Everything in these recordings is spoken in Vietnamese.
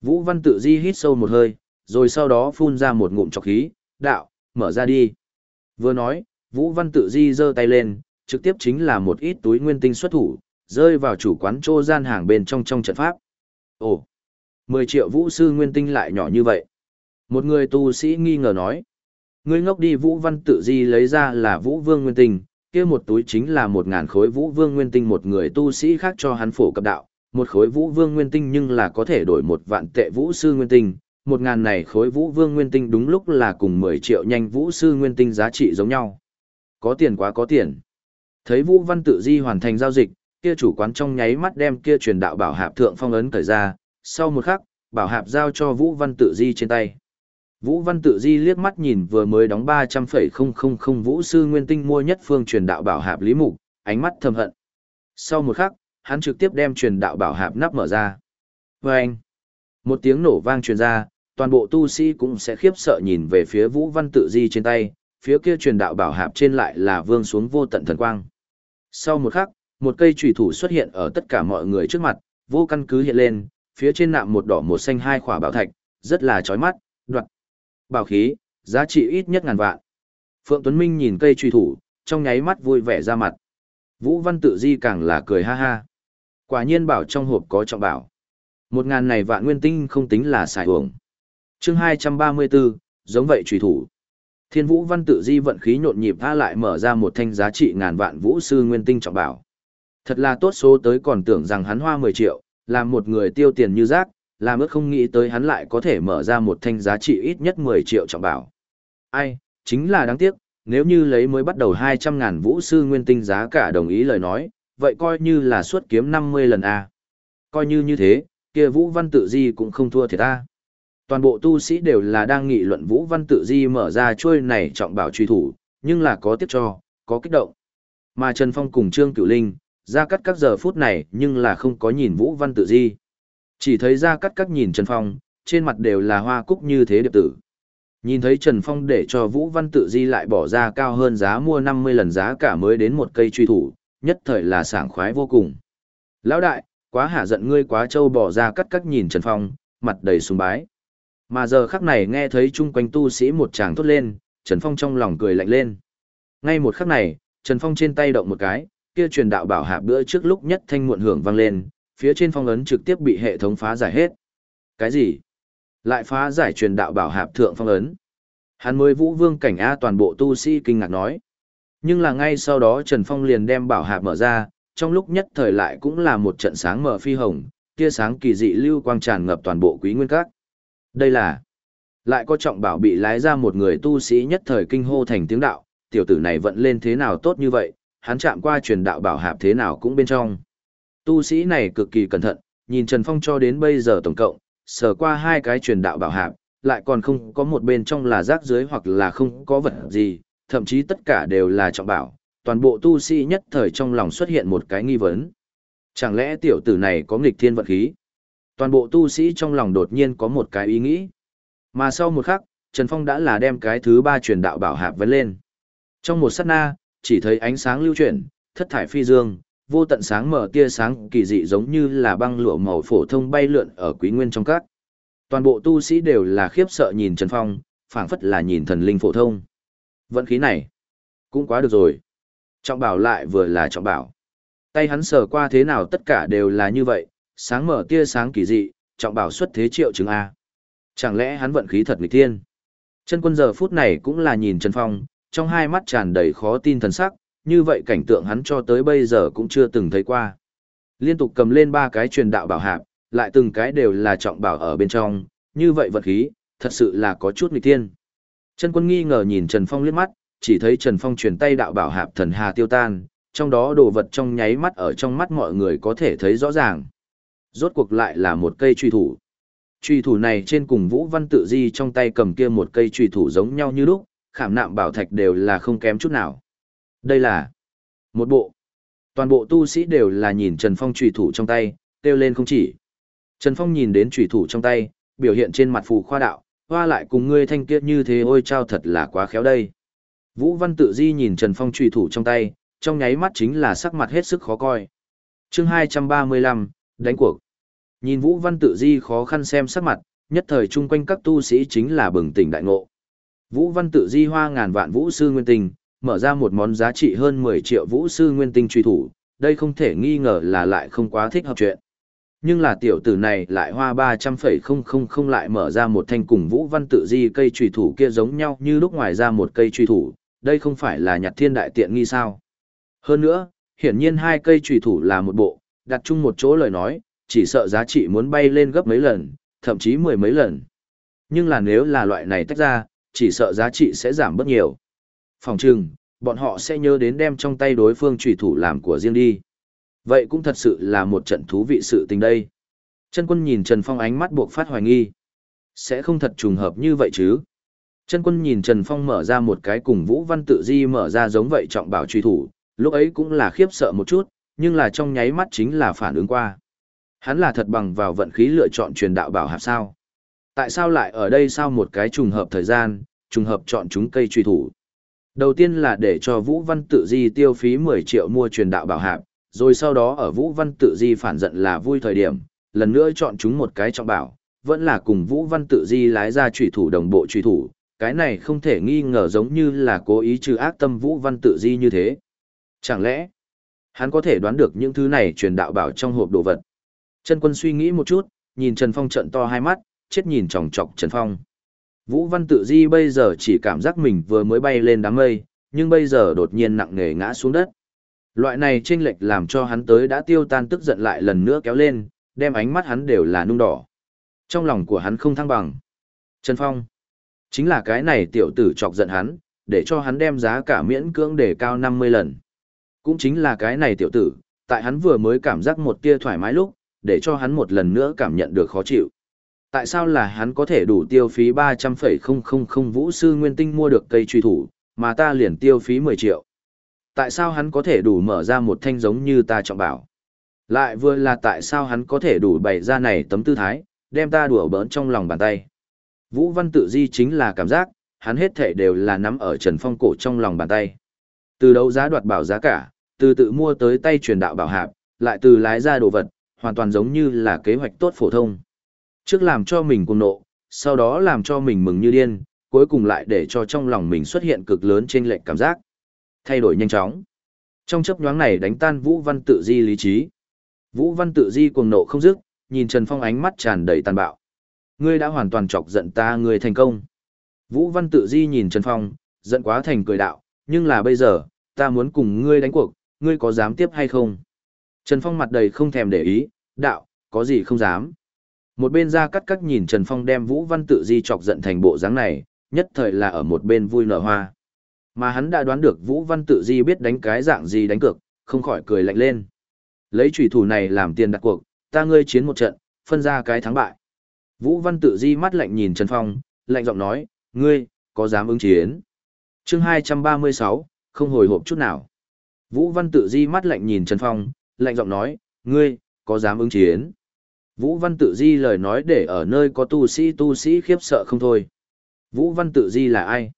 Vũ Văn tự di hít sâu một hơi, rồi sau đó phun ra một ngụm trọc khí, đạo, mở ra đi. Vừa nói, Vũ Văn tự di giơ tay lên, trực tiếp chính là một ít túi nguyên tinh xuất thủ, rơi vào chủ quán trô gian hàng bên trong trong trận pháp. Ồ, 10 triệu vũ sư nguyên tinh lại nhỏ như vậy. Một người tu sĩ nghi ngờ nói. Ngươi ngốc đi Vũ Văn tự di lấy ra là Vũ Vương nguyên tinh, kia một túi chính là một ngàn khối Vũ Vương nguyên tinh một người tu sĩ khác cho hắn phổ cập đạo, một khối Vũ Vương nguyên tinh nhưng là có thể đổi một vạn tệ Vũ sư nguyên tinh, một ngàn này khối Vũ Vương nguyên tinh đúng lúc là cùng 10 triệu nhanh Vũ sư nguyên tinh giá trị giống nhau. Có tiền quá có tiền. Thấy Vũ Văn tự di hoàn thành giao dịch, kia chủ quán trong nháy mắt đem kia truyền đạo bảo hạp thượng phong ấn cởi ra, sau một khắc, bảo hạp giao cho Vũ Văn tự di trên tay. Vũ Văn tự di liếc mắt nhìn vừa mới đóng 300,000 Vũ sư nguyên tinh mua nhất phương truyền đạo bảo hạp lý mục, ánh mắt thầm hận. Sau một khắc, hắn trực tiếp đem truyền đạo bảo hạp nắp mở ra. Và anh, một tiếng nổ vang truyền ra, toàn bộ tu sĩ cũng sẽ khiếp sợ nhìn về phía Vũ Văn tự di trên tay, phía kia truyền đạo bảo hạp trên lại là vương xuống vô tận thần quang. Sau một khắc, một cây chủy thủ xuất hiện ở tất cả mọi người trước mặt, vô căn cứ hiện lên, phía trên nạm một đỏ một xanh hai khỏa bảo thạch, rất là chói mắt, đoạt. Bảo khí, giá trị ít nhất ngàn vạn. Phượng Tuấn Minh nhìn cây truy thủ, trong nháy mắt vui vẻ ra mặt. Vũ Văn tự di càng là cười ha ha. Quả nhiên bảo trong hộp có trọng bảo. Một ngàn này vạn nguyên tinh không tính là xài hưởng. chương 234, giống vậy trùy thủ. Thiên Vũ Văn tự di vận khí nhộn nhịp tha lại mở ra một thanh giá trị ngàn vạn vũ sư nguyên tinh trọng bảo. Thật là tốt số tới còn tưởng rằng hắn hoa 10 triệu, làm một người tiêu tiền như rác, làm ước không nghĩ tới hắn lại có thể mở ra một thanh giá trị ít nhất 10 triệu trọng bảo. Ai, chính là đáng tiếc, nếu như lấy mới bắt đầu 200 ngàn vũ sư nguyên tinh giá cả đồng ý lời nói, vậy coi như là xuất kiếm 50 lần A. Coi như như thế, kia vũ văn tự di cũng không thua thiệt ta. Toàn bộ tu sĩ đều là đang nghị luận vũ văn tự di mở ra chuôi này trọng bảo truy thủ, nhưng là có tiếp cho, có kích động. Mà Trần Phong cùng Trương Cửu Linh, ra cắt các giờ phút này nhưng là không có nhìn vũ văn tự di. Chỉ thấy ra cắt các nhìn Trần Phong, trên mặt đều là hoa cúc như thế điệp tử. Nhìn thấy Trần Phong để cho Vũ Văn Tự Di lại bỏ ra cao hơn giá mua 50 lần giá cả mới đến một cây truy thủ, nhất thời là sảng khoái vô cùng. Lão đại, quá hả giận ngươi quá trâu bỏ ra cắt cắt nhìn Trần Phong, mặt đầy sùng bái. Mà giờ khắc này nghe thấy chung quanh tu sĩ một tràng thốt lên, Trần Phong trong lòng cười lạnh lên. Ngay một khắc này, Trần Phong trên tay động một cái, kia truyền đạo bảo hạ bữa trước lúc nhất thanh muộn hưởng vang lên, phía trên phong ấn trực tiếp bị hệ thống phá giải hết. Cái gì? Lại phá giải truyền đạo bảo hạp thượng phong ấn. Hắn mới vũ vương cảnh A toàn bộ tu sĩ kinh ngạc nói. Nhưng là ngay sau đó Trần Phong liền đem bảo hạp mở ra, trong lúc nhất thời lại cũng là một trận sáng mở phi hồng, tia sáng kỳ dị lưu quang tràn ngập toàn bộ quý nguyên các. Đây là lại có trọng bảo bị lái ra một người tu sĩ nhất thời kinh hô thành tiếng đạo, tiểu tử này vận lên thế nào tốt như vậy, hắn chạm qua truyền đạo bảo hạp thế nào cũng bên trong. Tu sĩ này cực kỳ cẩn thận, nhìn Trần Phong cho đến bây giờ tổng cộng, sờ qua hai cái truyền đạo bảo hạp, lại còn không có một bên trong là rác dưới hoặc là không có vật gì, thậm chí tất cả đều là trọng bảo. Toàn bộ tu sĩ nhất thời trong lòng xuất hiện một cái nghi vấn. Chẳng lẽ tiểu tử này có nghịch thiên vận khí? Toàn bộ tu sĩ trong lòng đột nhiên có một cái ý nghĩ. Mà sau một khắc, Trần Phong đã là đem cái thứ ba truyền đạo bảo hạp vấn lên. Trong một sát na, chỉ thấy ánh sáng lưu chuyển, thất thải phi dương, vô tận sáng mở tia sáng kỳ dị giống như là băng lụa màu phổ thông bay lượn ở quý nguyên trong các. Toàn bộ tu sĩ đều là khiếp sợ nhìn Trần Phong, phảng phất là nhìn thần linh phổ thông. Vận khí này, cũng quá được rồi. Trọng bảo lại vừa là trọng bảo. Tay hắn sờ qua thế nào tất cả đều là như vậy, sáng mở tia sáng kỳ dị, trọng bảo xuất thế triệu chứng A. Chẳng lẽ hắn vận khí thật nghịch thiên? Chân quân giờ phút này cũng là nhìn Trần Phong, trong hai mắt tràn đầy khó tin thần sắc, như vậy cảnh tượng hắn cho tới bây giờ cũng chưa từng thấy qua. Liên tục cầm lên ba cái truyền đạo bảo hạp, lại từng cái đều là trọng bảo ở bên trong, như vậy vật khí, thật sự là có chút nghịch thiên. Trần quân nghi ngờ nhìn Trần Phong liếc mắt, chỉ thấy Trần Phong truyền tay đạo bảo hạp thần hà tiêu tan, trong đó đồ vật trong nháy mắt ở trong mắt mọi người có thể thấy rõ ràng. Rốt cuộc lại là một cây truy thủ. Truy thủ này trên cùng Vũ Văn Tự Di trong tay cầm kia một cây truy thủ giống nhau như lúc, khảm nạm bảo thạch đều là không kém chút nào. Đây là một bộ. Toàn bộ tu sĩ đều là nhìn Trần Phong truy thủ trong tay, kêu lên không chỉ. Trần Phong nhìn đến truy thủ trong tay, biểu hiện trên mặt phù khoa đạo, hoa lại cùng ngươi thanh kiết như thế ôi trao thật là quá khéo đây. Vũ Văn tự di nhìn Trần Phong trùy thủ trong tay, trong nháy mắt chính là sắc mặt hết sức khó coi. chương 235, đánh cuộc. Nhìn Vũ Văn Tự Di khó khăn xem sắc mặt, nhất thời chung quanh các tu sĩ chính là bừng tỉnh đại ngộ. Vũ Văn Tự Di hoa ngàn vạn vũ sư nguyên tinh, mở ra một món giá trị hơn 10 triệu vũ sư nguyên tinh truy thủ, đây không thể nghi ngờ là lại không quá thích hợp chuyện. Nhưng là tiểu tử này lại hoa 300,000 lại mở ra một thanh cùng Vũ Văn Tự Di cây trùy thủ kia giống nhau như lúc ngoài ra một cây trùy thủ, đây không phải là nhặt thiên đại tiện nghi sao. Hơn nữa, hiển nhiên hai cây trùy thủ là một bộ, đặt chung một chỗ lời nói, chỉ sợ giá trị muốn bay lên gấp mấy lần, thậm chí mười mấy lần. Nhưng là nếu là loại này tách ra, chỉ sợ giá trị sẽ giảm bất nhiều. Phòng trừng, bọn họ sẽ nhớ đến đem trong tay đối phương trùy thủ làm của riêng đi. Vậy cũng thật sự là một trận thú vị sự tình đây. Chân quân nhìn Trần Phong ánh mắt buộc phát hoài nghi. Sẽ không thật trùng hợp như vậy chứ. Chân quân nhìn Trần Phong mở ra một cái cùng Vũ Văn Tự Di mở ra giống vậy trọng bảo truy thủ, lúc ấy cũng là khiếp sợ một chút, nhưng là trong nháy mắt chính là phản ứng qua. Hắn là thật bằng vào vận khí lựa chọn truyền đạo bảo hạp sao. Tại sao lại ở đây sao một cái trùng hợp thời gian, trùng hợp chọn chúng cây truy thủ. Đầu tiên là để cho Vũ Văn Tự Di tiêu phí 10 triệu mua truyền đạo bảo hạp, rồi sau đó ở Vũ Văn Tự Di phản giận là vui thời điểm, lần nữa chọn chúng một cái trọng bảo, vẫn là cùng Vũ Văn Tự Di lái ra truy thủ đồng bộ truy thủ, cái này không thể nghi ngờ giống như là cố ý trừ ác tâm Vũ Văn Tự Di như thế. Chẳng lẽ, hắn có thể đoán được những thứ này truyền đạo bảo trong hộp đồ vật? Trần Quân suy nghĩ một chút, nhìn Trần Phong trận to hai mắt, chết nhìn chòng chọc Trần Phong. Vũ Văn Tự Di bây giờ chỉ cảm giác mình vừa mới bay lên đám mây, nhưng bây giờ đột nhiên nặng nề ngã xuống đất. Loại này chênh lệch làm cho hắn tới đã tiêu tan tức giận lại lần nữa kéo lên, đem ánh mắt hắn đều là nung đỏ. Trong lòng của hắn không thăng bằng. Trần Phong. Chính là cái này tiểu tử chọc giận hắn, để cho hắn đem giá cả miễn cưỡng để cao 50 lần. Cũng chính là cái này tiểu tử, tại hắn vừa mới cảm giác một tia thoải mái lúc, để cho hắn một lần nữa cảm nhận được khó chịu. Tại sao là hắn có thể đủ tiêu phí 300,000 vũ sư nguyên tinh mua được cây truy thủ, mà ta liền tiêu phí 10 triệu? Tại sao hắn có thể đủ mở ra một thanh giống như ta trọng bảo? Lại vừa là tại sao hắn có thể đủ bày ra này tấm tư thái, đem ta đùa bỡn trong lòng bàn tay? Vũ Văn tự di chính là cảm giác, hắn hết thể đều là nắm ở Trần Phong cổ trong lòng bàn tay. Từ đấu giá đoạt bảo giá cả, từ tự mua tới tay truyền đạo bảo hạp, lại từ lái ra đồ vật, hoàn toàn giống như là kế hoạch tốt phổ thông. Trước làm cho mình cuồng nộ, sau đó làm cho mình mừng như điên, cuối cùng lại để cho trong lòng mình xuất hiện cực lớn trên lệnh cảm giác. Thay đổi nhanh chóng. Trong chấp nhoáng này đánh tan Vũ Văn tự di lý trí. Vũ Văn tự di cuồng nộ không dứt, nhìn Trần Phong ánh mắt tràn đầy tàn bạo. Ngươi đã hoàn toàn chọc giận ta, ngươi thành công. Vũ Văn tự di nhìn Trần Phong, giận quá thành cười đạo, nhưng là bây giờ, ta muốn cùng ngươi đánh cuộc, ngươi có dám tiếp hay không? Trần Phong mặt đầy không thèm để ý, đạo, có gì không dám. Một bên ra cắt cắt nhìn Trần Phong đem Vũ Văn Tự Di chọc giận thành bộ dáng này, nhất thời là ở một bên vui nở hoa. Mà hắn đã đoán được Vũ Văn Tự Di biết đánh cái dạng gì đánh cược, không khỏi cười lạnh lên. Lấy chủy thủ này làm tiền đặt cuộc, ta ngươi chiến một trận, phân ra cái thắng bại. Vũ Văn Tự Di mắt lạnh nhìn Trần Phong, lạnh giọng nói, ngươi, có dám ứng chiến? chương 236, không hồi hộp chút nào. Vũ Văn Tự Di mắt lạnh nhìn Trần Phong, lạnh giọng nói, ngươi, có dám ứng chiến? Vũ Văn Tự Di lời nói để ở nơi có tu sĩ tu sĩ khiếp sợ không thôi. Vũ Văn Tự Di là ai?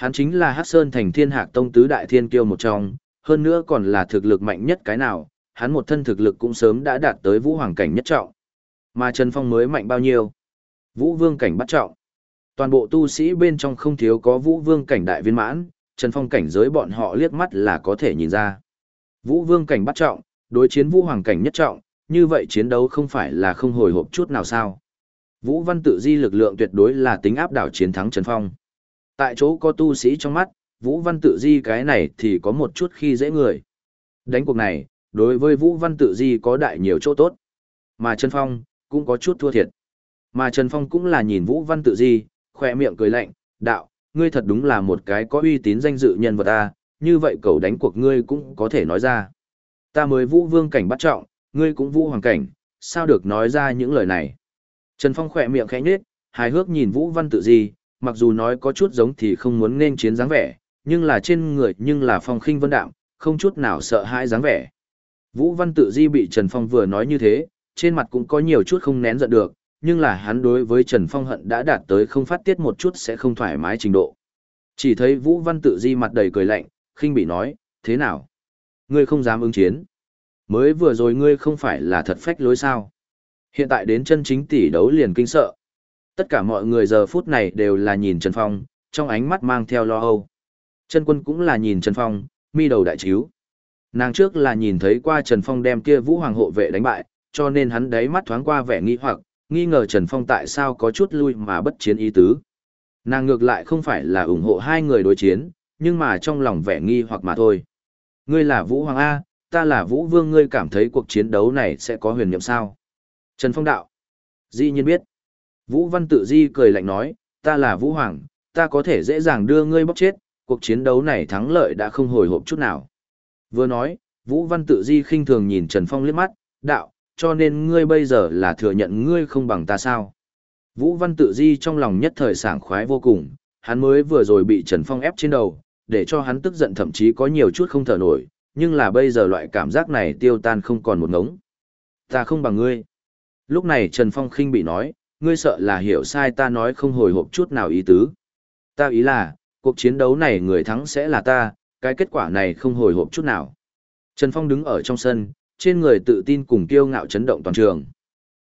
Hắn chính là Hắc Sơn thành thiên hạc tông tứ đại thiên kiêu một trong, hơn nữa còn là thực lực mạnh nhất cái nào, hắn một thân thực lực cũng sớm đã đạt tới vũ hoàng cảnh nhất trọng. Mà Trần Phong mới mạnh bao nhiêu? Vũ vương cảnh bắt trọng. Toàn bộ tu sĩ bên trong không thiếu có vũ vương cảnh đại viên mãn, Trần Phong cảnh giới bọn họ liếc mắt là có thể nhìn ra. Vũ vương cảnh bắt trọng, đối chiến vũ hoàng cảnh nhất trọng, như vậy chiến đấu không phải là không hồi hộp chút nào sao. Vũ Văn tự di lực lượng tuyệt đối là tính áp đảo chiến thắng Trần Phong. Tại chỗ có tu sĩ trong mắt, Vũ Văn tự di cái này thì có một chút khi dễ người. Đánh cuộc này, đối với Vũ Văn tự di có đại nhiều chỗ tốt. Mà Trần Phong, cũng có chút thua thiệt. Mà Trần Phong cũng là nhìn Vũ Văn tự di, khỏe miệng cười lạnh, đạo, ngươi thật đúng là một cái có uy tín danh dự nhân vật ta, như vậy cầu đánh cuộc ngươi cũng có thể nói ra. Ta mới Vũ Vương cảnh bắt trọng, ngươi cũng Vũ Hoàng cảnh, sao được nói ra những lời này. Trần Phong khỏe miệng khẽ nhếch, hài hước nhìn Vũ Văn Tự Di, mặc dù nói có chút giống thì không muốn nên chiến dáng vẻ, nhưng là trên người nhưng là phong khinh vân đạm, không chút nào sợ hãi dáng vẻ. Vũ Văn Tự Di bị Trần Phong vừa nói như thế, trên mặt cũng có nhiều chút không nén giận được, nhưng là hắn đối với Trần Phong hận đã đạt tới không phát tiết một chút sẽ không thoải mái trình độ. Chỉ thấy Vũ Văn Tự Di mặt đầy cười lạnh, khinh bị nói, thế nào? Ngươi không dám ứng chiến. Mới vừa rồi ngươi không phải là thật phách lối sao? Hiện tại đến chân chính tỷ đấu liền kinh sợ. Tất cả mọi người giờ phút này đều là nhìn Trần Phong, trong ánh mắt mang theo lo âu. Chân quân cũng là nhìn Trần Phong, mi đầu đại chiếu. Nàng trước là nhìn thấy qua Trần Phong đem kia vũ hoàng hộ vệ đánh bại, cho nên hắn đáy mắt thoáng qua vẻ nghi hoặc, nghi ngờ Trần Phong tại sao có chút lui mà bất chiến ý tứ. Nàng ngược lại không phải là ủng hộ hai người đối chiến, nhưng mà trong lòng vẻ nghi hoặc mà thôi. Ngươi là Vũ Hoàng A, ta là Vũ Vương ngươi cảm thấy cuộc chiến đấu này sẽ có huyền nhiệm sao? Trần Phong đạo. Dĩ nhiên biết. Vũ Văn tự di cười lạnh nói, ta là Vũ Hoàng, ta có thể dễ dàng đưa ngươi bóc chết, cuộc chiến đấu này thắng lợi đã không hồi hộp chút nào. Vừa nói, Vũ Văn tự di khinh thường nhìn Trần Phong liếc mắt, đạo, cho nên ngươi bây giờ là thừa nhận ngươi không bằng ta sao. Vũ Văn tự di trong lòng nhất thời sảng khoái vô cùng, hắn mới vừa rồi bị Trần Phong ép trên đầu, để cho hắn tức giận thậm chí có nhiều chút không thở nổi, nhưng là bây giờ loại cảm giác này tiêu tan không còn một ngống. Ta không bằng ngươi. Lúc này Trần Phong khinh bị nói, ngươi sợ là hiểu sai ta nói không hồi hộp chút nào ý tứ. Ta ý là, cuộc chiến đấu này người thắng sẽ là ta, cái kết quả này không hồi hộp chút nào. Trần Phong đứng ở trong sân, trên người tự tin cùng kiêu ngạo chấn động toàn trường.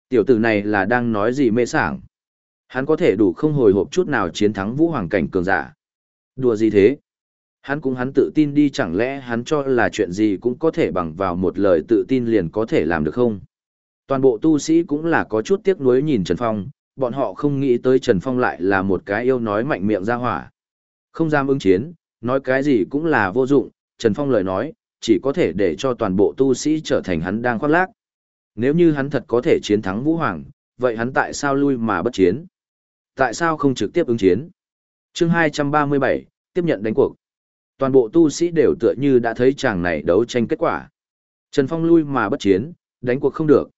Tiểu tử này là đang nói gì mê sảng. Hắn có thể đủ không hồi hộp chút nào chiến thắng vũ hoàng cảnh cường giả. Đùa gì thế? Hắn cũng hắn tự tin đi chẳng lẽ hắn cho là chuyện gì cũng có thể bằng vào một lời tự tin liền có thể làm được không? Toàn bộ tu sĩ cũng là có chút tiếc nuối nhìn Trần Phong, bọn họ không nghĩ tới Trần Phong lại là một cái yêu nói mạnh miệng ra hỏa. Không dám ứng chiến, nói cái gì cũng là vô dụng, Trần Phong lời nói, chỉ có thể để cho toàn bộ tu sĩ trở thành hắn đang khoác lác. Nếu như hắn thật có thể chiến thắng Vũ Hoàng, vậy hắn tại sao lui mà bất chiến? Tại sao không trực tiếp ứng chiến? chương 237, tiếp nhận đánh cuộc. Toàn bộ tu sĩ đều tựa như đã thấy chàng này đấu tranh kết quả. Trần Phong lui mà bất chiến, đánh cuộc không được.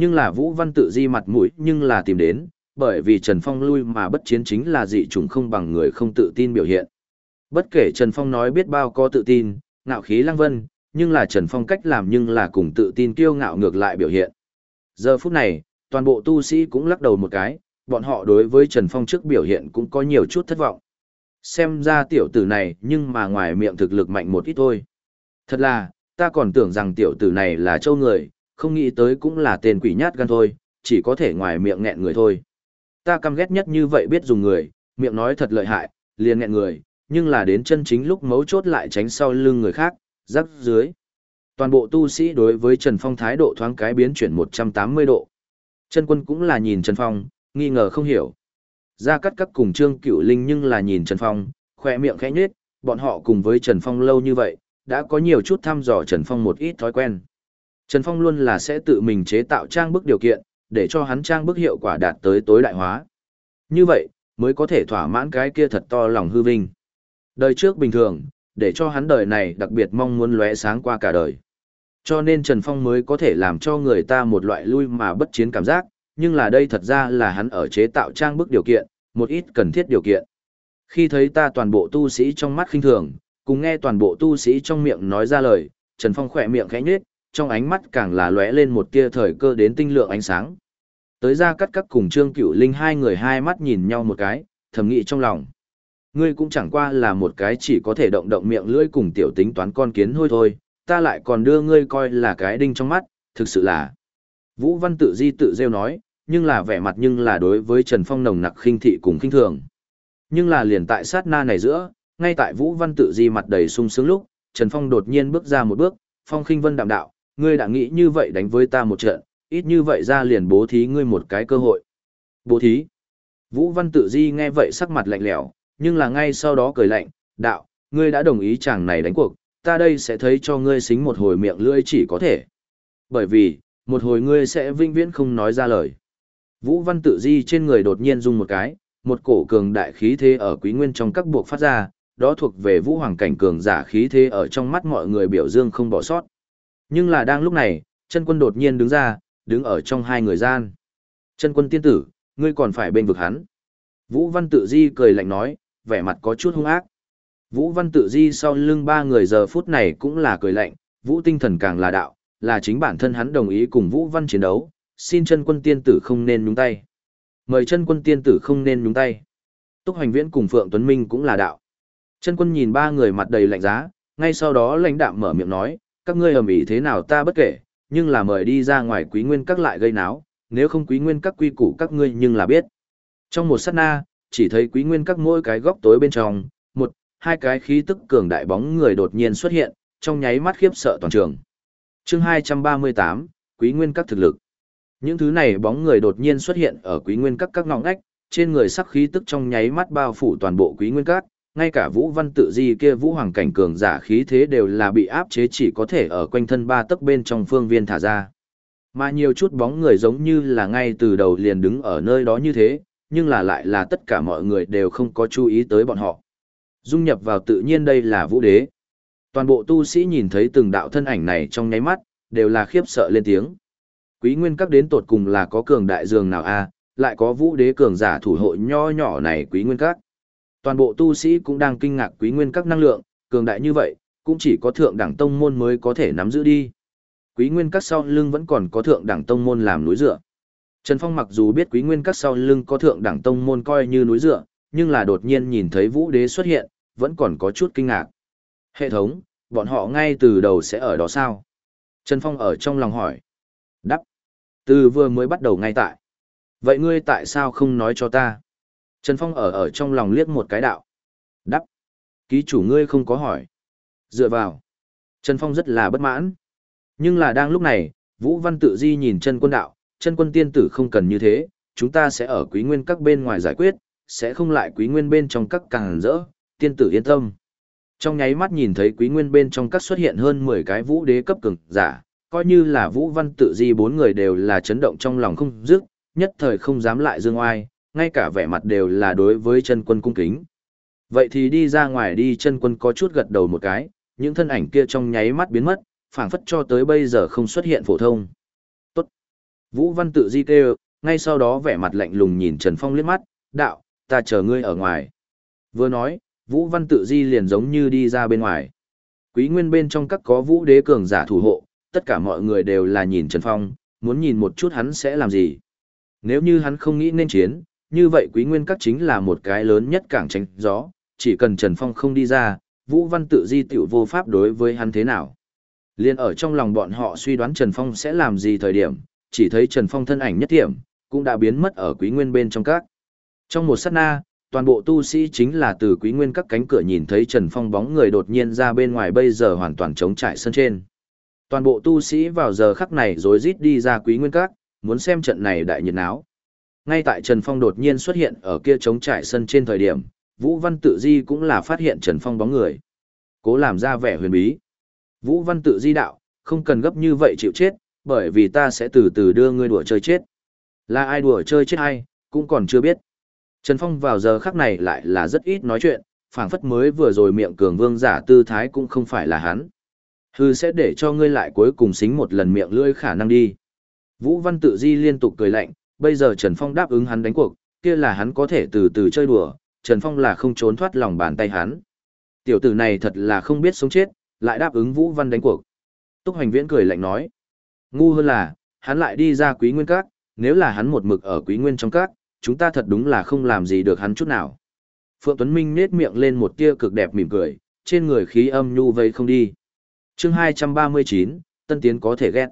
Nhưng là Vũ Văn tự di mặt mũi nhưng là tìm đến, bởi vì Trần Phong lui mà bất chiến chính là dị chủng không bằng người không tự tin biểu hiện. Bất kể Trần Phong nói biết bao có tự tin, ngạo khí lăng vân, nhưng là Trần Phong cách làm nhưng là cùng tự tin kiêu ngạo ngược lại biểu hiện. Giờ phút này, toàn bộ tu sĩ cũng lắc đầu một cái, bọn họ đối với Trần Phong trước biểu hiện cũng có nhiều chút thất vọng. Xem ra tiểu tử này nhưng mà ngoài miệng thực lực mạnh một ít thôi. Thật là, ta còn tưởng rằng tiểu tử này là châu người, không nghĩ tới cũng là tên quỷ nhát gan thôi, chỉ có thể ngoài miệng nghẹn người thôi. Ta căm ghét nhất như vậy biết dùng người, miệng nói thật lợi hại, liền nghẹn người, nhưng là đến chân chính lúc mấu chốt lại tránh sau lưng người khác, rắc dưới. Toàn bộ tu sĩ đối với Trần Phong thái độ thoáng cái biến chuyển 180 độ. Chân quân cũng là nhìn Trần Phong, nghi ngờ không hiểu. Gia cắt các cùng Trương Cửu Linh nhưng là nhìn Trần Phong, khoe miệng khẽ nhếch, bọn họ cùng với Trần Phong lâu như vậy, đã có nhiều chút thăm dò Trần Phong một ít thói quen. Trần Phong luôn là sẽ tự mình chế tạo trang bức điều kiện, để cho hắn trang bức hiệu quả đạt tới tối đại hóa. Như vậy, mới có thể thỏa mãn cái kia thật to lòng hư vinh. Đời trước bình thường, để cho hắn đời này đặc biệt mong muốn lóe sáng qua cả đời. Cho nên Trần Phong mới có thể làm cho người ta một loại lui mà bất chiến cảm giác, nhưng là đây thật ra là hắn ở chế tạo trang bức điều kiện, một ít cần thiết điều kiện. Khi thấy ta toàn bộ tu sĩ trong mắt khinh thường, cùng nghe toàn bộ tu sĩ trong miệng nói ra lời, Trần Phong khỏe miệng khẽ nhếch, trong ánh mắt càng là lóe lên một tia thời cơ đến tinh lượng ánh sáng. Tới ra cắt các cùng Trương Cửu Linh hai người hai mắt nhìn nhau một cái, thầm nghĩ trong lòng. Ngươi cũng chẳng qua là một cái chỉ có thể động động miệng lưỡi cùng tiểu tính toán con kiến hôi thôi, ta lại còn đưa ngươi coi là cái đinh trong mắt, thực sự là. Vũ Văn tự di tự rêu nói, nhưng là vẻ mặt nhưng là đối với Trần Phong nồng nặc khinh thị cùng khinh thường. Nhưng là liền tại sát na này giữa, ngay tại Vũ Văn tự di mặt đầy sung sướng lúc, Trần Phong đột nhiên bước ra một bước, Phong khinh vân đạm đạo, ngươi đã nghĩ như vậy đánh với ta một trận, ít như vậy ra liền bố thí ngươi một cái cơ hội. Bố thí. Vũ Văn tự di nghe vậy sắc mặt lạnh lẽo, nhưng là ngay sau đó cười lạnh, đạo, ngươi đã đồng ý chàng này đánh cuộc, ta đây sẽ thấy cho ngươi xính một hồi miệng lưỡi chỉ có thể. Bởi vì, một hồi ngươi sẽ vinh viễn không nói ra lời. Vũ Văn tự di trên người đột nhiên rung một cái, một cổ cường đại khí thế ở quý nguyên trong các buộc phát ra, đó thuộc về vũ hoàng cảnh cường giả khí thế ở trong mắt mọi người biểu dương không bỏ sót. Nhưng là đang lúc này, chân quân đột nhiên đứng ra, đứng ở trong hai người gian. Chân quân tiên tử, ngươi còn phải bên vực hắn. Vũ Văn tự di cười lạnh nói, vẻ mặt có chút hung ác. Vũ Văn tự di sau lưng ba người giờ phút này cũng là cười lạnh, Vũ tinh thần càng là đạo, là chính bản thân hắn đồng ý cùng Vũ Văn chiến đấu, xin chân quân tiên tử không nên nhúng tay. Mời chân quân tiên tử không nên nhúng tay. Túc Hoành Viễn cùng Phượng Tuấn Minh cũng là đạo. Chân quân nhìn ba người mặt đầy lạnh giá, ngay sau đó lãnh đạm mở miệng nói, các ngươi ầm ĩ thế nào ta bất kể, nhưng là mời đi ra ngoài quý nguyên các lại gây náo, nếu không quý nguyên các quy củ các ngươi nhưng là biết. Trong một sát na, chỉ thấy quý nguyên các mỗi cái góc tối bên trong, một, hai cái khí tức cường đại bóng người đột nhiên xuất hiện, trong nháy mắt khiếp sợ toàn trường. chương 238, quý nguyên các thực lực. Những thứ này bóng người đột nhiên xuất hiện ở quý nguyên các các ngõ ngách, trên người sắc khí tức trong nháy mắt bao phủ toàn bộ quý nguyên các, ngay cả vũ văn tự di kia vũ hoàng cảnh cường giả khí thế đều là bị áp chế chỉ có thể ở quanh thân ba tấc bên trong phương viên thả ra. Mà nhiều chút bóng người giống như là ngay từ đầu liền đứng ở nơi đó như thế, nhưng là lại là tất cả mọi người đều không có chú ý tới bọn họ. Dung nhập vào tự nhiên đây là vũ đế. Toàn bộ tu sĩ nhìn thấy từng đạo thân ảnh này trong nháy mắt, đều là khiếp sợ lên tiếng. Quý nguyên các đến tột cùng là có cường đại dường nào a lại có vũ đế cường giả thủ hộ nho nhỏ này quý nguyên các. Toàn bộ tu sĩ cũng đang kinh ngạc quý nguyên các năng lượng, cường đại như vậy, cũng chỉ có thượng đẳng tông môn mới có thể nắm giữ đi. Quý nguyên các sau lưng vẫn còn có thượng đẳng tông môn làm núi dựa. Trần Phong mặc dù biết quý nguyên các sau lưng có thượng đẳng tông môn coi như núi dựa, nhưng là đột nhiên nhìn thấy vũ đế xuất hiện, vẫn còn có chút kinh ngạc. Hệ thống, bọn họ ngay từ đầu sẽ ở đó sao? Trần Phong ở trong lòng hỏi. Đắp. Từ vừa mới bắt đầu ngay tại. Vậy ngươi tại sao không nói cho ta? Trần Phong ở ở trong lòng liếc một cái đạo. Đắp. Ký chủ ngươi không có hỏi. Dựa vào. Trần Phong rất là bất mãn. Nhưng là đang lúc này, Vũ Văn tự di nhìn chân quân đạo, chân quân tiên tử không cần như thế, chúng ta sẽ ở quý nguyên các bên ngoài giải quyết, sẽ không lại quý nguyên bên trong các càng rỡ, tiên tử yên tâm. Trong nháy mắt nhìn thấy quý nguyên bên trong các xuất hiện hơn 10 cái vũ đế cấp cường giả, coi như là vũ văn tự di bốn người đều là chấn động trong lòng không dứt, nhất thời không dám lại dương oai, ngay cả vẻ mặt đều là đối với chân quân cung kính. Vậy thì đi ra ngoài đi chân quân có chút gật đầu một cái, những thân ảnh kia trong nháy mắt biến mất, phảng phất cho tới bây giờ không xuất hiện phổ thông. Tốt. Vũ văn tự di kêu, ngay sau đó vẻ mặt lạnh lùng nhìn Trần Phong liếc mắt, đạo, ta chờ ngươi ở ngoài. Vừa nói, Vũ văn tự di liền giống như đi ra bên ngoài. Quý nguyên bên trong các có vũ đế cường giả thủ hộ, tất cả mọi người đều là nhìn Trần Phong, muốn nhìn một chút hắn sẽ làm gì. Nếu như hắn không nghĩ nên chiến, như vậy quý nguyên các chính là một cái lớn nhất cảng tránh gió, chỉ cần Trần Phong không đi ra, Vũ Văn tự di tiểu vô pháp đối với hắn thế nào. Liên ở trong lòng bọn họ suy đoán Trần Phong sẽ làm gì thời điểm, chỉ thấy Trần Phong thân ảnh nhất điểm, cũng đã biến mất ở quý nguyên bên trong các. Trong một sát na, toàn bộ tu sĩ chính là từ quý nguyên các cánh cửa nhìn thấy Trần Phong bóng người đột nhiên ra bên ngoài bây giờ hoàn toàn trống trải sân trên. Toàn bộ tu sĩ vào giờ khắc này rồi rít đi ra quý nguyên các, muốn xem trận này đại nhiệt náo. Ngay tại Trần Phong đột nhiên xuất hiện ở kia trống trải sân trên thời điểm, Vũ Văn Tự Di cũng là phát hiện Trần Phong bóng người. Cố làm ra vẻ huyền bí. Vũ Văn Tự Di đạo, không cần gấp như vậy chịu chết, bởi vì ta sẽ từ từ đưa ngươi đùa chơi chết. Là ai đùa chơi chết hay, cũng còn chưa biết. Trần Phong vào giờ khắc này lại là rất ít nói chuyện, phảng phất mới vừa rồi miệng cường vương giả tư thái cũng không phải là hắn. Hư sẽ để cho ngươi lại cuối cùng xính một lần miệng lưỡi khả năng đi. Vũ Văn Tự Di liên tục cười lạnh, bây giờ Trần Phong đáp ứng hắn đánh cuộc, kia là hắn có thể từ từ chơi đùa, Trần Phong là không trốn thoát lòng bàn tay hắn. Tiểu tử này thật là không biết sống chết, lại đáp ứng Vũ Văn đánh cuộc. Túc Hoành Viễn cười lạnh nói, ngu hơn là, hắn lại đi ra quý nguyên các, nếu là hắn một mực ở quý nguyên trong các, chúng ta thật đúng là không làm gì được hắn chút nào. Phượng Tuấn Minh nết miệng lên một tia cực đẹp mỉm cười, trên người khí âm nhu vây không đi. chương 239, Tân Tiến có thể ghét.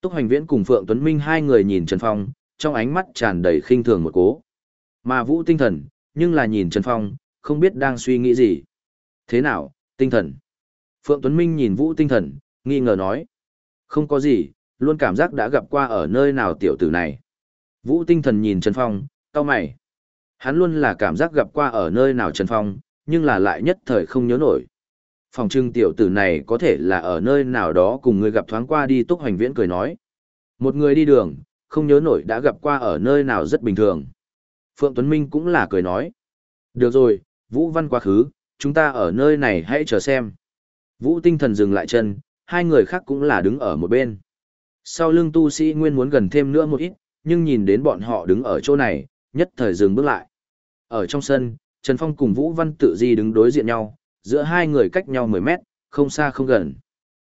Túc Hoành Viễn cùng Phượng Tuấn Minh hai người nhìn Trần Phong, trong ánh mắt tràn đầy khinh thường một cố. Mà Vũ tinh thần, nhưng là nhìn Trần Phong, không biết đang suy nghĩ gì. Thế nào, tinh thần? Phượng Tuấn Minh nhìn Vũ tinh thần, nghi ngờ nói. Không có gì, luôn cảm giác đã gặp qua ở nơi nào tiểu tử này. Vũ tinh thần nhìn Trần Phong, cau mày. Hắn luôn là cảm giác gặp qua ở nơi nào Trần Phong, nhưng là lại nhất thời không nhớ nổi. Phòng trưng tiểu tử này có thể là ở nơi nào đó cùng người gặp thoáng qua đi túc hoành viễn cười nói. Một người đi đường, không nhớ nổi đã gặp qua ở nơi nào rất bình thường. Phượng Tuấn Minh cũng là cười nói. Được rồi, Vũ Văn quá khứ, chúng ta ở nơi này hãy chờ xem. Vũ tinh thần dừng lại chân, hai người khác cũng là đứng ở một bên. Sau lưng tu sĩ nguyên muốn gần thêm nữa một ít, nhưng nhìn đến bọn họ đứng ở chỗ này, nhất thời dừng bước lại. Ở trong sân, Trần Phong cùng Vũ Văn tự di đứng đối diện nhau, giữa hai người cách nhau 10 mét, không xa không gần.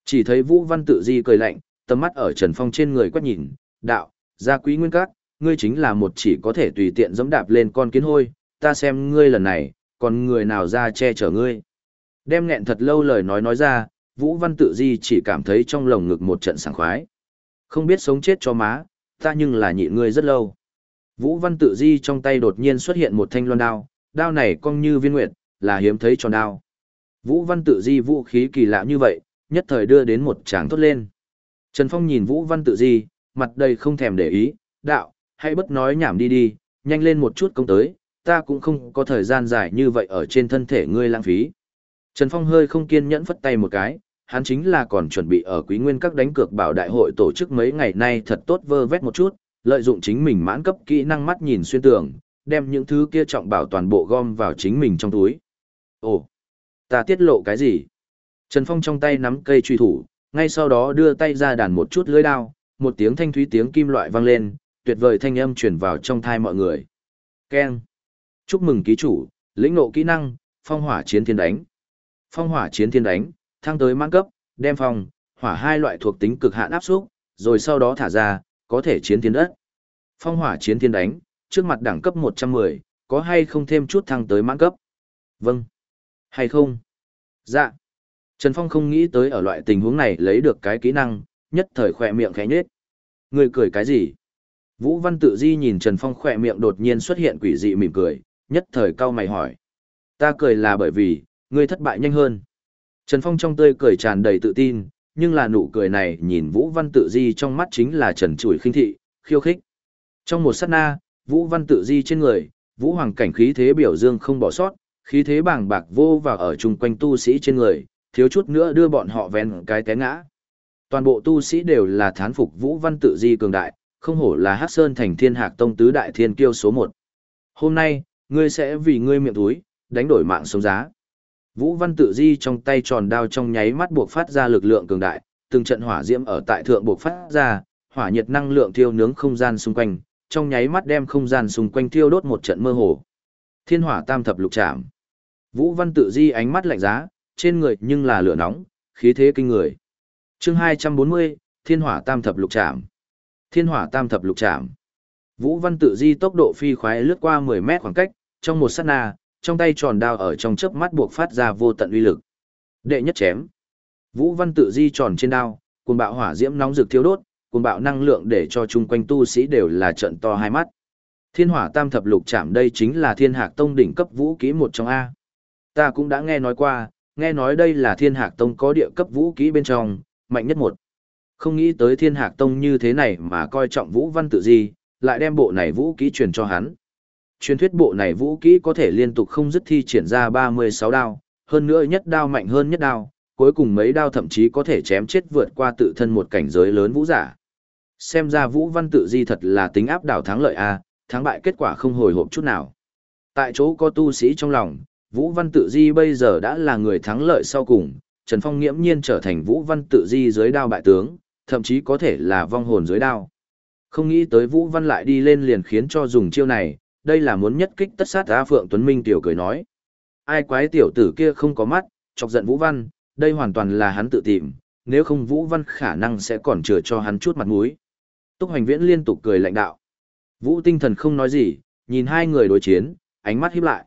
Chỉ thấy Vũ Văn tự di cười lạnh, tầm mắt ở Trần Phong trên người quét nhìn, đạo, gia quý nguyên các, ngươi chính là một chỉ có thể tùy tiện dẫm đạp lên con kiến hôi, ta xem ngươi lần này, còn người nào ra che chở ngươi. Đem nghẹn thật lâu lời nói nói ra, Vũ Văn tự di chỉ cảm thấy trong lồng ngực một trận sảng khoái. Không biết sống chết cho má, ta nhưng là nhịn ngươi rất lâu. Vũ Văn Tự Di trong tay đột nhiên xuất hiện một thanh loan đao, đao này cong như viên nguyệt, là hiếm thấy tròn đao. Vũ Văn Tự Di vũ khí kỳ lạ như vậy, nhất thời đưa đến một tràng thốt lên. Trần Phong nhìn Vũ Văn Tự Di, mặt đầy không thèm để ý, đạo, hãy bất nói nhảm đi đi, nhanh lên một chút công tới, ta cũng không có thời gian dài như vậy ở trên thân thể ngươi lãng phí. Trần Phong hơi không kiên nhẫn phất tay một cái, hắn chính là còn chuẩn bị ở quý nguyên các đánh cược bảo đại hội tổ chức mấy ngày nay thật tốt vơ vét một chút, lợi dụng chính mình mãn cấp kỹ năng mắt nhìn xuyên tường, đem những thứ kia trọng bảo toàn bộ gom vào chính mình trong túi. Ồ, ta tiết lộ cái gì? Trần Phong trong tay nắm cây truy thủ, ngay sau đó đưa tay ra đàn một chút lưới đao, một tiếng thanh thúy tiếng kim loại vang lên, tuyệt vời thanh âm truyền vào trong thai mọi người. Keng. Chúc mừng ký chủ, lĩnh ngộ kỹ năng, phong hỏa chiến thiên đánh. Phong hỏa chiến thiên đánh, thăng tới mãn cấp, đem phong, hỏa hai loại thuộc tính cực hạn áp xúc, rồi sau đó thả ra, có thể chiến thiên đất. Phong hỏa chiến thiên đánh, trước mặt đẳng cấp 110, có hay không thêm chút thăng tới mãn cấp? Vâng. Hay không? Dạ. Trần Phong không nghĩ tới ở loại tình huống này lấy được cái kỹ năng, nhất thời khỏe miệng khẽ nhết. Người cười cái gì? Vũ Văn Tự Di nhìn Trần Phong khỏe miệng đột nhiên xuất hiện quỷ dị mỉm cười, nhất thời cau mày hỏi. Ta cười là bởi vì, ngươi thất bại nhanh hơn. Trần Phong trong tươi cười tràn đầy tự tin, nhưng là nụ cười này nhìn Vũ Văn Tự Di trong mắt chính là trần trụi khinh thị, khiêu khích. Trong một sát na, Vũ Văn Tự Di trên người, Vũ Hoàng cảnh khí thế biểu dương không bỏ sót, khí thế bàng bạc vô vào ở chung quanh tu sĩ trên người, thiếu chút nữa đưa bọn họ ven cái té ngã. Toàn bộ tu sĩ đều là thán phục Vũ Văn Tự Di cường đại, không hổ là Hắc Sơn thành Thiên Hạc Tông tứ đại thiên kiêu số một. Hôm nay, ngươi sẽ vì ngươi miệng túi, đánh đổi mạng sống giá. Vũ Văn Tự Di trong tay tròn đao trong nháy mắt buộc phát ra lực lượng cường đại, từng trận hỏa diễm ở tại thượng buộc phát ra, hỏa nhiệt năng lượng thiêu nướng không gian xung quanh, trong nháy mắt đem không gian xung quanh thiêu đốt một trận mơ hồ. Thiên hỏa tam thập lục trảm. Vũ Văn Tự Di ánh mắt lạnh giá, trên người nhưng là lửa nóng, khí thế kinh người. Chương 240, Thiên hỏa tam thập lục trạm. Thiên hỏa tam thập lục trạm. Vũ Văn Tự Di tốc độ phi khoái lướt qua 10 mét khoảng cách, trong một sát na, trong tay tròn đao ở trong chớp mắt buộc phát ra vô tận uy lực. Đệ nhất chém. Vũ Văn Tự Di tròn trên đao, cuồng bạo hỏa diễm nóng rực thiêu đốt, cuồng bạo năng lượng để cho chung quanh tu sĩ đều là trận to hai mắt. Thiên hỏa tam thập lục chạm đây chính là thiên hạc tông đỉnh cấp vũ kỹ một trong A. Ta cũng đã nghe nói qua, nghe nói đây là thiên hạc tông có địa cấp vũ kỹ bên trong, mạnh nhất một. Không nghĩ tới thiên hạc tông như thế này mà coi trọng vũ văn tự di, lại đem bộ này vũ kỹ truyền cho hắn. Truyền thuyết bộ này vũ kỹ có thể liên tục không dứt thi triển ra 36 đao, hơn nữa nhất đao mạnh hơn nhất đao, cuối cùng mấy đao thậm chí có thể chém chết vượt qua tự thân một cảnh giới lớn vũ giả. Xem ra vũ văn tự di thật là tính áp đảo thắng lợi a, thắng bại kết quả không hồi hộp chút nào. Tại chỗ có tu sĩ trong lòng, Vũ Văn Tự Di bây giờ đã là người thắng lợi sau cùng, Trần Phong nghiễm nhiên trở thành Vũ Văn Tự Di dưới đao bại tướng, thậm chí có thể là vong hồn dưới đao. Không nghĩ tới Vũ Văn lại đi lên liền khiến cho dùng chiêu này, đây là muốn nhất kích tất sát A Phượng Tuấn Minh tiểu cười nói. Ai quái tiểu tử kia không có mắt, chọc giận Vũ Văn, đây hoàn toàn là hắn tự tìm, nếu không Vũ Văn khả năng sẽ còn chừa cho hắn chút mặt mũi. Túc Hoành Viễn liên tục cười lạnh đạo. Vũ tinh thần không nói gì, nhìn hai người đối chiến, ánh mắt híp lại.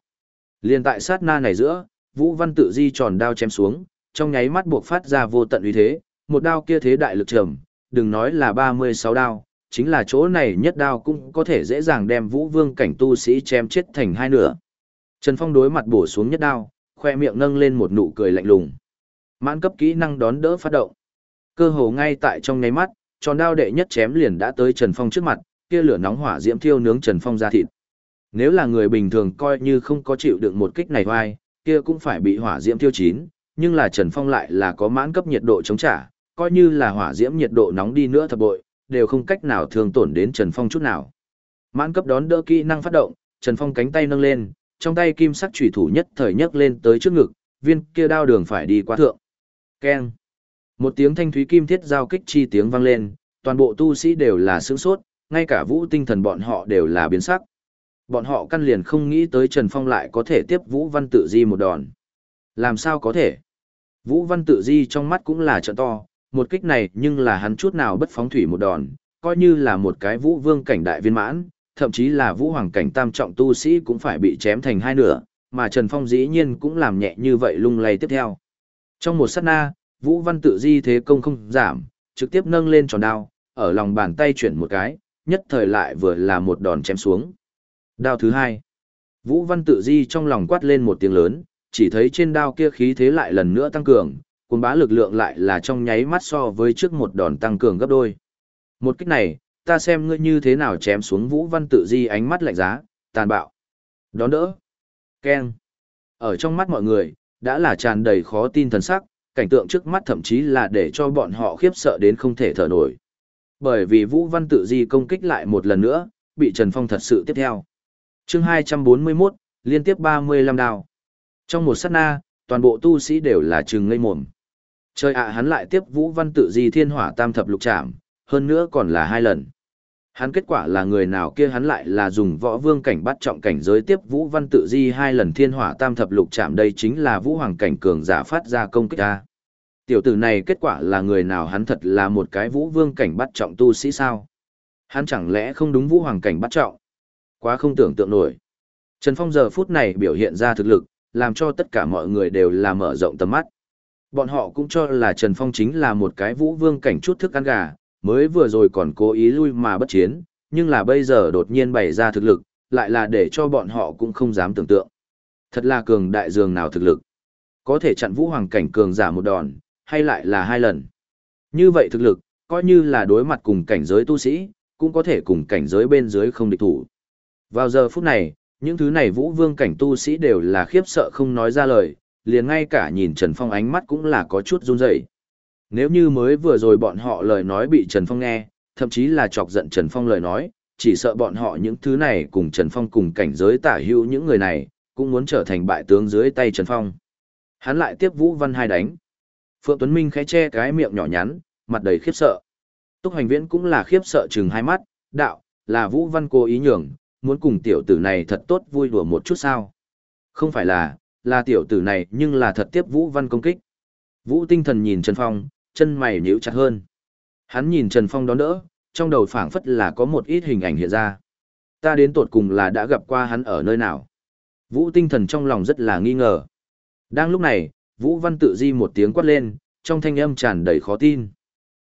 Liên tại sát na này giữa, Vũ Văn tự di tròn đao chém xuống, trong nháy mắt buộc phát ra vô tận uy thế, một đao kia thế đại lực trầm, đừng nói là 36 đao, chính là chỗ này nhất đao cũng có thể dễ dàng đem Vũ Vương cảnh tu sĩ chém chết thành hai nửa. Trần Phong đối mặt bổ xuống nhất đao, khoe miệng nâng lên một nụ cười lạnh lùng. Mãn cấp kỹ năng đón đỡ phát động. Cơ hồ ngay tại trong nháy mắt, tròn đao đệ nhất chém liền đã tới Trần Phong trước mặt, kia lửa nóng hỏa diễm thiêu nướng Trần Phong ra thịt. Nếu là người bình thường coi như không có chịu đựng một kích này hoai, kia cũng phải bị hỏa diễm thiêu chín, nhưng là Trần Phong lại là có mãn cấp nhiệt độ chống trả, coi như là hỏa diễm nhiệt độ nóng đi nữa thập bội, đều không cách nào thương tổn đến Trần Phong chút nào. Mãn cấp đón đỡ kỹ năng phát động, Trần Phong cánh tay nâng lên, trong tay kim sắc chủy thủ nhất thời nhấc lên tới trước ngực, viên kia đao đường phải đi qua thượng. Keng. Một tiếng thanh thúy kim thiết giao kích chi tiếng vang lên, toàn bộ tu sĩ đều là sướng sốt, ngay cả vũ tinh thần bọn họ đều là biến sắc. Bọn họ căn liền không nghĩ tới Trần Phong lại có thể tiếp Vũ Văn Tự Di một đòn. Làm sao có thể? Vũ Văn Tự Di trong mắt cũng là trợ to, một kích này nhưng là hắn chút nào bất phóng thủy một đòn, coi như là một cái Vũ Vương cảnh đại viên mãn, thậm chí là Vũ Hoàng cảnh tam trọng tu sĩ cũng phải bị chém thành hai nửa, mà Trần Phong dĩ nhiên cũng làm nhẹ như vậy lung lay tiếp theo. Trong một sát na, Vũ Văn Tự Di thế công không giảm, trực tiếp nâng lên tròn đao, ở lòng bàn tay chuyển một cái, nhất thời lại vừa là một đòn chém xuống. Đao thứ hai. Vũ Văn Tự Di trong lòng quát lên một tiếng lớn, chỉ thấy trên đao kia khí thế lại lần nữa tăng cường, cuốn bá lực lượng lại là trong nháy mắt so với trước một đòn tăng cường gấp đôi. Một kích này, ta xem ngươi như thế nào chém xuống Vũ Văn Tự Di ánh mắt lạnh giá, tàn bạo. Đón đỡ. Keng. Ở trong mắt mọi người, đã là tràn đầy khó tin thần sắc, cảnh tượng trước mắt thậm chí là để cho bọn họ khiếp sợ đến không thể thở nổi. Bởi vì Vũ Văn Tự Di công kích lại một lần nữa, bị Trần Phong thật sự tiếp theo. chương 241, liên tiếp 35 đào. Trong một sát na, toàn bộ tu sĩ đều là trừng ngây mồm. Trời ạ hắn lại tiếp Vũ Văn Tự Di thiên hỏa tam thập lục trảm, hơn nữa còn là hai lần. Hắn kết quả là người nào kia hắn lại là dùng võ vương cảnh bắt trọng cảnh giới tiếp Vũ Văn Tự Di hai lần thiên hỏa tam thập lục chạm đây chính là Vũ Hoàng cảnh cường giả phát ra công kích ta. Tiểu tử này kết quả là người nào hắn thật là một cái Vũ Vương cảnh bắt trọng tu sĩ sao? Hắn chẳng lẽ không đúng Vũ Hoàng cảnh bắt trọng? Quá không tưởng tượng nổi. Trần Phong giờ phút này biểu hiện ra thực lực, làm cho tất cả mọi người đều là mở rộng tầm mắt. Bọn họ cũng cho là Trần Phong chính là một cái Vũ Vương cảnh chút thức ăn gà, mới vừa rồi còn cố ý lui mà bất chiến, nhưng là bây giờ đột nhiên bày ra thực lực, lại là để cho bọn họ cũng không dám tưởng tượng. Thật là cường đại dường nào thực lực. Có thể chặn vũ hoàng cảnh cường giả một đòn, hay lại là hai lần. Như vậy thực lực, coi như là đối mặt cùng cảnh giới tu sĩ, cũng có thể cùng cảnh giới bên dưới không địch thủ. Vào giờ phút này, những thứ này vũ vương cảnh tu sĩ đều là khiếp sợ không nói ra lời, liền ngay cả nhìn Trần Phong ánh mắt cũng là có chút run rẩy. Nếu như mới vừa rồi bọn họ lời nói bị Trần Phong nghe, thậm chí là chọc giận Trần Phong lời nói, chỉ sợ bọn họ những thứ này cùng Trần Phong cùng cảnh giới tả hữu những người này, cũng muốn trở thành bại tướng dưới tay Trần Phong. Hắn lại tiếp Vũ Văn hai đánh. Phượng Tuấn Minh khẽ che cái miệng nhỏ nhắn, mặt đầy khiếp sợ. Túc Hoành Viễn cũng là khiếp sợ chừng hai mắt, đạo, là Vũ Văn cố ý nhường, muốn cùng tiểu tử này thật tốt vui đùa một chút sao. Không phải là, là tiểu tử này nhưng là thật tiếp Vũ Văn công kích. Vũ tinh thần nhìn Trần Phong, chân mày nhíu chặt hơn. Hắn nhìn Trần Phong đón đỡ, trong đầu phảng phất là có một ít hình ảnh hiện ra. Ta đến tột cùng là đã gặp qua hắn ở nơi nào. Vũ tinh thần trong lòng rất là nghi ngờ. Đang lúc này, Vũ Văn tự di một tiếng quát lên, trong thanh âm tràn đầy khó tin.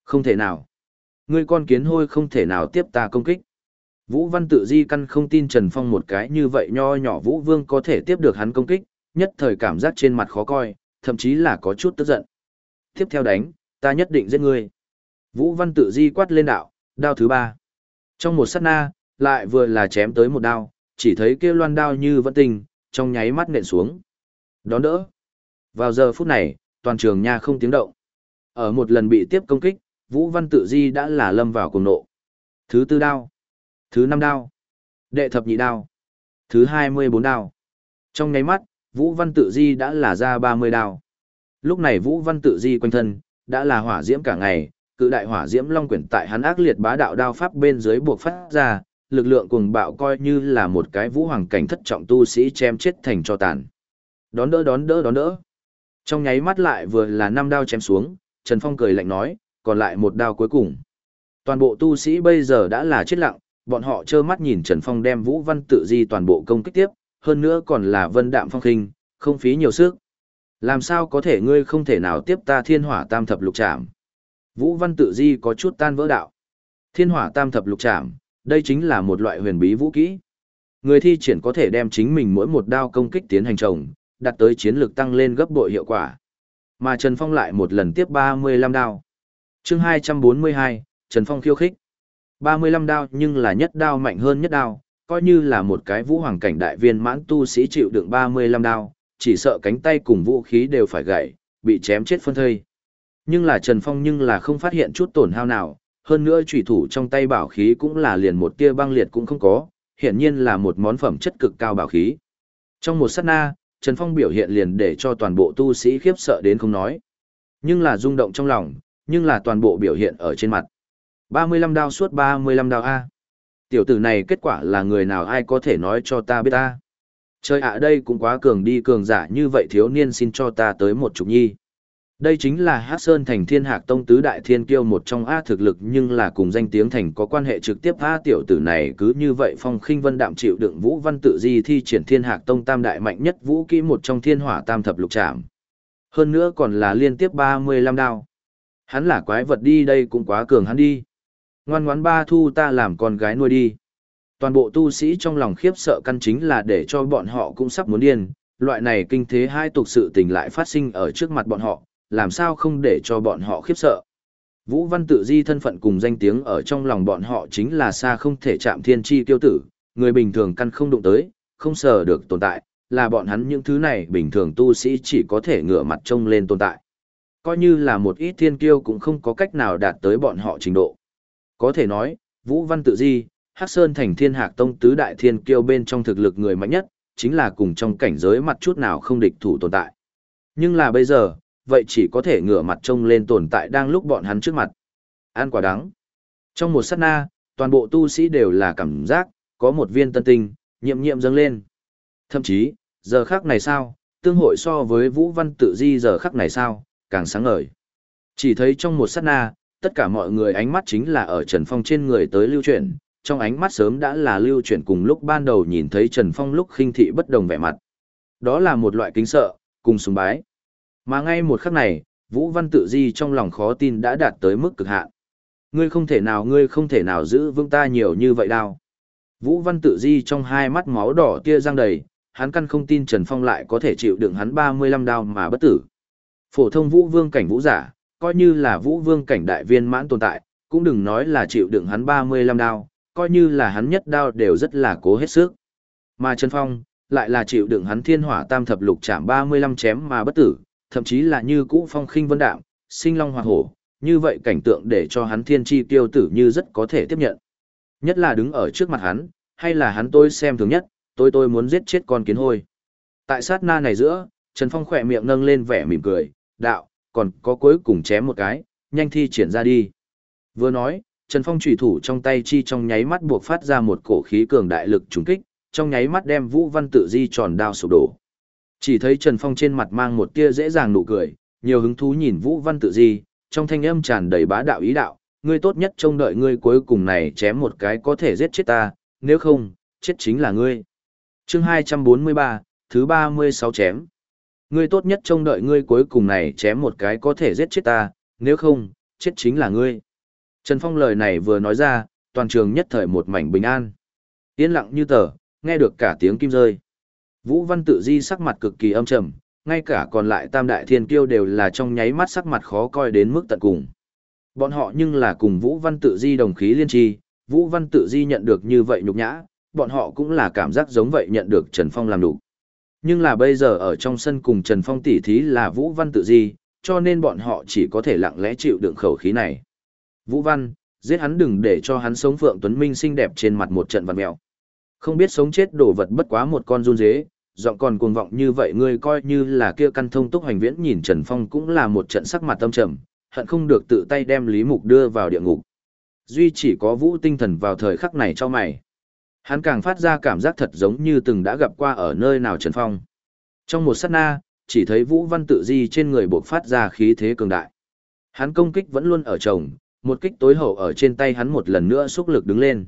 Không thể nào. Ngươi con kiến hôi không thể nào tiếp ta công kích. Vũ Văn tự di căn không tin Trần Phong một cái như vậy nho nhỏ Vũ Vương có thể tiếp được hắn công kích, nhất thời cảm giác trên mặt khó coi, thậm chí là có chút tức giận. Tiếp theo đánh, ta nhất định giết ngươi. Vũ Văn tự di quát lên đạo, đao thứ ba. Trong một sát na, lại vừa là chém tới một đao, chỉ thấy kia loan đao như vẫn tình, trong nháy mắt nện xuống. Đón đỡ. Vào giờ phút này, toàn trường nha không tiếng động. Ở một lần bị tiếp công kích, Vũ Văn tự di đã là lâm vào cùng nộ. Thứ tư đao. Thứ năm đao. Đệ thập nhị đao. Thứ hai mươi bốn đao. Trong nháy mắt, Vũ Văn tự di đã là ra ba mươi đao. Lúc này Vũ Văn tự di quanh thân, đã là hỏa diễm cả ngày, cự đại hỏa diễm long quyển tại hắn ác liệt bá đạo đao pháp bên dưới buộc phát ra, lực lượng cuồng bạo coi như là một cái vũ hoàng cảnh thất trọng tu sĩ chém chết thành cho tàn. Đón đỡ đón đỡ đón đỡ. Trong nháy mắt lại vừa là năm đao chém xuống, Trần Phong cười lạnh nói, còn lại một đao cuối cùng. Toàn bộ tu sĩ bây giờ đã là chết lặng, bọn họ trơ mắt nhìn Trần Phong đem Vũ Văn tự di toàn bộ công kích tiếp, hơn nữa còn là vân đạm phong khinh, không phí nhiều sức. Làm sao có thể ngươi không thể nào tiếp ta thiên hỏa tam thập lục trảm? Vũ Văn tự di có chút tan vỡ đạo. Thiên hỏa tam thập lục trảm, đây chính là một loại huyền bí vũ kỹ. Người thi triển có thể đem chính mình mỗi một đao công kích tiến hành trồng, đạt tới chiến lược tăng lên gấp bội hiệu quả. Mà Trần Phong lại một lần tiếp 35 đao. chương 242, Trần Phong khiêu khích. 35 đao nhưng là nhất đao mạnh hơn nhất đao, coi như là một cái vũ hoàng cảnh đại viên mãn tu sĩ chịu đựng 35 đao, chỉ sợ cánh tay cùng vũ khí đều phải gãy, bị chém chết phân thây. Nhưng là Trần Phong nhưng là không phát hiện chút tổn hao nào, hơn nữa chủy thủ trong tay bảo khí cũng là liền một tia băng liệt cũng không có, hiển nhiên là một món phẩm chất cực cao bảo khí. Trong một sát na, Trần Phong biểu hiện liền để cho toàn bộ tu sĩ khiếp sợ đến không nói. Nhưng là rung động trong lòng, nhưng là toàn bộ biểu hiện ở trên mặt. 35 đao suốt 35 đao A. Tiểu tử này kết quả là người nào ai có thể nói cho ta biết ta. Chơi ạ, đây cũng quá cường đi cường giả như vậy thiếu niên xin cho ta tới một chục nhi. Đây chính là Hát Sơn thành thiên hạc tông tứ đại thiên kiêu một trong A thực lực nhưng là cùng danh tiếng thành có quan hệ trực tiếp A tiểu tử này cứ như vậy phong khinh vân đạm chịu đựng vũ văn tự di thi triển thiên hạc tông tam đại mạnh nhất vũ kỹ một trong thiên hỏa tam thập lục trạm. Hơn nữa còn là liên tiếp 35 đao. Hắn là quái vật đi đây cũng quá cường hắn đi. Ngoan ngoãn ba thu ta làm con gái nuôi đi. Toàn bộ tu sĩ trong lòng khiếp sợ căn chính là để cho bọn họ cũng sắp muốn điên, loại này kinh thế hai tục sự tình lại phát sinh ở trước mặt bọn họ, làm sao không để cho bọn họ khiếp sợ. Vũ Văn tự di thân phận cùng danh tiếng ở trong lòng bọn họ chính là xa không thể chạm thiên chi tiêu tử, người bình thường căn không đụng tới, không sờ được tồn tại, là bọn hắn những thứ này bình thường tu sĩ chỉ có thể ngửa mặt trông lên tồn tại. Coi như là một ít thiên kiêu cũng không có cách nào đạt tới bọn họ trình độ. Có thể nói, Vũ Văn tự di, Hắc Sơn thành thiên hạc tông tứ đại thiên kiêu bên trong thực lực người mạnh nhất, chính là cùng trong cảnh giới mặt chút nào không địch thủ tồn tại. Nhưng là bây giờ, vậy chỉ có thể ngửa mặt trông lên tồn tại đang lúc bọn hắn trước mặt. An quả đắng. Trong một sát na, toàn bộ tu sĩ đều là cảm giác, có một viên tân tinh, nhiệm nhiệm dâng lên. Thậm chí, giờ khắc này sao, tương hội so với Vũ Văn tự di giờ khắc này sao, càng sáng ngời. Chỉ thấy trong một sát na, tất cả mọi người ánh mắt chính là ở Trần Phong trên người tới lưu chuyển, trong ánh mắt sớm đã là lưu chuyển cùng lúc ban đầu nhìn thấy Trần Phong lúc khinh thị bất đồng vẻ mặt. Đó là một loại kính sợ, cùng sùng bái. Mà ngay một khắc này, Vũ Văn tự di trong lòng khó tin đã đạt tới mức cực hạn. Ngươi không thể nào ngươi không thể nào giữ vững ta nhiều như vậy đâu. Vũ Văn tự di trong hai mắt máu đỏ tia răng đầy, hắn căn không tin Trần Phong lại có thể chịu đựng hắn 35 đao mà bất tử. Phổ thông Vũ Vương cảnh vũ giả, coi như là Vũ Vương cảnh đại viên mãn tồn tại, cũng đừng nói là chịu đựng hắn 35 đao, coi như là hắn nhất đao đều rất là cố hết sức. Mà Trần Phong, lại là chịu đựng hắn thiên hỏa tam thập lục chạm 35 chém mà bất tử, thậm chí là như cũ phong khinh vân đạm, sinh long hoa hổ, như vậy cảnh tượng để cho hắn thiên chi tiêu tử như rất có thể tiếp nhận. Nhất là đứng ở trước mặt hắn, hay là hắn tôi xem thường nhất, tôi tôi muốn giết chết con kiến hôi. Tại sát na này giữa, Trần Phong khỏe miệng nâng lên vẻ mỉm cười, đạo, còn có cuối cùng chém một cái, nhanh thi triển ra đi. Vừa nói, Trần Phong chủy thủ trong tay chi trong nháy mắt buộc phát ra một cổ khí cường đại lực trùng kích, trong nháy mắt đem Vũ Văn Tự Di tròn đao sụp đổ. Chỉ thấy Trần Phong trên mặt mang một tia dễ dàng nụ cười, nhiều hứng thú nhìn Vũ Văn Tự Di, trong thanh âm tràn đầy bá đạo ý đạo, ngươi tốt nhất trông đợi ngươi cuối cùng này chém một cái có thể giết chết ta, nếu không, chết chính là ngươi. Chương 243, thứ 36 chém. Ngươi tốt nhất trông đợi ngươi cuối cùng này chém một cái có thể giết chết ta, nếu không, chết chính là ngươi. Trần Phong lời này vừa nói ra, toàn trường nhất thời một mảnh bình an. Yên lặng như tờ, nghe được cả tiếng kim rơi. Vũ Văn Tự Di sắc mặt cực kỳ âm trầm, ngay cả còn lại tam đại thiên kiêu đều là trong nháy mắt sắc mặt khó coi đến mức tận cùng. Bọn họ nhưng là cùng Vũ Văn Tự Di đồng khí liên tri, Vũ Văn Tự Di nhận được như vậy nhục nhã, bọn họ cũng là cảm giác giống vậy nhận được Trần Phong làm đủ. Nhưng là bây giờ ở trong sân cùng Trần Phong tỉ thí là Vũ Văn Tự Di, cho nên bọn họ chỉ có thể lặng lẽ chịu đựng khẩu khí này. Vũ Văn, giết hắn đừng để cho hắn sống Phượng Tuấn Minh xinh đẹp trên mặt một trận văn mèo. Không biết sống chết đổ vật bất quá một con run dế, giọng còn cuồng vọng như vậy ngươi coi như là kia căn thông túc hành viễn nhìn Trần Phong cũng là một trận sắc mặt tâm trầm, hận không được tự tay đem Lý Mục đưa vào địa ngục. Duy chỉ có vũ tinh thần vào thời khắc này cho mày. Hắn càng phát ra cảm giác thật giống như từng đã gặp qua ở nơi nào Trần Phong. Trong một sát na, chỉ thấy vũ văn tự di trên người bộc phát ra khí thế cường đại. Hắn công kích vẫn luôn ở chồng, một kích tối hậu ở trên tay hắn một lần nữa xúc lực đứng lên.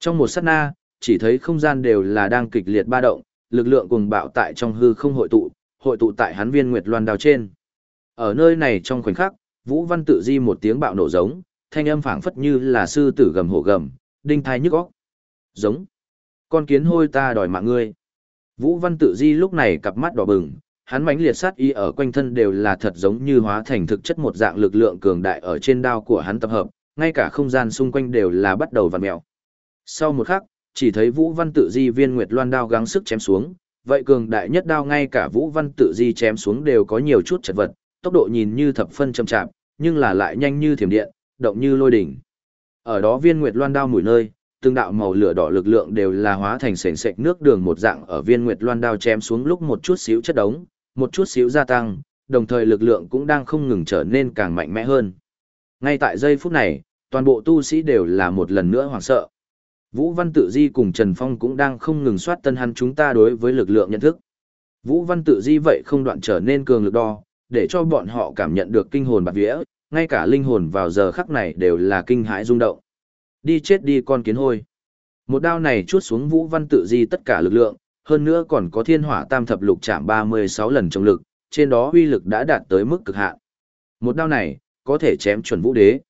Trong một sát na, chỉ thấy không gian đều là đang kịch liệt ba động, lực lượng cùng bạo tại trong hư không hội tụ, hội tụ tại hắn viên nguyệt loan đào trên. Ở nơi này trong khoảnh khắc, Vũ Văn tự di một tiếng bạo nổ giống, thanh âm phảng phất như là sư tử gầm hổ gầm, đinh thai nhức óc. Giống. Con kiến hôi ta đòi mạng ngươi. Vũ Văn tự di lúc này cặp mắt đỏ bừng, hắn mãnh liệt sát y ở quanh thân đều là thật giống như hóa thành thực chất một dạng lực lượng cường đại ở trên đao của hắn tập hợp, ngay cả không gian xung quanh đều là bắt đầu vặn mèo. Sau một khắc, chỉ thấy Vũ Văn Tự Di viên nguyệt loan đao gắng sức chém xuống, vậy cường đại nhất đao ngay cả Vũ Văn Tự Di chém xuống đều có nhiều chút chật vật, tốc độ nhìn như thập phân chậm chạp, nhưng là lại nhanh như thiểm điện, động như lôi đỉnh. Ở đó viên nguyệt loan đao mùi nơi, từng đạo màu lửa đỏ lực lượng đều là hóa thành sền sệt nước đường một dạng ở viên nguyệt loan đao chém xuống lúc một chút xíu chất đống, một chút xíu gia tăng, đồng thời lực lượng cũng đang không ngừng trở nên càng mạnh mẽ hơn. Ngay tại giây phút này, toàn bộ tu sĩ đều là một lần nữa hoảng sợ. Vũ Văn Tự Di cùng Trần Phong cũng đang không ngừng soát tân hắn chúng ta đối với lực lượng nhận thức. Vũ Văn Tự Di vậy không đoạn trở nên cường lực đo, để cho bọn họ cảm nhận được kinh hồn bạc vía, ngay cả linh hồn vào giờ khắc này đều là kinh hãi rung động. Đi chết đi con kiến hôi. Một đao này chuốt xuống Vũ Văn Tự Di tất cả lực lượng, hơn nữa còn có thiên hỏa tam thập lục chạm 36 lần trọng lực, trên đó uy lực đã đạt tới mức cực hạn. Một đao này, có thể chém chuẩn vũ đế.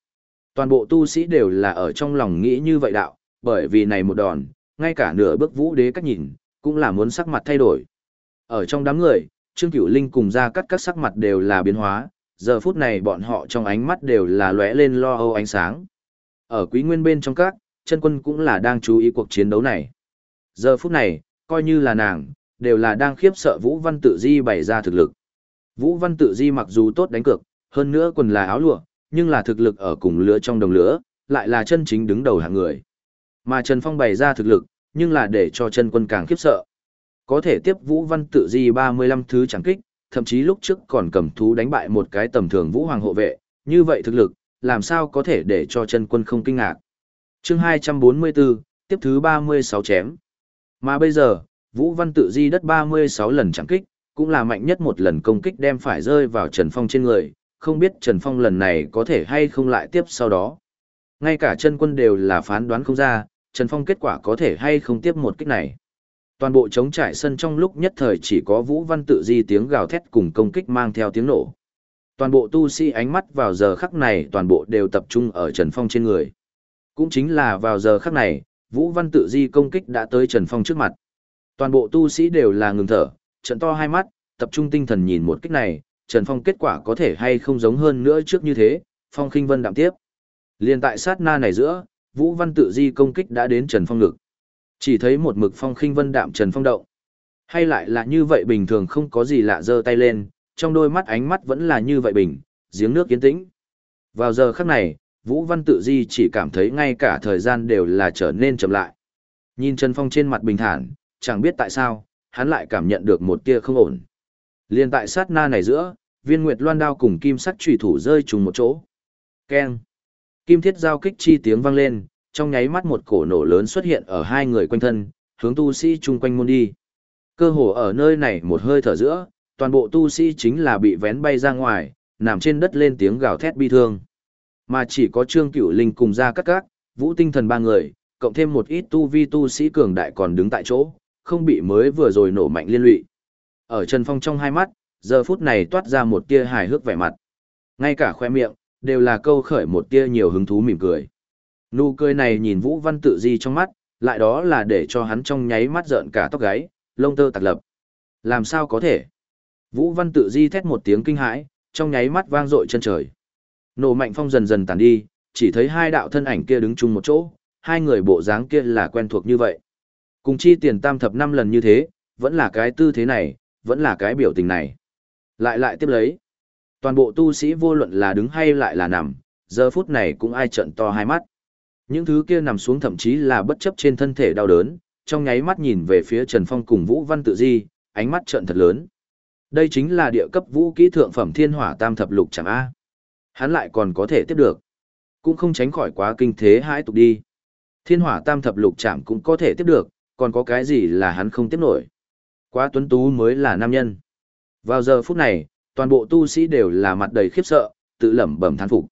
Toàn bộ tu sĩ đều là ở trong lòng nghĩ như vậy đạo, bởi vì này một đòn, ngay cả nửa bước vũ đế cách nhìn, cũng là muốn sắc mặt thay đổi. Ở trong đám người, Trương Cửu Linh cùng ra cắt các sắc mặt đều là biến hóa, giờ phút này bọn họ trong ánh mắt đều là lóe lên lo âu ánh sáng. Ở quý nguyên bên trong các, chân quân cũng là đang chú ý cuộc chiến đấu này. Giờ phút này, coi như là nàng, đều là đang khiếp sợ Vũ Văn Tự Di bày ra thực lực. Vũ Văn Tự Di mặc dù tốt đánh cược, hơn nữa quần là áo lụa, nhưng là thực lực ở cùng lứa trong đồng lứa, lại là chân chính đứng đầu hạng người. Mà Trần Phong bày ra thực lực, nhưng là để cho chân quân càng khiếp sợ. Có thể tiếp Vũ Văn Tự Di 35 thứ chẳng kích, thậm chí lúc trước còn cầm thú đánh bại một cái tầm thường Vũ Hoàng hộ vệ, như vậy thực lực, làm sao có thể để cho chân quân không kinh ngạc. chương 244, tiếp thứ 36 chém. Mà bây giờ, Vũ Văn tự di đất 36 lần chẳng kích, cũng là mạnh nhất một lần công kích đem phải rơi vào Trần Phong trên người, không biết Trần Phong lần này có thể hay không lại tiếp sau đó. Ngay cả chân quân đều là phán đoán không ra, Trần Phong kết quả có thể hay không tiếp một kích này. Toàn bộ chống trải sân trong lúc nhất thời chỉ có Vũ Văn tự di tiếng gào thét cùng công kích mang theo tiếng nổ. Toàn bộ tu sĩ ánh mắt vào giờ khắc này toàn bộ đều tập trung ở Trần Phong trên người. Cũng chính là vào giờ khắc này, Vũ Văn tự di công kích đã tới Trần Phong trước mặt. Toàn bộ tu sĩ đều là ngừng thở, trận to hai mắt, tập trung tinh thần nhìn một kích này, Trần Phong kết quả có thể hay không giống hơn nữa trước như thế, Phong Khinh Vân đạm tiếp. Liên tại sát na này giữa, Vũ Văn tự di công kích đã đến Trần Phong ngực. Chỉ thấy một mực Phong Khinh Vân đạm Trần Phong động. Hay lại là như vậy bình thường không có gì lạ giơ tay lên, trong đôi mắt ánh mắt vẫn là như vậy bình, giếng nước yên tĩnh. Vào giờ khắc này, Vũ Văn tự di chỉ cảm thấy ngay cả thời gian đều là trở nên chậm lại. Nhìn Trần Phong trên mặt bình thản, chẳng biết tại sao, hắn lại cảm nhận được một tia không ổn. Liên tại sát na này giữa, viên nguyệt loan đao cùng kim sắc trùy thủ rơi trùng một chỗ. Keng. Kim thiết giao kích chi tiếng vang lên, trong nháy mắt một cổ nổ lớn xuất hiện ở hai người quanh thân, hướng tu sĩ chung quanh môn đi. Cơ hồ ở nơi này một hơi thở giữa, toàn bộ tu sĩ chính là bị vén bay ra ngoài, nằm trên đất lên tiếng gào thét bi thương. Mà chỉ có Trương Cửu Linh cùng ra cắt cát, vũ tinh thần ba người, cộng thêm một ít tu vi tu sĩ cường đại còn đứng tại chỗ, không bị mới vừa rồi nổ mạnh liên lụy. Ở Trần Phong trong hai mắt, giờ phút này toát ra một tia hài hước vẻ mặt. Ngay cả khoe miệng, đều là câu khởi một tia nhiều hứng thú mỉm cười. Nụ cười này nhìn Vũ Văn tự di trong mắt, lại đó là để cho hắn trong nháy mắt giận cả tóc gáy, lông tơ tạc lập. Làm sao có thể? Vũ Văn tự di thét một tiếng kinh hãi, trong nháy mắt vang dội chân trời. Nổ mạnh phong dần dần tàn đi, chỉ thấy hai đạo thân ảnh kia đứng chung một chỗ, hai người bộ dáng kia là quen thuộc như vậy. Cùng chi tiền tam thập năm lần như thế, vẫn là cái tư thế này, vẫn là cái biểu tình này. Lại lại tiếp lấy. Toàn bộ tu sĩ vô luận là đứng hay lại là nằm, giờ phút này cũng ai trận to hai mắt. Những thứ kia nằm xuống thậm chí là bất chấp trên thân thể đau đớn, trong nháy mắt nhìn về phía Trần Phong cùng Vũ Văn Tự Di, ánh mắt trận thật lớn. Đây chính là địa cấp vũ kỹ thượng phẩm thiên hỏa tam thập lục chẳng A. Hắn lại còn có thể tiếp được. Cũng không tránh khỏi quá kinh thế hãi tục đi. Thiên hỏa tam thập lục chạm cũng có thể tiếp được, còn có cái gì là hắn không tiếp nổi. Quá tuấn tú mới là nam nhân. Vào giờ phút này, toàn bộ tu sĩ đều là mặt đầy khiếp sợ, tự lẩm bẩm thán phục.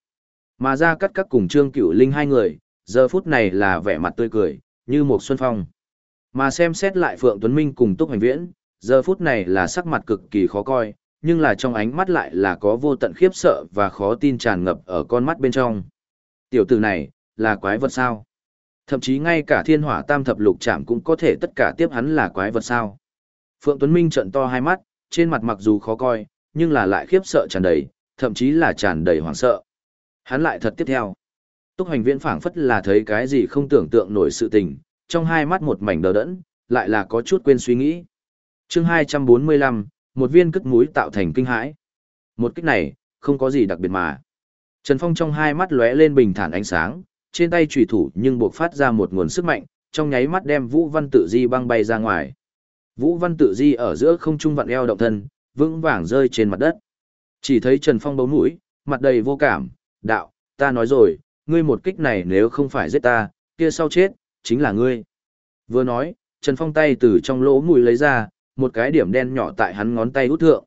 Mà ra cắt các cùng Trương Cửu Linh hai người, giờ phút này là vẻ mặt tươi cười, như một xuân phong. Mà xem xét lại Phượng Tuấn Minh cùng Túc Hành Viễn, giờ phút này là sắc mặt cực kỳ khó coi, nhưng là trong ánh mắt lại là có vô tận khiếp sợ và khó tin tràn ngập ở con mắt bên trong. Tiểu tử này, là quái vật sao? Thậm chí ngay cả thiên hỏa tam thập lục chạm cũng có thể tất cả tiếp hắn là quái vật sao. Phượng Tuấn Minh trận to hai mắt, trên mặt mặc dù khó coi, nhưng là lại khiếp sợ tràn đầy, thậm chí là tràn đầy hoảng sợ. Hắn lại thật tiếp theo. Túc hành viễn phảng phất là thấy cái gì không tưởng tượng nổi sự tình, trong hai mắt một mảnh đờ đẫn, lại là có chút quên suy nghĩ chương 245, một viên cất mũi tạo thành kinh hãi. Một kích này, không có gì đặc biệt mà. Trần Phong trong hai mắt lóe lên bình thản ánh sáng, trên tay trùy thủ nhưng buộc phát ra một nguồn sức mạnh, trong nháy mắt đem Vũ Văn Tự Di băng bay ra ngoài. Vũ Văn Tự Di ở giữa không trung vặn eo động thân, vững vàng rơi trên mặt đất. Chỉ thấy Trần Phong bấu mũi, mặt đầy vô cảm, đạo, ta nói rồi, ngươi một kích này nếu không phải giết ta, kia sau chết, chính là ngươi. Vừa nói, Trần Phong tay từ trong lỗ mũi lấy ra, một cái điểm đen nhỏ tại hắn ngón tay út thượng.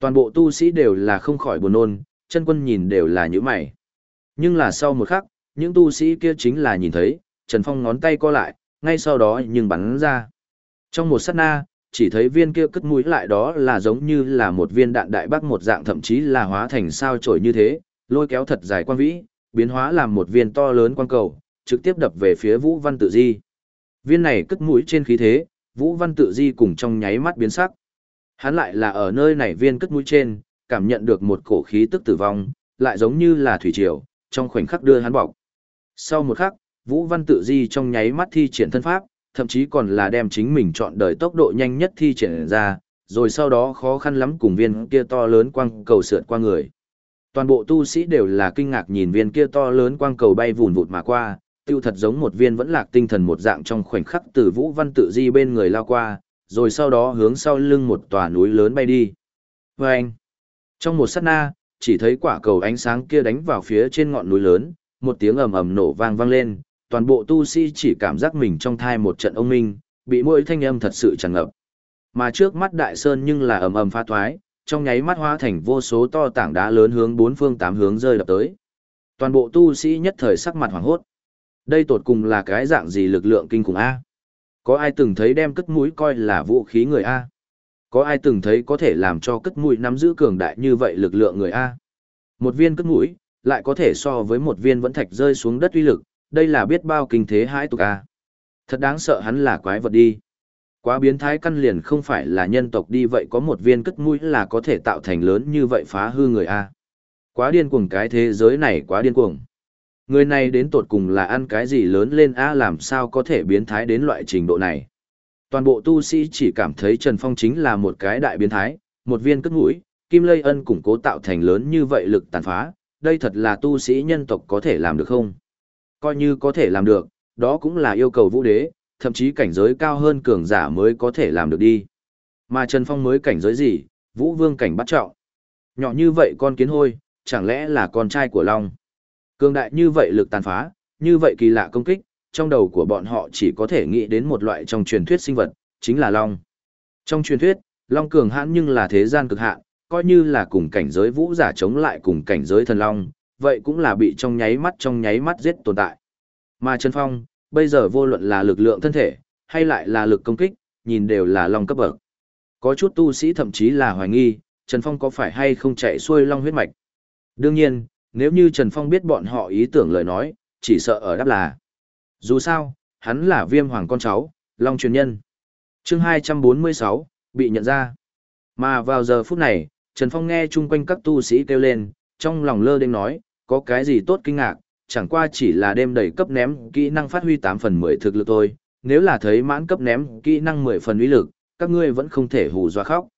Toàn bộ tu sĩ đều là không khỏi buồn nôn, chân quân nhìn đều là như mày. Nhưng là sau một khắc, những tu sĩ kia chính là nhìn thấy, Trần Phong ngón tay co lại, ngay sau đó nhưng bắn ra. Trong một sát na, chỉ thấy viên kia cất mũi lại đó là giống như là một viên đạn đại bác một dạng thậm chí là hóa thành sao trổi như thế, lôi kéo thật dài quan vĩ, biến hóa làm một viên to lớn quan cầu, trực tiếp đập về phía Vũ Văn Tự Di. Viên này cất mũi trên khí thế, Vũ Văn Tự Di cùng trong nháy mắt biến sắc. Hắn lại là ở nơi này viên cất mũi trên, cảm nhận được một cổ khí tức tử vong, lại giống như là thủy triều, trong khoảnh khắc đưa hắn bọc. Sau một khắc, Vũ Văn Tự Di trong nháy mắt thi triển thân pháp, thậm chí còn là đem chính mình chọn đời tốc độ nhanh nhất thi triển ra, rồi sau đó khó khăn lắm cùng viên kia to lớn quang cầu sượt qua người. Toàn bộ tu sĩ đều là kinh ngạc nhìn viên kia to lớn quang cầu bay vùn vụt mà qua, tiêu thật giống một viên vẫn lạc tinh thần một dạng trong khoảnh khắc từ Vũ Văn Tự Di bên người lao qua, rồi sau đó hướng sau lưng một tòa núi lớn bay đi. Và anh, trong một sát na, chỉ thấy quả cầu ánh sáng kia đánh vào phía trên ngọn núi lớn, một tiếng ầm ầm nổ vang vang lên, toàn bộ tu sĩ chỉ cảm giác mình trong thai một trận ông minh, bị mỗi thanh âm thật sự tràn ngập. Mà trước mắt đại sơn nhưng là ầm ầm pha thoái, trong nháy mắt hóa thành vô số to tảng đá lớn hướng bốn phương tám hướng rơi đập tới. Toàn bộ tu sĩ nhất thời sắc mặt hoảng hốt. Đây tột cùng là cái dạng gì lực lượng kinh khủng A? Có ai từng thấy đem cất mũi coi là vũ khí người A? Có ai từng thấy có thể làm cho cất mũi nắm giữ cường đại như vậy lực lượng người A? Một viên cất mũi, lại có thể so với một viên vẫn thạch rơi xuống đất uy lực, đây là biết bao kinh thế hãi tục A. Thật đáng sợ hắn là quái vật đi. Quá biến thái căn liền không phải là nhân tộc đi vậy có một viên cất mũi là có thể tạo thành lớn như vậy phá hư người A. Quá điên cuồng cái thế giới này quá điên cuồng. Người này đến tột cùng là ăn cái gì lớn lên A làm sao có thể biến thái đến loại trình độ này. Toàn bộ tu sĩ chỉ cảm thấy Trần Phong chính là một cái đại biến thái, một viên cất mũi, Kim Lây Ân củng cố tạo thành lớn như vậy lực tàn phá, đây thật là tu sĩ nhân tộc có thể làm được không? Coi như có thể làm được, đó cũng là yêu cầu vũ đế, thậm chí cảnh giới cao hơn cường giả mới có thể làm được đi. Mà Trần Phong mới cảnh giới gì, vũ vương cảnh bắt trọng. Nhỏ như vậy con kiến hôi, chẳng lẽ là con trai của Long? Cường đại như vậy lực tàn phá, như vậy kỳ lạ công kích, trong đầu của bọn họ chỉ có thể nghĩ đến một loại trong truyền thuyết sinh vật, chính là Long. Trong truyền thuyết, Long cường hãn nhưng là thế gian cực hạn, coi như là cùng cảnh giới vũ giả chống lại cùng cảnh giới thần Long, vậy cũng là bị trong nháy mắt trong nháy mắt giết tồn tại. Mà Trần Phong, bây giờ vô luận là lực lượng thân thể, hay lại là lực công kích, nhìn đều là Long cấp bậc. Có chút tu sĩ thậm chí là hoài nghi, Trần Phong có phải hay không chạy xuôi Long huyết mạch. Đương nhiên, nếu như Trần Phong biết bọn họ ý tưởng lời nói, chỉ sợ ở đáp là. Dù sao, hắn là viêm hoàng con cháu, Long truyền nhân. chương 246, bị nhận ra. Mà vào giờ phút này, Trần Phong nghe chung quanh các tu sĩ kêu lên, trong lòng lơ đêm nói, có cái gì tốt kinh ngạc, chẳng qua chỉ là đêm đầy cấp ném kỹ năng phát huy 8 phần 10 thực lực thôi, nếu là thấy mãn cấp ném kỹ năng 10 phần uy lực, các ngươi vẫn không thể hù dọa khóc.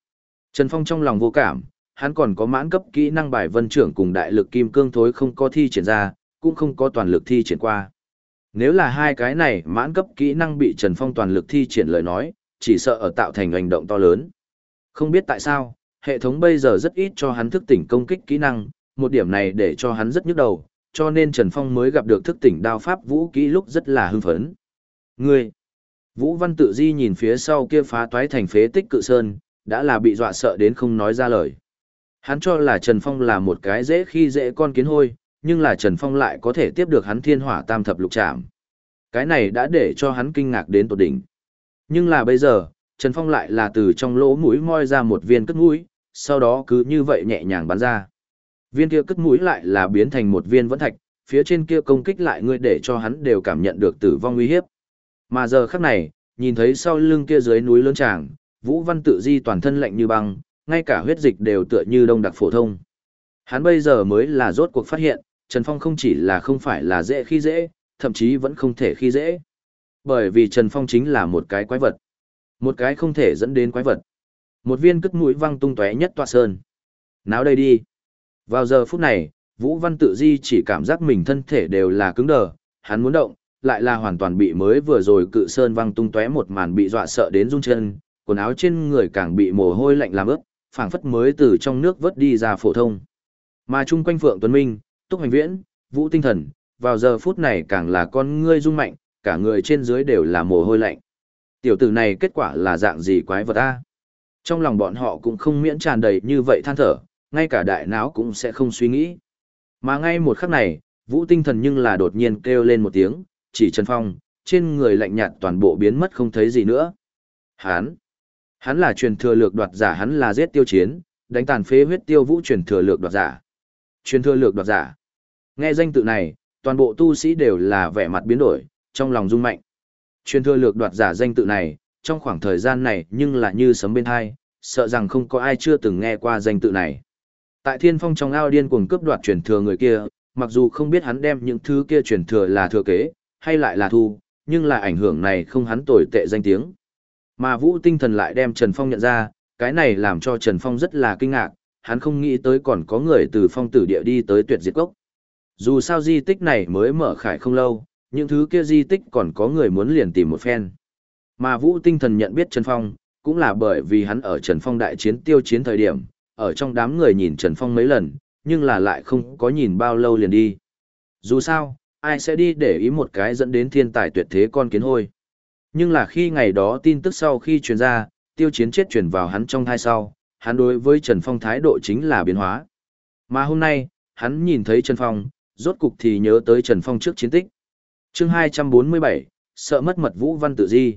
Trần Phong trong lòng vô cảm, hắn còn có mãn cấp kỹ năng bài vân trưởng cùng đại lực kim cương thối không có thi triển ra, cũng không có toàn lực thi triển qua. Nếu là hai cái này mãn cấp kỹ năng bị Trần Phong toàn lực thi triển lời nói, chỉ sợ ở tạo thành hành động to lớn. Không biết tại sao, hệ thống bây giờ rất ít cho hắn thức tỉnh công kích kỹ năng, một điểm này để cho hắn rất nhức đầu, cho nên Trần Phong mới gặp được thức tỉnh đao pháp vũ kỹ lúc rất là hưng phấn. Ngươi! Vũ Văn tự di nhìn phía sau kia phá toái thành phế tích cự sơn, đã là bị dọa sợ đến không nói ra lời. Hắn cho là Trần Phong là một cái dễ khi dễ con kiến hôi, nhưng là Trần Phong lại có thể tiếp được hắn thiên hỏa tam thập lục trạm. Cái này đã để cho hắn kinh ngạc đến tột đỉnh. Nhưng là bây giờ, Trần Phong lại là từ trong lỗ mũi moi ra một viên cất mũi, sau đó cứ như vậy nhẹ nhàng bắn ra. Viên kia cất mũi lại là biến thành một viên vẫn thạch, phía trên kia công kích lại ngươi để cho hắn đều cảm nhận được tử vong uy hiếp. Mà giờ khắc này, nhìn thấy sau lưng kia dưới núi lớn tràng, Vũ Văn tự di toàn thân lạnh như băng, ngay cả huyết dịch đều tựa như đông đặc phổ thông. Hắn bây giờ mới là rốt cuộc phát hiện, Trần Phong không chỉ là không phải là dễ khi dễ, thậm chí vẫn không thể khi dễ. Bởi vì Trần Phong chính là một cái quái vật. Một cái không thể dẫn đến quái vật. Một viên cất mũi văng tung tóe nhất tọa sơn. Náo đây đi. Vào giờ phút này, Vũ Văn tự di chỉ cảm giác mình thân thể đều là cứng đờ, hắn muốn động, lại là hoàn toàn bị mới vừa rồi cự sơn văng tung tóe một màn bị dọa sợ đến rung chân, quần áo trên người càng bị mồ hôi lạnh làm ướt, phảng phất mới từ trong nước vớt đi ra phổ thông. Mà chung quanh Phượng Tuấn Minh, Túc Hoành Viễn, Vũ Tinh Thần, vào giờ phút này càng là con ngươi rung mạnh, cả người trên dưới đều là mồ hôi lạnh. Tiểu tử này kết quả là dạng gì quái vật a? Trong lòng bọn họ cũng không miễn tràn đầy như vậy than thở, ngay cả đại não cũng sẽ không suy nghĩ. Mà ngay một khắc này, Vũ Tinh Thần nhưng là đột nhiên kêu lên một tiếng, chỉ Trần Phong, trên người lạnh nhạt toàn bộ biến mất không thấy gì nữa. Hán! Hắn là truyền thừa lược đoạt giả hắn là giết tiêu chiến, đánh tàn phế huyết tiêu vũ truyền thừa lược đoạt giả. Truyền thừa lược đoạt giả. Nghe danh tự này, toàn bộ tu sĩ đều là vẻ mặt biến đổi, trong lòng rung mạnh. Truyền thừa lược đoạt giả danh tự này, trong khoảng thời gian này nhưng là như sấm bên hai, sợ rằng không có ai chưa từng nghe qua danh tự này. Tại thiên phong trong ao điên cuồng cướp đoạt truyền thừa người kia, mặc dù không biết hắn đem những thứ kia truyền thừa là thừa kế, hay lại là thu, nhưng là ảnh hưởng này không hắn tồi tệ danh tiếng. Mà vũ tinh thần lại đem Trần Phong nhận ra, cái này làm cho Trần Phong rất là kinh ngạc, hắn không nghĩ tới còn có người từ phong tử địa đi tới tuyệt diệt cốc. Dù sao di tích này mới mở khải không lâu, những thứ kia di tích còn có người muốn liền tìm một phen. Mà vũ tinh thần nhận biết Trần Phong, cũng là bởi vì hắn ở Trần Phong đại chiến tiêu chiến thời điểm, ở trong đám người nhìn Trần Phong mấy lần, nhưng là lại không có nhìn bao lâu liền đi. Dù sao, ai sẽ đi để ý một cái dẫn đến thiên tài tuyệt thế con kiến hôi. Nhưng là khi ngày đó tin tức sau khi truyền ra, tiêu chiến chết truyền vào hắn trong thai sau, hắn đối với Trần Phong thái độ chính là biến hóa. Mà hôm nay, hắn nhìn thấy Trần Phong, rốt cục thì nhớ tới Trần Phong trước chiến tích. chương 247, sợ mất mật Vũ Văn Tự Di.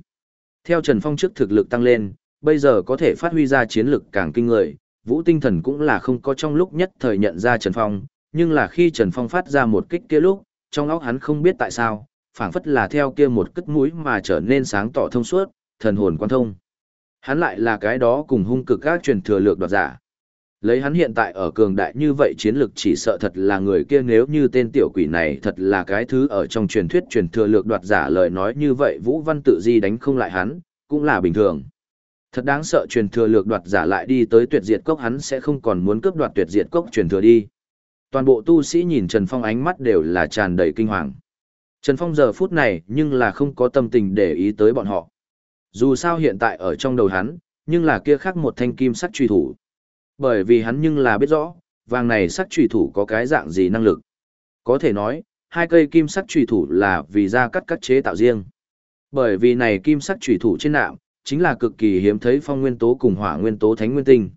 Theo Trần Phong trước thực lực tăng lên, bây giờ có thể phát huy ra chiến lực càng kinh người, Vũ Tinh Thần cũng là không có trong lúc nhất thời nhận ra Trần Phong, nhưng là khi Trần Phong phát ra một kích kia lúc, trong óc hắn không biết tại sao, phảng phất là theo kia một cất mũi mà trở nên sáng tỏ thông suốt, thần hồn quan thông. Hắn lại là cái đó cùng hung cực các truyền thừa lược đoạt giả. Lấy hắn hiện tại ở cường đại như vậy chiến lực chỉ sợ thật là người kia nếu như tên tiểu quỷ này thật là cái thứ ở trong truyền thuyết truyền thừa lược đoạt giả lời nói như vậy Vũ Văn tự di đánh không lại hắn, cũng là bình thường. Thật đáng sợ truyền thừa lược đoạt giả lại đi tới tuyệt diệt cốc hắn sẽ không còn muốn cướp đoạt tuyệt diệt cốc truyền thừa đi. Toàn bộ tu sĩ nhìn Trần Phong ánh mắt đều là tràn đầy kinh hoàng. Trần Phong giờ phút này nhưng là không có tâm tình để ý tới bọn họ. Dù sao hiện tại ở trong đầu hắn, nhưng là kia khác một thanh kim sắc truy thủ. Bởi vì hắn nhưng là biết rõ, vàng này sắc truy thủ có cái dạng gì năng lực. Có thể nói, hai cây kim sắc truy thủ là vì ra cắt cắt chế tạo riêng. Bởi vì này kim sắc truy thủ trên nạm, chính là cực kỳ hiếm thấy phong nguyên tố cùng hỏa nguyên tố thánh nguyên tinh.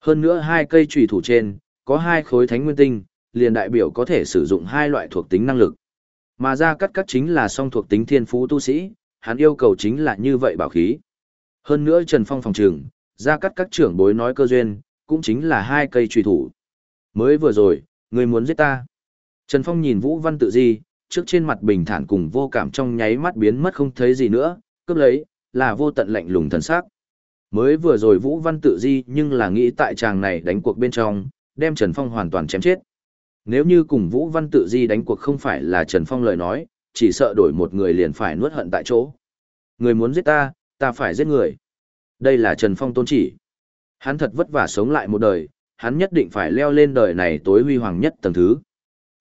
Hơn nữa hai cây truy thủ trên, có hai khối thánh nguyên tinh, liền đại biểu có thể sử dụng hai loại thuộc tính năng lực. Mà ra cắt cắt chính là song thuộc tính thiên phú tu sĩ, hắn yêu cầu chính là như vậy bảo khí. Hơn nữa Trần Phong phòng trường, ra cắt các trưởng bối nói cơ duyên, cũng chính là hai cây truy thủ. Mới vừa rồi, người muốn giết ta. Trần Phong nhìn Vũ Văn tự di, trước trên mặt bình thản cùng vô cảm trong nháy mắt biến mất không thấy gì nữa, cướp lấy, là vô tận lạnh lùng thần sắc. Mới vừa rồi Vũ Văn tự di nhưng là nghĩ tại chàng này đánh cuộc bên trong, đem Trần Phong hoàn toàn chém chết. Nếu như cùng Vũ Văn tự di đánh cuộc không phải là Trần Phong lời nói, chỉ sợ đổi một người liền phải nuốt hận tại chỗ. Người muốn giết ta, ta phải giết người. Đây là Trần Phong tôn chỉ. Hắn thật vất vả sống lại một đời, hắn nhất định phải leo lên đời này tối huy hoàng nhất tầng thứ.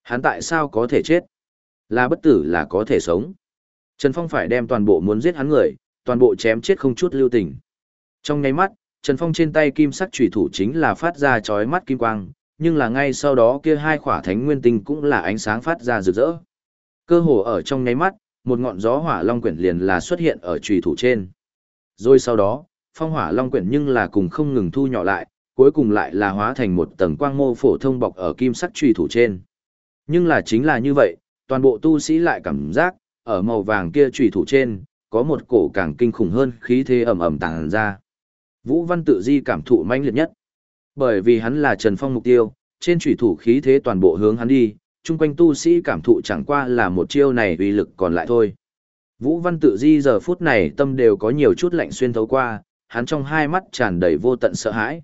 Hắn tại sao có thể chết? Là bất tử là có thể sống. Trần Phong phải đem toàn bộ muốn giết hắn người, toàn bộ chém chết không chút lưu tình. Trong nháy mắt, Trần Phong trên tay kim sắc chủy thủ chính là phát ra chói mắt kim quang, nhưng là ngay sau đó kia hai khỏa thánh nguyên tinh cũng là ánh sáng phát ra rực rỡ. Cơ hồ ở trong nháy mắt, một ngọn gió hỏa long quyển liền là xuất hiện ở trùy thủ trên. Rồi sau đó, phong hỏa long quyển nhưng là cùng không ngừng thu nhỏ lại, cuối cùng lại là hóa thành một tầng quang mô phổ thông bọc ở kim sắc trùy thủ trên. Nhưng là chính là như vậy, toàn bộ tu sĩ lại cảm giác, ở màu vàng kia trùy thủ trên, có một cổ càng kinh khủng hơn khí thế ẩm ẩm tàng ra. Vũ Văn tự di cảm thụ mãnh liệt nhất. Bởi vì hắn là Trần Phong mục tiêu, trên chủy thủ khí thế toàn bộ hướng hắn đi, chung quanh tu sĩ cảm thụ chẳng qua là một chiêu này uy lực còn lại thôi. Vũ Văn tự di giờ phút này tâm đều có nhiều chút lạnh xuyên thấu qua, hắn trong hai mắt tràn đầy vô tận sợ hãi.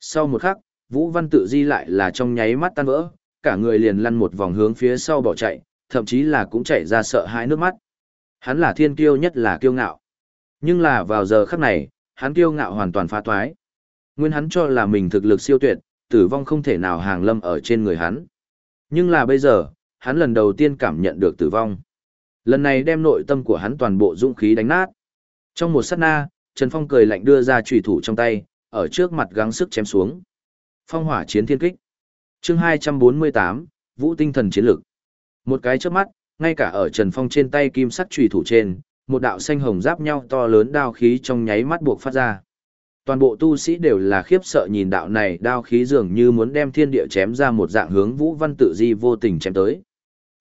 Sau một khắc, Vũ Văn tự di lại là trong nháy mắt tan vỡ, cả người liền lăn một vòng hướng phía sau bỏ chạy, thậm chí là cũng chạy ra sợ hãi nước mắt. Hắn là thiên kiêu nhất là kiêu ngạo. Nhưng là vào giờ khắc này, hắn kiêu ngạo hoàn toàn phá toái. Nguyên hắn cho là mình thực lực siêu tuyệt, tử vong không thể nào hàng lâm ở trên người hắn. Nhưng là bây giờ, hắn lần đầu tiên cảm nhận được tử vong. Lần này đem nội tâm của hắn toàn bộ dũng khí đánh nát. Trong một sát na, Trần Phong cười lạnh đưa ra chủy thủ trong tay, ở trước mặt gắng sức chém xuống. Phong hỏa chiến thiên kích. Chương 248, Vũ tinh thần chiến lực. Một cái chớp mắt, ngay cả ở Trần Phong trên tay kim sắc chủy thủ trên, một đạo xanh hồng giáp nhau to lớn đao khí trong nháy mắt buộc phát ra. Toàn bộ tu sĩ đều là khiếp sợ nhìn đạo này đao khí dường như muốn đem thiên địa chém ra một dạng hướng Vũ Văn Tự Di vô tình chém tới.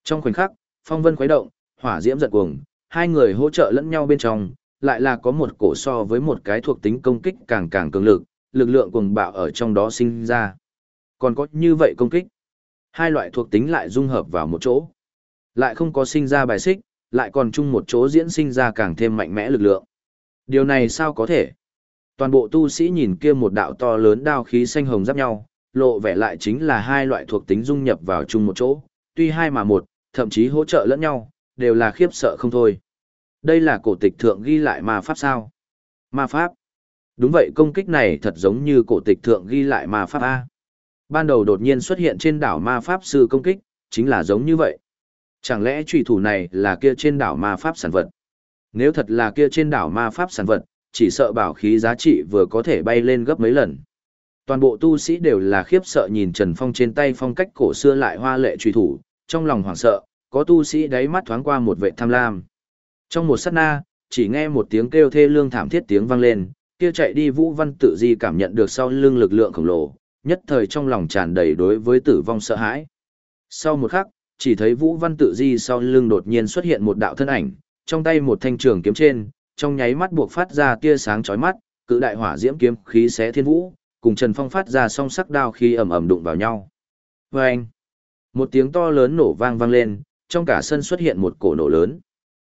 Trong khoảnh khắc, phong vân khuấy động, hỏa diễm giật cuồng, hai người hỗ trợ lẫn nhau bên trong, lại là có một cổ so với một cái thuộc tính công kích càng càng cường lực, lực lượng cuồng bạo ở trong đó sinh ra. Còn có như vậy công kích. Hai loại thuộc tính lại dung hợp vào một chỗ. Lại không có sinh ra bài xích, lại còn chung một chỗ diễn sinh ra càng thêm mạnh mẽ lực lượng. Điều này sao có thể? Toàn bộ tu sĩ nhìn kia một đạo to lớn đao khí xanh hồng giáp nhau, lộ vẻ lại chính là hai loại thuộc tính dung nhập vào chung một chỗ, tuy hai mà một, thậm chí hỗ trợ lẫn nhau, đều là khiếp sợ không thôi. Đây là cổ tịch thượng ghi lại ma pháp sao? Ma pháp? Đúng vậy công kích này thật giống như cổ tịch thượng ghi lại ma pháp A. Ban đầu đột nhiên xuất hiện trên đảo ma pháp sư công kích, chính là giống như vậy. Chẳng lẽ trùy thủ này là kia trên đảo ma pháp sản vật? Nếu thật là kia trên đảo ma pháp sản vật, chỉ sợ bảo khí giá trị vừa có thể bay lên gấp mấy lần. Toàn bộ tu sĩ đều là khiếp sợ nhìn Trần Phong trên tay phong cách cổ xưa lại hoa lệ truy thủ, trong lòng hoảng sợ, có tu sĩ đáy mắt thoáng qua một vệ tham lam. Trong một sát na, chỉ nghe một tiếng kêu thê lương thảm thiết tiếng vang lên, kia chạy đi Vũ Văn Tự Di cảm nhận được sau lưng lực lượng khổng lồ, nhất thời trong lòng tràn đầy đối với tử vong sợ hãi. Sau một khắc, chỉ thấy Vũ Văn Tự Di sau lưng đột nhiên xuất hiện một đạo thân ảnh, trong tay một thanh trường kiếm trên, trong nháy mắt buộc phát ra tia sáng chói mắt, cự đại hỏa diễm kiếm khí xé thiên vũ, cùng Trần Phong phát ra song sắc đao khi ầm ầm đụng vào nhau. Vâng! Một tiếng to lớn nổ vang vang lên, trong cả sân xuất hiện một cổ nổ lớn.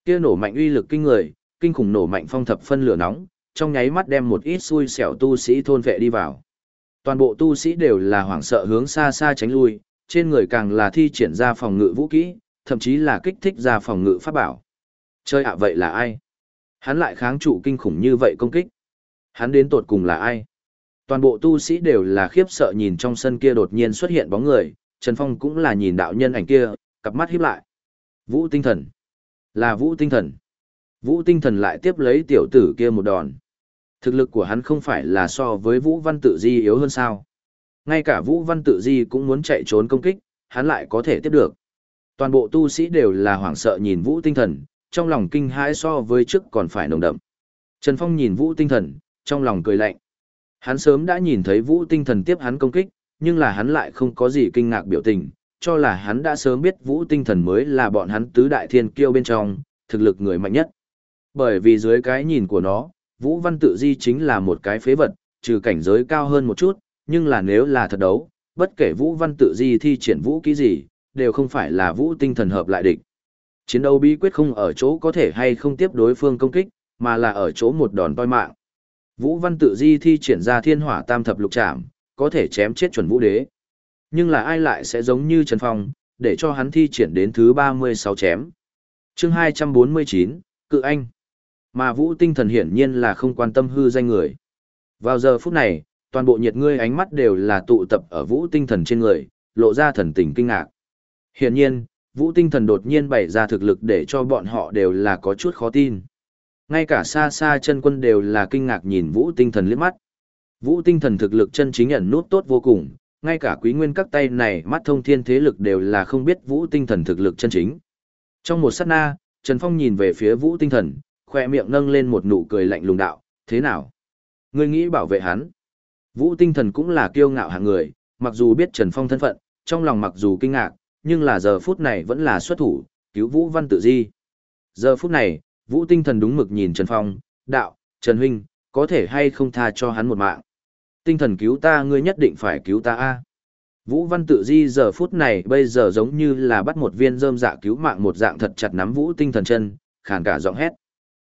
Kia nổ mạnh uy lực kinh người, kinh khủng nổ mạnh phong thập phân lửa nóng, trong nháy mắt đem một ít xui xẻo tu sĩ thôn vệ đi vào. Toàn bộ tu sĩ đều là hoảng sợ hướng xa xa tránh lui, trên người càng là thi triển ra phòng ngự vũ kỹ, thậm chí là kích thích ra phòng ngự pháp bảo. Chơi ạ vậy là ai? Hắn lại kháng trụ kinh khủng như vậy công kích. Hắn đến tột cùng là ai? Toàn bộ tu sĩ đều là khiếp sợ nhìn trong sân kia đột nhiên xuất hiện bóng người, Trần Phong cũng là nhìn đạo nhân ảnh kia, cặp mắt híp lại. Vũ tinh thần. Là vũ tinh thần. Vũ tinh thần lại tiếp lấy tiểu tử kia một đòn. Thực lực của hắn không phải là so với Vũ Văn Tự Di yếu hơn sao. Ngay cả Vũ Văn Tự Di cũng muốn chạy trốn công kích, hắn lại có thể tiếp được. Toàn bộ tu sĩ đều là hoảng sợ nhìn Vũ tinh thần, trong lòng kinh hãi so với trước còn phải nồng đậm. Trần Phong nhìn Vũ tinh thần, trong lòng cười lạnh. Hắn sớm đã nhìn thấy Vũ tinh thần tiếp hắn công kích, nhưng là hắn lại không có gì kinh ngạc biểu tình, cho là hắn đã sớm biết Vũ tinh thần mới là bọn hắn tứ đại thiên kiêu bên trong, thực lực người mạnh nhất. Bởi vì dưới cái nhìn của nó, Vũ Văn Tự Di chính là một cái phế vật, trừ cảnh giới cao hơn một chút, nhưng là nếu là thật đấu, bất kể Vũ Văn Tự Di thi triển vũ kỹ gì, đều không phải là Vũ tinh thần hợp lại địch. Chiến đấu bí quyết không ở chỗ có thể hay không tiếp đối phương công kích, mà là ở chỗ một đòn toi mạng. Vũ Văn Tự Di thi triển ra thiên hỏa tam thập lục trảm, có thể chém chết chuẩn vũ đế. Nhưng là ai lại sẽ giống như Trần Phong, để cho hắn thi triển đến thứ 36 chém. chương 249, Cự Anh. Mà Vũ tinh thần hiển nhiên là không quan tâm hư danh người. Vào giờ phút này, toàn bộ nhiệt ngươi ánh mắt đều là tụ tập ở Vũ tinh thần trên người, lộ ra thần tình kinh ngạc. Hiển nhiên, Vũ tinh thần đột nhiên bày ra thực lực để cho bọn họ đều là có chút khó tin. Ngay cả xa xa chân quân đều là kinh ngạc nhìn Vũ tinh thần liếc mắt. Vũ tinh thần thực lực chân chính ẩn nút tốt vô cùng, ngay cả quý nguyên các tay này mắt thông thiên thế lực đều là không biết Vũ tinh thần thực lực chân chính. Trong một sát na, Trần Phong nhìn về phía Vũ tinh thần, khoe miệng nâng lên một nụ cười lạnh lùng đạo, thế nào? Ngươi nghĩ bảo vệ hắn? Vũ tinh thần cũng là kiêu ngạo hạng người, mặc dù biết Trần Phong thân phận, trong lòng mặc dù kinh ngạc, nhưng là giờ phút này vẫn là xuất thủ, cứu Vũ Văn Tự Di. Giờ phút này, Vũ tinh thần đúng mực nhìn Trần Phong, đạo, Trần Huynh, có thể hay không tha cho hắn một mạng. Tinh thần cứu ta ngươi nhất định phải cứu ta a. Vũ Văn Tự Di giờ phút này bây giờ giống như là bắt một viên rơm dạ cứu mạng một dạng thật chặt nắm Vũ tinh thần chân, khàn cả giọng hét.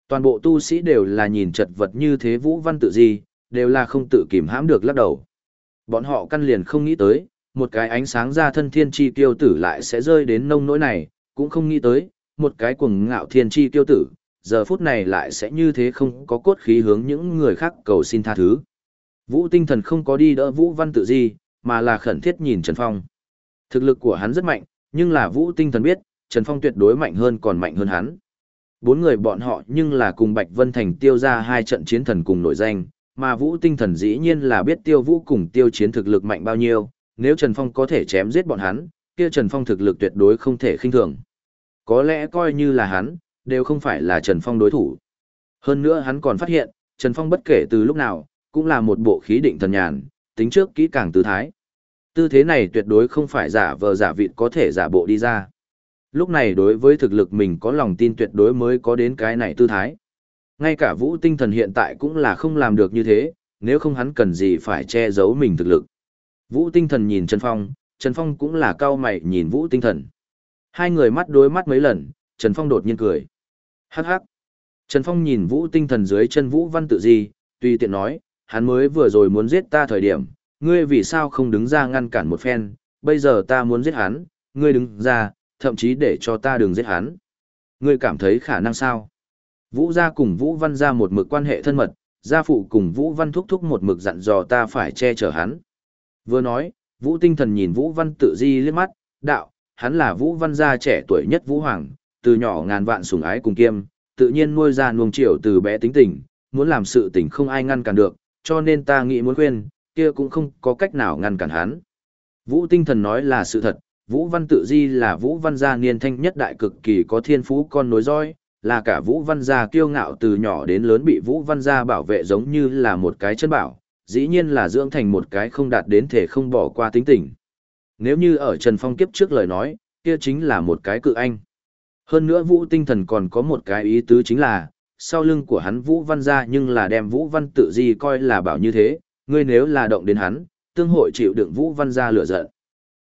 Toàn bộ tu sĩ đều là nhìn chật vật như thế Vũ Văn Tự Di, đều là không tự kìm hãm được lắc đầu. Bọn họ căn liền không nghĩ tới, một cái ánh sáng ra thân thiên chi tiêu tử lại sẽ rơi đến nông nỗi này, cũng không nghĩ tới, một cái cuồng ngạo thiên chi tiêu tử, giờ phút này lại sẽ như thế không có cốt khí hướng những người khác cầu xin tha thứ. Vũ tinh thần không có đi đỡ Vũ Văn Tự Di, mà là khẩn thiết nhìn Trần Phong. Thực lực của hắn rất mạnh, nhưng là Vũ tinh thần biết, Trần Phong tuyệt đối mạnh hơn còn mạnh hơn hắn. Bốn người bọn họ nhưng là cùng Bạch Vân Thành tiêu ra hai trận chiến thần cùng nổi danh, mà Vũ tinh thần dĩ nhiên là biết tiêu vũ cùng tiêu chiến thực lực mạnh bao nhiêu, nếu Trần Phong có thể chém giết bọn hắn, kia Trần Phong thực lực tuyệt đối không thể khinh thường. Có lẽ coi như là hắn, đều không phải là Trần Phong đối thủ. Hơn nữa hắn còn phát hiện, Trần Phong bất kể từ lúc nào, cũng là một bộ khí định thần nhàn, tính trước kỹ càng tư thái. Tư thế này tuyệt đối không phải giả vờ giả vịt có thể giả bộ đi ra. Lúc này đối với thực lực mình có lòng tin tuyệt đối mới có đến cái này tư thái. Ngay cả vũ tinh thần hiện tại cũng là không làm được như thế, nếu không hắn cần gì phải che giấu mình thực lực. Vũ tinh thần nhìn Trần Phong, Trần Phong cũng là cao mày nhìn Vũ Tinh Thần. Hai người mắt đối mắt mấy lần, Trần Phong đột nhiên cười. Hắc hắc. Trần Phong nhìn Vũ Tinh Thần dưới chân Vũ Văn Tự Di, tùy tiện nói, hắn mới vừa rồi muốn giết ta thời điểm, ngươi vì sao không đứng ra ngăn cản một phen, bây giờ ta muốn giết hắn, ngươi đứng ra, thậm chí để cho ta đừng giết hắn. Ngươi cảm thấy khả năng sao? Vũ gia cùng Vũ Văn gia một mực quan hệ thân mật, gia phụ cùng Vũ Văn thúc thúc một mực dặn dò ta phải che chở hắn. Vừa nói, Vũ tinh thần nhìn Vũ Văn tự di liếc mắt, đạo, hắn là Vũ Văn gia trẻ tuổi nhất Vũ Hoàng, từ nhỏ ngàn vạn sủng ái cùng kiêm, tự nhiên nuôi ra nuông chiều từ bé tính tình, muốn làm sự tình không ai ngăn cản được, cho nên ta nghĩ muốn khuyên, kia cũng không có cách nào ngăn cản hắn. Vũ tinh thần nói là sự thật, Vũ Văn tự di là Vũ Văn gia niên thanh nhất đại cực kỳ có thiên phú con nối dõi, là cả Vũ Văn gia kiêu ngạo từ nhỏ đến lớn bị Vũ Văn gia bảo vệ giống như là một cái chân bảo, dĩ nhiên là dưỡng thành một cái không đạt đến thể không bỏ qua tính tình. Nếu như ở Trần Phong kiếp trước lời nói, kia chính là một cái cự anh. Hơn nữa Vũ tinh thần còn có một cái ý tứ chính là, sau lưng của hắn Vũ Văn gia nhưng là đem Vũ Văn tự di coi là bảo như thế, ngươi nếu là động đến hắn, tương hội chịu đựng Vũ Văn gia lửa giận.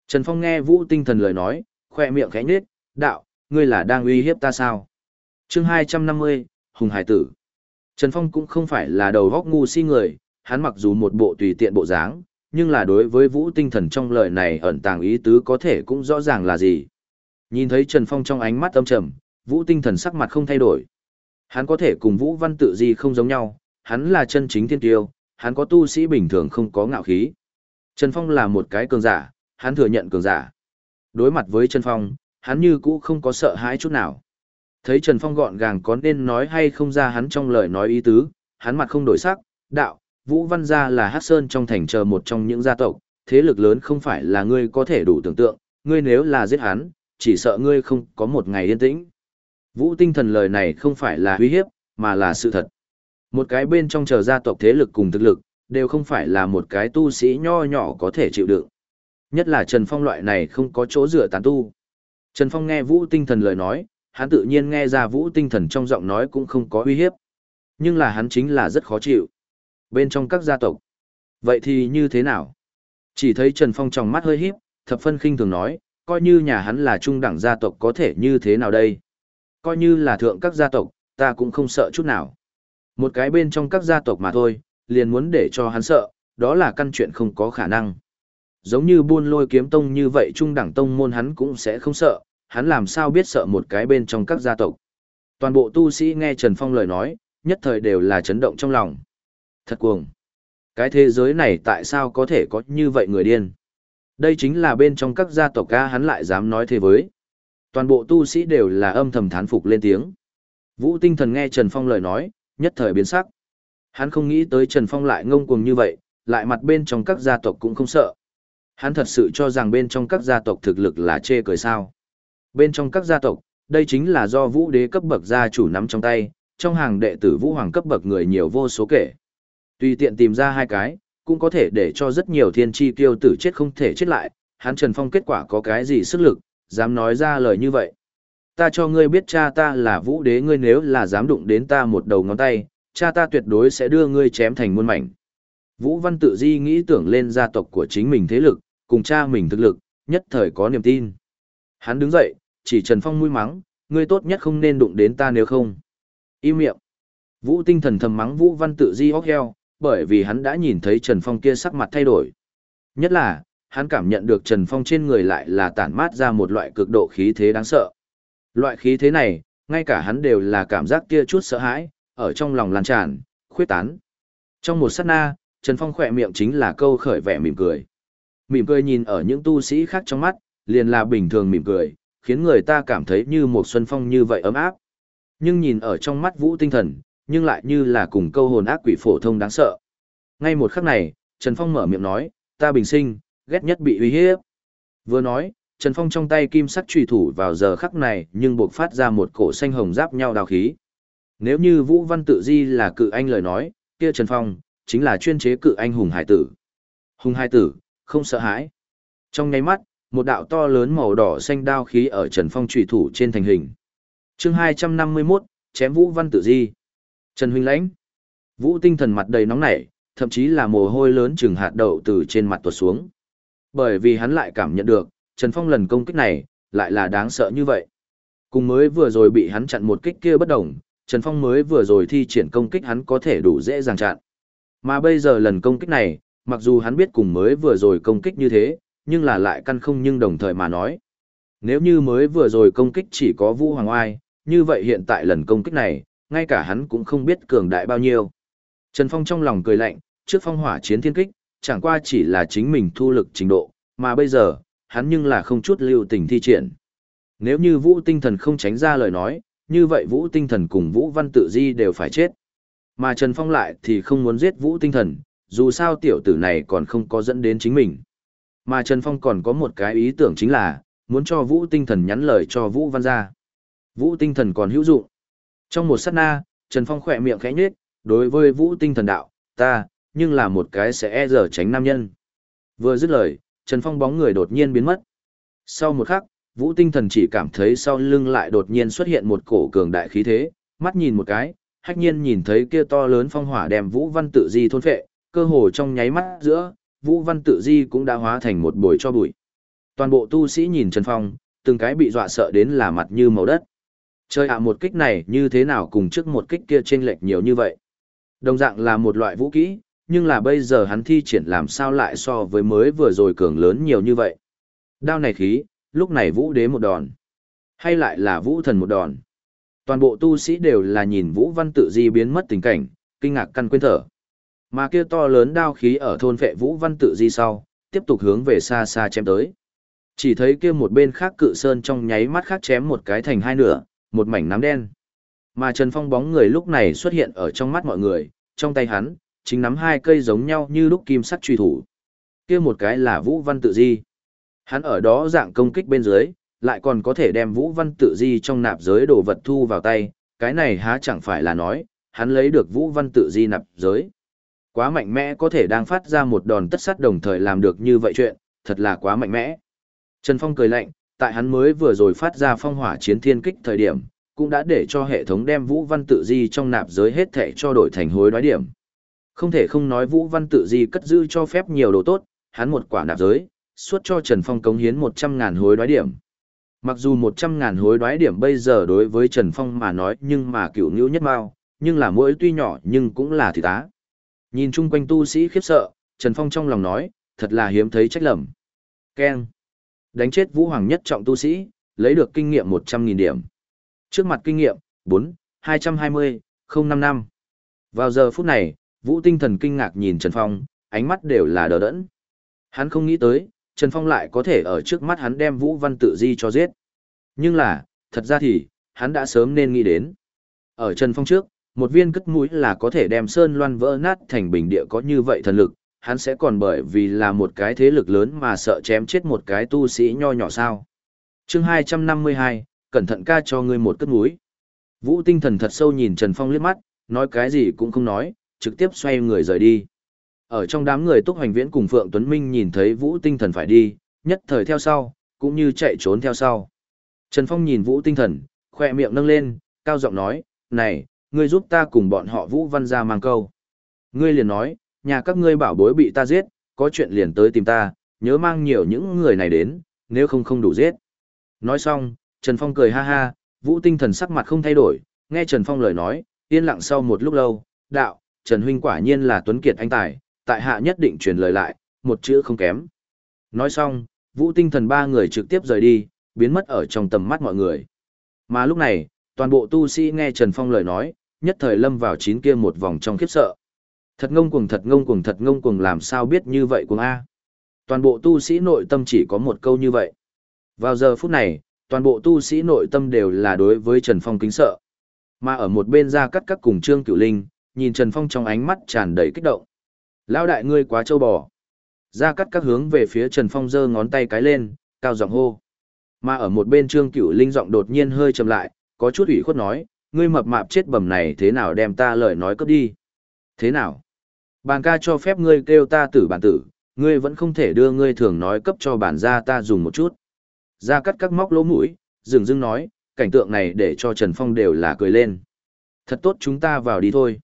Trần Phong nghe Vũ tinh thần lời nói, khoe miệng khẽ nhếch, đạo, ngươi là đang uy hiếp ta sao? chương 250, Hùng Hải Tử. Trần Phong cũng không phải là đầu góc ngu si người, hắn mặc dù một bộ tùy tiện bộ dáng, nhưng là đối với Vũ tinh thần trong lời này ẩn tàng ý tứ có thể cũng rõ ràng là gì. Nhìn thấy Trần Phong trong ánh mắt âm trầm, Vũ tinh thần sắc mặt không thay đổi. Hắn có thể cùng Vũ văn tự gì không giống nhau, hắn là chân chính thiên tiêu, hắn có tu sĩ bình thường không có ngạo khí. Trần Phong là một cái cường giả, hắn thừa nhận cường giả. Đối mặt với Trần Phong, hắn như cũ không có sợ hãi chút nào. Thấy Trần Phong gọn gàng có nên nói hay không ra hắn trong lời nói ý tứ, hắn mặt không đổi sắc, đạo, Vũ Văn gia là Hắc Sơn trong thành chờ một trong những gia tộc, thế lực lớn không phải là ngươi có thể đủ tưởng tượng, ngươi nếu là giết hắn, chỉ sợ ngươi không có một ngày yên tĩnh. Vũ tinh thần lời này không phải là uy hiếp, mà là sự thật. Một cái bên trong chờ gia tộc thế lực cùng thực lực, đều không phải là một cái tu sĩ nho nhỏ có thể chịu đựng. Nhất là Trần Phong loại này không có chỗ dựa tán tu. Trần Phong nghe Vũ tinh thần lời nói, hắn tự nhiên nghe ra Vũ tinh thần trong giọng nói cũng không có uy hiếp. Nhưng là hắn chính là rất khó chịu. Bên trong các gia tộc. Vậy thì như thế nào? Chỉ thấy Trần Phong trong mắt hơi híp, thập phân khinh thường nói, coi như nhà hắn là trung đẳng gia tộc có thể như thế nào đây? Coi như là thượng các gia tộc, ta cũng không sợ chút nào. Một cái bên trong các gia tộc mà thôi, liền muốn để cho hắn sợ, đó là căn chuyện không có khả năng. Giống như buôn lôi kiếm tông như vậy trung đẳng tông môn hắn cũng sẽ không sợ, hắn làm sao biết sợ một cái bên trong các gia tộc. Toàn bộ tu sĩ nghe Trần Phong lời nói, nhất thời đều là chấn động trong lòng. Thật cuồng. Cái thế giới này tại sao có thể có như vậy người điên? Đây chính là bên trong các gia tộc ca hắn lại dám nói thế với. Toàn bộ tu sĩ đều là âm thầm thán phục lên tiếng. Vũ tinh thần nghe Trần Phong lời nói, nhất thời biến sắc. Hắn không nghĩ tới Trần Phong lại ngông cuồng như vậy, lại mặt bên trong các gia tộc cũng không sợ. Hắn thật sự cho rằng bên trong các gia tộc thực lực là chê cười sao. Bên trong các gia tộc, đây chính là do vũ đế cấp bậc gia chủ nắm trong tay, trong hàng đệ tử vũ hoàng cấp bậc người nhiều vô số kể. Tùy tiện tìm ra hai cái, cũng có thể để cho rất nhiều thiên chi kiêu tử chết không thể chết lại, hắn Trần Phong kết quả có cái gì sức lực, dám nói ra lời như vậy. Ta cho ngươi biết cha ta là vũ đế ngươi nếu là dám đụng đến ta một đầu ngón tay, cha ta tuyệt đối sẽ đưa ngươi chém thành muôn mảnh. Vũ Văn tự di nghĩ tưởng lên gia tộc của chính mình thế lực, cùng cha mình thực lực, nhất thời có niềm tin. Hắn đứng dậy, chỉ Trần Phong mũi mắng, ngươi tốt nhất không nên đụng đến ta nếu không. Im miệng. Vũ tinh thần thầm mắng Vũ Văn tự di hóc heo, bởi vì hắn đã nhìn thấy Trần Phong kia sắc mặt thay đổi. Nhất là, hắn cảm nhận được Trần Phong trên người lại là tản mát ra một loại cực độ khí thế đáng sợ. Loại khí thế này, ngay cả hắn đều là cảm giác kia chút sợ hãi, ở trong lòng lan tràn, khuyết tán. Trong một sát na, Trần Phong khỏe miệng chính là câu khởi vẻ mỉm cười. Mỉm cười nhìn ở những tu sĩ khác trong mắt, liền là bình thường mỉm cười, khiến người ta cảm thấy như một xuân phong như vậy ấm áp. Nhưng nhìn ở trong mắt vũ tinh thần, nhưng lại như là cùng câu hồn ác quỷ phổ thông đáng sợ. Ngay một khắc này, Trần Phong mở miệng nói, ta bình sinh, ghét nhất bị uy hiếp. Vừa nói, Trần Phong trong tay kim sắc trùy thủ vào giờ khắc này nhưng buộc phát ra một cổ xanh hồng giáp nhau đào khí. Nếu như Vũ Văn Tự Di là cự anh lời nói, kia Trần Phong, chính là chuyên chế cự anh hùng hải tử. Hùng hải tử, không sợ hãi. Trong nháy mắt, một đạo to lớn màu đỏ xanh đao khí ở Trần Phong trùy thủ trên thành hình. chương 251, chém Vũ Văn Tự Di. Trần Huynh Lãnh. Vũ tinh thần mặt đầy nóng nảy, thậm chí là mồ hôi lớn chừng hạt đậu từ trên mặt tuột xuống. Bởi vì hắn lại cảm nhận được, Trần Phong lần công kích này, lại là đáng sợ như vậy. Cùng mới vừa rồi bị hắn chặn một kích kia bất đồng, Trần Phong mới vừa rồi thi triển công kích hắn có thể đủ dễ dàng chặn. Mà bây giờ lần công kích này, mặc dù hắn biết cùng mới vừa rồi công kích như thế, nhưng là lại căn không nhưng đồng thời mà nói. Nếu như mới vừa rồi công kích chỉ có Vũ Hoàng Oai, như vậy hiện tại lần công kích này, ngay cả hắn cũng không biết cường đại bao nhiêu. Trần Phong trong lòng cười lạnh, trước phong hỏa chiến thiên kích, chẳng qua chỉ là chính mình thu lực trình độ, mà bây giờ, hắn nhưng là không chút lưu tình thi triển. Nếu như vũ tinh thần không tránh ra lời nói, như vậy vũ tinh thần cùng vũ văn tự di đều phải chết. Mà Trần Phong lại thì không muốn giết vũ tinh thần, dù sao tiểu tử này còn không có dẫn đến chính mình. Mà Trần Phong còn có một cái ý tưởng chính là, muốn cho vũ tinh thần nhắn lời cho vũ văn ra. Vũ tinh thần còn hữu dụng. Trong một sát na, Trần Phong khỏe miệng khẽ nhếch, đối với vũ tinh thần đạo, ta, nhưng là một cái sẽ e dở tránh nam nhân. Vừa dứt lời, Trần Phong bóng người đột nhiên biến mất. Sau một khắc, Vũ Tinh Thần chỉ cảm thấy sau lưng lại đột nhiên xuất hiện một cổ cường đại khí thế, mắt nhìn một cái, hách nhiên nhìn thấy kia to lớn phong hỏa đem Vũ Văn Tự Di thôn phệ, cơ hồ trong nháy mắt giữa, Vũ Văn Tự Di cũng đã hóa thành một bồi cho bụi. Toàn bộ tu sĩ nhìn Trần Phong, từng cái bị dọa sợ đến là mặt như màu đất. Chơi ạ một kích này như thế nào cùng trước một kích kia chênh lệch nhiều như vậy. Đồng dạng là một loại vũ kỹ, nhưng là bây giờ hắn thi triển làm sao lại so với mới vừa rồi cường lớn nhiều như vậy. Đao này khí, lúc này vũ đế một đòn. Hay lại là vũ thần một đòn. Toàn bộ tu sĩ đều là nhìn vũ văn tự di biến mất tình cảnh, kinh ngạc căn quên thở. Mà kia to lớn đao khí ở thôn vệ vũ văn tự di sau, tiếp tục hướng về xa xa chém tới. Chỉ thấy kia một bên khác cự sơn trong nháy mắt khác chém một cái thành hai nửa, một mảnh nám đen. Mà Trần Phong bóng người lúc này xuất hiện ở trong mắt mọi người, trong tay hắn, chính nắm hai cây giống nhau như lúc kim sắc truy thủ. kia một cái là Vũ Văn Tự Di. Hắn ở đó dạng công kích bên dưới, lại còn có thể đem Vũ Văn Tự Di trong nạp giới đồ vật thu vào tay, cái này há chẳng phải là nói, hắn lấy được Vũ Văn Tự Di nạp giới. Quá mạnh mẽ có thể đang phát ra một đòn tất sát đồng thời làm được như vậy chuyện, thật là quá mạnh mẽ. Trần Phong cười lạnh, tại hắn mới vừa rồi phát ra phong hỏa chiến thiên kích thời điểm, cũng đã để cho hệ thống đem Vũ Văn Tự Di trong nạp giới hết thảy cho đổi thành hối đoái điểm. Không thể không nói Vũ Văn Tự Di cất giữ cho phép nhiều đồ tốt, hắn một quả nạp giới, suốt cho Trần Phong cống hiến 100.000 hối đoái điểm. Mặc dù 100.000 hối đoái điểm bây giờ đối với Trần Phong mà nói nhưng mà cựu ngữ nhất mau, nhưng là mỗi tuy nhỏ nhưng cũng là thị tá. Nhìn chung quanh tu sĩ khiếp sợ, Trần Phong trong lòng nói, thật là hiếm thấy trách lầm. Ken. Đánh chết Vũ Hoàng nhất trọng tu sĩ, lấy được kinh nghiệm 100.000 điểm. Trước mặt kinh nghiệm, 4, 220, 055. Vào giờ phút này, Vũ tinh thần kinh ngạc nhìn Trần Phong, ánh mắt đều là đờ đẫn. Hắn không nghĩ tới, Trần Phong lại có thể ở trước mắt hắn đem Vũ Văn Tự Di cho giết. Nhưng là, thật ra thì, hắn đã sớm nên nghĩ đến. Ở Trần Phong trước, một viên cất mũi là có thể đem sơn loan vỡ nát thành bình địa có như vậy thần lực, hắn sẽ còn bởi vì là một cái thế lực lớn mà sợ chém chết một cái tu sĩ nho nhỏ sao. chương 252, cẩn thận ca cho ngươi một cất mũi. Vũ tinh thần thật sâu nhìn Trần Phong liếc mắt, nói cái gì cũng không nói, trực tiếp xoay người rời đi. Ở trong đám người Túc Hoành Viễn cùng Phượng Tuấn Minh nhìn thấy Vũ Tinh Thần phải đi, nhất thời theo sau, cũng như chạy trốn theo sau. Trần Phong nhìn Vũ Tinh Thần, khoe miệng nâng lên, cao giọng nói, này, ngươi giúp ta cùng bọn họ Vũ Văn ra mang câu. Ngươi liền nói, nhà các ngươi bảo bối bị ta giết, có chuyện liền tới tìm ta, nhớ mang nhiều những người này đến, nếu không không đủ giết. Nói xong, Trần Phong cười ha ha, Vũ Tinh Thần sắc mặt không thay đổi, nghe Trần Phong lời nói, yên lặng sau một lúc lâu, đạo, Trần Huynh quả nhiên là tuấn kiệt anh tài, tại hạ nhất định truyền lời lại, một chữ không kém. Nói xong, vũ tinh thần ba người trực tiếp rời đi, biến mất ở trong tầm mắt mọi người. Mà lúc này, toàn bộ tu sĩ nghe Trần Phong lời nói, nhất thời lâm vào chín kia một vòng trong khiếp sợ. Thật ngông cuồng thật ngông cuồng thật ngông cuồng làm sao biết như vậy cuồng A. Toàn bộ tu sĩ nội tâm chỉ có một câu như vậy. Vào giờ phút này, toàn bộ tu sĩ nội tâm đều là đối với Trần Phong kính sợ. Mà ở một bên ra cắt các cùng Trương Cửu Linh, nhìn Trần Phong trong ánh mắt tràn đầy kích động. Lão đại ngươi quá trâu bò. Ra cắt các hướng về phía Trần Phong giơ ngón tay cái lên, cao giọng hô. Mà ở một bên Trương Cửu Linh giọng đột nhiên hơi chậm lại, có chút ủy khuất nói, ngươi mập mạp chết bầm này thế nào đem ta lời nói cướp đi? Thế nào? Bàn ca cho phép ngươi kêu ta tử bản tử, ngươi vẫn không thể đưa ngươi thường nói cấp cho bản gia ta dùng một chút. Gia cắt các móc lỗ mũi, dừng dưng nói, cảnh tượng này để cho Trần Phong đều là cười lên. Thật tốt chúng ta vào đi thôi.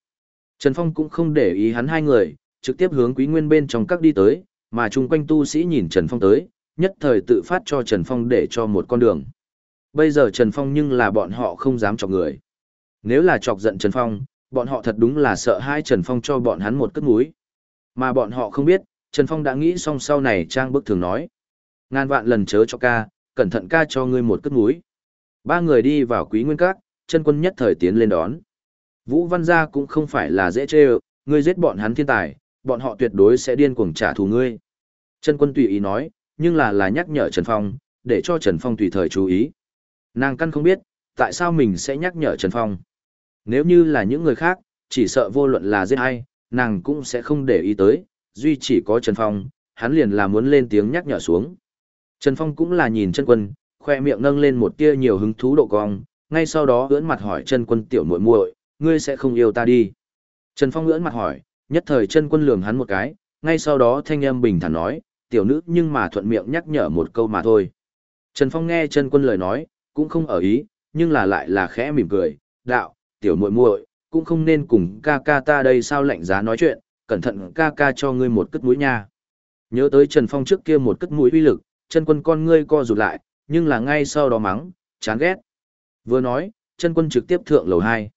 Trần Phong cũng không để ý hắn hai người, trực tiếp hướng quý nguyên bên trong các đi tới, mà chung quanh tu sĩ nhìn Trần Phong tới, nhất thời tự phát cho Trần Phong để cho một con đường. Bây giờ Trần Phong nhưng là bọn họ không dám chọc người. Nếu là chọc giận Trần Phong, bọn họ thật đúng là sợ hai Trần Phong cho bọn hắn một cất mũi. Mà bọn họ không biết, Trần Phong đã nghĩ xong sau này trang bức thường nói. Ngàn vạn lần chớ cho ca, cẩn thận ca cho ngươi một cất mũi. Ba người đi vào quý nguyên các, chân quân nhất thời tiến lên đón. Vũ Văn Gia cũng không phải là dễ chê ngươi giết bọn hắn thiên tài, bọn họ tuyệt đối sẽ điên cuồng trả thù ngươi. Chân quân tùy ý nói, nhưng là là nhắc nhở Trần Phong, để cho Trần Phong tùy thời chú ý. Nàng căn không biết, tại sao mình sẽ nhắc nhở Trần Phong. Nếu như là những người khác, chỉ sợ vô luận là giết hay nàng cũng sẽ không để ý tới, duy chỉ có Trần Phong, hắn liền là muốn lên tiếng nhắc nhở xuống. Trần Phong cũng là nhìn chân quân, khoe miệng nâng lên một tia nhiều hứng thú độ cong, ngay sau đó ưỡn mặt hỏi chân quân tiểu muội muội, ngươi sẽ không yêu ta đi. Trần Phong ưỡn mặt hỏi, nhất thời chân quân lườm hắn một cái, ngay sau đó thanh âm bình thản nói, tiểu nữ nhưng mà thuận miệng nhắc nhở một câu mà thôi. Trần Phong nghe chân quân lời nói, cũng không ở ý, nhưng là lại là khẽ mỉm cười, đạo, tiểu muội muội cũng không nên cùng ca ca ta đây sao lạnh giá nói chuyện, cẩn thận ca ca cho ngươi một cất mũi nha. Nhớ tới Trần Phong trước kia một cất mũi uy lực, chân quân con ngươi co rụt lại, nhưng là ngay sau đó mắng, chán ghét. Vừa nói, chân quân trực tiếp thượng lầu 2.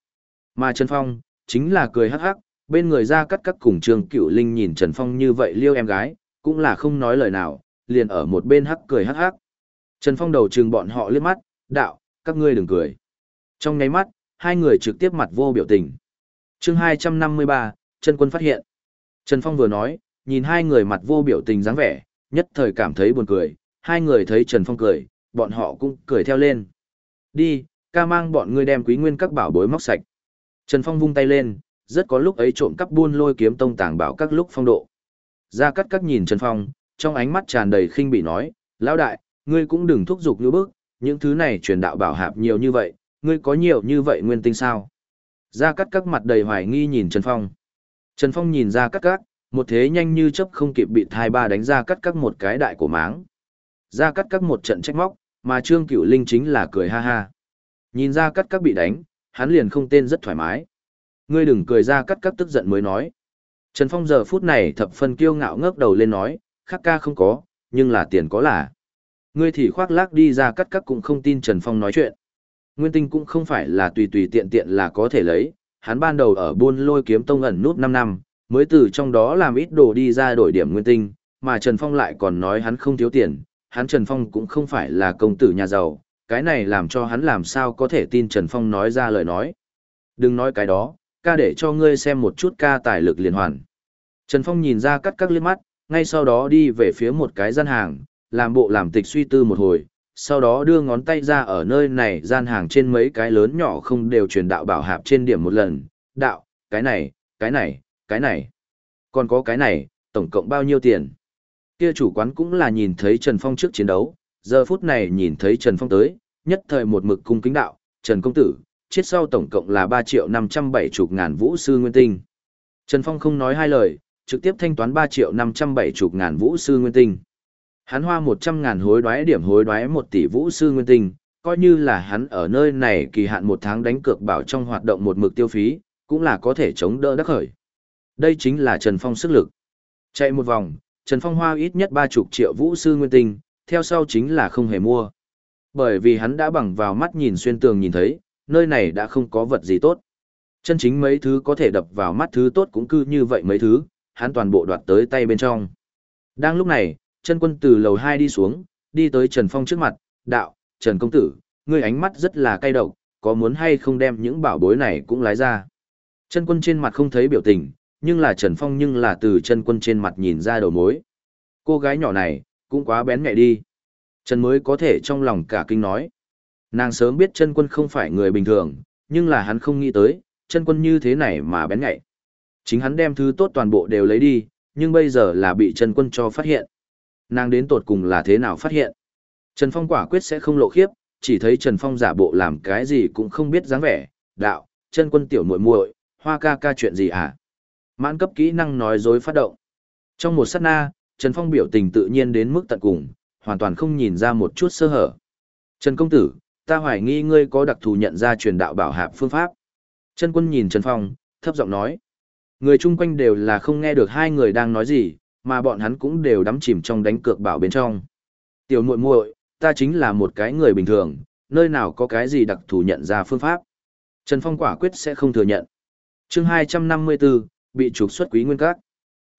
Mà Trần Phong, chính là cười hắc hắc, bên người ra cắt cắt cùng trường cựu linh nhìn Trần Phong như vậy liêu em gái, cũng là không nói lời nào, liền ở một bên hắc cười hắc hắc. Trần Phong đầu trừng bọn họ liếc mắt, đạo, các ngươi đừng cười. Trong nháy mắt, hai người trực tiếp mặt vô biểu tình. chương 253, Trần Quân phát hiện. Trần Phong vừa nói, nhìn hai người mặt vô biểu tình dáng vẻ, nhất thời cảm thấy buồn cười, hai người thấy Trần Phong cười, bọn họ cũng cười theo lên. Đi, ca mang bọn ngươi đem quý nguyên các bảo bối móc sạch. Trần Phong vung tay lên, rất có lúc ấy trộm cắp buôn lôi kiếm tông tàng bảo các lúc phong độ. Ra cắt Các nhìn Trần Phong, trong ánh mắt tràn đầy khinh bị nói, lão đại, ngươi cũng đừng thúc giục như bước, những thứ này truyền đạo bảo hạp nhiều như vậy, ngươi có nhiều như vậy nguyên tinh sao? Gia Cát các mặt đầy hoài nghi nhìn Trần Phong. Trần Phong nhìn Gia Cát các, một thế nhanh như chớp không kịp bị thai ba đánh Gia Cát các một cái đại cổ máng. Gia Cát các một trận trách móc, mà Trương Cửu Linh chính là cười ha ha. Nhìn Gia Cát các bị đánh, hắn liền không tên rất thoải mái. Ngươi đừng cười Gia Cát các tức giận mới nói. Trần Phong giờ phút này thập phân kiêu ngạo ngước đầu lên nói, khắc ca không có, nhưng là tiền có là. Ngươi thì khoác lác đi ra cắt cắt cũng không tin Trần Phong nói chuyện. Nguyên tinh cũng không phải là tùy tùy tiện tiện là có thể lấy, hắn ban đầu ở buôn lôi kiếm tông ẩn nút 5 năm, mới từ trong đó làm ít đồ đi ra đổi điểm nguyên tinh, mà Trần Phong lại còn nói hắn không thiếu tiền, hắn Trần Phong cũng không phải là công tử nhà giàu, cái này làm cho hắn làm sao có thể tin Trần Phong nói ra lời nói. Đừng nói cái đó, ca để cho ngươi xem một chút ca tài lực liên hoàn. Trần Phong nhìn ra cắt các liếc mắt, ngay sau đó đi về phía một cái gian hàng, làm bộ làm tịch suy tư một hồi, sau đó đưa ngón tay ra ở nơi này gian hàng trên mấy cái lớn nhỏ không đều truyền đạo bảo hạp trên điểm một lần, đạo, cái này, cái này, cái này, còn có cái này, tổng cộng bao nhiêu tiền. Kia chủ quán cũng là nhìn thấy Trần Phong trước chiến đấu, giờ phút này nhìn thấy Trần Phong tới, nhất thời một mực cung kính đạo, Trần Công Tử, chết sau tổng cộng là 3 triệu 570 ngàn vũ sư nguyên tinh. Trần Phong không nói hai lời, trực tiếp thanh toán 3 triệu 570 ngàn vũ sư nguyên tinh. Hắn hoa 100 ngàn hối đoái điểm hối đoái 1 tỷ vũ sư nguyên tinh, coi như là hắn ở nơi này kỳ hạn một tháng đánh cược bảo trong hoạt động một mực tiêu phí, cũng là có thể chống đỡ đắc khởi. Đây chính là Trần Phong sức lực. Chạy một vòng, Trần Phong hoa ít nhất 30 triệu vũ sư nguyên tinh, theo sau chính là không hề mua. Bởi vì hắn đã bằng vào mắt nhìn xuyên tường nhìn thấy, nơi này đã không có vật gì tốt. Chân chính mấy thứ có thể đập vào mắt thứ tốt cũng cứ như vậy mấy thứ, hắn toàn bộ đoạt tới tay bên trong. Đang lúc này, chân quân từ lầu hai đi xuống, đi tới Trần Phong trước mặt, đạo, Trần Công Tử, ngươi ánh mắt rất là cay độc, có muốn hay không đem những bảo bối này cũng lái ra. Chân quân trên mặt không thấy biểu tình, nhưng là Trần Phong nhưng là từ chân quân trên mặt nhìn ra đầu mối. Cô gái nhỏ này, cũng quá bén nhạy đi. Trần mới có thể trong lòng cả kinh nói. Nàng sớm biết chân quân không phải người bình thường, nhưng là hắn không nghĩ tới, chân quân như thế này mà bén nhạy. Chính hắn đem thứ tốt toàn bộ đều lấy đi, nhưng bây giờ là bị chân quân cho phát hiện. Nàng đến tột cùng là thế nào phát hiện. Trần Phong quả quyết sẽ không lộ khiếp, chỉ thấy Trần Phong giả bộ làm cái gì cũng không biết dáng vẻ, đạo, chân quân tiểu muội muội, hoa ca ca chuyện gì hả? Mãn cấp kỹ năng nói dối phát động. Trong một sát na, Trần Phong biểu tình tự nhiên đến mức tận cùng, hoàn toàn không nhìn ra một chút sơ hở. Trần công tử, ta hoài nghi ngươi có đặc thù nhận ra truyền đạo bảo hạp phương pháp. Trần quân nhìn Trần Phong, thấp giọng nói. Người chung quanh đều là không nghe được hai người đang nói gì, mà bọn hắn cũng đều đắm chìm trong đánh cược bảo bên trong. Tiểu muội muội, ta chính là một cái người bình thường, nơi nào có cái gì đặc thù nhận ra phương pháp. Trần Phong quả quyết sẽ không thừa nhận. chương 254, bị trục xuất quý nguyên các.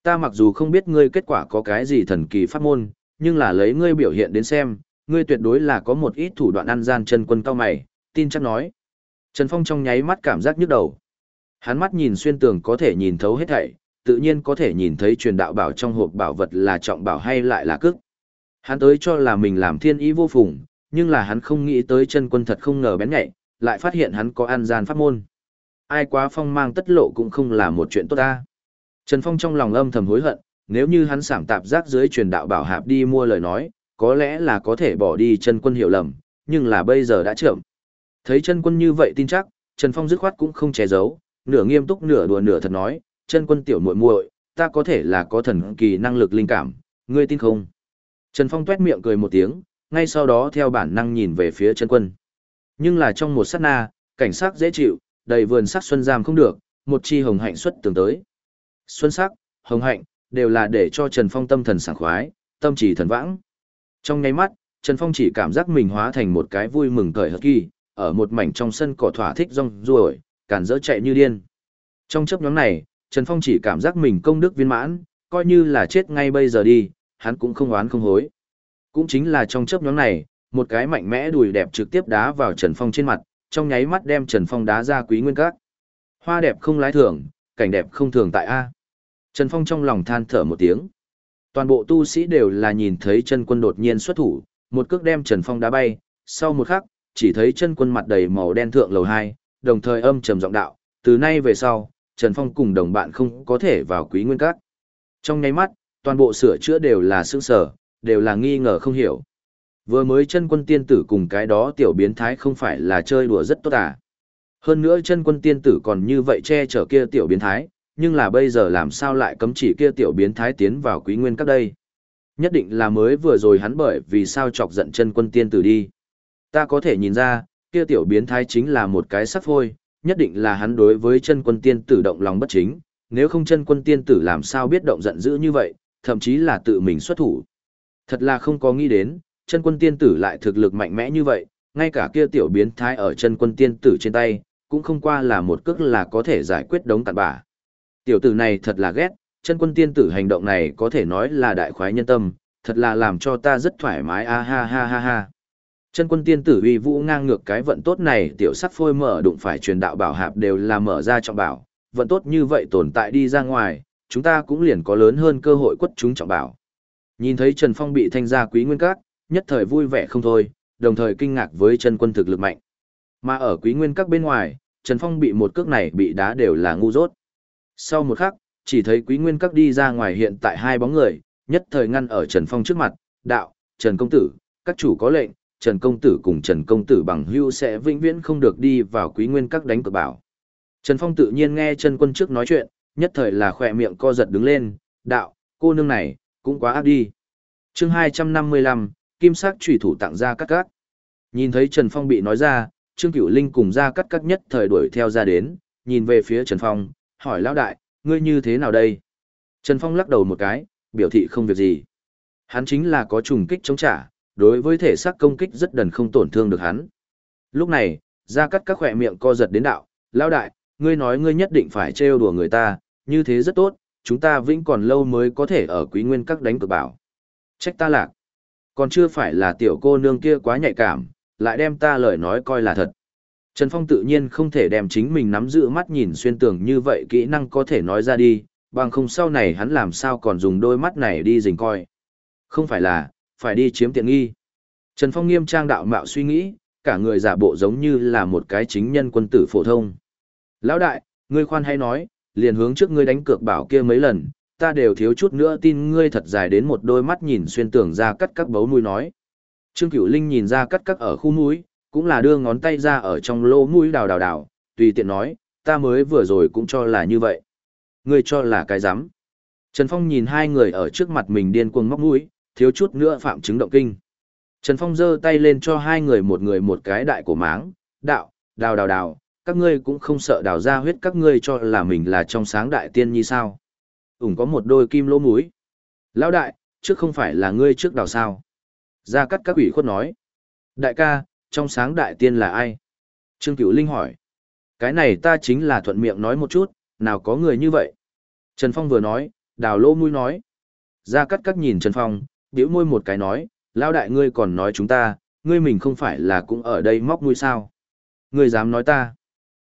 Ta mặc dù không biết ngươi kết quả có cái gì thần kỳ pháp môn, nhưng là lấy ngươi biểu hiện đến xem, ngươi tuyệt đối là có một ít thủ đoạn ăn gian chân quân cao mày, tin chắc nói. Trần Phong trong nháy mắt cảm giác nhức đầu. Hắn mắt nhìn xuyên tường có thể nhìn thấu hết thảy, tự nhiên có thể nhìn thấy truyền đạo bảo trong hộp bảo vật là trọng bảo hay lại là cức. Hắn tới cho là mình làm thiên ý vô phùng, nhưng là hắn không nghĩ tới chân quân thật không ngờ bén nhạy, lại phát hiện hắn có an gian pháp môn. Ai quá phong mang tất lộ cũng không là một chuyện tốt ta. Trần Phong trong lòng âm thầm hối hận, nếu như hắn sảng tạp giác dưới truyền đạo bảo hạp đi mua lời nói, có lẽ là có thể bỏ đi chân quân hiểu lầm, nhưng là bây giờ đã chậm. Thấy chân quân như vậy tin chắc, Trần Phong dứt khoát cũng không che giấu, nửa nghiêm túc nửa đùa nửa thật nói, chân quân tiểu muội muội, ta có thể là có thần kỳ năng lực linh cảm, ngươi tin không? Trần Phong tuét miệng cười một tiếng, ngay sau đó theo bản năng nhìn về phía chân quân. Nhưng là trong một sát na, cảnh sắc dễ chịu, đầy vườn sắc xuân giam không được, một chi hồng hạnh xuất tường tới. Xuân sắc, hồng hạnh, đều là để cho Trần Phong tâm thần sảng khoái, tâm trí thần vãng. Trong ngay mắt, Trần Phong chỉ cảm giác mình hóa thành một cái vui mừng cởi hợt kỳ, ở một mảnh trong sân cỏ thỏa thích rong ruổi, càn dỡ chạy như điên. Trong chấp nhóm này, Trần Phong chỉ cảm giác mình công đức viên mãn, coi như là chết ngay bây giờ đi, hắn cũng không oán không hối. Cũng chính là trong chớp nhóm này, một cái mạnh mẽ đùi đẹp trực tiếp đá vào Trần Phong trên mặt, trong nháy mắt đem Trần Phong đá ra quý nguyên các. Hoa đẹp không lái thường, cảnh đẹp không thường tại A. Trần Phong trong lòng than thở một tiếng. Toàn bộ tu sĩ đều là nhìn thấy chân quân đột nhiên xuất thủ, một cước đem Trần Phong đá bay, sau một khắc, chỉ thấy chân quân mặt đầy màu đen thượng lầu 2, đồng thời âm trầm giọng đạo, từ nay về sau, Trần Phong cùng đồng bạn không có thể vào quý nguyên các. Trong nháy mắt, toàn bộ sửa chữa đều là sương sở, đều là nghi ngờ không hiểu. Vừa mới chân quân tiên tử cùng cái đó tiểu biến thái không phải là chơi đùa rất tốt à. Hơn nữa chân quân tiên tử còn như vậy che chở kia tiểu biến thái, nhưng là bây giờ làm sao lại cấm chỉ kia tiểu biến thái tiến vào quý nguyên các đây. Nhất định là mới vừa rồi hắn bởi vì sao chọc giận chân quân tiên tử đi. Ta có thể nhìn ra, kia tiểu biến thái chính là một cái sắp phôi, nhất định là hắn đối với chân quân tiên tử động lòng bất chính, nếu không chân quân tiên tử làm sao biết động giận dữ như vậy, thậm chí là tự mình xuất thủ. Thật là không có nghĩ đến, chân quân tiên tử lại thực lực mạnh mẽ như vậy, ngay cả kia tiểu biến thái ở chân quân tiên tử trên tay, cũng không qua là một cước là có thể giải quyết đống cặn bã. Tiểu tử này thật là ghét, chân quân tiên tử hành động này có thể nói là đại khoái nhân tâm, thật là làm cho ta rất thoải mái a ha ha ha ha. Chân quân tiên tử uy vũ ngang ngược cái vận tốt này tiểu sắc phôi mở đụng phải truyền đạo bảo hạp đều là mở ra trọng bảo, vận tốt như vậy tồn tại đi ra ngoài, chúng ta cũng liền có lớn hơn cơ hội quất chúng trọng bảo. Nhìn thấy Trần Phong bị thanh gia quý nguyên các, nhất thời vui vẻ không thôi, đồng thời kinh ngạc với chân quân thực lực mạnh. Mà ở quý nguyên các bên ngoài, Trần Phong bị một cước này bị đá đều là ngu dốt. Sau một khắc, chỉ thấy quý nguyên các đi ra ngoài hiện tại hai bóng người, nhất thời ngăn ở Trần Phong trước mặt, đạo, Trần Công Tử, các chủ có lệnh, Trần Công Tử cùng Trần Công Tử bằng hưu sẽ vĩnh viễn không được đi vào quý nguyên các đánh cược bảo. Trần Phong tự nhiên nghe Trần quân trước nói chuyện, nhất thời là khỏe miệng co giật đứng lên, đạo, cô nương này, cũng quá ác đi. chương 255, kim sắc trùy thủ tặng ra cắt cắt. Nhìn thấy Trần Phong bị nói ra, Trương Cửu Linh cùng ra cắt cắt nhất thời đuổi theo ra đến, nhìn về phía Trần Phong, hỏi lão đại, ngươi như thế nào đây? Trần Phong lắc đầu một cái, biểu thị không việc gì. Hắn chính là có trùng kích chống trả, đối với thể xác công kích rất đần không tổn thương được hắn. Lúc này, ra cắt các khỏe miệng co giật đến đạo, lão đại, ngươi nói ngươi nhất định phải trêu đùa người ta, như thế rất tốt, chúng ta vĩnh còn lâu mới có thể ở quý nguyên các đánh cược bảo. Trách ta lạc. Còn chưa phải là tiểu cô nương kia quá nhạy cảm, lại đem ta lời nói coi là thật. Trần Phong tự nhiên không thể đem chính mình nắm giữ mắt nhìn xuyên tường như vậy kỹ năng có thể nói ra đi, bằng không sau này hắn làm sao còn dùng đôi mắt này đi dình coi. Không phải là, phải đi chiếm tiện nghi. Trần Phong nghiêm trang đạo mạo suy nghĩ, cả người giả bộ giống như là một cái chính nhân quân tử phổ thông. Lão đại, ngươi khoan hay nói, liền hướng trước ngươi đánh cược bảo kia mấy lần, ta đều thiếu chút nữa tin ngươi thật dài đến một đôi mắt nhìn xuyên tưởng ra cắt các bấu mũi nói. Trương Cửu Linh nhìn ra cắt các ở khu mũi, cũng là đưa ngón tay ra ở trong lỗ mũi đào đào đào, tùy tiện nói, ta mới vừa rồi cũng cho là như vậy. Ngươi cho là cái rắm Trần Phong nhìn hai người ở trước mặt mình điên cuồng móc mũi, thiếu chút nữa phạm chứng động kinh. Trần Phong giơ tay lên cho hai người một người một cái đại cổ máng, đạo, đào đào đào, các ngươi cũng không sợ đào ra huyết các ngươi cho là mình là trong sáng đại tiên như sao. Ủng có một đôi kim lỗ mũi. Lão đại, trước không phải là ngươi trước đào sao. Gia cắt các ủy khuất nói. Đại ca, trong sáng đại tiên là ai? Trương Cửu Linh hỏi. Cái này ta chính là thuận miệng nói một chút, nào có người như vậy? Trần Phong vừa nói, đào lỗ mũi nói. Gia cắt các nhìn Trần Phong, biểu môi một cái nói, lão đại ngươi còn nói chúng ta, ngươi mình không phải là cũng ở đây móc mũi sao? Ngươi dám nói ta?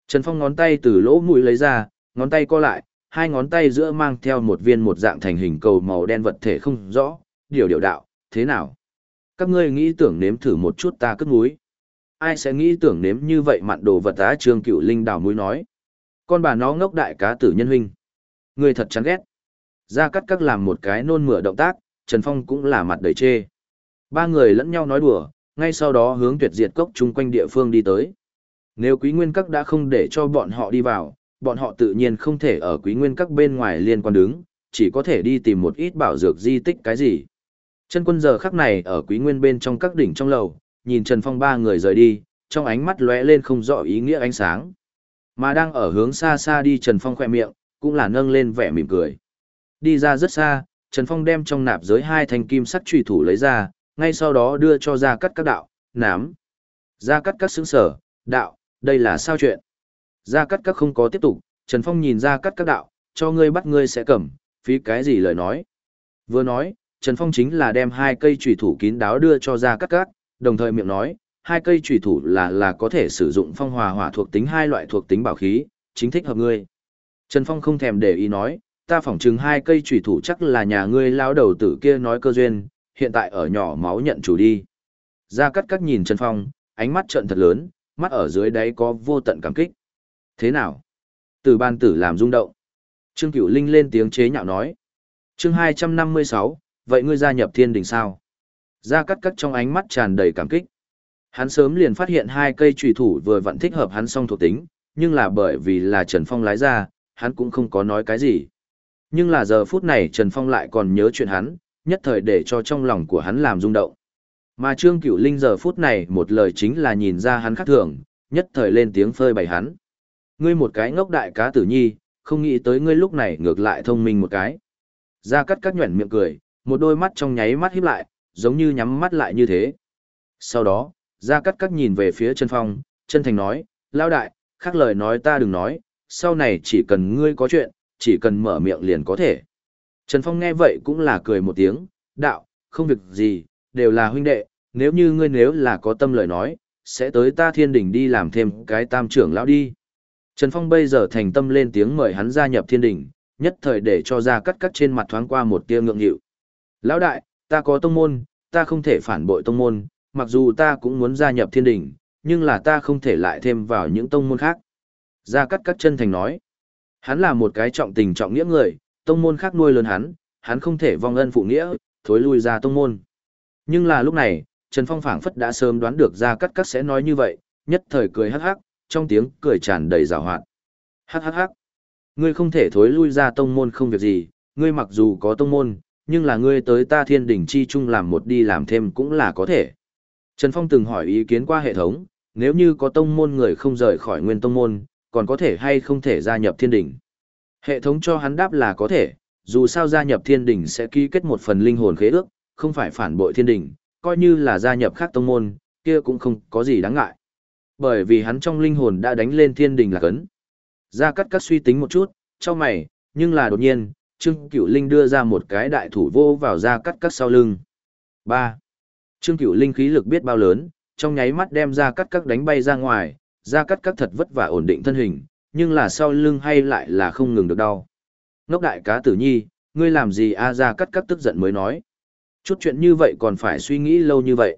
Trần Phong ngón tay từ lỗ mũi lấy ra, ngón tay co lại, hai ngón tay giữa mang theo một viên một dạng thành hình cầu màu đen vật thể không rõ, điều điều đạo, thế nào? Các ngươi nghĩ tưởng nếm thử một chút ta cất mũi. Ai sẽ nghĩ tưởng nếm như vậy mặn đồ vật á trương cựu linh đào mũi nói. Con bà nó ngốc đại cá tử nhân huynh. Ngươi thật chán ghét. Ra cắt các làm một cái nôn mửa động tác, Trần Phong cũng là mặt đầy chê. Ba người lẫn nhau nói đùa, ngay sau đó hướng tuyệt diệt cốc chung quanh địa phương đi tới. Nếu quý nguyên các đã không để cho bọn họ đi vào, bọn họ tự nhiên không thể ở quý nguyên các bên ngoài liên quan đứng, chỉ có thể đi tìm một ít bảo dược di tích cái gì. Chân quân giờ khắc này ở quý nguyên bên trong các đỉnh trong lầu, nhìn Trần Phong ba người rời đi, trong ánh mắt lóe lên không rõ ý nghĩa ánh sáng. Mà đang ở hướng xa xa đi Trần Phong khỏe miệng, cũng là nâng lên vẻ mỉm cười. Đi ra rất xa, Trần Phong đem trong nạp giới hai thanh kim sắc truy thủ lấy ra, ngay sau đó đưa cho ra cắt các đạo, nám. Ra cắt các xứng sở, đạo, đây là sao chuyện? Ra cắt các không có tiếp tục, Trần Phong nhìn ra cắt các đạo, cho ngươi bắt ngươi sẽ cầm, phí cái gì lời nói. Vừa nói, Trần Phong chính là đem hai cây trùy thủ kín đáo đưa cho ra cắt Các, đồng thời miệng nói, hai cây trùy thủ là là có thể sử dụng phong hòa hỏa thuộc tính hai loại thuộc tính bảo khí, chính thích hợp ngươi. Trần Phong không thèm để ý nói, ta phỏng chừng hai cây trùy thủ chắc là nhà ngươi lao đầu tử kia nói cơ duyên, hiện tại ở nhỏ máu nhận chủ đi. Gia cắt cắt nhìn Trần Phong, ánh mắt trợn thật lớn, mắt ở dưới đáy có vô tận cảm kích. Thế nào? Từ ban tử làm rung động. Trương Cửu Linh lên tiếng chế nhạo nói. chương 256, vậy ngươi gia nhập thiên đình sao? Gia cắt cắt trong ánh mắt tràn đầy cảm kích. Hắn sớm liền phát hiện hai cây trùy thủ vừa vặn thích hợp hắn song thuộc tính, nhưng là bởi vì là Trần Phong lái ra, hắn cũng không có nói cái gì. Nhưng là giờ phút này Trần Phong lại còn nhớ chuyện hắn, nhất thời để cho trong lòng của hắn làm rung động. Mà Trương Cửu Linh giờ phút này một lời chính là nhìn ra hắn khác thường, nhất thời lên tiếng phơi bày hắn. Ngươi một cái ngốc đại cá tử nhi, không nghĩ tới ngươi lúc này ngược lại thông minh một cái. Gia cắt cắt nhuẩn miệng cười, một đôi mắt trong nháy mắt híp lại, giống như nhắm mắt lại như thế. Sau đó, Gia cắt cắt nhìn về phía Trần phong, chân thành nói, lao đại, khác lời nói ta đừng nói, sau này chỉ cần ngươi có chuyện, chỉ cần mở miệng liền có thể. Trần Phong nghe vậy cũng là cười một tiếng, đạo, không việc gì, đều là huynh đệ, nếu như ngươi nếu là có tâm lời nói, sẽ tới ta thiên đình đi làm thêm cái tam trưởng lão đi. Trần Phong bây giờ thành tâm lên tiếng mời hắn gia nhập thiên đình, nhất thời để cho ra cắt cắt trên mặt thoáng qua một tia ngượng nghịu. Lão đại, ta có tông môn, ta không thể phản bội tông môn, mặc dù ta cũng muốn gia nhập thiên đình, nhưng là ta không thể lại thêm vào những tông môn khác. Gia cắt cắt chân thành nói, hắn là một cái trọng tình trọng nghĩa người, tông môn khác nuôi lớn hắn, hắn không thể vong ân phụ nghĩa, thối lui ra tông môn. Nhưng là lúc này, Trần Phong phảng phất đã sớm đoán được ra cắt cắt sẽ nói như vậy, nhất thời cười hắc hắc, trong tiếng cười tràn đầy rào hoạt. Hắc hắc hắc. Ngươi không thể thối lui ra tông môn không việc gì, ngươi mặc dù có tông môn, nhưng là ngươi tới ta thiên đỉnh chi chung làm một đi làm thêm cũng là có thể. Trần Phong từng hỏi ý kiến qua hệ thống, nếu như có tông môn người không rời khỏi nguyên tông môn, còn có thể hay không thể gia nhập thiên đình Hệ thống cho hắn đáp là có thể, dù sao gia nhập thiên đình sẽ ký kết một phần linh hồn khế ước, không phải phản bội thiên đình coi như là gia nhập khác tông môn, kia cũng không có gì đáng ngại. Bởi vì hắn trong linh hồn đã đánh lên thiên đình là cấn. Gia cắt cắt suy tính một chút, cho mày, nhưng là đột nhiên, Trương Cửu Linh đưa ra một cái đại thủ vô vào Gia cắt cắt sau lưng. 3. Trương Cửu Linh khí lực biết bao lớn, trong nháy mắt đem Gia cắt cắt đánh bay ra ngoài, Gia cắt các thật vất vả ổn định thân hình, nhưng là sau lưng hay lại là không ngừng được đau. Ngốc đại cá tử nhi, ngươi làm gì a Gia cắt các tức giận mới nói. Chút chuyện như vậy còn phải suy nghĩ lâu như vậy.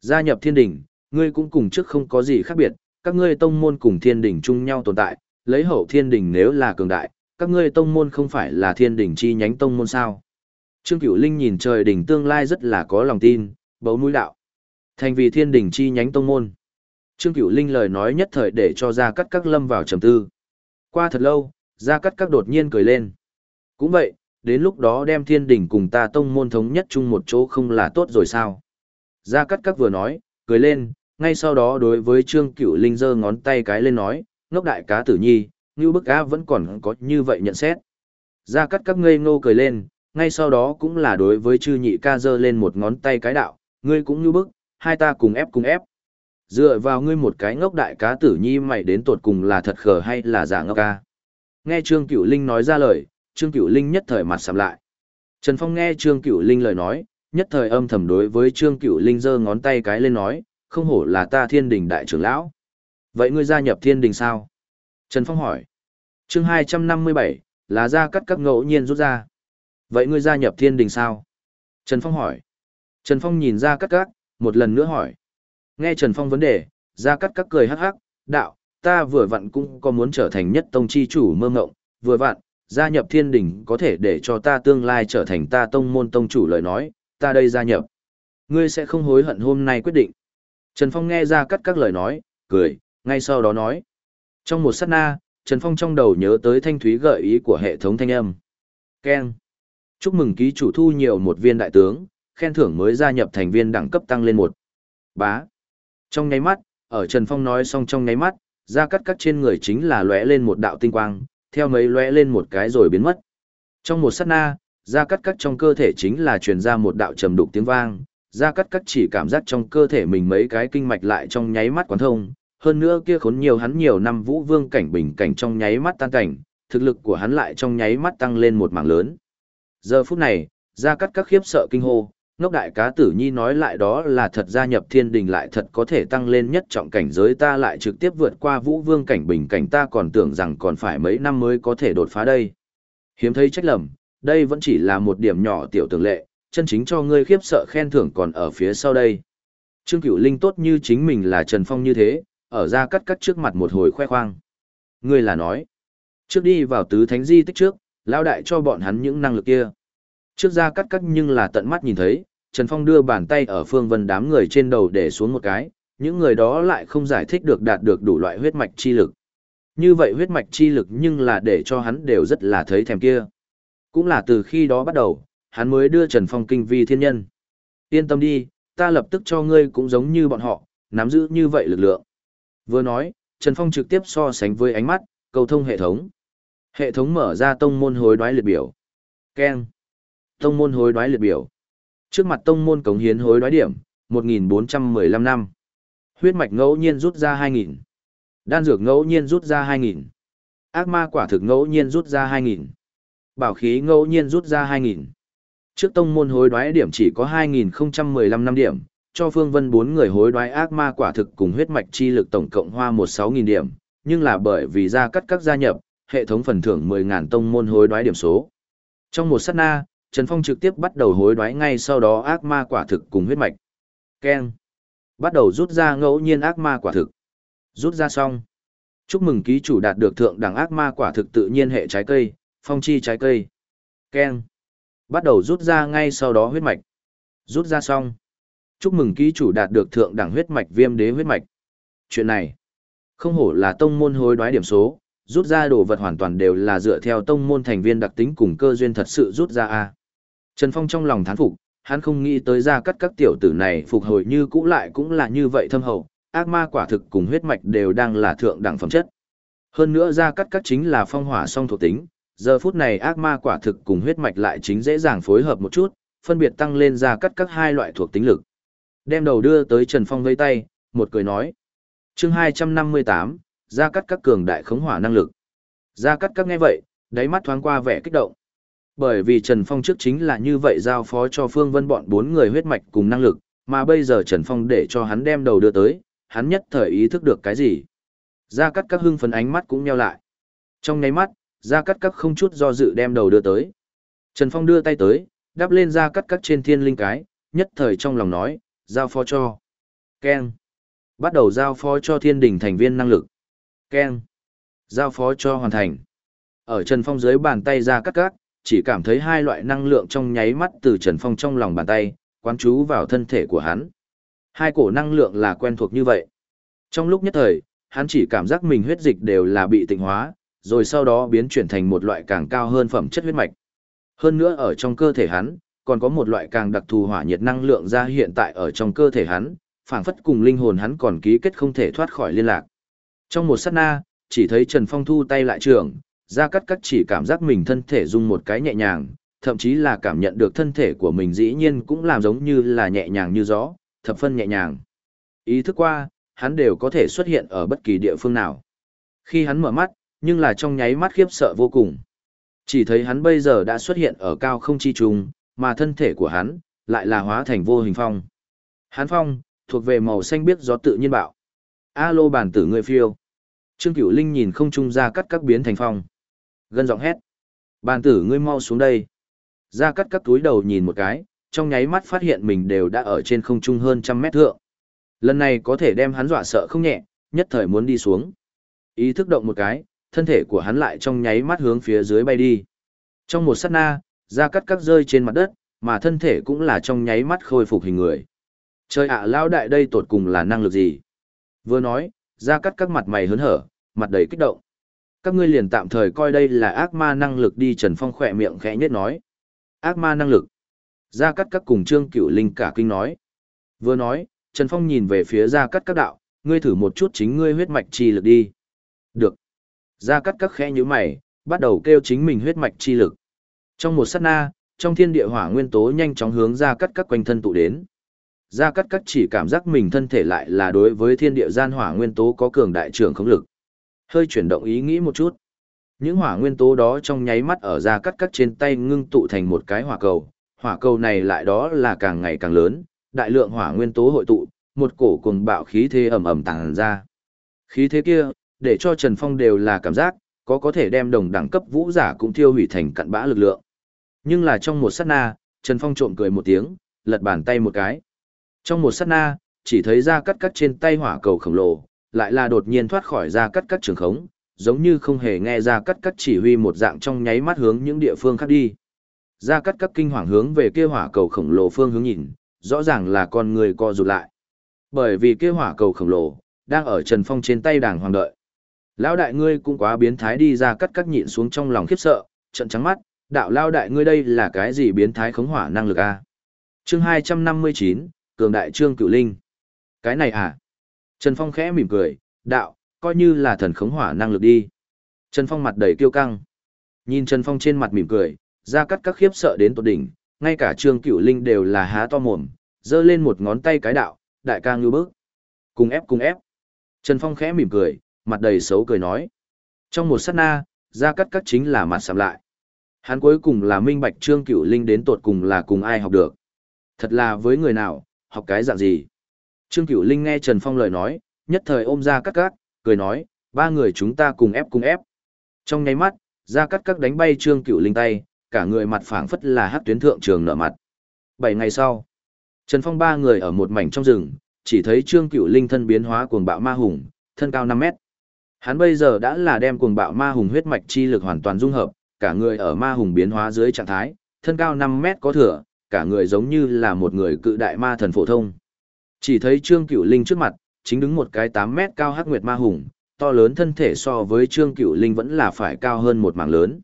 Gia nhập thiên đình, ngươi cũng cùng trước không có gì khác biệt, các ngươi tông môn cùng thiên đình chung nhau tồn tại, lấy hậu thiên đình nếu là cường đại, các ngươi tông môn không phải là thiên đình chi nhánh tông môn sao. Trương Cửu Linh nhìn trời đỉnh tương lai rất là có lòng tin, bấu mũi đạo. Thành vì thiên đình chi nhánh tông môn. Trương Cửu Linh lời nói nhất thời để cho Gia Cắt Các lâm vào trầm tư. Qua thật lâu, Gia Cắt Các đột nhiên cười lên. Cũng vậy, đến lúc đó đem thiên Đỉnh cùng ta tông môn thống nhất chung một chỗ không là tốt rồi sao? Gia Cắt Các vừa nói, cười lên, ngay sau đó đối với Trương Cửu Linh giơ ngón tay cái lên nói, ngốc đại cá tử nhi, như bức á vẫn còn có như vậy nhận xét. Gia cắt các ngây ngô cười lên, ngay sau đó cũng là đối với chư nhị ca giơ lên một ngón tay cái đạo, ngươi cũng như bức, hai ta cùng ép cùng ép. Dựa vào ngươi một cái ngốc đại cá tử nhi mày đến tột cùng là thật khờ hay là giả ngốc ca. Nghe Trương Cửu Linh nói ra lời, Trương Cửu Linh nhất thời mặt sầm lại. Trần Phong nghe Trương Cửu Linh lời nói, nhất thời âm thầm đối với Trương Cửu Linh giơ ngón tay cái lên nói, không hổ là ta thiên đình đại trưởng lão. Vậy ngươi gia nhập thiên đình sao? Trần Phong hỏi. chương 257, là ra cắt các ngẫu nhiên rút ra. Vậy ngươi gia nhập thiên đình sao? Trần Phong hỏi. Trần Phong nhìn ra cắt cắt một lần nữa hỏi. Nghe Trần Phong vấn đề, ra cắt các cười hắc hắc, đạo, ta vừa vặn cũng có muốn trở thành nhất tông chi chủ mơ ngộng, vừa vặn, gia nhập thiên đình có thể để cho ta tương lai trở thành ta tông môn tông chủ lời nói, ta đây gia nhập. Ngươi sẽ không hối hận hôm nay quyết định. Trần Phong nghe ra cắt các lời nói, cười, ngay sau đó nói. Trong một sát na, Trần Phong trong đầu nhớ tới thanh thúy gợi ý của hệ thống thanh âm. Ken. Chúc mừng ký chủ thu nhiều một viên đại tướng, khen thưởng mới gia nhập thành viên đẳng cấp tăng lên một. Bá. Trong nháy mắt, ở Trần Phong nói xong trong nháy mắt, da cắt cắt trên người chính là lóe lên một đạo tinh quang, theo mấy lóe lên một cái rồi biến mất. Trong một sát na, da cắt cắt trong cơ thể chính là truyền ra một đạo trầm đục tiếng vang, da cắt cắt chỉ cảm giác trong cơ thể mình mấy cái kinh mạch lại trong nháy mắt quán thông, hơn nữa kia khốn nhiều hắn nhiều năm vũ vương cảnh bình cảnh trong nháy mắt tan cảnh, thực lực của hắn lại trong nháy mắt tăng lên một mảng lớn. Giờ phút này, da cắt các khiếp sợ kinh hô, ngốc đại cá tử nhi nói lại đó là thật gia nhập thiên đình lại thật có thể tăng lên nhất trọng cảnh giới ta lại trực tiếp vượt qua vũ vương cảnh bình cảnh ta còn tưởng rằng còn phải mấy năm mới có thể đột phá đây. Hiếm thấy trách lầm, đây vẫn chỉ là một điểm nhỏ tiểu tường lệ, chân chính cho ngươi khiếp sợ khen thưởng còn ở phía sau đây. Trương Cửu Linh tốt như chính mình là Trần Phong như thế, ở ra cắt cắt trước mặt một hồi khoe khoang. Ngươi là nói, trước đi vào tứ thánh di tích trước, lao đại cho bọn hắn những năng lực kia. Trước ra cắt cắt nhưng là tận mắt nhìn thấy, Trần Phong đưa bàn tay ở phương vân đám người trên đầu để xuống một cái, những người đó lại không giải thích được đạt được đủ loại huyết mạch chi lực. Như vậy huyết mạch chi lực nhưng là để cho hắn đều rất là thấy thèm kia. Cũng là từ khi đó bắt đầu, hắn mới đưa Trần Phong kinh vi thiên nhân. Yên tâm đi, ta lập tức cho ngươi cũng giống như bọn họ, nắm giữ như vậy lực lượng. Vừa nói, Trần Phong trực tiếp so sánh với ánh mắt, cầu thông hệ thống. Hệ thống mở ra tông môn hối đoái liệt biểu. Ken. Tông môn hối đoái liệt biểu. Trước mặt tông môn cống hiến hối đoái điểm, 1.415 năm. Huyết mạch ngẫu nhiên rút ra 2.000. Đan dược ngẫu nhiên rút ra 2.000. Ác ma quả thực ngẫu nhiên rút ra 2.000. Bảo khí ngẫu nhiên rút ra 2.000. Trước tông môn hối đoái điểm chỉ có 2.015 năm điểm, cho Phương Vân bốn người hối đoái ác ma quả thực cùng huyết mạch chi lực tổng cộng hoa 16.000 điểm, nhưng là bởi vì ra cắt các gia nhập, hệ thống phần thưởng 10.000 tông môn hối đoái điểm số. Trong một sát na, Trần Phong trực tiếp bắt đầu hối đoái ngay sau đó ác ma quả thực cùng huyết mạch. Ken. Bắt đầu rút ra ngẫu nhiên ác ma quả thực. Rút ra xong. Chúc mừng ký chủ đạt được thượng đẳng ác ma quả thực tự nhiên hệ trái cây, phong chi trái cây. Ken. Bắt đầu rút ra ngay sau đó huyết mạch. Rút ra xong. Chúc mừng ký chủ đạt được thượng đẳng huyết mạch viêm đế huyết mạch. Chuyện này, không hổ là tông môn hối đoái điểm số, rút ra đồ vật hoàn toàn đều là dựa theo tông môn thành viên đặc tính cùng cơ duyên thật sự rút ra a. Trần Phong trong lòng thán phục, hắn không nghĩ tới ra cắt các tiểu tử này phục hồi như cũ lại cũng là như vậy thâm hậu, ác ma quả thực cùng huyết mạch đều đang là thượng đẳng phẩm chất. Hơn nữa ra cắt các chính là phong hỏa song thuộc tính, giờ phút này ác ma quả thực cùng huyết mạch lại chính dễ dàng phối hợp một chút, phân biệt tăng lên ra cắt các hai loại thuộc tính lực. Đem đầu đưa tới Trần Phong vây tay, một cười nói. chương 258, ra cắt các cường đại khống hỏa năng lực. Ra cắt các nghe vậy, đáy mắt thoáng qua vẻ kích động. Bởi vì Trần Phong trước chính là như vậy giao phó cho Phương Vân bọn bốn người huyết mạch cùng năng lực, mà bây giờ Trần Phong để cho hắn đem đầu đưa tới, hắn nhất thời ý thức được cái gì. gia cát các hưng phấn ánh mắt cũng nheo lại. Trong nháy mắt, gia cát các không chút do dự đem đầu đưa tới. Trần Phong đưa tay tới, đáp lên gia cát các trên thiên linh cái, nhất thời trong lòng nói, giao phó cho. Ken. Bắt đầu giao phó cho thiên đình thành viên năng lực. Ken. Giao phó cho hoàn thành. Ở Trần Phong dưới bàn tay Gia Cát Các, chỉ cảm thấy hai loại năng lượng trong nháy mắt từ Trần Phong trong lòng bàn tay, quán chú vào thân thể của hắn. Hai cổ năng lượng là quen thuộc như vậy. Trong lúc nhất thời, hắn chỉ cảm giác mình huyết dịch đều là bị tịnh hóa, rồi sau đó biến chuyển thành một loại càng cao hơn phẩm chất huyết mạch. Hơn nữa ở trong cơ thể hắn, còn có một loại càng đặc thù hỏa nhiệt năng lượng ra hiện tại ở trong cơ thể hắn, phảng phất cùng linh hồn hắn còn ký kết không thể thoát khỏi liên lạc. Trong một sát na, chỉ thấy Trần Phong thu tay lại trường, Gia Cát Cát chỉ cảm giác mình thân thể rung một cái nhẹ nhàng, thậm chí là cảm nhận được thân thể của mình dĩ nhiên cũng làm giống như là nhẹ nhàng như gió, thập phân nhẹ nhàng. Ý thức qua, hắn đều có thể xuất hiện ở bất kỳ địa phương nào. Khi hắn mở mắt, nhưng là trong nháy mắt khiếp sợ vô cùng. Chỉ thấy hắn bây giờ đã xuất hiện ở cao không chi trùng, mà thân thể của hắn lại là hóa thành vô hình phong. Hắn phong thuộc về màu xanh biết gió tự nhiên bạo. Alo bản tử người phiêu. Trương Cửu Linh nhìn không trung ra cắt các biến thành phong. Gân giọng hét. Bàn tử ngươi mau xuống đây. Ra cắt các túi đầu nhìn một cái, trong nháy mắt phát hiện mình đều đã ở trên không trung hơn trăm mét thượng. Lần này có thể đem hắn dọa sợ không nhẹ, nhất thời muốn đi xuống. Ý thức động một cái, thân thể của hắn lại trong nháy mắt hướng phía dưới bay đi. Trong một sát na, ra cắt các rơi trên mặt đất, mà thân thể cũng là trong nháy mắt khôi phục hình người. Trời ạ lao đại đây tột cùng là năng lực gì? Vừa nói, ra cắt các mặt mày hớn hở, mặt đầy kích động. Các ngươi liền tạm thời coi đây là ác ma năng lực đi Trần Phong khỏe miệng khẽ nhất nói. Ác ma năng lực. Gia Cát các cùng Trương Cửu Linh cả kinh nói. Vừa nói, Trần Phong nhìn về phía Gia Cát các đạo, ngươi thử một chút chính ngươi huyết mạch chi lực đi. Được. Gia Cát các khẽ như mày, bắt đầu kêu chính mình huyết mạch chi lực. Trong một sát na, trong thiên địa hỏa nguyên tố nhanh chóng hướng Gia Cát các quanh thân tụ đến. Gia Cát các chỉ cảm giác mình thân thể lại là đối với thiên địa gian hỏa nguyên tố có cường đại trưởng không lực. Hơi chuyển động ý nghĩ một chút. Những hỏa nguyên tố đó trong nháy mắt ở ra cắt cắt trên tay ngưng tụ thành một cái hỏa cầu. Hỏa cầu này lại đó là càng ngày càng lớn, đại lượng hỏa nguyên tố hội tụ, một cổ cùng bạo khí thế ầm ầm tàng ra. Khí thế kia, để cho Trần Phong đều là cảm giác, có có thể đem đồng đẳng cấp vũ giả cũng thiêu hủy thành cặn bã lực lượng. Nhưng là trong một sát na, Trần Phong trộm cười một tiếng, lật bàn tay một cái. Trong một sát na, chỉ thấy ra cắt cắt trên tay hỏa cầu khổng lồ, lại là đột nhiên thoát khỏi ra cắt cắt trường khống, giống như không hề nghe ra cắt cắt chỉ huy một dạng trong nháy mắt hướng những địa phương khác đi. Ra cắt cắt kinh hoàng hướng về kia hỏa cầu khổng lồ phương hướng nhìn, rõ ràng là con người co rụt lại. Bởi vì kia hỏa cầu khổng lồ, đang ở Trần Phong trên tay đàng hoàng đợi. Lão đại ngươi cũng quá biến thái đi ra cắt cắt nhịn xuống trong lòng khiếp sợ, trận trắng mắt, đạo lao đại ngươi đây là cái gì biến thái khống hỏa năng lực a? Chương 259, Cường đại trương cửu linh. Cái này à? Trần Phong khẽ mỉm cười, đạo, coi như là thần khống hỏa năng lực đi. Trần Phong mặt đầy kiêu căng. Nhìn Trần Phong trên mặt mỉm cười, ra cắt các khiếp sợ đến tột đỉnh, ngay cả Trương Cửu Linh đều là há to mồm, giơ lên một ngón tay cái đạo, đại ca ngư bước. Cùng ép cùng ép. Trần Phong khẽ mỉm cười, mặt đầy xấu cười nói. Trong một sát na, ra cắt các chính là mặt sạm lại. Hắn cuối cùng là minh bạch Trương Cửu Linh đến tột cùng là cùng ai học được. Thật là với người nào, học cái dạng gì. Trương Cửu Linh nghe Trần Phong lời nói, nhất thời ôm ra cắt cắt, cười nói, ba người chúng ta cùng ép cùng ép. Trong nháy mắt, ra cắt cắt đánh bay Trương Cửu Linh tay, cả người mặt phảng phất là hát tuyến thượng trường nở mặt. Bảy ngày sau, Trần Phong ba người ở một mảnh trong rừng, chỉ thấy Trương Cửu Linh thân biến hóa cuồng bạo ma hùng, thân cao 5 mét. Hắn bây giờ đã là đem cuồng bạo ma hùng huyết mạch chi lực hoàn toàn dung hợp, cả người ở ma hùng biến hóa dưới trạng thái, thân cao 5 mét có thừa, cả người giống như là một người cự đại ma thần phổ thông. Chỉ thấy Trương Cửu Linh trước mặt, chính đứng một cái 8 mét cao hắc nguyệt ma hùng, to lớn thân thể so với Trương Cửu Linh vẫn là phải cao hơn một mảng lớn.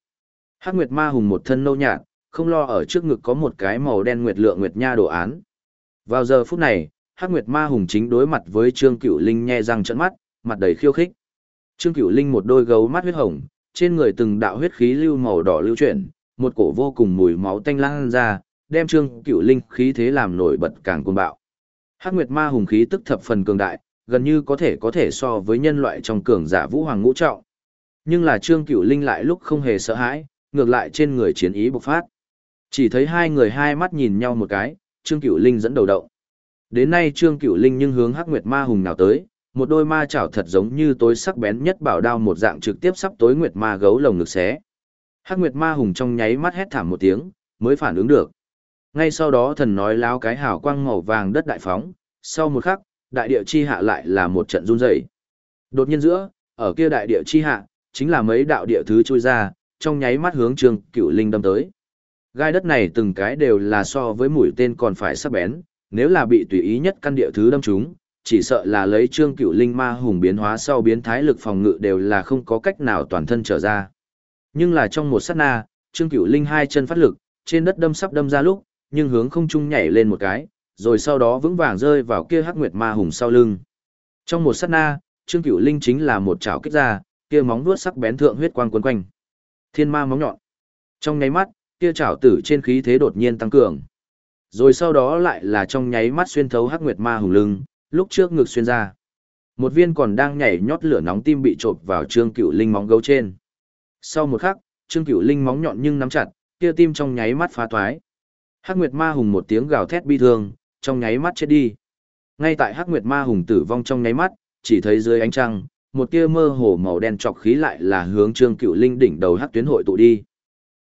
Hắc nguyệt ma hùng một thân nâu nhạt, không lo ở trước ngực có một cái màu đen nguyệt lượng nguyệt nha đồ án. Vào giờ phút này, Hắc nguyệt ma hùng chính đối mặt với Trương Cửu Linh nhe răng trợn mắt, mặt đầy khiêu khích. Trương Cửu Linh một đôi gấu mắt huyết hồng, trên người từng đạo huyết khí lưu màu đỏ lưu chuyển, một cổ vô cùng mùi máu tanh lan ra, đem Trương Cửu Linh khí thế làm nổi bật càng cuồng bạo. Hắc Nguyệt Ma hùng khí tức thập phần cường đại, gần như có thể có thể so với nhân loại trong cường giả vũ hoàng ngũ trọng. Nhưng là Trương Cửu Linh lại lúc không hề sợ hãi, ngược lại trên người chiến ý bộc phát. Chỉ thấy hai người hai mắt nhìn nhau một cái, Trương Cửu Linh dẫn đầu động. Đến nay Trương Cửu Linh nhưng hướng Hắc Nguyệt Ma hùng nào tới, một đôi ma chảo thật giống như tối sắc bén nhất bảo đao một dạng trực tiếp sắp tối Nguyệt Ma gấu lồng ngực xé. Hắc Nguyệt Ma hùng trong nháy mắt hét thảm một tiếng, mới phản ứng được. Ngay sau đó thần nói láo cái hào quang màu vàng đất đại phóng, sau một khắc, đại địa chi hạ lại là một trận run rẩy. Đột nhiên giữa, ở kia đại địa chi hạ, chính là mấy đạo địa thứ trôi ra, trong nháy mắt hướng Trương Cửu Linh đâm tới. Gai đất này từng cái đều là so với mũi tên còn phải sắc bén, nếu là bị tùy ý nhất căn địa thứ đâm chúng, chỉ sợ là lấy Trương Cửu Linh ma hùng biến hóa sau biến thái lực phòng ngự đều là không có cách nào toàn thân trở ra. Nhưng là trong một sát na, Trương Cửu Linh hai chân phát lực, trên đất đâm sắp đâm ra lúc, nhưng hướng không trung nhảy lên một cái, rồi sau đó vững vàng rơi vào kia hắc nguyệt ma hùng sau lưng. Trong một sát na, Trương Cửu Linh chính là một chảo kích ra, kia móng vuốt sắc bén thượng huyết quang quấn quanh. Thiên ma móng nhọn. Trong nháy mắt, kia trảo tử trên khí thế đột nhiên tăng cường. Rồi sau đó lại là trong nháy mắt xuyên thấu hắc nguyệt ma hùng lưng, lúc trước ngực xuyên ra. Một viên còn đang nhảy nhót lửa nóng tim bị trộn vào Trương Cửu Linh móng gấu trên. Sau một khắc, Trương Cửu Linh móng nhọn nhưng nắm chặt, kia tim trong nháy mắt phá toái. Hắc Nguyệt Ma Hùng một tiếng gào thét bi thương, trong nháy mắt chết đi. Ngay tại Hắc Nguyệt Ma Hùng tử vong trong nháy mắt, chỉ thấy dưới ánh trăng, một tia mơ hồ màu đen trọc khí lại là hướng Trương Cửu Linh đỉnh đầu hắc tuyến hội tụ đi.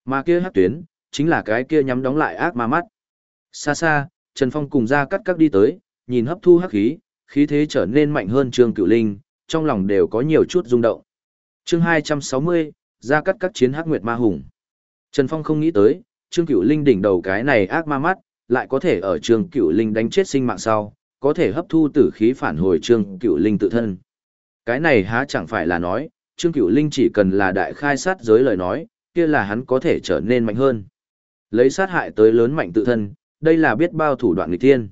Mà kia hắc tuyến, chính là cái kia nhắm đóng lại ác ma mắt. Xa xa, Trần Phong cùng ra cắt các đi tới, nhìn hấp thu hắc khí, khí thế trở nên mạnh hơn Trương Cửu Linh, trong lòng đều có nhiều chút rung động. Chương 260, ra cắt các chiến hắc nguyệt ma hùng. Trần Phong không nghĩ tới, Trương Cửu Linh đỉnh đầu cái này ác ma mắt, lại có thể ở Trương Cửu Linh đánh chết sinh mạng sau, có thể hấp thu tử khí phản hồi Trương Cửu Linh tự thân. Cái này há chẳng phải là nói, Trương Cửu Linh chỉ cần là đại khai sát giới lời nói, kia là hắn có thể trở nên mạnh hơn. Lấy sát hại tới lớn mạnh tự thân, đây là biết bao thủ đoạn nghịch thiên.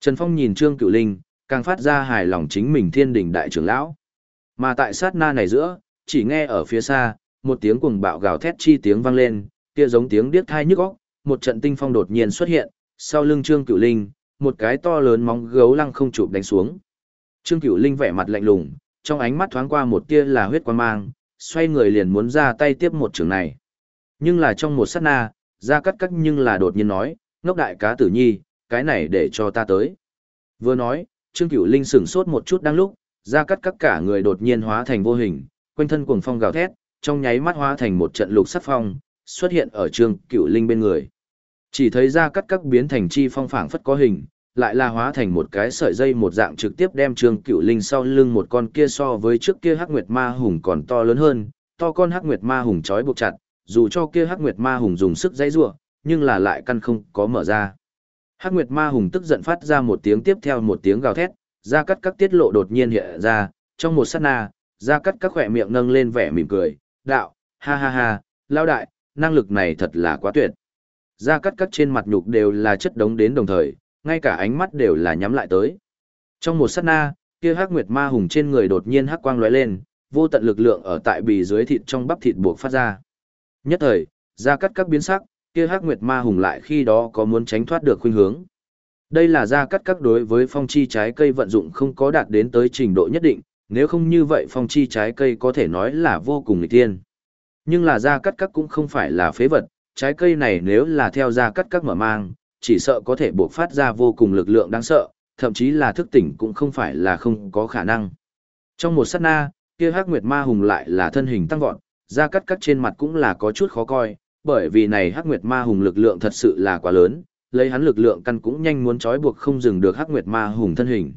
Trần Phong nhìn Trương Cửu Linh, càng phát ra hài lòng chính mình thiên đình đại trưởng lão. Mà tại sát na này giữa, chỉ nghe ở phía xa, một tiếng cuồng bạo gào thét chi tiếng vang lên, kia giống tiếng điếc thai nhức óc, một trận tinh phong đột nhiên xuất hiện, sau lưng Trương Cửu Linh, một cái to lớn móng gấu lăng không chụp đánh xuống. Trương Cửu Linh vẻ mặt lạnh lùng, trong ánh mắt thoáng qua một tia là huyết quan mang, xoay người liền muốn ra tay tiếp một trường này. Nhưng là trong một sát na, ra cắt cắt nhưng là đột nhiên nói, ngốc đại cá tử nhi, cái này để cho ta tới. Vừa nói, Trương Cửu Linh sửng sốt một chút đang lúc, ra cắt cắt cả người đột nhiên hóa thành vô hình, quanh thân cuồng phong gào thét, trong nháy mắt hóa thành một trận lục sắc phong, xuất hiện ở trường Cửu Linh bên người. Chỉ thấy ra cắt các biến thành chi phong phảng phất có hình, lại là hóa thành một cái sợi dây một dạng trực tiếp đem trường Cửu Linh sau lưng một con kia so với trước kia Hắc Nguyệt Ma Hùng còn to lớn hơn, to con Hắc Nguyệt Ma Hùng trói buộc chặt, dù cho kia Hắc Nguyệt Ma Hùng dùng sức dãy rủa, nhưng là lại căn không có mở ra. Hắc Nguyệt Ma Hùng tức giận phát ra một tiếng tiếp theo một tiếng gào thét, ra cắt các tiết lộ đột nhiên hiện ra, trong một sát na, ra cắt các khỏe miệng nâng lên vẻ mỉm cười, đạo, ha ha ha, lao đại, năng lực này thật là quá tuyệt. Ra cắt cắt trên mặt nhục đều là chất đống đến đồng thời, ngay cả ánh mắt đều là nhắm lại tới. Trong một sát na, kia hắc nguyệt ma hùng trên người đột nhiên hắc quang lóe lên, vô tận lực lượng ở tại bì dưới thịt trong bắp thịt buộc phát ra. Nhất thời, ra cắt các biến sắc, kia hắc nguyệt ma hùng lại khi đó có muốn tránh thoát được khuynh hướng. Đây là ra cắt các đối với phong chi trái cây vận dụng không có đạt đến tới trình độ nhất định, nếu không như vậy phong chi trái cây có thể nói là vô cùng nghịch tiên. Nhưng là ra cắt các cũng không phải là phế vật, trái cây này nếu là theo ra cắt các mở mang, chỉ sợ có thể buộc phát ra vô cùng lực lượng đáng sợ, thậm chí là thức tỉnh cũng không phải là không có khả năng. Trong một sát na, kia hắc nguyệt ma hùng lại là thân hình tăng vọt, ra cắt cắt trên mặt cũng là có chút khó coi, bởi vì này hắc nguyệt ma hùng lực lượng thật sự là quá lớn, lấy hắn lực lượng căn cũng nhanh muốn trói buộc không dừng được hắc nguyệt ma hùng thân hình.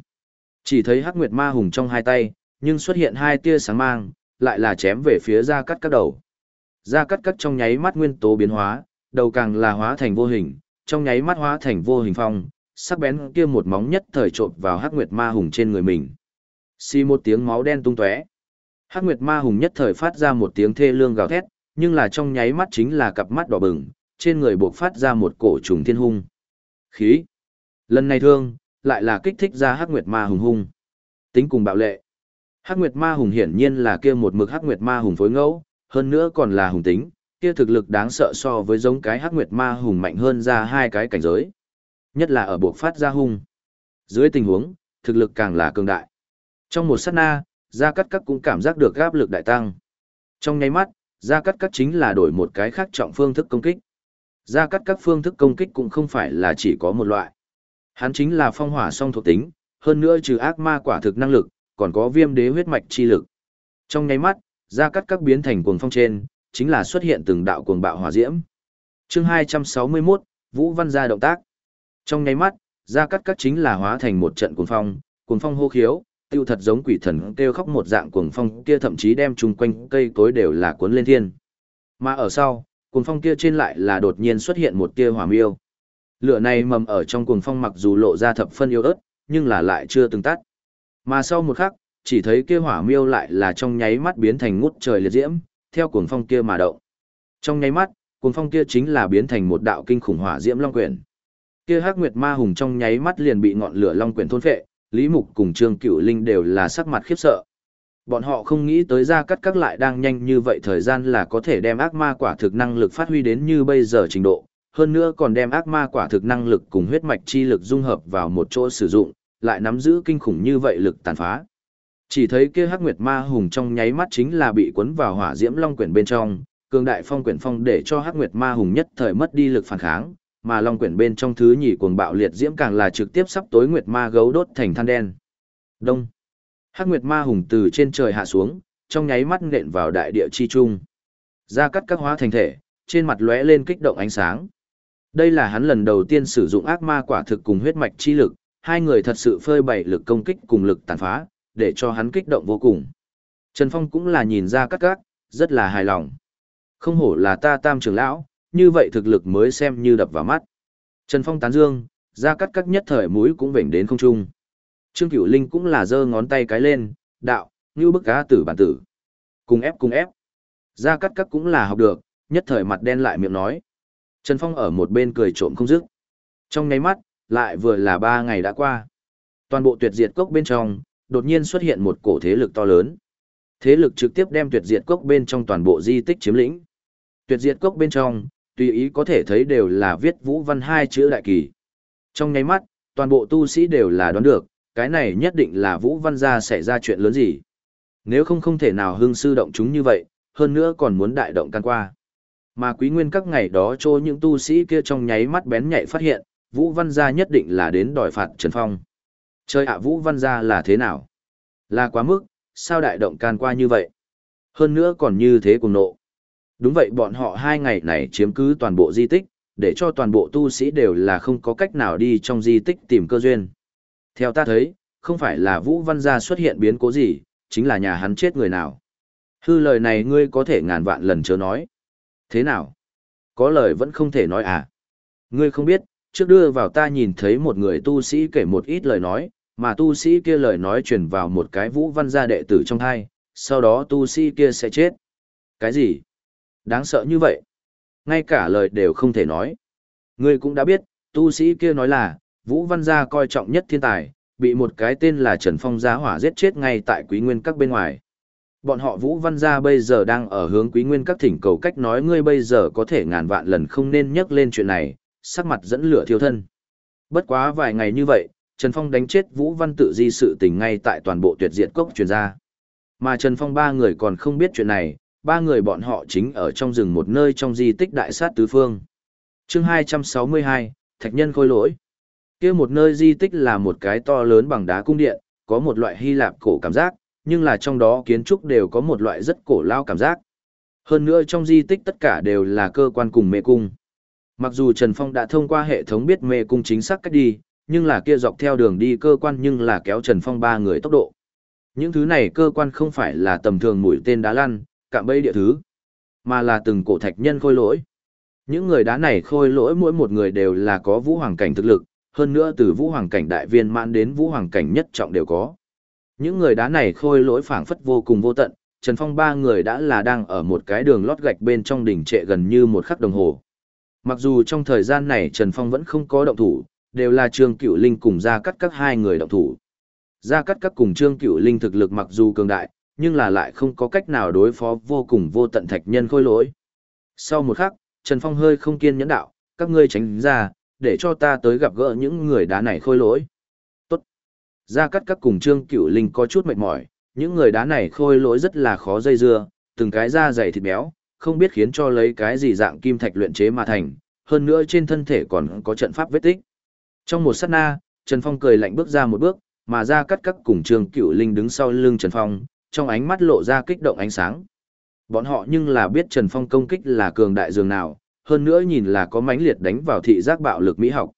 Chỉ thấy hắc nguyệt ma hùng trong hai tay, nhưng xuất hiện hai tia sáng mang, lại là chém về phía ra cắt cắt đầu. Ra cắt cắt trong nháy mắt nguyên tố biến hóa, đầu càng là hóa thành vô hình, trong nháy mắt hóa thành vô hình phong, sắc bén kia một móng nhất thời trộn vào Hắc Nguyệt Ma Hùng trên người mình. Xì một tiếng máu đen tung tóe. Hắc Nguyệt Ma Hùng nhất thời phát ra một tiếng thê lương gào thét, nhưng là trong nháy mắt chính là cặp mắt đỏ bừng, trên người buộc phát ra một cổ trùng thiên hung. Khí. Lần này thương, lại là kích thích ra Hắc Nguyệt Ma Hùng hung. Tính cùng bạo lệ. Hắc Nguyệt Ma Hùng hiển nhiên là kia một mực Hắc Nguyệt Ma Hùng phối ngẫu, hơn nữa còn là hùng tính, kia thực lực đáng sợ so với giống cái hắc nguyệt ma hùng mạnh hơn ra hai cái cảnh giới. Nhất là ở buộc phát ra hung. Dưới tình huống, thực lực càng là cường đại. Trong một sát na, Gia Cắt Cắt cũng cảm giác được áp lực đại tăng. Trong nháy mắt, Gia Cắt Cắt chính là đổi một cái khác trọng phương thức công kích. Gia Cắt cát phương thức công kích cũng không phải là chỉ có một loại. Hắn chính là phong hỏa song thuộc tính, hơn nữa trừ ác ma quả thực năng lực, còn có viêm đế huyết mạch chi lực. Trong nháy mắt, Gia Cắt các biến thành cuồng phong trên, chính là xuất hiện từng đạo cuồng bạo hỏa diễm. Chương 261, Vũ Văn gia động tác. Trong nháy mắt, Gia Cắt Cắt chính là hóa thành một trận cuồng phong, cuồng phong hô khiếu, tiêu thật giống quỷ thần kêu khóc một dạng cuồng phong kia thậm chí đem chung quanh cây cối đều là cuốn lên thiên. Mà ở sau, cuồng phong kia trên lại là đột nhiên xuất hiện một tia hỏa miêu. Lửa này mầm ở trong cuồng phong mặc dù lộ ra thập phân yếu ớt, nhưng là lại chưa từng tắt. Mà sau một khắc, chỉ thấy kia hỏa miêu lại là trong nháy mắt biến thành ngút trời liệt diễm, theo cuồng phong kia mà động. Trong nháy mắt, cuồng phong kia chính là biến thành một đạo kinh khủng hỏa diễm long quyển. Kia Hắc Nguyệt Ma Hùng trong nháy mắt liền bị ngọn lửa long quyển thôn phệ, Lý Mục cùng Trương Cửu Linh đều là sắc mặt khiếp sợ. Bọn họ không nghĩ tới ra cắt các lại đang nhanh như vậy thời gian là có thể đem ác ma quả thực năng lực phát huy đến như bây giờ trình độ, hơn nữa còn đem ác ma quả thực năng lực cùng huyết mạch chi lực dung hợp vào một chỗ sử dụng, lại nắm giữ kinh khủng như vậy lực tàn phá. Chỉ thấy kia hắc nguyệt ma hùng trong nháy mắt chính là bị cuốn vào hỏa diễm long quyển bên trong, cường đại phong quyển phong để cho hắc nguyệt ma hùng nhất thời mất đi lực phản kháng, mà long quyển bên trong thứ nhì cuồng bạo liệt diễm càng là trực tiếp sắp tối nguyệt ma gấu đốt thành than đen. Đông. Hắc nguyệt ma hùng từ trên trời hạ xuống, trong nháy mắt nện vào đại địa chi trung. Ra cắt các hóa thành thể, trên mặt lóe lên kích động ánh sáng. Đây là hắn lần đầu tiên sử dụng ác ma quả thực cùng huyết mạch chi lực, hai người thật sự phơi bày lực công kích cùng lực tàn phá, để cho hắn kích động vô cùng. Trần Phong cũng là nhìn ra các các, rất là hài lòng. Không hổ là ta tam trưởng lão, như vậy thực lực mới xem như đập vào mắt. Trần Phong tán dương, ra cắt các nhất thời mũi cũng vểnh đến không trung. Trương Cửu Linh cũng là giơ ngón tay cái lên, đạo, như bức cá tử bản tử. Cùng ép cùng ép. Ra cắt các cũng là học được, nhất thời mặt đen lại miệng nói. Trần Phong ở một bên cười trộm không dứt. Trong nháy mắt, lại vừa là ba ngày đã qua. Toàn bộ tuyệt diệt cốc bên trong, đột nhiên xuất hiện một cổ thế lực to lớn. Thế lực trực tiếp đem tuyệt diệt cốc bên trong toàn bộ di tích chiếm lĩnh. Tuyệt diệt cốc bên trong, tùy ý có thể thấy đều là viết vũ văn hai chữ đại kỳ. Trong nháy mắt, toàn bộ tu sĩ đều là đoán được, cái này nhất định là vũ văn gia xảy ra chuyện lớn gì. Nếu không không thể nào hưng sư động chúng như vậy, hơn nữa còn muốn đại động can qua. Mà quý nguyên các ngày đó cho những tu sĩ kia trong nháy mắt bén nhạy phát hiện, vũ văn gia nhất định là đến đòi phạt Trần Phong. Chơi ạ vũ văn gia là thế nào? Là quá mức, sao đại động can qua như vậy? Hơn nữa còn như thế cùng nộ. Đúng vậy bọn họ hai ngày này chiếm cứ toàn bộ di tích, để cho toàn bộ tu sĩ đều là không có cách nào đi trong di tích tìm cơ duyên. Theo ta thấy, không phải là Vũ Văn Gia xuất hiện biến cố gì, chính là nhà hắn chết người nào. Hư lời này ngươi có thể ngàn vạn lần chớ nói. Thế nào? Có lời vẫn không thể nói à? Ngươi không biết, trước đưa vào ta nhìn thấy một người tu sĩ kể một ít lời nói, mà tu sĩ kia lời nói truyền vào một cái Vũ Văn Gia đệ tử trong thai, sau đó tu sĩ kia sẽ chết. Cái gì? Đáng sợ như vậy. Ngay cả lời đều không thể nói. Ngươi cũng đã biết, tu sĩ kia nói là, Vũ Văn Gia coi trọng nhất thiên tài, bị một cái tên là Trần Phong Gia hỏa giết chết ngay tại Quý Nguyên các bên ngoài. Bọn họ Vũ Văn Gia bây giờ đang ở hướng Quý Nguyên các thỉnh cầu cách nói ngươi bây giờ có thể ngàn vạn lần không nên nhắc lên chuyện này, sắc mặt dẫn lửa thiêu thân. Bất quá vài ngày như vậy, Trần Phong đánh chết Vũ Văn tự di sự tình ngay tại toàn bộ tuyệt diệt cốc truyền ra. Mà Trần Phong ba người còn không biết chuyện này, ba người bọn họ chính ở trong rừng một nơi trong di tích đại sát tứ phương. chương 262, Thạch Nhân Khôi Lỗi kia một nơi di tích là một cái to lớn bằng đá cung điện, có một loại Hy Lạp cổ cảm giác, nhưng là trong đó kiến trúc đều có một loại rất cổ lao cảm giác. Hơn nữa trong di tích tất cả đều là cơ quan cùng mê cung. Mặc dù Trần Phong đã thông qua hệ thống biết mê cung chính xác cách đi, nhưng là kia dọc theo đường đi cơ quan nhưng là kéo Trần Phong ba người tốc độ. Những thứ này cơ quan không phải là tầm thường mũi tên đá lăn, cạm bẫy địa thứ, mà là từng cổ thạch nhân khôi lỗi. Những người đá này khôi lỗi mỗi một người đều là có vũ hoàng cảnh thực lực, hơn nữa từ vũ hoàng cảnh đại viên mãn đến vũ hoàng cảnh nhất trọng đều có. Những người đá này khôi lỗi phảng phất vô cùng vô tận, Trần Phong ba người đã là đang ở một cái đường lót gạch bên trong đỉnh trệ gần như một khắc đồng hồ. Mặc dù trong thời gian này Trần Phong vẫn không có động thủ, đều là Trương Cửu Linh cùng Gia Cắt các hai người động thủ. Gia Cắt các cùng Trương Cửu Linh thực lực mặc dù cường đại, nhưng là lại không có cách nào đối phó vô cùng vô tận thạch nhân khôi lỗi. Sau một khắc, Trần Phong hơi không kiên nhẫn đạo, các ngươi tránh ra, để cho ta tới gặp gỡ những người đá này khôi lỗi. Tốt. Gia Cát các cùng Trương Cửu Linh có chút mệt mỏi, những người đá này khôi lỗi rất là khó dây dưa, từng cái da dày thịt béo, không biết khiến cho lấy cái gì dạng kim thạch luyện chế mà thành, hơn nữa trên thân thể còn có trận pháp vết tích. Trong một sát na, Trần Phong cười lạnh bước ra một bước, mà ra cắt các cùng Trương Cửu Linh đứng sau lưng Trần Phong, trong ánh mắt lộ ra kích động ánh sáng. Bọn họ nhưng là biết Trần Phong công kích là cường đại dường nào, hơn nữa nhìn là có mãnh liệt đánh vào thị giác bạo lực mỹ học.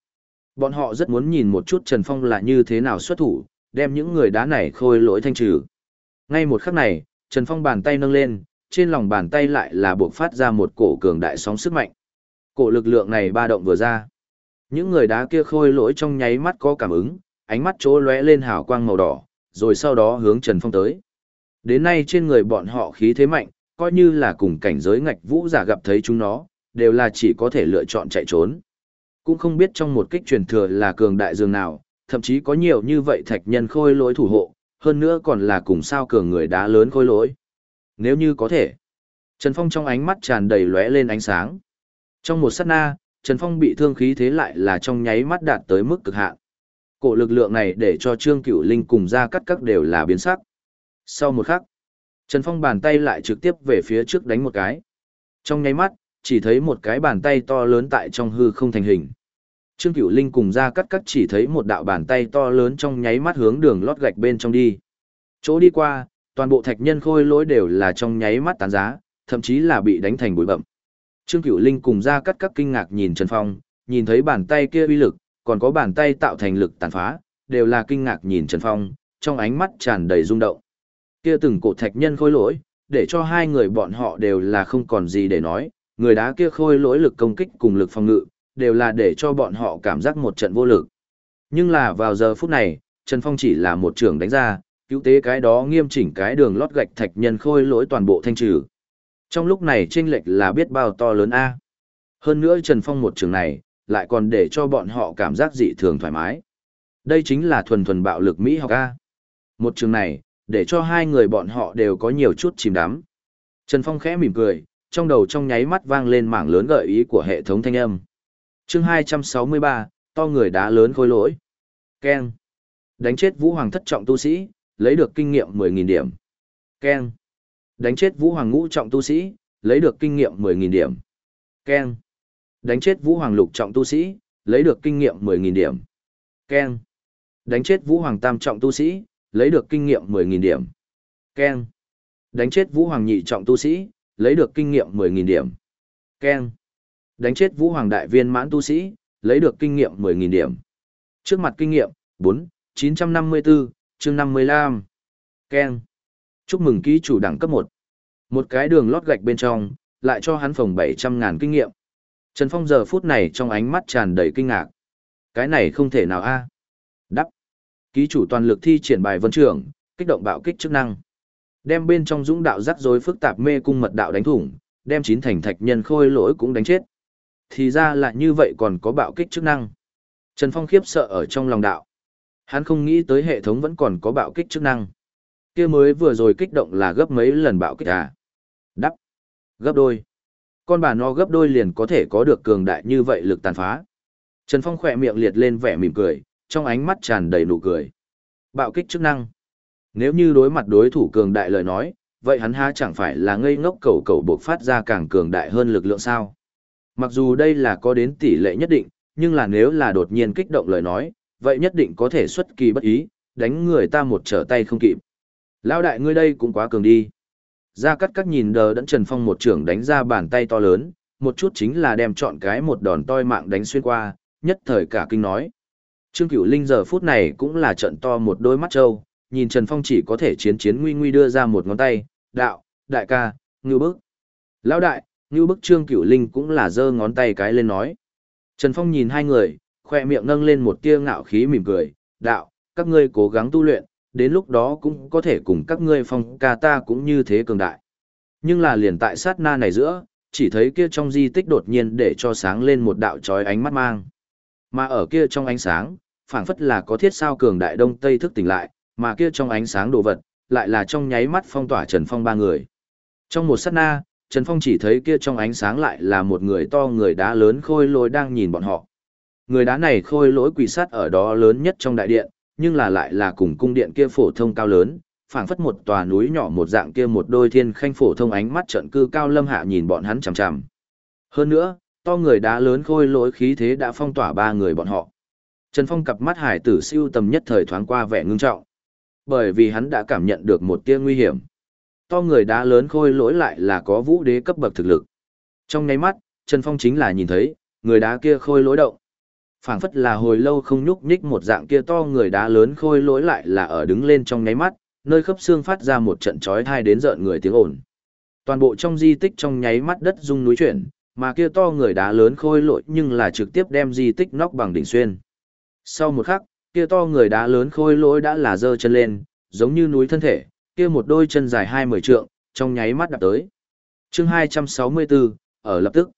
Bọn họ rất muốn nhìn một chút Trần Phong là như thế nào xuất thủ, đem những người đá này khôi lỗi thanh trừ. Ngay một khắc này, Trần Phong bàn tay nâng lên, trên lòng bàn tay lại là buộc phát ra một cổ cường đại sóng sức mạnh. Cổ lực lượng này ba động vừa ra. Những người đá kia khôi lỗi trong nháy mắt có cảm ứng, ánh mắt chỗ lóe lên hào quang màu đỏ, rồi sau đó hướng Trần Phong tới. Đến nay trên người bọn họ khí thế mạnh, coi như là cùng cảnh giới ngạch vũ giả gặp thấy chúng nó, đều là chỉ có thể lựa chọn chạy trốn. Cũng không biết trong một kích truyền thừa là cường đại dương nào, thậm chí có nhiều như vậy thạch nhân khôi lỗi thủ hộ, hơn nữa còn là cùng sao cường người đá lớn khôi lỗi. Nếu như có thể. Trần Phong trong ánh mắt tràn đầy lóe lên ánh sáng. Trong một sát na, Trần Phong bị thương khí thế lại là trong nháy mắt đạt tới mức cực hạn. Cổ lực lượng này để cho Trương Cửu Linh cùng ra cắt các đều là biến sắc. Sau một khắc, Trần Phong bàn tay lại trực tiếp về phía trước đánh một cái. Trong nháy mắt, chỉ thấy một cái bàn tay to lớn tại trong hư không thành hình. Trương Cửu Linh cùng ra cắt cắt chỉ thấy một đạo bàn tay to lớn trong nháy mắt hướng đường lót gạch bên trong đi. Chỗ đi qua, toàn bộ thạch nhân khôi lỗi đều là trong nháy mắt tán giá, thậm chí là bị đánh thành bụi bậm. Trương Cửu Linh cùng ra cắt các kinh ngạc nhìn Trần Phong, nhìn thấy bàn tay kia uy lực, còn có bàn tay tạo thành lực tàn phá, đều là kinh ngạc nhìn Trần Phong, trong ánh mắt tràn đầy rung động. Kia từng cổ thạch nhân khôi lỗi, để cho hai người bọn họ đều là không còn gì để nói, người đá kia khôi lỗi lực công kích cùng lực phòng ngự, đều là để cho bọn họ cảm giác một trận vô lực. Nhưng là vào giờ phút này, Trần Phong chỉ là một trường đánh ra, cứu tế cái đó nghiêm chỉnh cái đường lót gạch thạch nhân khôi lỗi toàn bộ thanh trừ. Trong lúc này chênh lệch là biết bao to lớn a. Hơn nữa Trần Phong một trường này, lại còn để cho bọn họ cảm giác dị thường thoải mái. Đây chính là thuần thuần bạo lực Mỹ học a. Một trường này, để cho hai người bọn họ đều có nhiều chút chìm đắm. Trần Phong khẽ mỉm cười, trong đầu trong nháy mắt vang lên mảng lớn gợi ý của hệ thống thanh âm. Chương 263, to người đá lớn khôi lỗi. Ken. Đánh chết Vũ Hoàng thất trọng tu sĩ, lấy được kinh nghiệm 10.000 điểm. Ken. Đánh chết Vũ Hoàng ngũ trọng tu sĩ, lấy được kinh nghiệm 10.000 điểm. Ken. Đánh chết Vũ Hoàng lục trọng tu sĩ, lấy được kinh nghiệm 10.000 điểm. Ken. Đánh chết Vũ Hoàng tam trọng tu sĩ, lấy được kinh nghiệm 10.000 điểm. Ken. Đánh chết Vũ Hoàng nhị trọng tu sĩ, lấy được kinh nghiệm 10.000 điểm. Ken. Đánh chết Vũ Hoàng đại viên mãn tu sĩ, lấy được kinh nghiệm 10.000 điểm. Trước mặt kinh nghiệm, 4, 954, chương 55. Ken. Chúc mừng ký chủ đẳng cấp 1. Một cái đường lót gạch bên trong, lại cho hắn phòng 700 ngàn kinh nghiệm. Trần Phong giờ phút này trong ánh mắt tràn đầy kinh ngạc. Cái này không thể nào a. Đắp. Ký chủ toàn lực thi triển bài vân trưởng, kích động bạo kích chức năng. Đem bên trong dũng đạo rắc rối phức tạp mê cung mật đạo đánh thủng, đem chín thành thạch nhân khôi lỗi cũng đánh chết. Thì ra là như vậy còn có bạo kích chức năng. Trần Phong khiếp sợ ở trong lòng đạo. Hắn không nghĩ tới hệ thống vẫn còn có bạo kích chức năng. kia mới vừa rồi kích động là gấp mấy lần bạo kích à. Đắp. Gấp đôi. Con bà nó gấp đôi liền có thể có được cường đại như vậy lực tàn phá. Trần Phong khỏe miệng liệt lên vẻ mỉm cười, trong ánh mắt tràn đầy nụ cười. Bạo kích chức năng. Nếu như đối mặt đối thủ cường đại lời nói, vậy hắn há chẳng phải là ngây ngốc cầu cầu buộc phát ra càng cường đại hơn lực lượng sao? Mặc dù đây là có đến tỷ lệ nhất định, nhưng là nếu là đột nhiên kích động lời nói, vậy nhất định có thể xuất kỳ bất ý, đánh người ta một trở tay không kịp. Lão đại ngươi đây cũng quá cường đi. Gia cắt cắt nhìn đờ đẫn Trần Phong một trưởng đánh ra bàn tay to lớn, một chút chính là đem chọn cái một đòn toi mạng đánh xuyên qua, nhất thời cả kinh nói. Trương Cửu Linh giờ phút này cũng là trận to một đôi mắt trâu, nhìn Trần Phong chỉ có thể chiến chiến nguy nguy đưa ra một ngón tay, đạo, đại ca, ngưu bức. Lão đại, ngưu bức Trương Cửu Linh cũng là giơ ngón tay cái lên nói. Trần Phong nhìn hai người, khoe miệng nâng lên một tia ngạo khí mỉm cười, đạo, các ngươi cố gắng tu luyện, đến lúc đó cũng có thể cùng các ngươi phong ca ta cũng như thế cường đại. Nhưng là liền tại sát na này giữa, chỉ thấy kia trong di tích đột nhiên để cho sáng lên một đạo chói ánh mắt mang. Mà ở kia trong ánh sáng, phảng phất là có thiết sao cường đại đông tây thức tỉnh lại, mà kia trong ánh sáng đồ vật, lại là trong nháy mắt phong tỏa Trần Phong ba người. Trong một sát na, Trần Phong chỉ thấy kia trong ánh sáng lại là một người to người đá lớn khôi lôi đang nhìn bọn họ. Người đá này khôi lỗi quỳ sát ở đó lớn nhất trong đại điện, nhưng là lại là cùng cung điện kia phổ thông cao lớn, phảng phất một tòa núi nhỏ một dạng kia một đôi thiên khanh phổ thông ánh mắt trận cư cao lâm hạ nhìn bọn hắn chằm chằm. Hơn nữa, to người đá lớn khôi lỗi khí thế đã phong tỏa ba người bọn họ. Trần Phong cặp mắt hải tử siêu tầm nhất thời thoáng qua vẻ ngưng trọng. Bởi vì hắn đã cảm nhận được một tia nguy hiểm. To người đá lớn khôi lỗi lại là có vũ đế cấp bậc thực lực. Trong nháy mắt, Trần Phong chính là nhìn thấy, người đá kia khôi lỗi động phảng phất là hồi lâu không nhúc nhích một dạng kia to người đá lớn khôi lỗi lại là ở đứng lên trong nháy mắt, nơi khớp xương phát ra một trận chói tai đến rợn người tiếng ồn. Toàn bộ trong di tích trong nháy mắt đất rung núi chuyển, mà kia to người đá lớn khôi lỗi nhưng là trực tiếp đem di tích nóc bằng đỉnh xuyên. Sau một khắc, kia to người đá lớn khôi lỗi đã là giơ chân lên, giống như núi thân thể, kia một đôi chân dài hai mười trượng, trong nháy mắt đạp tới. Chương 264, ở lập tức.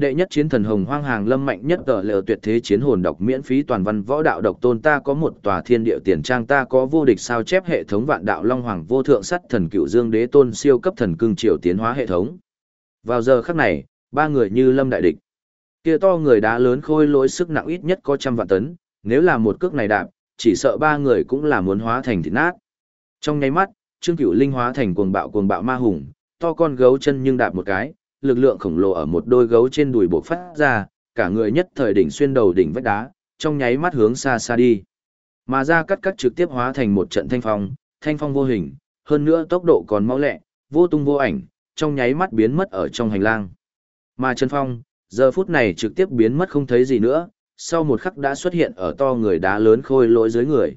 Đệ nhất chiến thần hồng hoang hàng lâm mạnh nhất tờ lờ tuyệt thế chiến hồn đọc miễn phí toàn văn võ đạo độc tôn ta có một tòa thiên địa tiền trang ta có vô địch sao chép hệ thống vạn đạo long hoàng vô thượng sắt thần cựu dương đế tôn siêu cấp thần cương triều tiến hóa hệ thống. Vào giờ khắc này, ba người như lâm đại địch. Kia to người đá lớn khôi lỗi sức nặng ít nhất có trăm vạn tấn, nếu là một cước này đạp, chỉ sợ ba người cũng là muốn hóa thành thịt nát. Trong nháy mắt, Trương Cửu Linh hóa thành cuồng bạo cuồng bạo ma hùng, to con gấu chân nhưng đạp một cái, lực lượng khổng lồ ở một đôi gấu trên đùi bộc phát ra, cả người nhất thời đỉnh xuyên đầu đỉnh vách đá, trong nháy mắt hướng xa xa đi. Mà ra cắt cắt trực tiếp hóa thành một trận thanh phong, thanh phong vô hình, hơn nữa tốc độ còn mau lẹ, vô tung vô ảnh, trong nháy mắt biến mất ở trong hành lang. Mà Trần Phong, giờ phút này trực tiếp biến mất không thấy gì nữa, sau một khắc đã xuất hiện ở to người đá lớn khôi lỗi dưới người.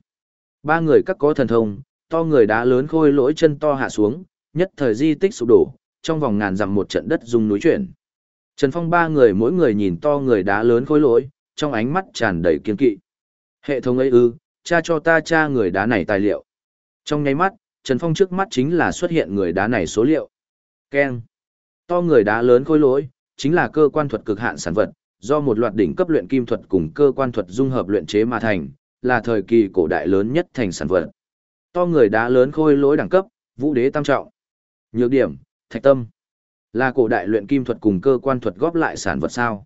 Ba người các có thần thông, to người đá lớn khôi lỗi chân to hạ xuống, nhất thời di tích sụp đổ, trong vòng ngàn dặm một trận đất rung núi chuyển. Trần Phong ba người mỗi người nhìn to người đá lớn khối lỗi, trong ánh mắt tràn đầy kiên kỵ. Hệ thống ấy ư, cha cho ta cha người đá này tài liệu. Trong nháy mắt, Trần Phong trước mắt chính là xuất hiện người đá này số liệu. Ken. To người đá lớn khối lỗi, chính là cơ quan thuật cực hạn sản vật, do một loạt đỉnh cấp luyện kim thuật cùng cơ quan thuật dung hợp luyện chế mà thành, là thời kỳ cổ đại lớn nhất thành sản vật. To người đá lớn khôi lỗi đẳng cấp, vũ đế tam trọng. Nhược điểm, thạch tâm. Là cổ đại luyện kim thuật cùng cơ quan thuật góp lại sản vật sao?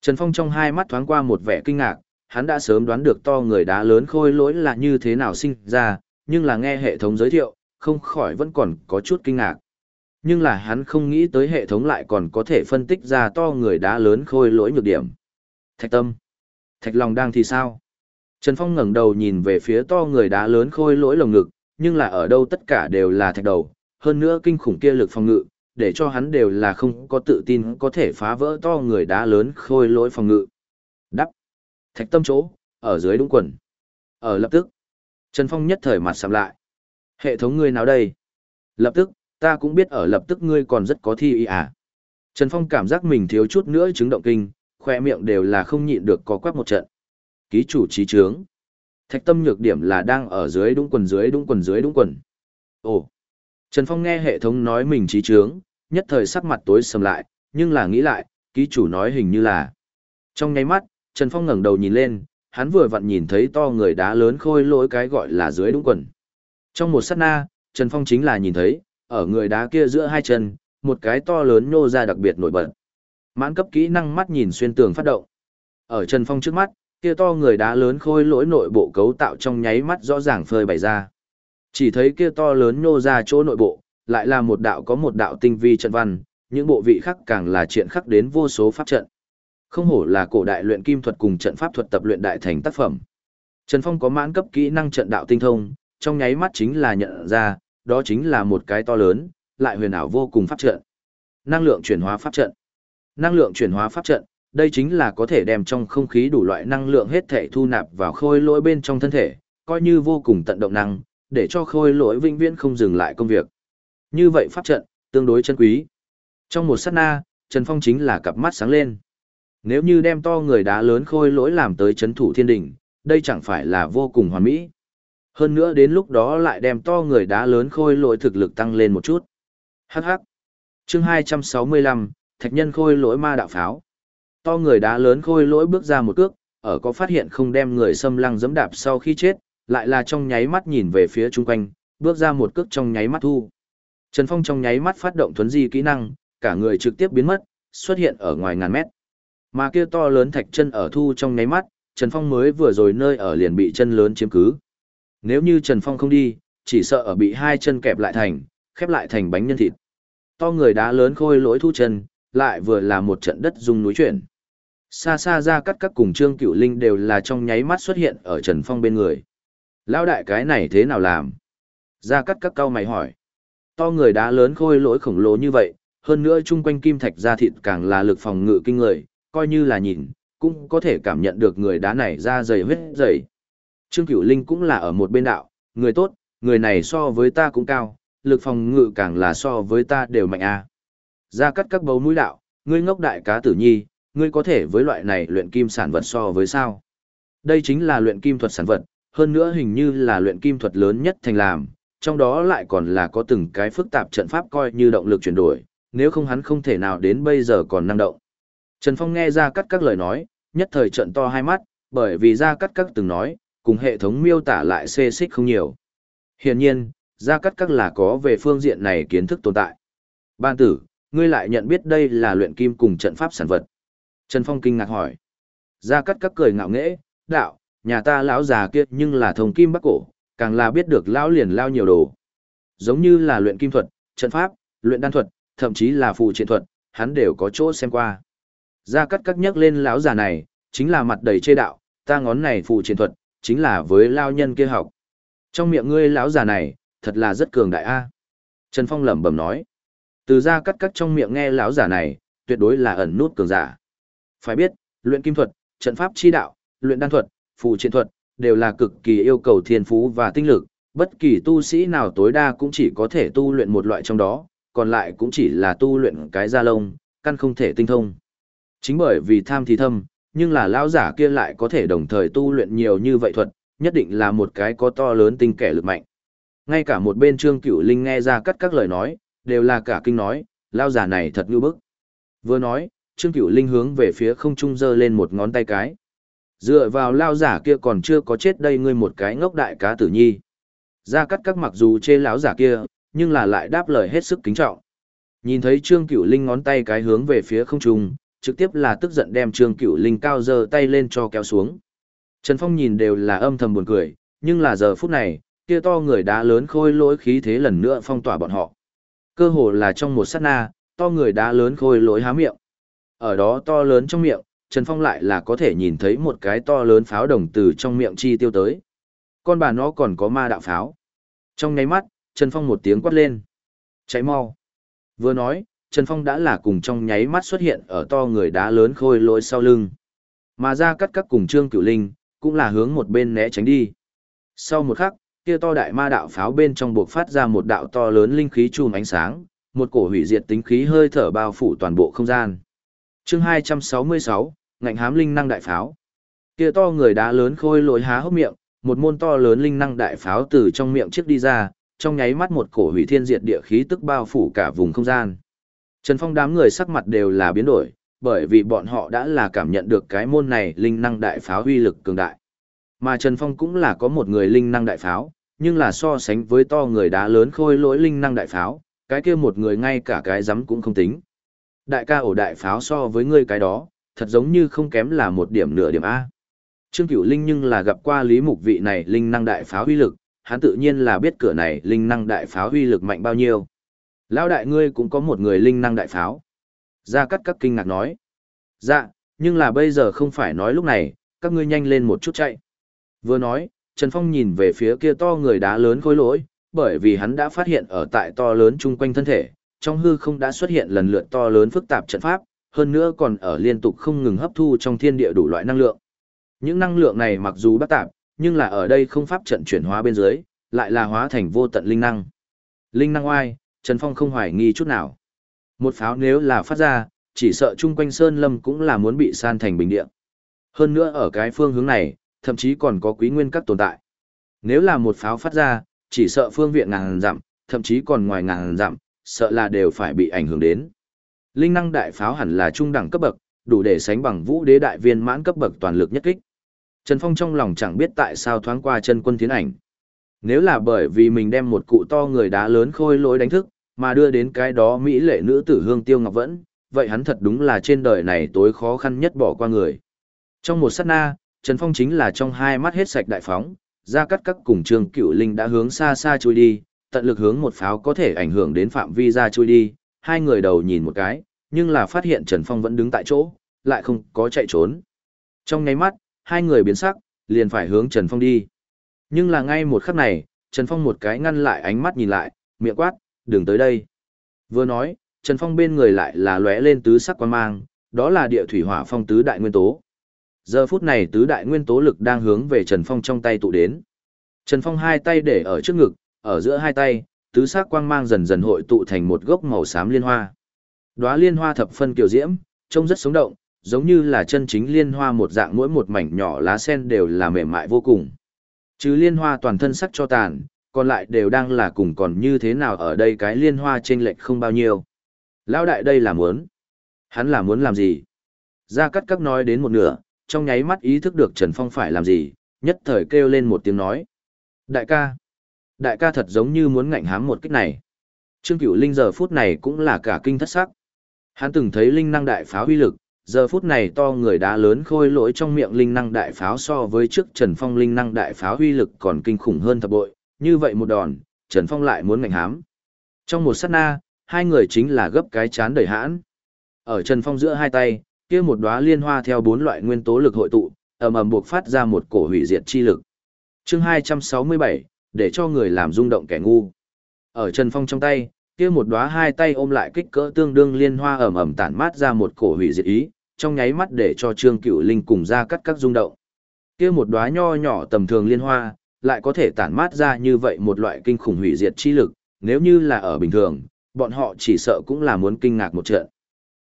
Trần Phong trong hai mắt thoáng qua một vẻ kinh ngạc, hắn đã sớm đoán được to người đá lớn khôi lỗi là như thế nào sinh ra, nhưng là nghe hệ thống giới thiệu, không khỏi vẫn còn có chút kinh ngạc. Nhưng là hắn không nghĩ tới hệ thống lại còn có thể phân tích ra to người đá lớn khôi lỗi nhược điểm. Thạch tâm. Thạch lòng đang thì sao? Trần Phong ngẩng đầu nhìn về phía to người đá lớn khôi lỗi lồng ngực, nhưng là ở đâu tất cả đều là thạch đầu, hơn nữa kinh khủng kia lực phòng ngự, để cho hắn đều là không có tự tin có thể phá vỡ to người đá lớn khôi lỗi phòng ngự. Đắp. Thạch tâm chỗ, ở dưới đúng quần. Ở lập tức. Trần Phong nhất thời mặt sầm lại. Hệ thống ngươi nào đây? Lập tức, ta cũng biết ở lập tức ngươi còn rất có thi ý à. Trần Phong cảm giác mình thiếu chút nữa chứng động kinh, khoe miệng đều là không nhịn được có quắc một trận. Ký chủ trí trướng. Thạch tâm nhược điểm là đang ở dưới đúng quần dưới đúng quần dưới đúng quần. Ồ. Trần Phong nghe hệ thống nói mình trí trướng, nhất thời sắc mặt tối sầm lại, nhưng là nghĩ lại, ký chủ nói hình như là. Trong nháy mắt, Trần Phong ngẩng đầu nhìn lên, hắn vừa vặn nhìn thấy to người đá lớn khôi lỗi cái gọi là dưới đúng quần. Trong một sát na, Trần Phong chính là nhìn thấy, ở người đá kia giữa hai chân, một cái to lớn nhô ra đặc biệt nổi bật. Mãn cấp kỹ năng mắt nhìn xuyên tường phát động. Ở Trần Phong trước mắt, kia to người đá lớn khôi lỗi nội bộ cấu tạo trong nháy mắt rõ ràng phơi bày ra. Chỉ thấy kia to lớn nhô ra chỗ nội bộ, lại là một đạo có một đạo tinh vi trận văn, những bộ vị khác càng là triện khắc đến vô số pháp trận. Không hổ là cổ đại luyện kim thuật cùng trận pháp thuật tập luyện đại thành tác phẩm. Trần Phong có mãn cấp kỹ năng trận đạo tinh thông, trong nháy mắt chính là nhận ra, đó chính là một cái to lớn, lại huyền ảo vô cùng pháp trận. Năng lượng chuyển hóa pháp trận. Năng lượng chuyển hóa pháp trận, đây chính là có thể đem trong không khí đủ loại năng lượng hết thể thu nạp vào khôi lỗi bên trong thân thể, coi như vô cùng tận động năng, để cho khôi lỗi vĩnh viễn không dừng lại công việc. Như vậy pháp trận, tương đối chân quý. Trong một sát na, Trần Phong chính là cặp mắt sáng lên. Nếu như đem to người đá lớn khôi lỗi làm tới chấn thủ thiên đỉnh, đây chẳng phải là vô cùng hoàn mỹ. Hơn nữa đến lúc đó lại đem to người đá lớn khôi lỗi thực lực tăng lên một chút. Hắc hắc. Chương 265, Thạch nhân khôi lỗi ma đạo pháo. To người đá lớn khôi lỗi bước ra một cước, ở có phát hiện không đem người xâm lăng giẫm đạp sau khi chết, lại là trong nháy mắt nhìn về phía chung quanh, bước ra một cước trong nháy mắt thu. Trần Phong trong nháy mắt phát động thuấn di kỹ năng, cả người trực tiếp biến mất, xuất hiện ở ngoài ngàn mét. Mà kia to lớn thạch chân ở thu trong nháy mắt, Trần Phong mới vừa rồi nơi ở liền bị chân lớn chiếm cứ. Nếu như Trần Phong không đi, chỉ sợ ở bị hai chân kẹp lại thành, khép lại thành bánh nhân thịt. To người đá lớn khôi lỗi thu chân, lại vừa là một trận đất rung núi chuyển. Xa xa ra cắt các cùng Trương Cửu Linh đều là trong nháy mắt xuất hiện ở Trần Phong bên người. Lão đại cái này thế nào làm? Ra cắt các cao mày hỏi. To người đá lớn khôi lỗi khổng lồ như vậy, hơn nữa chung quanh kim thạch da thịt càng là lực phòng ngự kinh người, coi như là nhìn, cũng có thể cảm nhận được người đá này da dày huyết dày. Trương Cửu Linh cũng là ở một bên đạo, người tốt, người này so với ta cũng cao, lực phòng ngự càng là so với ta đều mạnh a. À. Ra cắt các bấu mũi đạo, ngươi ngốc đại cá tử nhi, ngươi có thể với loại này luyện kim sản vật so với sao? Đây chính là luyện kim thuật sản vật, hơn nữa hình như là luyện kim thuật lớn nhất thành làm, trong đó lại còn là có từng cái phức tạp trận pháp coi như động lực chuyển đổi, nếu không hắn không thể nào đến bây giờ còn năng động. Trần Phong nghe ra cắt các lời nói, nhất thời trận to hai mắt, bởi vì ra cắt các từng nói, cùng hệ thống miêu tả lại xê xích không nhiều. Hiển nhiên, ra cắt các là có về phương diện này kiến thức tồn tại. Ban tử, ngươi lại nhận biết đây là luyện kim cùng trận pháp sản vật. Trần Phong kinh ngạc hỏi. Ra cắt các cười ngạo nghễ, đạo, nhà ta lão già kia nhưng là thông kim bắc cổ, càng là biết được lão liền lao nhiều đồ. Giống như là luyện kim thuật, trận pháp, luyện đan thuật, thậm chí là phù triện thuật, hắn đều có chỗ xem qua. Ra cắt cắt nhắc lên lão già này, chính là mặt đầy chê đạo, ta ngón này phù triện thuật, chính là với lao nhân kia học. Trong miệng ngươi lão già này, thật là rất cường đại a. Trần Phong lẩm bẩm nói. Từ ra cắt cắt trong miệng nghe lão già này, tuyệt đối là ẩn nút cường giả. Phải biết, luyện kim thuật, trận pháp chi đạo, luyện đan thuật, phù chiến thuật, đều là cực kỳ yêu cầu thiên phú và tinh lực, bất kỳ tu sĩ nào tối đa cũng chỉ có thể tu luyện một loại trong đó, còn lại cũng chỉ là tu luyện cái da lông, căn không thể tinh thông. Chính bởi vì tham thì thâm, nhưng là lão giả kia lại có thể đồng thời tu luyện nhiều như vậy thuật, nhất định là một cái có to lớn tinh kẻ lực mạnh. Ngay cả một bên Trương Cửu Linh nghe ra cắt các lời nói, đều là cả kinh nói, lão giả này thật như bức. Vừa nói, Trương Cửu Linh hướng về phía không trung giơ lên một ngón tay cái. Dựa vào lão giả kia còn chưa có chết đây ngươi một cái ngốc đại cá tử nhi. Ra cắt các mặc dù chê lão giả kia, nhưng là lại đáp lời hết sức kính trọng. Nhìn thấy Trương Cửu Linh ngón tay cái hướng về phía không trung, trực tiếp là tức giận đem Trương Cửu Linh cao giơ tay lên cho kéo xuống. Trần Phong nhìn đều là âm thầm buồn cười, nhưng là giờ phút này, kia to người đá lớn khôi lỗi khí thế lần nữa phong tỏa bọn họ. Cơ hồ là trong một sát na, to người đá lớn khôi lỗi há miệng. Ở đó to lớn trong miệng, Trần Phong lại là có thể nhìn thấy một cái to lớn pháo đồng từ trong miệng chi tiêu tới. Con bà nó còn có ma đạo pháo. Trong nháy mắt, Trần Phong một tiếng quát lên. Cháy mau. Vừa nói, Trần Phong đã là cùng trong nháy mắt xuất hiện ở to người đá lớn khôi lỗi sau lưng. Mà ra cắt các cùng Trương Cửu Linh, cũng là hướng một bên né tránh đi. Sau một khắc, kia to đại ma đạo pháo bên trong buộc phát ra một đạo to lớn linh khí chùm ánh sáng, một cổ hủy diệt tính khí hơi thở bao phủ toàn bộ không gian. Chương 266, ngạnh hám linh năng đại pháo. Kia to người đá lớn khôi lối há hốc miệng, một môn to lớn linh năng đại pháo từ trong miệng chiếc đi ra, trong nháy mắt một cổ hủy thiên diệt địa khí tức bao phủ cả vùng không gian. Trần Phong đám người sắc mặt đều là biến đổi, bởi vì bọn họ đã là cảm nhận được cái môn này linh năng đại pháo uy lực cường đại. Mà Trần Phong cũng là có một người linh năng đại pháo, nhưng là so sánh với to người đá lớn khôi lỗi linh năng đại pháo, cái kia một người ngay cả cái rắm cũng không tính. Đại ca ổ đại pháo so với ngươi cái đó, thật giống như không kém là một điểm nửa điểm A. Trương Cửu Linh nhưng là gặp qua lý mục vị này linh năng đại pháo uy lực, hắn tự nhiên là biết cửa này linh năng đại pháo uy lực mạnh bao nhiêu. Lão đại ngươi cũng có một người linh năng đại pháo. Gia Cát các kinh ngạc nói. Dạ, nhưng là bây giờ không phải nói lúc này, các ngươi nhanh lên một chút chạy. Vừa nói, Trần Phong nhìn về phía kia to người đá lớn khối lỗi, bởi vì hắn đã phát hiện ở tại to lớn chung quanh thân thể, trong hư không đã xuất hiện lần lượt to lớn phức tạp trận pháp, hơn nữa còn ở liên tục không ngừng hấp thu trong thiên địa đủ loại năng lượng. Những năng lượng này mặc dù bất tạp, nhưng là ở đây không pháp trận chuyển hóa bên dưới, lại là hóa thành vô tận linh năng. Linh năng oai, Trần Phong không hoài nghi chút nào. Một pháo nếu là phát ra, chỉ sợ chung quanh Sơn Lâm cũng là muốn bị san thành bình địa. Hơn nữa ở cái phương hướng này, thậm chí còn có quý nguyên các tồn tại. Nếu là một pháo phát ra, chỉ sợ phương viện ngàn dặm, thậm chí còn ngoài ngàn dặm, sợ là đều phải bị ảnh hưởng đến. Linh năng đại pháo hẳn là trung đẳng cấp bậc, đủ để sánh bằng vũ đế đại viên mãn cấp bậc toàn lực nhất kích. Trần Phong trong lòng chẳng biết tại sao thoáng qua chân quân tiến ảnh. Nếu là bởi vì mình đem một cụ to người đá lớn khôi lỗi đánh thức, mà đưa đến cái đó mỹ lệ nữ tử hương tiêu ngọc vẫn, vậy hắn thật đúng là trên đời này tối khó khăn nhất bỏ qua người. Trong một sát na, Trần Phong chính là trong hai mắt hết sạch đại phóng, ra cắt các cùng trường cựu linh đã hướng xa xa trôi đi, tận lực hướng một pháo có thể ảnh hưởng đến phạm vi ra trôi đi, hai người đầu nhìn một cái, nhưng là phát hiện Trần Phong vẫn đứng tại chỗ, lại không có chạy trốn. Trong nháy mắt, hai người biến sắc, liền phải hướng Trần Phong đi. Nhưng là ngay một khắc này, Trần Phong một cái ngăn lại ánh mắt nhìn lại, miệng quát, đừng tới đây. Vừa nói, Trần Phong bên người lại là lóe lên tứ sắc quan mang, đó là địa thủy hỏa phong tứ đại nguyên tố. Giờ phút này tứ đại nguyên tố lực đang hướng về Trần Phong trong tay tụ đến. Trần Phong hai tay để ở trước ngực, ở giữa hai tay, tứ sắc quang mang dần dần hội tụ thành một gốc màu xám liên hoa. Đóa liên hoa thập phân kiều diễm, trông rất sống động, giống như là chân chính liên hoa một dạng mỗi một mảnh nhỏ lá sen đều là mềm mại vô cùng. Chứ liên hoa toàn thân sắc cho tàn, còn lại đều đang là cùng còn như thế nào ở đây cái liên hoa trên lệch không bao nhiêu. Lão đại đây là muốn. Hắn là muốn làm gì? Gia Cát Các nói đến một nửa, trong nháy mắt ý thức được Trần Phong phải làm gì, nhất thời kêu lên một tiếng nói. Đại ca! Đại ca thật giống như muốn ngạnh hám một kích này. Trương Cửu Linh giờ phút này cũng là cả kinh thất sắc. Hắn từng thấy linh năng đại pháo uy lực, giờ phút này to người đá lớn khôi lỗi trong miệng linh năng đại pháo so với trước Trần Phong linh năng đại pháo uy lực còn kinh khủng hơn thập bội, như vậy một đòn, Trần Phong lại muốn ngạnh hám. Trong một sát na, hai người chính là gấp cái chán đầy hãn. Ở Trần Phong giữa hai tay, kia một đóa liên hoa theo bốn loại nguyên tố lực hội tụ, ầm ầm buộc phát ra một cổ hủy diệt chi lực. Chương 267, để cho người làm rung động kẻ ngu. Ở Trần Phong trong tay, kia một đóa hai tay ôm lại kích cỡ tương đương liên hoa ầm ầm tản mát ra một cổ hủy diệt ý, trong nháy mắt để cho Trương Cửu Linh cùng ra cắt các rung động. Kia một đóa nho nhỏ tầm thường liên hoa, lại có thể tản mát ra như vậy một loại kinh khủng hủy diệt chi lực, nếu như là ở bình thường, bọn họ chỉ sợ cũng là muốn kinh ngạc một trận.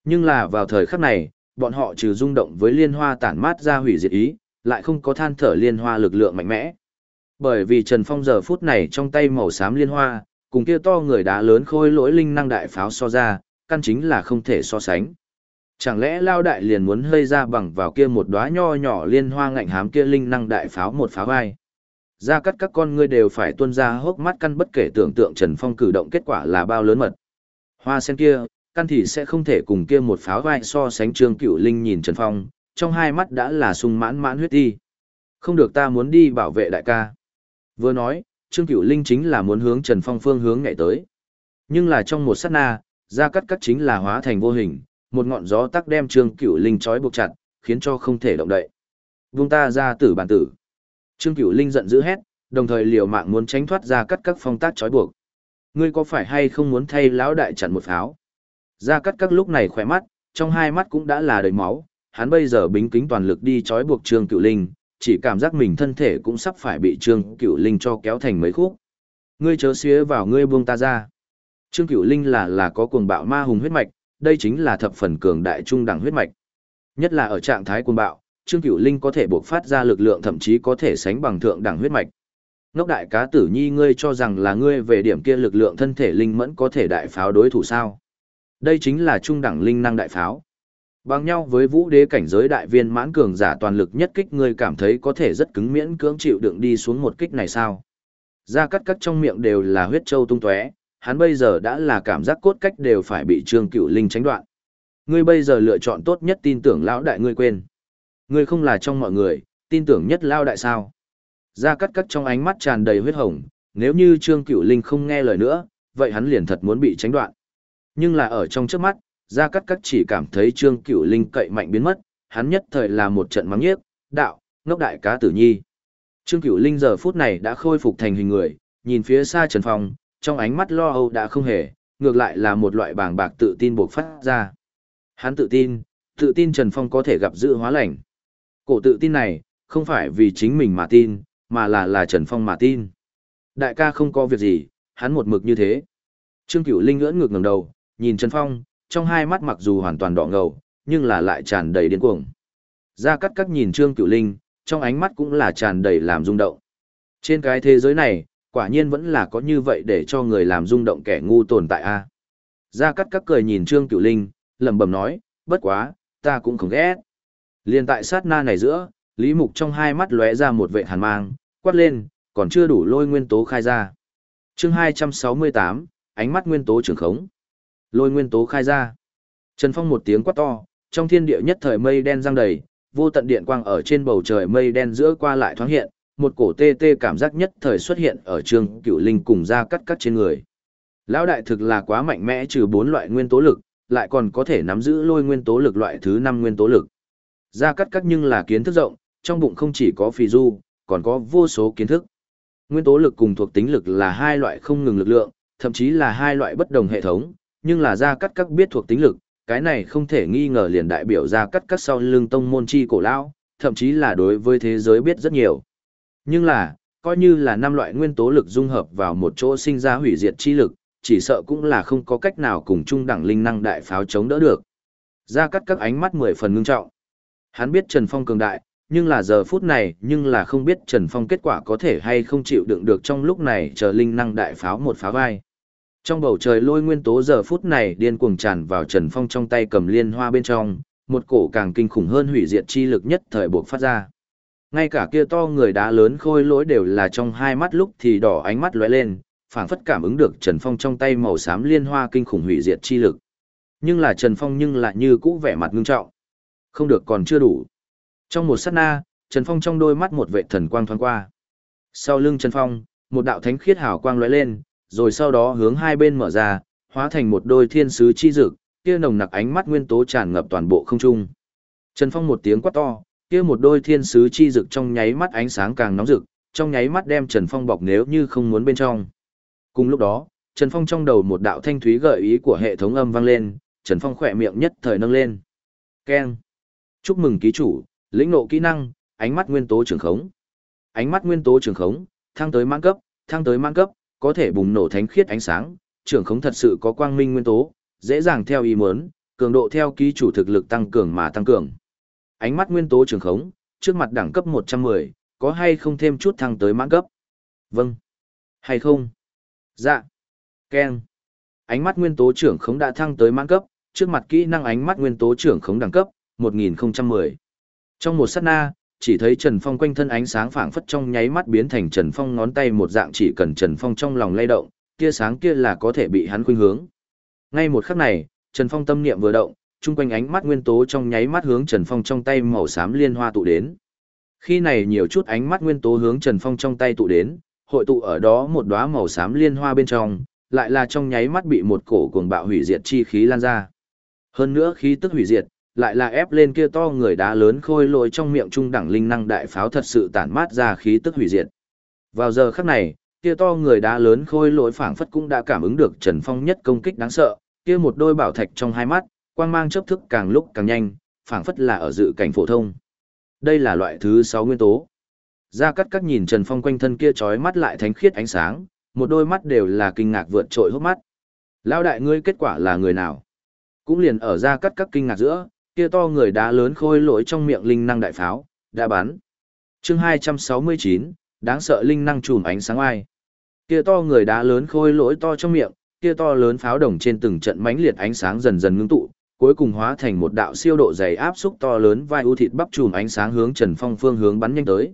Nhưng là vào thời khắc này, bọn họ trừ rung động với liên hoa tản mát ra hủy diệt ý, lại không có than thở liên hoa lực lượng mạnh mẽ. Bởi vì Trần Phong giờ phút này trong tay màu xám liên hoa, cùng kia to người đá lớn khôi lỗi linh năng đại pháo so ra, căn chính là không thể so sánh. Chẳng lẽ lao đại liền muốn hơi ra bằng vào kia một đóa nho nhỏ liên hoa ngạnh hám kia linh năng đại pháo một pháo vai. Ra cắt các con ngươi đều phải tuôn ra hốc mắt căn bất kể tưởng tượng Trần Phong cử động kết quả là bao lớn mật. Hoa sen kia, căn thì sẽ không thể cùng kia một pháo vai so sánh trương cựu linh nhìn Trần Phong, trong hai mắt đã là sung mãn mãn huyết đi. Không được ta muốn đi bảo vệ đại ca. Vừa nói, trương cửu linh chính là muốn hướng Trần Phong phương hướng nhảy tới. Nhưng là trong một sát na, ra cắt cắt chính là hóa thành vô hình, một ngọn gió tắc đem trương cửu linh trói buộc chặt, khiến cho không thể động đậy. Vung ta ra tử bản tử. Trương cửu linh giận dữ hét, đồng thời liều mạng muốn tránh thoát ra cắt các phong tác trói buộc. Ngươi có phải hay không muốn thay lão đại chặn một pháo? Ra cắt các lúc này khỏe mắt, trong hai mắt cũng đã là đầy máu, hắn bây giờ bính kính toàn lực đi trói buộc Trương cửu Linh, chỉ cảm giác mình thân thể cũng sắp phải bị Trương cửu Linh cho kéo thành mấy khúc. Ngươi chớ xía vào ngươi buông ta ra. Trương cửu Linh là là có cuồng bạo ma hùng huyết mạch, đây chính là thập phần cường đại trung đẳng huyết mạch. Nhất là ở trạng thái cuồng bạo, Trương Cửu Linh có thể buộc phát ra lực lượng thậm chí có thể sánh bằng thượng đẳng huyết mạch. Ngốc đại cá tử nhi ngươi cho rằng là ngươi về điểm kia lực lượng thân thể linh mẫn có thể đại pháo đối thủ sao? Đây chính là trung đẳng linh năng đại pháo. Bằng nhau với vũ đế cảnh giới đại viên mãn cường giả toàn lực nhất kích ngươi cảm thấy có thể rất cứng miễn cưỡng chịu đựng đi xuống một kích này sao? Ra cắt cắt trong miệng đều là huyết châu tung tóe, hắn bây giờ đã là cảm giác cốt cách đều phải bị Trương Cửu Linh tránh đoạn. Ngươi bây giờ lựa chọn tốt nhất tin tưởng lão đại ngươi quên. Ngươi không là trong mọi người, tin tưởng nhất lao đại sao? Ra cắt cắt trong ánh mắt tràn đầy huyết hồng, nếu như Trương Cửu Linh không nghe lời nữa, vậy hắn liền thật muốn bị tránh đoạn. Nhưng là ở trong trước mắt, Gia Cát Cát chỉ cảm thấy Trương Cửu Linh cậy mạnh biến mất, hắn nhất thời là một trận mắng nhiếc, đạo, ngốc đại cá tử nhi. Trương Cửu Linh giờ phút này đã khôi phục thành hình người, nhìn phía xa Trần Phong, trong ánh mắt lo âu đã không hề, ngược lại là một loại bàng bạc tự tin buộc phát ra. Hắn tự tin, tự tin Trần Phong có thể gặp dự hóa lành. Cổ tự tin này, không phải vì chính mình mà tin, mà là là Trần Phong mà tin. Đại ca không có việc gì, hắn một mực như thế. Trương Cửu Linh ngưỡng ngược ngẩng đầu, nhìn Trần Phong, trong hai mắt mặc dù hoàn toàn đỏ ngầu, nhưng là lại tràn đầy điên cuồng. Gia Cát Cát nhìn Trương Cửu Linh, trong ánh mắt cũng là tràn đầy làm rung động. Trên cái thế giới này, quả nhiên vẫn là có như vậy để cho người làm rung động kẻ ngu tồn tại a. Gia Cát Cát cười nhìn Trương Cửu Linh, lẩm bẩm nói, bất quá, ta cũng không ghét. Liên tại sát na này giữa, Lý Mục trong hai mắt lóe ra một vệ hàn mang, quát lên, còn chưa đủ lôi nguyên tố khai ra. Chương 268, ánh mắt nguyên tố trường khống. Lôi nguyên tố khai ra. Trần Phong một tiếng quát to, trong thiên địa nhất thời mây đen giăng đầy, vô tận điện quang ở trên bầu trời mây đen giữa qua lại thoáng hiện, một cổ tê tê cảm giác nhất thời xuất hiện ở trường cựu linh cùng ra cắt cắt trên người. Lão đại thực là quá mạnh mẽ trừ bốn loại nguyên tố lực, lại còn có thể nắm giữ lôi nguyên tố lực loại thứ năm nguyên tố lực. Ra cắt cắt nhưng là kiến thức rộng, trong bụng không chỉ có phì du, còn có vô số kiến thức. Nguyên tố lực cùng thuộc tính lực là hai loại không ngừng lực lượng, thậm chí là hai loại bất đồng hệ thống, nhưng là gia cắt các biết thuộc tính lực, cái này không thể nghi ngờ liền đại biểu gia cắt các sau lưng tông môn chi cổ lão, thậm chí là đối với thế giới biết rất nhiều. Nhưng là, coi như là năm loại nguyên tố lực dung hợp vào một chỗ sinh ra hủy diệt chi lực, chỉ sợ cũng là không có cách nào cùng trung đẳng linh năng đại pháo chống đỡ được. Gia cắt các ánh mắt mười phần ngưng trọng. Hắn biết Trần Phong cường đại, nhưng là giờ phút này, nhưng là không biết Trần Phong kết quả có thể hay không chịu đựng được trong lúc này chờ linh năng đại pháo một phá vai. Trong bầu trời lôi nguyên tố giờ phút này điên cuồng tràn vào Trần Phong trong tay cầm liên hoa bên trong, một cổ càng kinh khủng hơn hủy diệt chi lực nhất thời buộc phát ra. Ngay cả kia to người đá lớn khôi lỗi đều là trong hai mắt lúc thì đỏ ánh mắt lóe lên, phảng phất cảm ứng được Trần Phong trong tay màu xám liên hoa kinh khủng hủy diệt chi lực. Nhưng là Trần Phong nhưng lại như cũ vẻ mặt ngưng trọng. Không được còn chưa đủ. Trong một sát na, Trần Phong trong đôi mắt một vệ thần quang thoáng qua. Sau lưng Trần Phong, một đạo thánh khiết hào quang lóe lên, rồi sau đó hướng hai bên mở ra, hóa thành một đôi thiên sứ chi dực, kia nồng nặc ánh mắt nguyên tố tràn ngập toàn bộ không trung. Trần Phong một tiếng quát to, kia một đôi thiên sứ chi dực trong nháy mắt ánh sáng càng nóng rực, trong nháy mắt đem Trần Phong bọc nếu như không muốn bên trong. Cùng lúc đó, Trần Phong trong đầu một đạo thanh thúy gợi ý của hệ thống âm vang lên, Trần Phong khỏe miệng nhất thời nâng lên. Keng. Chúc mừng ký chủ, lĩnh ngộ kỹ năng, ánh mắt nguyên tố trường khống. Ánh mắt nguyên tố trường khống, thăng tới mãn cấp, thăng tới mãn cấp, có thể bùng nổ thánh khiết ánh sáng, trưởng khống thật sự có quang minh nguyên tố, dễ dàng theo ý muốn, cường độ theo ký chủ thực lực tăng cường mà tăng cường. Ánh mắt nguyên tố trưởng khống, trước mặt đẳng cấp 110, có hay không thêm chút thăng tới mãn cấp? Vâng. Hay không? Dạ. Ken. Ánh mắt nguyên tố trưởng khống đã thăng tới mãn cấp, trước mặt kỹ năng ánh mắt nguyên tố trưởng khống đẳng cấp, 1010. Trong một sát na, chỉ thấy Trần Phong quanh thân ánh sáng phảng phất trong nháy mắt biến thành Trần Phong ngón tay một dạng chỉ cần Trần Phong trong lòng lay động, tia sáng kia là có thể bị hắn khuynh hướng. Ngay một khắc này, Trần Phong tâm niệm vừa động, chung quanh ánh mắt nguyên tố trong nháy mắt hướng Trần Phong trong tay màu xám liên hoa tụ đến. Khi này nhiều chút ánh mắt nguyên tố hướng Trần Phong trong tay tụ đến, hội tụ ở đó một đóa màu xám liên hoa bên trong, lại là trong nháy mắt bị một cổ cuồng bạo hủy diệt chi khí lan ra. Hơn nữa khí tức hủy diệt, lại là ép lên kia to người đá lớn khôi lỗi trong miệng trung đẳng linh năng đại pháo thật sự tản mát ra khí tức hủy diệt. Vào giờ khắc này, kia to người đá lớn khôi lỗi phảng phất cũng đã cảm ứng được Trần Phong nhất công kích đáng sợ, kia một đôi bảo thạch trong hai mắt, quang mang chớp thức càng lúc càng nhanh, phảng phất là ở dự cảnh phổ thông. Đây là loại thứ 6 nguyên tố. Gia Cát Cát nhìn Trần Phong quanh thân kia chói mắt lại thánh khiết ánh sáng, một đôi mắt đều là kinh ngạc vượt trội hốc mắt. Lão đại ngươi kết quả là người nào? Cũng liền ở Gia Cát Cát kinh ngạc giữa, kia to người đá lớn khôi lỗi trong miệng linh năng đại pháo, đã bắn. Chương 269, đáng sợ linh năng trùm ánh sáng ai. Kia to người đá lớn khôi lỗi to trong miệng, kia to lớn pháo đồng trên từng trận mãnh liệt ánh sáng dần dần ngưng tụ, cuối cùng hóa thành một đạo siêu độ dày áp xúc to lớn vai ưu thịt bắp chùm ánh sáng hướng Trần Phong phương hướng bắn nhanh tới.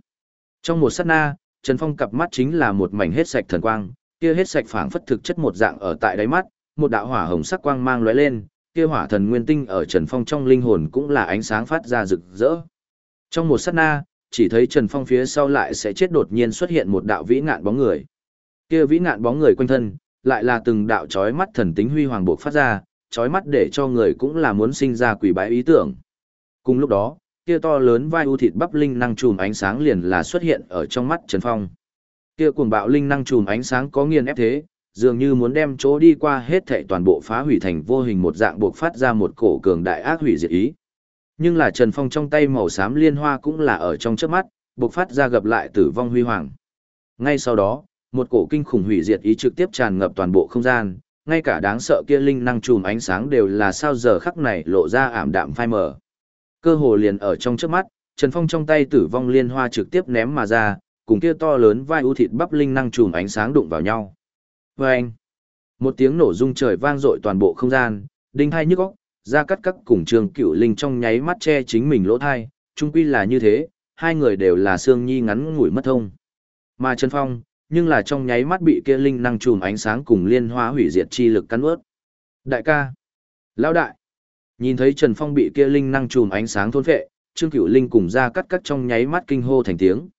Trong một sát na, Trần Phong cặp mắt chính là một mảnh hết sạch thần quang, kia hết sạch phảng phất thực chất một dạng ở tại đáy mắt, một đạo hỏa hồng sắc quang mang lóe lên, kia hỏa thần nguyên tinh ở Trần Phong trong linh hồn cũng là ánh sáng phát ra rực rỡ. Trong một sát na, chỉ thấy Trần Phong phía sau lại sẽ chết đột nhiên xuất hiện một đạo vĩ ngạn bóng người. Kia vĩ ngạn bóng người quanh thân, lại là từng đạo chói mắt thần tính huy hoàng bộc phát ra, chói mắt để cho người cũng là muốn sinh ra quỷ bái ý tưởng. Cùng lúc đó, kia to lớn vai u thịt bắp linh năng chùm ánh sáng liền là xuất hiện ở trong mắt Trần Phong. Kia cuồng bạo linh năng chùm ánh sáng có nghiền ép thế, dường như muốn đem chỗ đi qua hết thảy toàn bộ phá hủy thành vô hình một dạng buộc phát ra một cổ cường đại ác hủy diệt ý. Nhưng là Trần Phong trong tay màu xám liên hoa cũng là ở trong chớp mắt, buộc phát ra gặp lại tử vong huy hoàng. Ngay sau đó, một cổ kinh khủng hủy diệt ý trực tiếp tràn ngập toàn bộ không gian, ngay cả đáng sợ kia linh năng chùm ánh sáng đều là sao giờ khắc này lộ ra ảm đạm phai mờ. Cơ hồ liền ở trong chớp mắt, Trần Phong trong tay tử vong liên hoa trực tiếp ném mà ra, cùng kia to lớn vai ưu thịt bắp linh năng chùm ánh sáng đụng vào nhau. Và anh, một tiếng nổ rung trời vang dội toàn bộ không gian, đinh hai nhức óc, ra cắt cắt cùng trường cựu linh trong nháy mắt che chính mình lỗ thai, chung quy là như thế, hai người đều là xương nhi ngắn ngủi mất thông. Mà Trần Phong, nhưng là trong nháy mắt bị kia linh năng chùm ánh sáng cùng liên hoa hủy diệt chi lực cắn ướt. Đại ca, lão đại, nhìn thấy Trần Phong bị kia linh năng chùm ánh sáng thôn phệ, Trương Cửu Linh cùng ra cắt cắt trong nháy mắt kinh hô thành tiếng.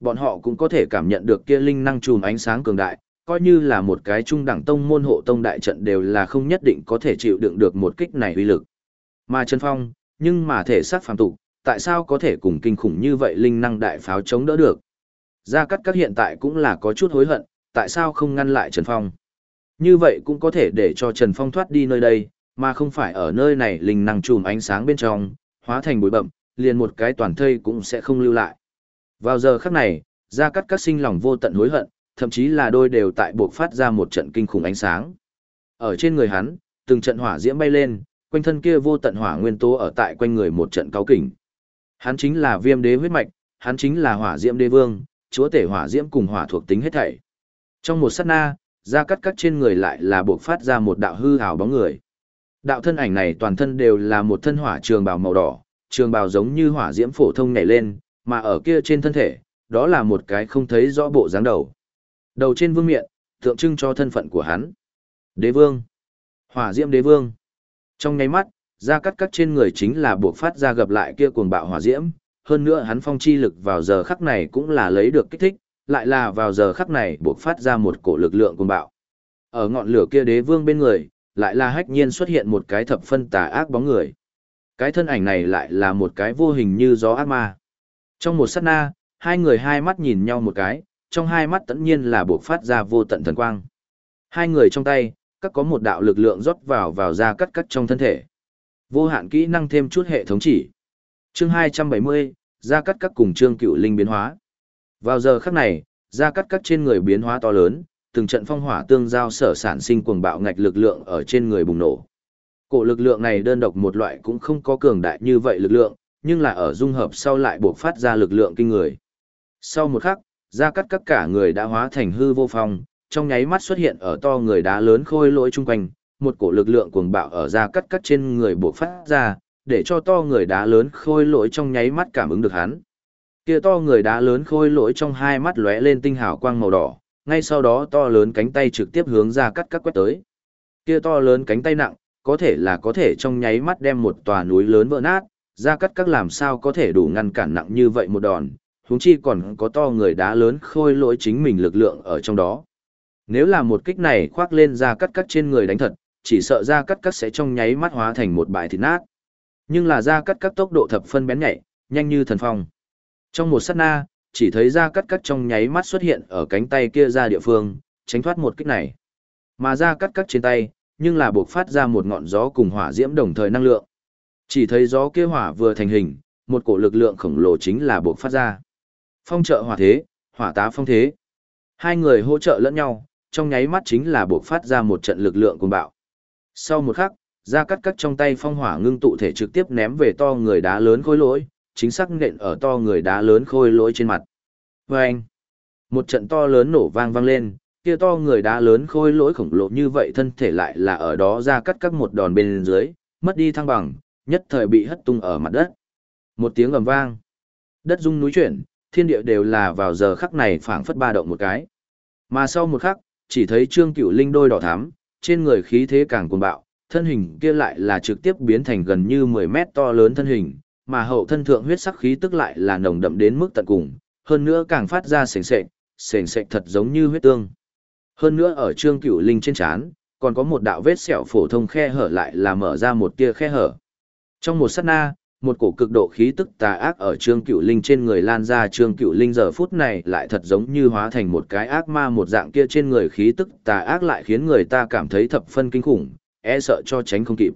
Bọn họ cũng có thể cảm nhận được kia linh năng chùm ánh sáng cường đại, coi như là một cái trung đẳng tông môn hộ tông đại trận đều là không nhất định có thể chịu đựng được một kích này uy lực. Mà Trần Phong, nhưng mà thể xác phàm tục, tại sao có thể cùng kinh khủng như vậy linh năng đại pháo chống đỡ được? Gia Cát Cát hiện tại cũng là có chút hối hận, tại sao không ngăn lại Trần Phong? Như vậy cũng có thể để cho Trần Phong thoát đi nơi đây, mà không phải ở nơi này linh năng chùm ánh sáng bên trong, hóa thành bụi bậm, liền một cái toàn thây cũng sẽ không lưu lại. Vào giờ khắc này, Gia Cát Cát sinh lòng vô tận hối hận, thậm chí là đôi đều tại buộc phát ra một trận kinh khủng ánh sáng. Ở trên người hắn, từng trận hỏa diễm bay lên, quanh thân kia vô tận hỏa nguyên tố ở tại quanh người một trận cáo kỉnh. Hắn chính là viêm đế huyết mạch, hắn chính là hỏa diễm đế vương, chúa tể hỏa diễm cùng hỏa thuộc tính hết thảy. Trong một sát na, ra cắt cắt trên người lại là buộc phát ra một đạo hư hào bóng người. Đạo thân ảnh này toàn thân đều là một thân hỏa trường bào màu đỏ, trường bào giống như hỏa diễm phổ thông nhảy lên, mà ở kia trên thân thể, đó là một cái không thấy rõ bộ dáng đầu. Đầu trên vương miện, tượng trưng cho thân phận của hắn. Đế vương. Hỏa diễm đế vương. Trong nháy mắt, da cắt cắt trên người chính là buộc phát ra gặp lại kia cuồng bạo hỏa diễm, hơn nữa hắn phong chi lực vào giờ khắc này cũng là lấy được kích thích, lại là vào giờ khắc này buộc phát ra một cổ lực lượng cuồng bạo. Ở ngọn lửa kia đế vương bên người, lại là hách nhiên xuất hiện một cái thập phân tà ác bóng người. Cái thân ảnh này lại là một cái vô hình như gió ác ma. Trong một sát na, hai người hai mắt nhìn nhau một cái, trong hai mắt tất nhiên là buộc phát ra vô tận thần quang. Hai người trong tay, các có một đạo lực lượng rót vào vào ra cắt cắt trong thân thể. Vô hạn kỹ năng thêm chút hệ thống chỉ. Chương 270, ra cắt cắt cùng chương cựu linh biến hóa. Vào giờ khắc này, ra cắt cắt trên người biến hóa to lớn, từng trận phong hỏa tương giao sở sản sinh cuồng bạo ngạch lực lượng ở trên người bùng nổ. Cổ lực lượng này đơn độc một loại cũng không có cường đại như vậy lực lượng, nhưng là ở dung hợp sau lại buộc phát ra lực lượng kinh người. Sau một khắc, ra cắt các cả người đã hóa thành hư vô phong, trong nháy mắt xuất hiện ở to người đá lớn khôi lỗi chung quanh, một cổ lực lượng cuồng bạo ở ra cắt cắt trên người bộc phát ra, để cho to người đá lớn khôi lỗi trong nháy mắt cảm ứng được hắn. Kia to người đá lớn khôi lỗi trong hai mắt lóe lên tinh hào quang màu đỏ, ngay sau đó to lớn cánh tay trực tiếp hướng ra cắt cắt quét tới. Kia to lớn cánh tay nặng, có thể là có thể trong nháy mắt đem một tòa núi lớn vỡ nát, ra cắt các làm sao có thể đủ ngăn cản nặng như vậy một đòn, huống chi còn có to người đá lớn khôi lỗi chính mình lực lượng ở trong đó. Nếu là một kích này khoác lên ra cắt cắt trên người đánh thật, chỉ sợ ra cắt cắt sẽ trong nháy mắt hóa thành một bãi thịt nát. Nhưng là ra cắt cắt tốc độ thập phân bén nhạy, nhanh như thần phong. Trong một sát na, chỉ thấy ra cắt cắt trong nháy mắt xuất hiện ở cánh tay kia ra địa phương, tránh thoát một kích này. Mà ra cắt cắt trên tay, nhưng là buộc phát ra một ngọn gió cùng hỏa diễm đồng thời năng lượng. Chỉ thấy gió kia hỏa vừa thành hình, một cổ lực lượng khổng lồ chính là buộc phát ra. Phong trợ hỏa thế, hỏa tá phong thế. Hai người hỗ trợ lẫn nhau, trong nháy mắt chính là buộc phát ra một trận lực lượng cuồng bạo. Sau một khắc, ra cắt cắt trong tay phong hỏa ngưng tụ thể trực tiếp ném về to người đá lớn khối lỗi, chính xác nện ở to người đá lớn khôi lỗi trên mặt. Vâng! Một trận to lớn nổ vang vang lên, kia to người đá lớn khôi lỗi khổng lồ như vậy thân thể lại là ở đó ra cắt các một đòn bên dưới, mất đi thăng bằng, nhất thời bị hất tung ở mặt đất. Một tiếng ầm vang. Đất rung núi chuyển, thiên địa đều là vào giờ khắc này phảng phất ba động một cái. Mà sau một khắc, chỉ thấy Trương Cửu Linh đôi đỏ thắm, trên người khí thế càng cuồng bạo, thân hình kia lại là trực tiếp biến thành gần như 10 mét to lớn thân hình, mà hậu thân thượng huyết sắc khí tức lại là nồng đậm đến mức tận cùng, hơn nữa càng phát ra sền sệt, sền sệt thật giống như huyết tương. Hơn nữa ở Trương Cửu Linh trên trán, còn có một đạo vết sẹo phổ thông khe hở lại là mở ra một tia khe hở. Trong một sát na, một cổ cực độ khí tức tà ác ở Trương Cửu Linh trên người lan ra, Trương Cửu Linh giờ phút này lại thật giống như hóa thành một cái ác ma một dạng kia trên người khí tức tà ác lại khiến người ta cảm thấy thập phân kinh khủng, e sợ cho tránh không kịp.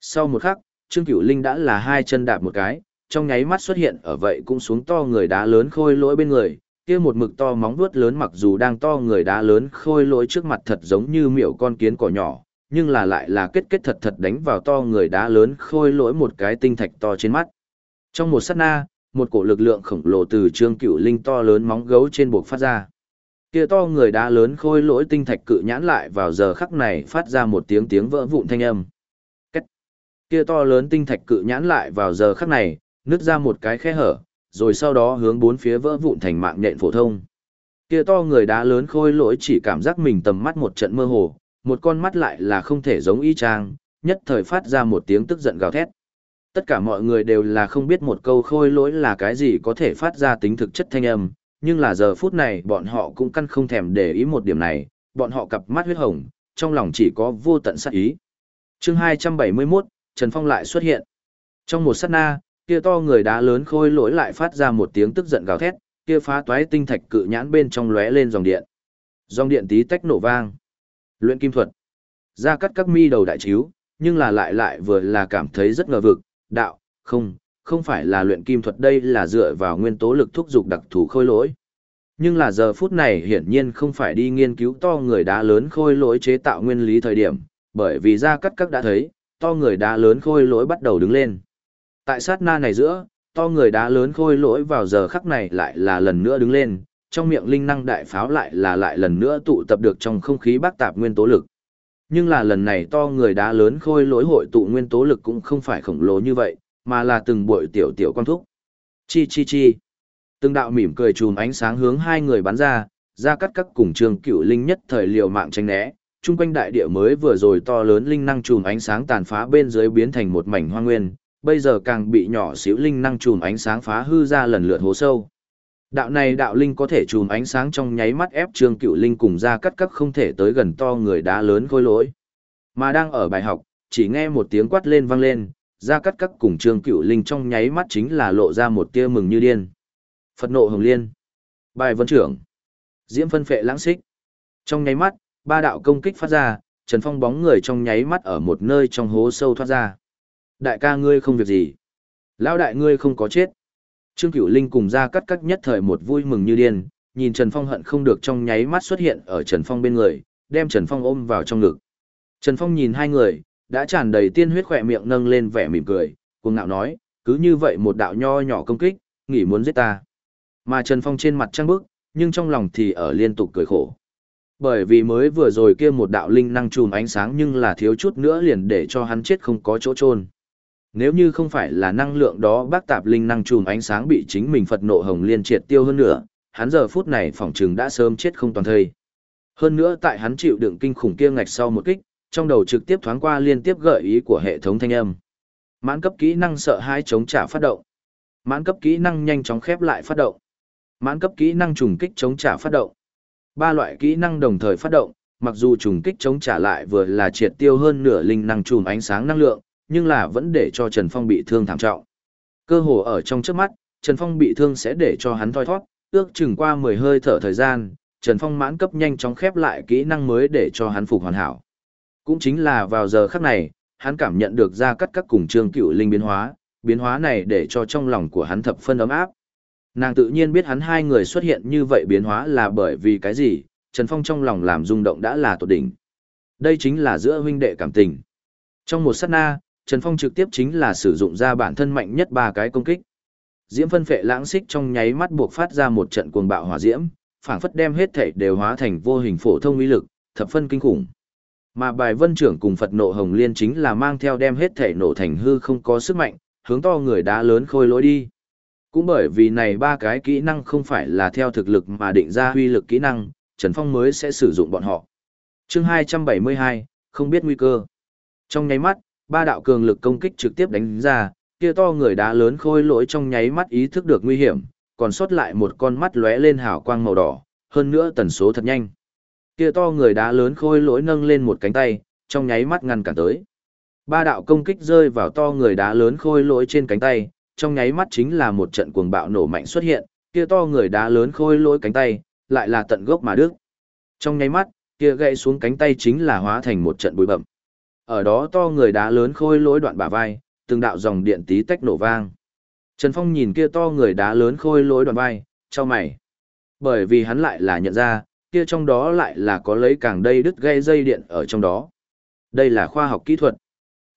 Sau một khắc, Trương Cửu Linh đã là hai chân đạp một cái, trong nháy mắt xuất hiện ở vậy cũng xuống to người đá lớn khôi lỗi bên người, kia một mực to móng vuốt lớn mặc dù đang to người đá lớn khôi lỗi trước mặt thật giống như miểu con kiến cỏ nhỏ, nhưng là lại là kết kết thật thật đánh vào to người đá lớn khôi lỗi một cái tinh thạch to trên mắt. Trong một sát na, một cổ lực lượng khổng lồ từ Trương Cửu Linh to lớn móng gấu trên buộc phát ra. Kia to người đá lớn khôi lỗi tinh thạch cự nhãn lại vào giờ khắc này phát ra một tiếng tiếng vỡ vụn thanh âm kia to lớn tinh thạch cự nhãn lại vào giờ khắc này, nứt ra một cái khe hở, rồi sau đó hướng bốn phía vỡ vụn thành mạng nhện phổ thông. Kia to người đá lớn khôi lỗi chỉ cảm giác mình tầm mắt một trận mơ hồ, một con mắt lại là không thể giống y chang, nhất thời phát ra một tiếng tức giận gào thét. Tất cả mọi người đều là không biết một câu khôi lỗi là cái gì có thể phát ra tính thực chất thanh âm, nhưng là giờ phút này bọn họ cũng căn không thèm để ý một điểm này, bọn họ cặp mắt huyết hồng, trong lòng chỉ có vô tận sát ý. Chương 271, Trần Phong lại xuất hiện. Trong một sát na, kia to người đá lớn khôi lỗi lại phát ra một tiếng tức giận gào thét, kia phá toái tinh thạch cự nhãn bên trong lóe lên dòng điện. Dòng điện tí tách nổ vang. Luyện kim thuật. Ra cắt các mi đầu đại chiếu, nhưng là lại lại vừa là cảm thấy rất ngờ vực, đạo, không, không phải là luyện kim thuật đây là dựa vào nguyên tố lực thúc dục đặc thù khôi lỗi. Nhưng là giờ phút này hiển nhiên không phải đi nghiên cứu to người đá lớn khôi lỗi chế tạo nguyên lý thời điểm, bởi vì ra cắt các đã thấy, to người đá lớn khôi lỗi bắt đầu đứng lên. Tại sát na này giữa, to người đá lớn khôi lỗi vào giờ khắc này lại là lần nữa đứng lên, trong miệng linh năng đại pháo lại là lại lần nữa tụ tập được trong không khí bác tạp nguyên tố lực. Nhưng là lần này to người đá lớn khôi lỗi hội tụ nguyên tố lực cũng không phải khổng lồ như vậy, mà là từng bụi tiểu tiểu quan thúc. Chi chi chi. Từng đạo mỉm cười chùm ánh sáng hướng hai người bắn ra, ra cắt các cùng trường cựu linh nhất thời liều mạng tranh né, chung quanh đại địa mới vừa rồi to lớn linh năng chùm ánh sáng tàn phá bên dưới biến thành một mảnh hoang nguyên, bây giờ càng bị nhỏ xíu linh năng chùm ánh sáng phá hư ra lần lượt hố sâu. Đạo này đạo linh có thể chùm ánh sáng trong nháy mắt ép trương cựu linh cùng ra cắt các không thể tới gần to người đá lớn khôi lỗi. Mà đang ở bài học, chỉ nghe một tiếng quát lên vang lên, ra cắt các cùng trương cựu linh trong nháy mắt chính là lộ ra một tia mừng như điên. Phật nộ hồng liên. Bài vân trưởng. Diễm phân phệ lãng xích. Trong nháy mắt, ba đạo công kích phát ra, Trần Phong bóng người trong nháy mắt ở một nơi trong hố sâu thoát ra. Đại ca ngươi không việc gì. Lão đại ngươi không có chết. Trương Cửu Linh cùng ra cắt cắt nhất thời một vui mừng như điên, nhìn Trần Phong hận không được trong nháy mắt xuất hiện ở Trần Phong bên người, đem Trần Phong ôm vào trong ngực. Trần Phong nhìn hai người, đã tràn đầy tiên huyết khỏe miệng nâng lên vẻ mỉm cười, cuồng ngạo nói, cứ như vậy một đạo nho nhỏ công kích, nghĩ muốn giết ta. Mà Trần Phong trên mặt trăng bức, nhưng trong lòng thì ở liên tục cười khổ. Bởi vì mới vừa rồi kia một đạo linh năng chùm ánh sáng nhưng là thiếu chút nữa liền để cho hắn chết không có chỗ trôn. Nếu như không phải là năng lượng đó bác tạp linh năng chùm ánh sáng bị chính mình Phật nộ hồng liên triệt tiêu hơn nữa, hắn giờ phút này phỏng chừng đã sớm chết không toàn thây. Hơn nữa tại hắn chịu đựng kinh khủng kia ngạch sau một kích, trong đầu trực tiếp thoáng qua liên tiếp gợi ý của hệ thống thanh âm. Mãn cấp kỹ năng sợ hãi chống trả phát động. Mãn cấp kỹ năng nhanh chóng khép lại phát động. Mãn cấp kỹ năng trùng kích chống trả phát động. Ba loại kỹ năng đồng thời phát động, mặc dù trùng kích chống trả lại vừa là triệt tiêu hơn nửa linh năng chùm ánh sáng năng lượng, nhưng là vẫn để cho Trần Phong bị thương thảm trọng. Cơ hồ ở trong trước mắt, Trần Phong bị thương sẽ để cho hắn thoi thoát, ước chừng qua 10 hơi thở thời gian, Trần Phong mãn cấp nhanh chóng khép lại kỹ năng mới để cho hắn phục hoàn hảo. Cũng chính là vào giờ khắc này, hắn cảm nhận được ra cắt các cùng trương cựu linh biến hóa, biến hóa này để cho trong lòng của hắn thập phân ấm áp. Nàng tự nhiên biết hắn hai người xuất hiện như vậy biến hóa là bởi vì cái gì, Trần Phong trong lòng làm rung động đã là tột đỉnh. Đây chính là giữa huynh đệ cảm tình. Trong một sát na, Trần Phong trực tiếp chính là sử dụng ra bản thân mạnh nhất ba cái công kích. Diễm phân phệ lãng xích trong nháy mắt buộc phát ra một trận cuồng bạo hỏa diễm, phảng phất đem hết thể đều hóa thành vô hình phổ thông uy lực, thập phân kinh khủng. Mà bài vân trưởng cùng Phật nộ hồng liên chính là mang theo đem hết thể nổ thành hư không có sức mạnh, hướng to người đá lớn khôi lối đi. Cũng bởi vì này ba cái kỹ năng không phải là theo thực lực mà định ra huy lực kỹ năng, Trần Phong mới sẽ sử dụng bọn họ. chương 272, không biết nguy cơ. Trong nháy mắt, ba đạo cường lực công kích trực tiếp đánh ra, kia to người đá lớn khôi lỗi trong nháy mắt ý thức được nguy hiểm, còn sót lại một con mắt lóe lên hào quang màu đỏ, hơn nữa tần số thật nhanh. Kia to người đá lớn khôi lỗi nâng lên một cánh tay, trong nháy mắt ngăn cản tới. Ba đạo công kích rơi vào to người đá lớn khôi lỗi trên cánh tay, trong nháy mắt chính là một trận cuồng bạo nổ mạnh xuất hiện, kia to người đá lớn khôi lỗi cánh tay, lại là tận gốc mà đứt. Trong nháy mắt, kia gãy xuống cánh tay chính là hóa thành một trận bụi bậm. Ở đó to người đá lớn khôi lỗi đoạn bả vai, từng đạo dòng điện tí tách nổ vang. Trần Phong nhìn kia to người đá lớn khôi lỗi đoạn vai, cho mày. Bởi vì hắn lại là nhận ra, kia trong đó lại là có lấy càng đây đứt gây dây điện ở trong đó. Đây là khoa học kỹ thuật.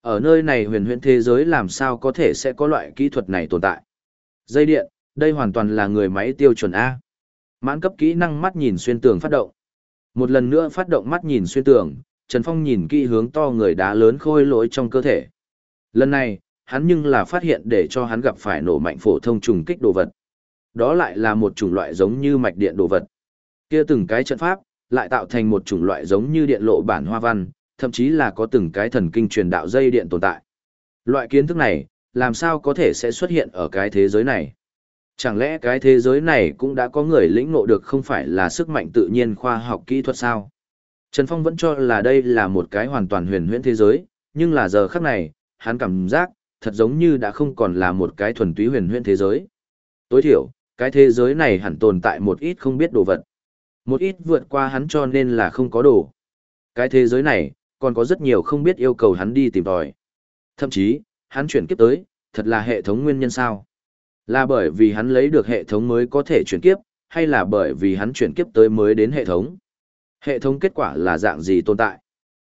Ở nơi này huyền huyễn thế giới làm sao có thể sẽ có loại kỹ thuật này tồn tại. Dây điện, đây hoàn toàn là người máy tiêu chuẩn A. Mãn cấp kỹ năng mắt nhìn xuyên tường phát động. Một lần nữa phát động mắt nhìn xuyên tường, Trần Phong nhìn kỹ hướng to người đá lớn khôi lỗi trong cơ thể. Lần này, hắn nhưng là phát hiện để cho hắn gặp phải nổ mạnh phổ thông trùng kích đồ vật. Đó lại là một chủng loại giống như mạch điện đồ vật. Kia từng cái trận pháp, lại tạo thành một chủng loại giống như điện lộ bản hoa văn, thậm chí là có từng cái thần kinh truyền đạo dây điện tồn tại. Loại kiến thức này, làm sao có thể sẽ xuất hiện ở cái thế giới này? Chẳng lẽ cái thế giới này cũng đã có người lĩnh ngộ được không phải là sức mạnh tự nhiên khoa học kỹ thuật sao? Trần Phong vẫn cho là đây là một cái hoàn toàn huyền huyễn thế giới, nhưng là giờ khắc này, hắn cảm giác, thật giống như đã không còn là một cái thuần túy huyền huyễn thế giới. Tối thiểu, cái thế giới này hẳn tồn tại một ít không biết đồ vật. Một ít vượt qua hắn cho nên là không có đồ. Cái thế giới này, còn có rất nhiều không biết yêu cầu hắn đi tìm tòi. Thậm chí, hắn chuyển kiếp tới, thật là hệ thống nguyên nhân sao? Là bởi vì hắn lấy được hệ thống mới có thể chuyển kiếp, hay là bởi vì hắn chuyển kiếp tới mới đến hệ thống? Hệ thống kết quả là dạng gì tồn tại?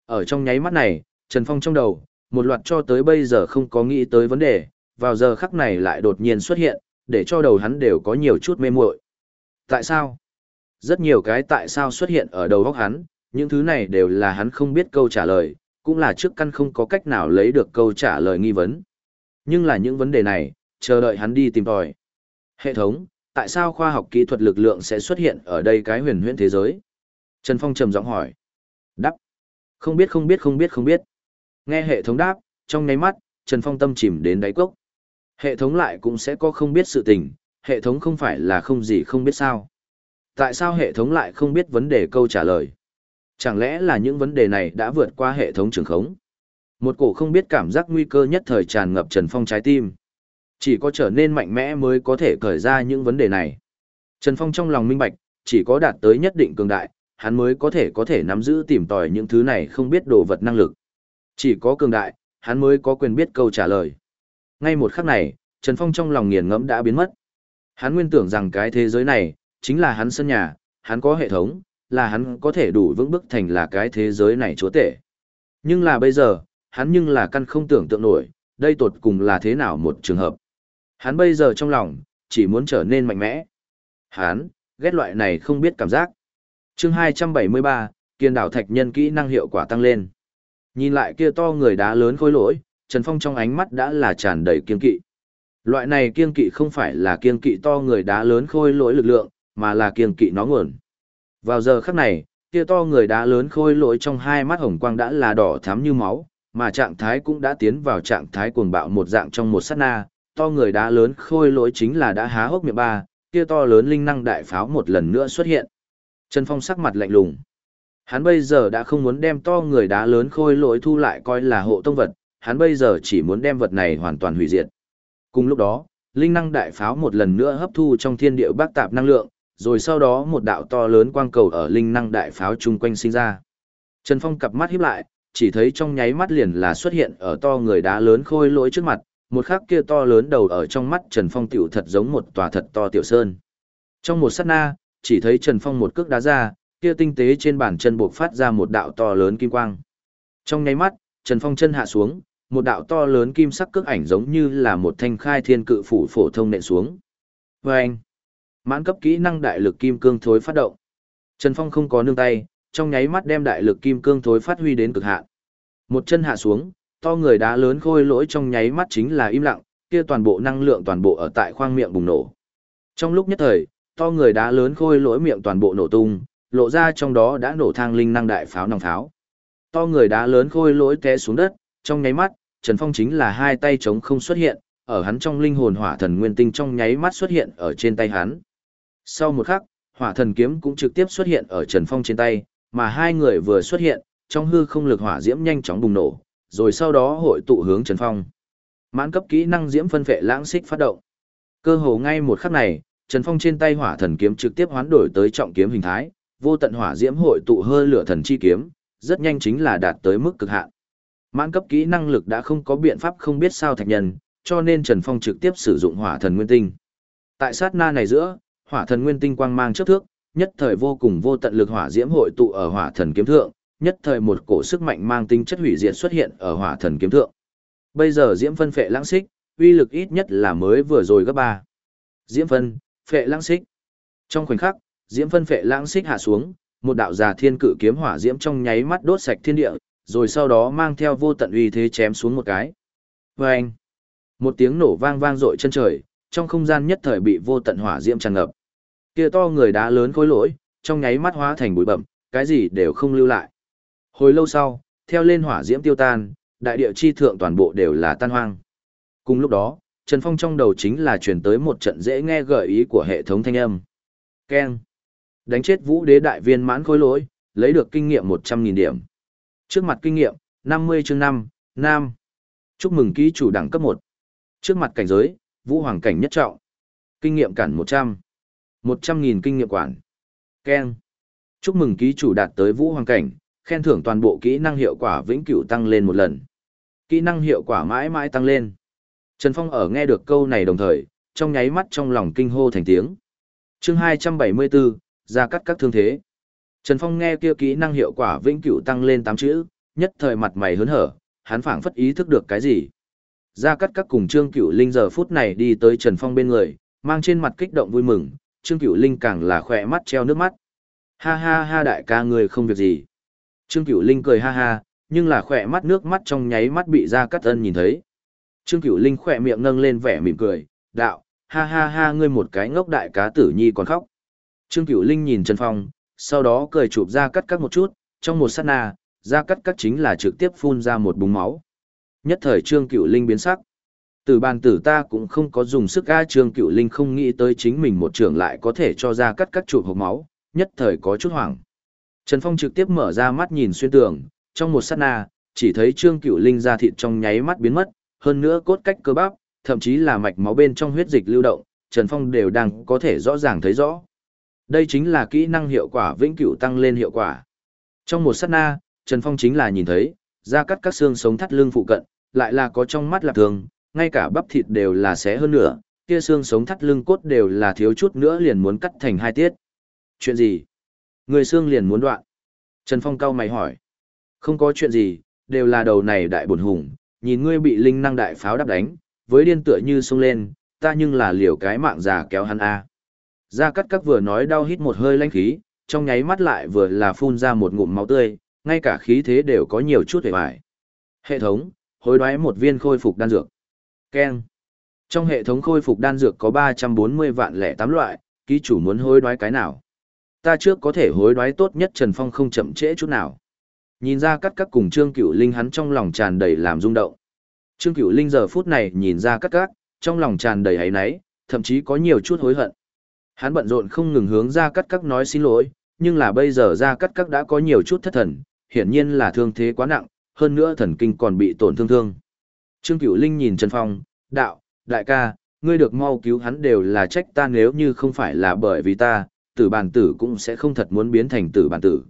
Ở trong nháy mắt này, Trần Phong trong đầu, một loạt cho tới bây giờ không có nghĩ tới vấn đề, vào giờ khắc này lại đột nhiên xuất hiện, để cho đầu hắn đều có nhiều chút mê muội. Tại sao? Rất nhiều cái tại sao xuất hiện ở đầu óc hắn, những thứ này đều là hắn không biết câu trả lời, cũng là trước căn không có cách nào lấy được câu trả lời nghi vấn. Nhưng là những vấn đề này, chờ đợi hắn đi tìm tòi. Hệ thống, tại sao khoa học kỹ thuật lực lượng sẽ xuất hiện ở đây cái huyền huyễn thế giới? Trần Phong trầm giọng hỏi. Đáp. Không biết không biết không biết không biết. Nghe hệ thống đáp, trong nháy mắt, Trần Phong tâm chìm đến đáy cốc. Hệ thống lại cũng sẽ có không biết sự tình, hệ thống không phải là không gì không biết sao. Tại sao hệ thống lại không biết vấn đề câu trả lời? Chẳng lẽ là những vấn đề này đã vượt qua hệ thống trường khống? Một cổ không biết cảm giác nguy cơ nhất thời tràn ngập Trần Phong trái tim. Chỉ có trở nên mạnh mẽ mới có thể cởi ra những vấn đề này. Trần Phong trong lòng minh bạch, chỉ có đạt tới nhất định cường đại, hắn mới có thể có thể nắm giữ tìm tòi những thứ này không biết đồ vật năng lực. Chỉ có cường đại, hắn mới có quyền biết câu trả lời. Ngay một khắc này, Trần Phong trong lòng nghiền ngẫm đã biến mất. Hắn nguyên tưởng rằng cái thế giới này, chính là hắn sân nhà, hắn có hệ thống, là hắn có thể đủ vững bước thành là cái thế giới này chúa tể. Nhưng là bây giờ, hắn nhưng là căn không tưởng tượng nổi, đây tột cùng là thế nào một trường hợp. Hắn bây giờ trong lòng, chỉ muốn trở nên mạnh mẽ. Hắn, ghét loại này không biết cảm giác chương 273, kiên đảo thạch nhân kỹ năng hiệu quả tăng lên. Nhìn lại kia to người đá lớn khôi lỗi, Trần Phong trong ánh mắt đã là tràn đầy kiên kỵ. Loại này kiên kỵ không phải là kiên kỵ to người đá lớn khôi lỗi lực lượng, mà là kiên kỵ nó nguồn. Vào giờ khắc này, kia to người đá lớn khôi lỗi trong hai mắt hồng quang đã là đỏ thắm như máu, mà trạng thái cũng đã tiến vào trạng thái cuồng bạo một dạng trong một sát na, to người đá lớn khôi lỗi chính là đã há hốc miệng ba, kia to lớn linh năng đại pháo một lần nữa xuất hiện. Trần Phong sắc mặt lạnh lùng. Hắn bây giờ đã không muốn đem to người đá lớn khôi lỗi thu lại coi là hộ tông vật, hắn bây giờ chỉ muốn đem vật này hoàn toàn hủy diệt. Cùng lúc đó, linh năng đại pháo một lần nữa hấp thu trong thiên địa bác tạp năng lượng, rồi sau đó một đạo to lớn quang cầu ở linh năng đại pháo chung quanh sinh ra. Trần Phong cặp mắt híp lại, chỉ thấy trong nháy mắt liền là xuất hiện ở to người đá lớn khôi lỗi trước mặt, một khắc kia to lớn đầu ở trong mắt Trần Phong tiểu thật giống một tòa thật to tiểu sơn. Trong một sát na, chỉ thấy Trần Phong một cước đá ra, kia tinh tế trên bàn chân buộc phát ra một đạo to lớn kim quang. Trong nháy mắt, Trần Phong chân hạ xuống, một đạo to lớn kim sắc cước ảnh giống như là một thanh khai thiên cự phủ phổ thông nện xuống. Và anh, mãn cấp kỹ năng đại lực kim cương thối phát động. Trần Phong không có nương tay, trong nháy mắt đem đại lực kim cương thối phát huy đến cực hạn. Một chân hạ xuống, to người đá lớn khôi lỗi trong nháy mắt chính là im lặng, kia toàn bộ năng lượng toàn bộ ở tại khoang miệng bùng nổ. Trong lúc nhất thời, to người đá lớn khôi lỗi miệng toàn bộ nổ tung, lộ ra trong đó đã nổ thang linh năng đại pháo nòng pháo. To người đá lớn khôi lỗi té xuống đất, trong nháy mắt, Trần Phong chính là hai tay chống không xuất hiện, ở hắn trong linh hồn hỏa thần nguyên tinh trong nháy mắt xuất hiện ở trên tay hắn. Sau một khắc, hỏa thần kiếm cũng trực tiếp xuất hiện ở Trần Phong trên tay, mà hai người vừa xuất hiện, trong hư không lực hỏa diễm nhanh chóng bùng nổ, rồi sau đó hội tụ hướng Trần Phong. Mãn cấp kỹ năng diễm phân phệ lãng xích phát động. Cơ hồ ngay một khắc này, Trần Phong trên tay hỏa thần kiếm trực tiếp hoán đổi tới trọng kiếm hình thái, vô tận hỏa diễm hội tụ hơi lửa thần chi kiếm, rất nhanh chính là đạt tới mức cực hạn. Mãn cấp kỹ năng lực đã không có biện pháp không biết sao thạch nhân, cho nên Trần Phong trực tiếp sử dụng hỏa thần nguyên tinh. Tại sát na này giữa, hỏa thần nguyên tinh quang mang trước thước, nhất thời vô cùng vô tận lực hỏa diễm hội tụ ở hỏa thần kiếm thượng, nhất thời một cổ sức mạnh mang tính chất hủy diệt xuất hiện ở hỏa thần kiếm thượng. Bây giờ diễm phân phệ lãng xích, uy lực ít nhất là mới vừa rồi gấp ba. Diễm phân, phệ lãng xích. Trong khoảnh khắc, diễm phân phệ lãng xích hạ xuống, một đạo già thiên cự kiếm hỏa diễm trong nháy mắt đốt sạch thiên địa, rồi sau đó mang theo vô tận uy thế chém xuống một cái. Vâng! Một tiếng nổ vang vang dội chân trời, trong không gian nhất thời bị vô tận hỏa diễm tràn ngập. Kia to người đá lớn khối lỗi, trong nháy mắt hóa thành bụi bậm, cái gì đều không lưu lại. Hồi lâu sau, theo lên hỏa diễm tiêu tan, đại địa chi thượng toàn bộ đều là tan hoang. Cùng lúc đó, Trần Phong trong đầu chính là truyền tới một trận dễ nghe gợi ý của hệ thống thanh âm. Keng. Đánh chết vũ đế đại viên mãn khối lỗi, lấy được kinh nghiệm 100.000 điểm. Trước mặt kinh nghiệm, 50 chương 5, Nam. Chúc mừng ký chủ đẳng cấp 1. Trước mặt cảnh giới, vũ hoàng cảnh nhất trọng. Kinh nghiệm cản 100. 100.000 kinh nghiệm quản. Ken. Chúc mừng ký chủ đạt tới vũ hoàng cảnh, khen thưởng toàn bộ kỹ năng hiệu quả vĩnh cửu tăng lên một lần. Kỹ năng hiệu quả mãi mãi tăng lên. Trần Phong ở nghe được câu này đồng thời, trong nháy mắt trong lòng kinh hô thành tiếng. Chương 274, ra cắt các thương thế. Trần Phong nghe kia kỹ năng hiệu quả vĩnh cửu tăng lên 8 chữ, nhất thời mặt mày hớn hở, hắn phảng phất ý thức được cái gì. Ra cắt các cùng Trương Cửu Linh giờ phút này đi tới Trần Phong bên người, mang trên mặt kích động vui mừng, Trương Cửu Linh càng là khỏe mắt treo nước mắt. Ha ha ha đại ca người không việc gì. Trương Cửu Linh cười ha ha, nhưng là khỏe mắt nước mắt trong nháy mắt bị Gia Cát Ân nhìn thấy. Trương Cửu Linh khỏe miệng nâng lên vẻ mỉm cười, đạo, ha ha ha ngươi một cái ngốc đại cá tử nhi còn khóc. Trương Cửu Linh nhìn Trần Phong, sau đó cười chụp Ra Cắt Cắt một chút, trong một sát na, Ra Cắt Cắt chính là trực tiếp phun ra một búng máu. Nhất thời Trương Cửu Linh biến sắc. Từ bàn tử ta cũng không có dùng sức ga, Trương Cửu Linh không nghĩ tới chính mình một trưởng lại có thể cho Ra Cắt Cắt chụp hộp máu, nhất thời có chút hoảng. Trần Phong trực tiếp mở ra mắt nhìn xuyên tường, trong một sát na, chỉ thấy Trương Cửu Linh ra thịt trong nháy mắt biến mất, hơn nữa cốt cách cơ bắp, thậm chí là mạch máu bên trong huyết dịch lưu động, Trần Phong đều đang có thể rõ ràng thấy rõ. Đây chính là kỹ năng hiệu quả vĩnh cửu tăng lên hiệu quả. Trong một sát na, Trần Phong chính là nhìn thấy, da cắt các xương sống thắt lưng phụ cận, lại là có trong mắt là thường, ngay cả bắp thịt đều là xé hơn nữa, kia xương sống thắt lưng cốt đều là thiếu chút nữa liền muốn cắt thành hai tiết. Chuyện gì? Người xương liền muốn đoạn. Trần Phong cao mày hỏi. Không có chuyện gì, đều là đầu này đại bổn hùng, nhìn ngươi bị linh năng đại pháo đắp đánh, với điên tựa như sung lên, ta nhưng là liều cái mạng già kéo hắn a. Gia Cát Các vừa nói đau hít một hơi lãnh khí, trong nháy mắt lại vừa là phun ra một ngụm máu tươi, ngay cả khí thế đều có nhiều chút hề bại. Hệ thống, hối đoái một viên khôi phục đan dược. Ken. Trong hệ thống khôi phục đan dược có 340 vạn lẻ tám loại, ký chủ muốn hối đoái cái nào? Ta trước có thể hối đoái tốt nhất Trần Phong không chậm trễ chút nào. Nhìn ra cắt cắt cùng Trương Cửu Linh hắn trong lòng tràn đầy làm rung động. Trương Cửu Linh giờ phút này nhìn ra cắt cắt, trong lòng tràn đầy ấy náy, thậm chí có nhiều chút hối hận. Hắn bận rộn không ngừng hướng ra cắt cắt nói xin lỗi, nhưng là bây giờ ra cắt cắt đã có nhiều chút thất thần, hiển nhiên là thương thế quá nặng, hơn nữa thần kinh còn bị tổn thương thương. Trương Cửu Linh nhìn Trần Phong, đạo, đại ca, ngươi được mau cứu hắn đều là trách ta nếu như không phải là bởi vì ta, tử bản tử cũng sẽ không thật muốn biến thành tử bản tử.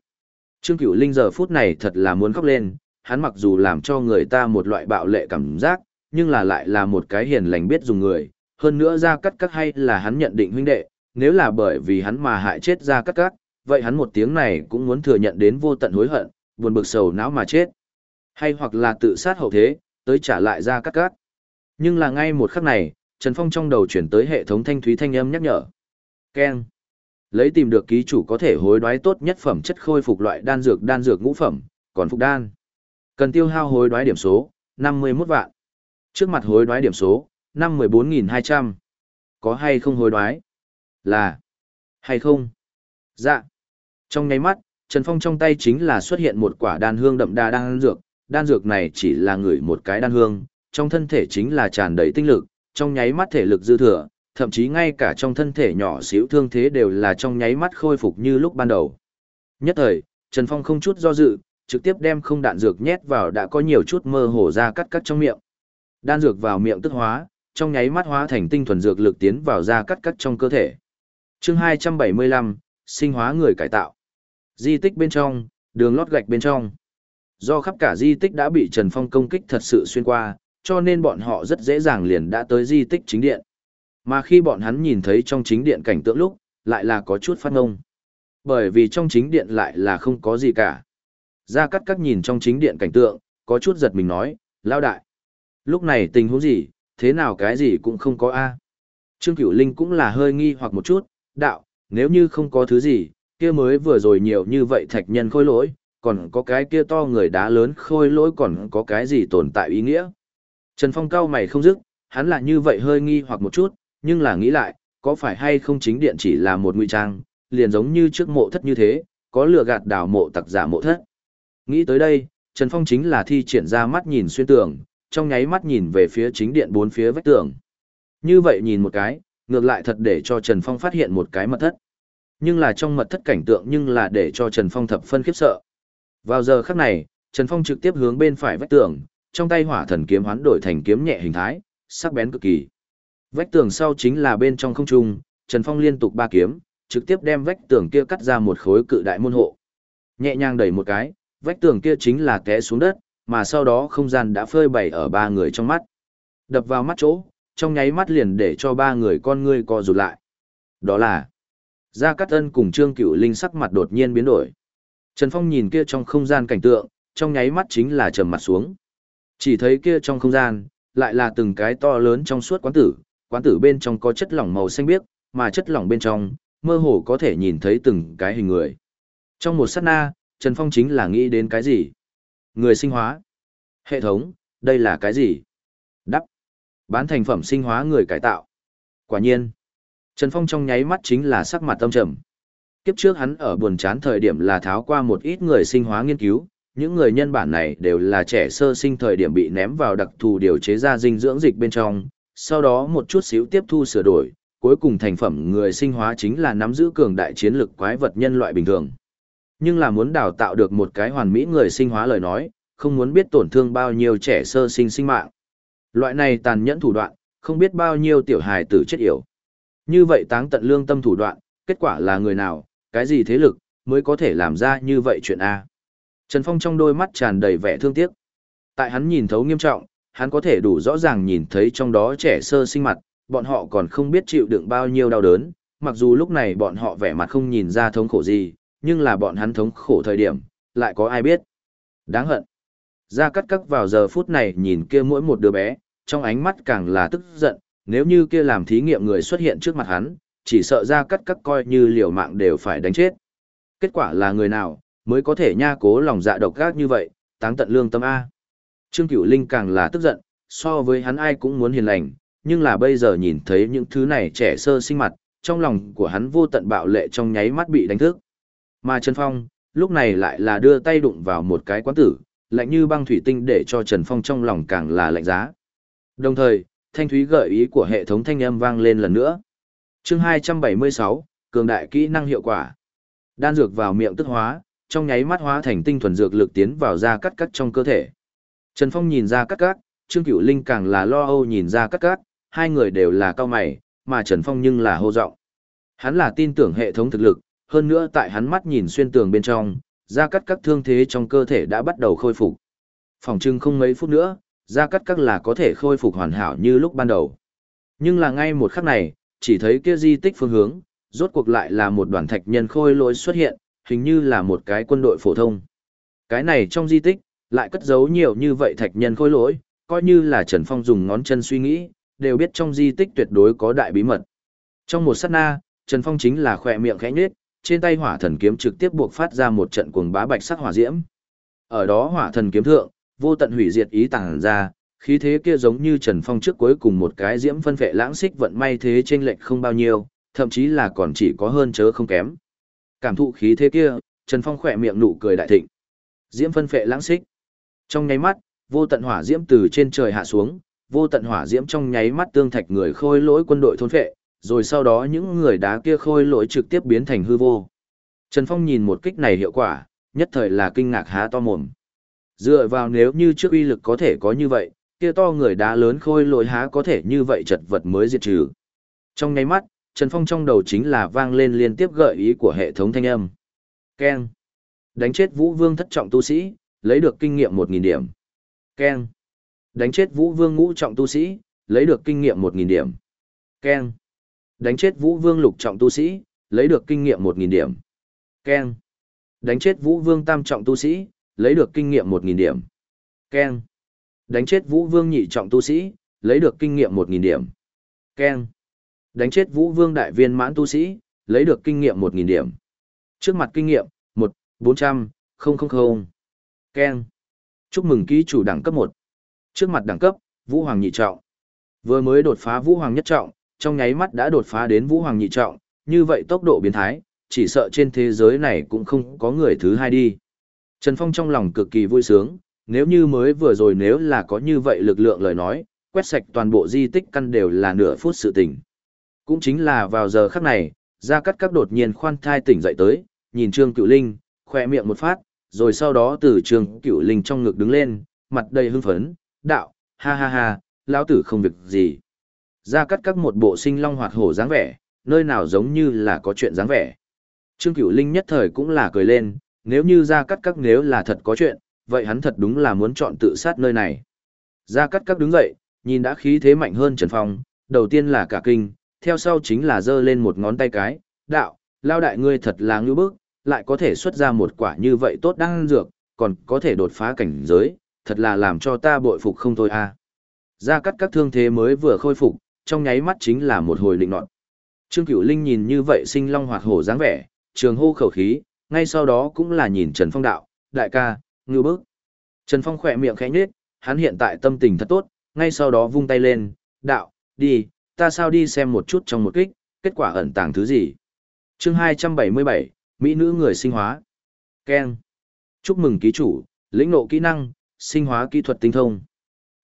Trương Cửu Linh giờ phút này thật là muốn khóc lên, hắn mặc dù làm cho người ta một loại bạo lệ cảm giác, nhưng là lại là một cái hiền lành biết dùng người, hơn nữa ra cắt cắt hay là hắn nhận định huynh đệ, nếu là bởi vì hắn mà hại chết ra cắt cắt, vậy hắn một tiếng này cũng muốn thừa nhận đến vô tận hối hận, buồn bực sầu não mà chết. Hay hoặc là tự sát hậu thế, tới trả lại ra cắt cắt. Nhưng là ngay một khắc này, Trần Phong trong đầu chuyển tới hệ thống thanh thúy thanh âm nhắc nhở. Keng. Lấy tìm được ký chủ có thể hối đoái tốt nhất phẩm chất khôi phục loại đan dược đan dược ngũ phẩm, còn phục đan. Cần tiêu hao hối đoái điểm số, 51 vạn. Trước mặt hối đoái điểm số, 514.200. Có hay không hối đoái? Là. Hay không? Dạ. Trong nháy mắt, Trần Phong trong tay chính là xuất hiện một quả đan hương đậm đà đan dược. Đan dược này chỉ là ngửi một cái đan hương, trong thân thể chính là tràn đầy tinh lực, trong nháy mắt thể lực dư thừa, thậm chí ngay cả trong thân thể nhỏ xíu thương thế đều là trong nháy mắt khôi phục như lúc ban đầu. Nhất thời, Trần Phong không chút do dự, trực tiếp đem không đạn dược nhét vào đã có nhiều chút mơ hồ ra cắt cắt trong miệng. Đan dược vào miệng tức hóa, trong nháy mắt hóa thành tinh thuần dược lực tiến vào ra cắt cắt trong cơ thể. Chương 275, sinh hóa người cải tạo. Di tích bên trong, đường lót gạch bên trong. Do khắp cả di tích đã bị Trần Phong công kích thật sự xuyên qua, cho nên bọn họ rất dễ dàng liền đã tới di tích chính điện. Mà khi bọn hắn nhìn thấy trong chính điện cảnh tượng lúc, lại là có chút phát ngông. Bởi vì trong chính điện lại là không có gì cả. Gia Cát Cát nhìn trong chính điện cảnh tượng, có chút giật mình nói, lao đại. Lúc này tình huống gì, thế nào cái gì cũng không có a. Trương Cửu Linh cũng là hơi nghi hoặc một chút, đạo, nếu như không có thứ gì, kia mới vừa rồi nhiều như vậy thạch nhân khôi lỗi, còn có cái kia to người đá lớn khôi lỗi còn có cái gì tồn tại ý nghĩa. Trần Phong cao mày không dứt, hắn là như vậy hơi nghi hoặc một chút, nhưng là nghĩ lại, có phải hay không chính điện chỉ là một ngụy trang, liền giống như trước mộ thất như thế, có lừa gạt đào mộ tặc giả mộ thất. Nghĩ tới đây, Trần Phong chính là thi triển ra mắt nhìn xuyên tường, trong nháy mắt nhìn về phía chính điện bốn phía vách tường. Như vậy nhìn một cái, ngược lại thật để cho Trần Phong phát hiện một cái mật thất. Nhưng là trong mật thất cảnh tượng nhưng là để cho Trần Phong thập phân khiếp sợ. Vào giờ khắc này, Trần Phong trực tiếp hướng bên phải vách tường, trong tay hỏa thần kiếm hoán đổi thành kiếm nhẹ hình thái, sắc bén cực kỳ. Vách tường sau chính là bên trong không trung, Trần Phong liên tục ba kiếm, trực tiếp đem vách tường kia cắt ra một khối cự đại môn hộ. Nhẹ nhàng đẩy một cái, vách tường kia chính là té xuống đất, mà sau đó không gian đã phơi bày ở ba người trong mắt. Đập vào mắt chỗ, trong nháy mắt liền để cho ba người con ngươi co rụt lại. Đó là Gia Cát Ân cùng Trương Cửu Linh sắc mặt đột nhiên biến đổi. Trần Phong nhìn kia trong không gian cảnh tượng, trong nháy mắt chính là trầm mặt xuống. Chỉ thấy kia trong không gian, lại là từng cái to lớn trong suốt quán tử, quán tử bên trong có chất lỏng màu xanh biếc, mà chất lỏng bên trong, mơ hồ có thể nhìn thấy từng cái hình người. Trong một sát na, Trần Phong chính là nghĩ đến cái gì? Người sinh hóa. Hệ thống, đây là cái gì? Đắp. Bán thành phẩm sinh hóa người cải tạo. Quả nhiên. Trần Phong trong nháy mắt chính là sắc mặt tâm trầm. Kiếp trước hắn ở buồn chán thời điểm là tháo qua một ít người sinh hóa nghiên cứu, những người nhân bản này đều là trẻ sơ sinh thời điểm bị ném vào đặc thù điều chế ra dinh dưỡng dịch bên trong, sau đó một chút xíu tiếp thu sửa đổi, cuối cùng thành phẩm người sinh hóa chính là nắm giữ cường đại chiến lực quái vật nhân loại bình thường. Nhưng là muốn đào tạo được một cái hoàn mỹ người sinh hóa lời nói, không muốn biết tổn thương bao nhiêu trẻ sơ sinh sinh mạng. Loại này tàn nhẫn thủ đoạn, không biết bao nhiêu tiểu hài tử chết yểu. Như vậy táng tận lương tâm thủ đoạn, kết quả là người nào, cái gì thế lực, mới có thể làm ra như vậy chuyện A. Trần Phong trong đôi mắt tràn đầy vẻ thương tiếc. Tại hắn nhìn thấu nghiêm trọng, hắn có thể đủ rõ ràng nhìn thấy trong đó trẻ sơ sinh mặt, bọn họ còn không biết chịu đựng bao nhiêu đau đớn, mặc dù lúc này bọn họ vẻ mặt không nhìn ra thống khổ gì, nhưng là bọn hắn thống khổ thời điểm, lại có ai biết. Đáng hận. Gia Cát Cát vào giờ phút này nhìn kia mỗi một đứa bé, trong ánh mắt càng là tức giận, nếu như kia làm thí nghiệm người xuất hiện trước mặt hắn, chỉ sợ Gia Cát Cát coi như liều mạng đều phải đánh chết. Kết quả là người nào, mới có thể nha cố lòng dạ độc gác như vậy, táng tận lương tâm A. Trương Cửu Linh càng là tức giận, so với hắn ai cũng muốn hiền lành, nhưng là bây giờ nhìn thấy những thứ này trẻ sơ sinh mặt, trong lòng của hắn vô tận bạo lệ trong nháy mắt bị đánh thức. Mà Trần Phong, lúc này lại là đưa tay đụng vào một cái quán tử, lạnh như băng thủy tinh để cho Trần Phong trong lòng càng là lạnh giá. Đồng thời, thanh thúy gợi ý của hệ thống thanh âm vang lên lần nữa. Chương 276, cường đại kỹ năng hiệu quả. Đan dược vào miệng tức hóa, trong nháy mắt hóa thành tinh thuần dược lực tiến vào ra cắt cắt trong cơ thể. Trần Phong nhìn ra cắt cắt, Trương Cửu Linh càng là lo âu nhìn ra cắt cắt, hai người đều là cao mày, mà Trần Phong nhưng là hô giọng. Hắn là tin tưởng hệ thống thực lực, hơn nữa tại hắn mắt nhìn xuyên tường bên trong, ra cắt các thương thế trong cơ thể đã bắt đầu khôi phục. Phòng trưng không mấy phút nữa, ra cắt các là có thể khôi phục hoàn hảo như lúc ban đầu. Nhưng là ngay một khắc này, chỉ thấy kia di tích phương hướng, rốt cuộc lại là một đoàn thạch nhân khôi lỗi xuất hiện, hình như là một cái quân đội phổ thông. Cái này trong di tích, lại cất giấu nhiều như vậy thạch nhân khôi lỗi, coi như là Trần Phong dùng ngón chân suy nghĩ, đều biết trong di tích tuyệt đối có đại bí mật. Trong một sát na, Trần Phong chính là khỏe miệng khẽ nhếch, trên tay hỏa thần kiếm trực tiếp buộc phát ra một trận cuồng bá bạch sắc hỏa diễm. Ở đó hỏa thần kiếm thượng, vô tận hủy diệt ý tàng ra, khí thế kia giống như Trần Phong trước cuối cùng một cái diễm phân phệ lãng xích vận may thế trên lệch không bao nhiêu, thậm chí là còn chỉ có hơn chớ không kém. Cảm thụ khí thế kia, Trần Phong khỏe miệng nụ cười đại thịnh. Diễm phân phệ lãng xích. Trong nháy mắt, vô tận hỏa diễm từ trên trời hạ xuống, vô tận hỏa diễm trong nháy mắt tương thạch người khôi lỗi quân đội thôn phệ, rồi sau đó những người đá kia khôi lỗi trực tiếp biến thành hư vô. Trần Phong nhìn một kích này hiệu quả, nhất thời là kinh ngạc há to mồm. Dựa vào nếu như trước uy lực có thể có như vậy, kia to người đá lớn khôi lỗi há có thể như vậy chật vật mới diệt trừ. Trong nháy mắt, Trần Phong trong đầu chính là vang lên liên tiếp gợi ý của hệ thống thanh âm. keng Đánh chết Vũ Vương thất trọng tu sĩ, lấy được kinh nghiệm 1.000 điểm. Ken. Đánh chết Vũ Vương ngũ trọng tu sĩ, lấy được kinh nghiệm 1.000 điểm. Ken. Đánh chết Vũ Vương lục trọng tu sĩ, lấy được kinh nghiệm 1.000 điểm. Ken. Đánh chết Vũ Vương tam trọng tu sĩ, lấy được kinh nghiệm 1.000 điểm. Ken. Đánh chết Vũ Vương nhị trọng tu sĩ, lấy được kinh nghiệm 1.000 điểm. Ken. Đánh chết Vũ Vương đại viên mãn tu sĩ, lấy được kinh nghiệm 1.000 điểm. Trước mặt kinh nghiệm, 1, 400, 000 keng Chúc mừng ký chủ đẳng cấp một Trước mặt đẳng cấp, Vũ Hoàng nhị trọng. Vừa mới đột phá Vũ Hoàng nhất trọng, trong nháy mắt đã đột phá đến Vũ Hoàng nhị trọng, như vậy tốc độ biến thái, chỉ sợ trên thế giới này cũng không có người thứ hai đi. Trần Phong trong lòng cực kỳ vui sướng, nếu như mới vừa rồi nếu là có như vậy lực lượng lời nói, quét sạch toàn bộ di tích căn đều là nửa phút sự tỉnh Cũng chính là vào giờ khắc này, Gia Cát Cát đột nhiên khoan thai tỉnh dậy tới, nhìn Trương cựu Linh, khoe miệng một phát, rồi sau đó từ trường Cửu Linh trong ngực đứng lên, mặt đầy hưng phấn, đạo, ha ha ha, lão tử không việc gì. Gia Cát Cát một bộ sinh long hoạt hổ dáng vẻ, nơi nào giống như là có chuyện dáng vẻ. Trương Cửu Linh nhất thời cũng là cười lên, nếu như Gia Cát Cát nếu là thật có chuyện, vậy hắn thật đúng là muốn chọn tự sát nơi này. Gia Cát Cát đứng dậy, nhìn đã khí thế mạnh hơn Trần Phong, đầu tiên là cả kinh, theo sau chính là giơ lên một ngón tay cái, đạo, lao đại ngươi thật là ngưu bức, lại có thể xuất ra một quả như vậy tốt đang dược, còn có thể đột phá cảnh giới, thật là làm cho ta bội phục không thôi a. À. Gia cắt các thương thế mới vừa khôi phục, trong nháy mắt chính là một hồi định nọt. Trương Cửu Linh nhìn như vậy sinh long hoạt hổ dáng vẻ, trường hô khẩu khí, Ngay sau đó cũng là nhìn Trần Phong đạo, đại ca, ngư bức. Trần Phong khỏe miệng khẽ nhếch, hắn hiện tại tâm tình thật tốt, ngay sau đó vung tay lên, đạo, đi, ta sao đi xem một chút trong một kích, kết quả ẩn tàng thứ gì. chương 277, Mỹ nữ người sinh hóa. keng Chúc mừng ký chủ, lĩnh ngộ kỹ năng, sinh hóa kỹ thuật tinh thông.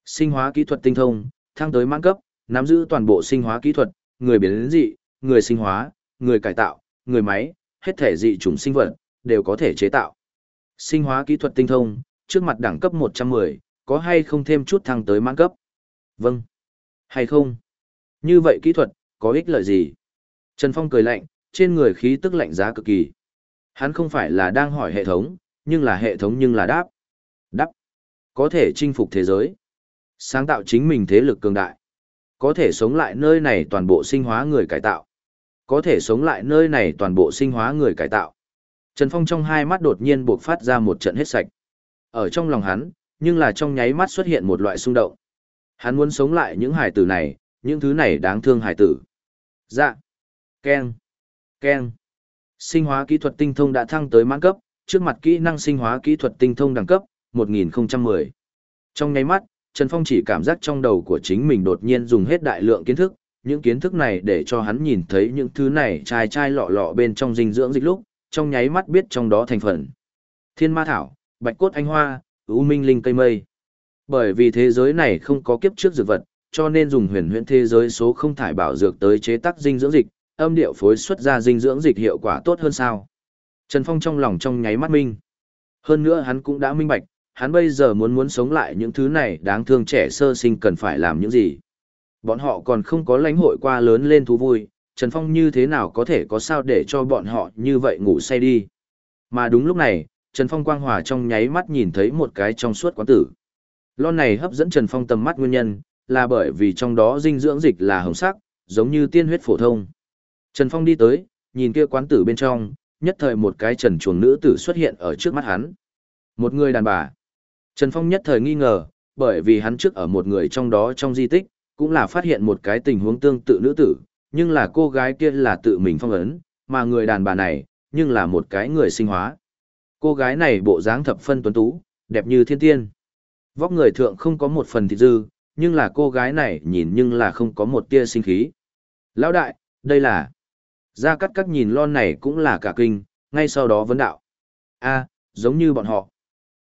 Sinh hóa kỹ thuật tinh thông, thăng tới mãn cấp, nắm giữ toàn bộ sinh hóa kỹ thuật, người biến dị, người sinh hóa, người cải tạo, người máy, hết thể dị chủng sinh vật, đều có thể chế tạo. Sinh hóa kỹ thuật tinh thông, trước mặt đẳng cấp 110, có hay không thêm chút thăng tới mãn cấp? Vâng. Hay không? Như vậy kỹ thuật, có ích lợi gì? Trần Phong cười lạnh, trên người khí tức lạnh giá cực kỳ. Hắn không phải là đang hỏi hệ thống, nhưng là hệ thống nhưng là đáp. Đáp. Có thể chinh phục thế giới. Sáng tạo chính mình thế lực cường đại. Có thể sống lại nơi này toàn bộ sinh hóa người cải tạo. Có thể sống lại nơi này toàn bộ sinh hóa người cải tạo. Trần Phong trong hai mắt đột nhiên buộc phát ra một trận hết sạch. Ở trong lòng hắn, nhưng là trong nháy mắt xuất hiện một loại xung động. Hắn muốn sống lại những hải tử này, những thứ này đáng thương hải tử. Dạ. Ken. Ken. Sinh hóa kỹ thuật tinh thông đã thăng tới mãn cấp, trước mặt kỹ năng sinh hóa kỹ thuật tinh thông đẳng cấp, 1010. Trong nháy mắt, Trần Phong chỉ cảm giác trong đầu của chính mình đột nhiên dùng hết đại lượng kiến thức, những kiến thức này để cho hắn nhìn thấy những thứ này chai chai lọ lọ bên trong dinh dưỡng dịch lúc, trong nháy mắt biết trong đó thành phần. Thiên ma thảo, bạch cốt anh hoa, ưu minh linh cây mây. Bởi vì thế giới này không có kiếp trước dược vật, cho nên dùng huyền huyễn thế giới số không thải bảo dược tới chế tác dinh dưỡng dịch, âm điệu phối xuất ra dinh dưỡng dịch hiệu quả tốt hơn sao. Trần Phong trong lòng trong nháy mắt minh. Hơn nữa hắn cũng đã minh bạch, hắn bây giờ muốn muốn sống lại những thứ này đáng thương trẻ sơ sinh cần phải làm những gì. Bọn họ còn không có lãnh hội qua lớn lên thú vui, Trần Phong như thế nào có thể có sao để cho bọn họ như vậy ngủ say đi. Mà đúng lúc này, Trần Phong quang hòa trong nháy mắt nhìn thấy một cái trong suốt quán tử. Lon này hấp dẫn Trần Phong tầm mắt nguyên nhân, là bởi vì trong đó dinh dưỡng dịch là hồng sắc, giống như tiên huyết phổ thông. Trần Phong đi tới, nhìn kia quán tử bên trong, nhất thời một cái trần chuồng nữ tử xuất hiện ở trước mắt hắn. Một người đàn bà. Trần Phong nhất thời nghi ngờ, bởi vì hắn trước ở một người trong đó trong di tích, cũng là phát hiện một cái tình huống tương tự nữ tử, nhưng là cô gái kia là tự mình phong ấn, mà người đàn bà này, nhưng là một cái người sinh hóa. Cô gái này bộ dáng thập phân tuấn tú, đẹp như thiên tiên. Vóc người thượng không có một phần thịt dư, nhưng là cô gái này nhìn nhưng là không có một tia sinh khí. Lão đại, đây là... Gia Cát Cát nhìn lon này cũng là cả kinh, ngay sau đó vấn đạo. a giống như bọn họ.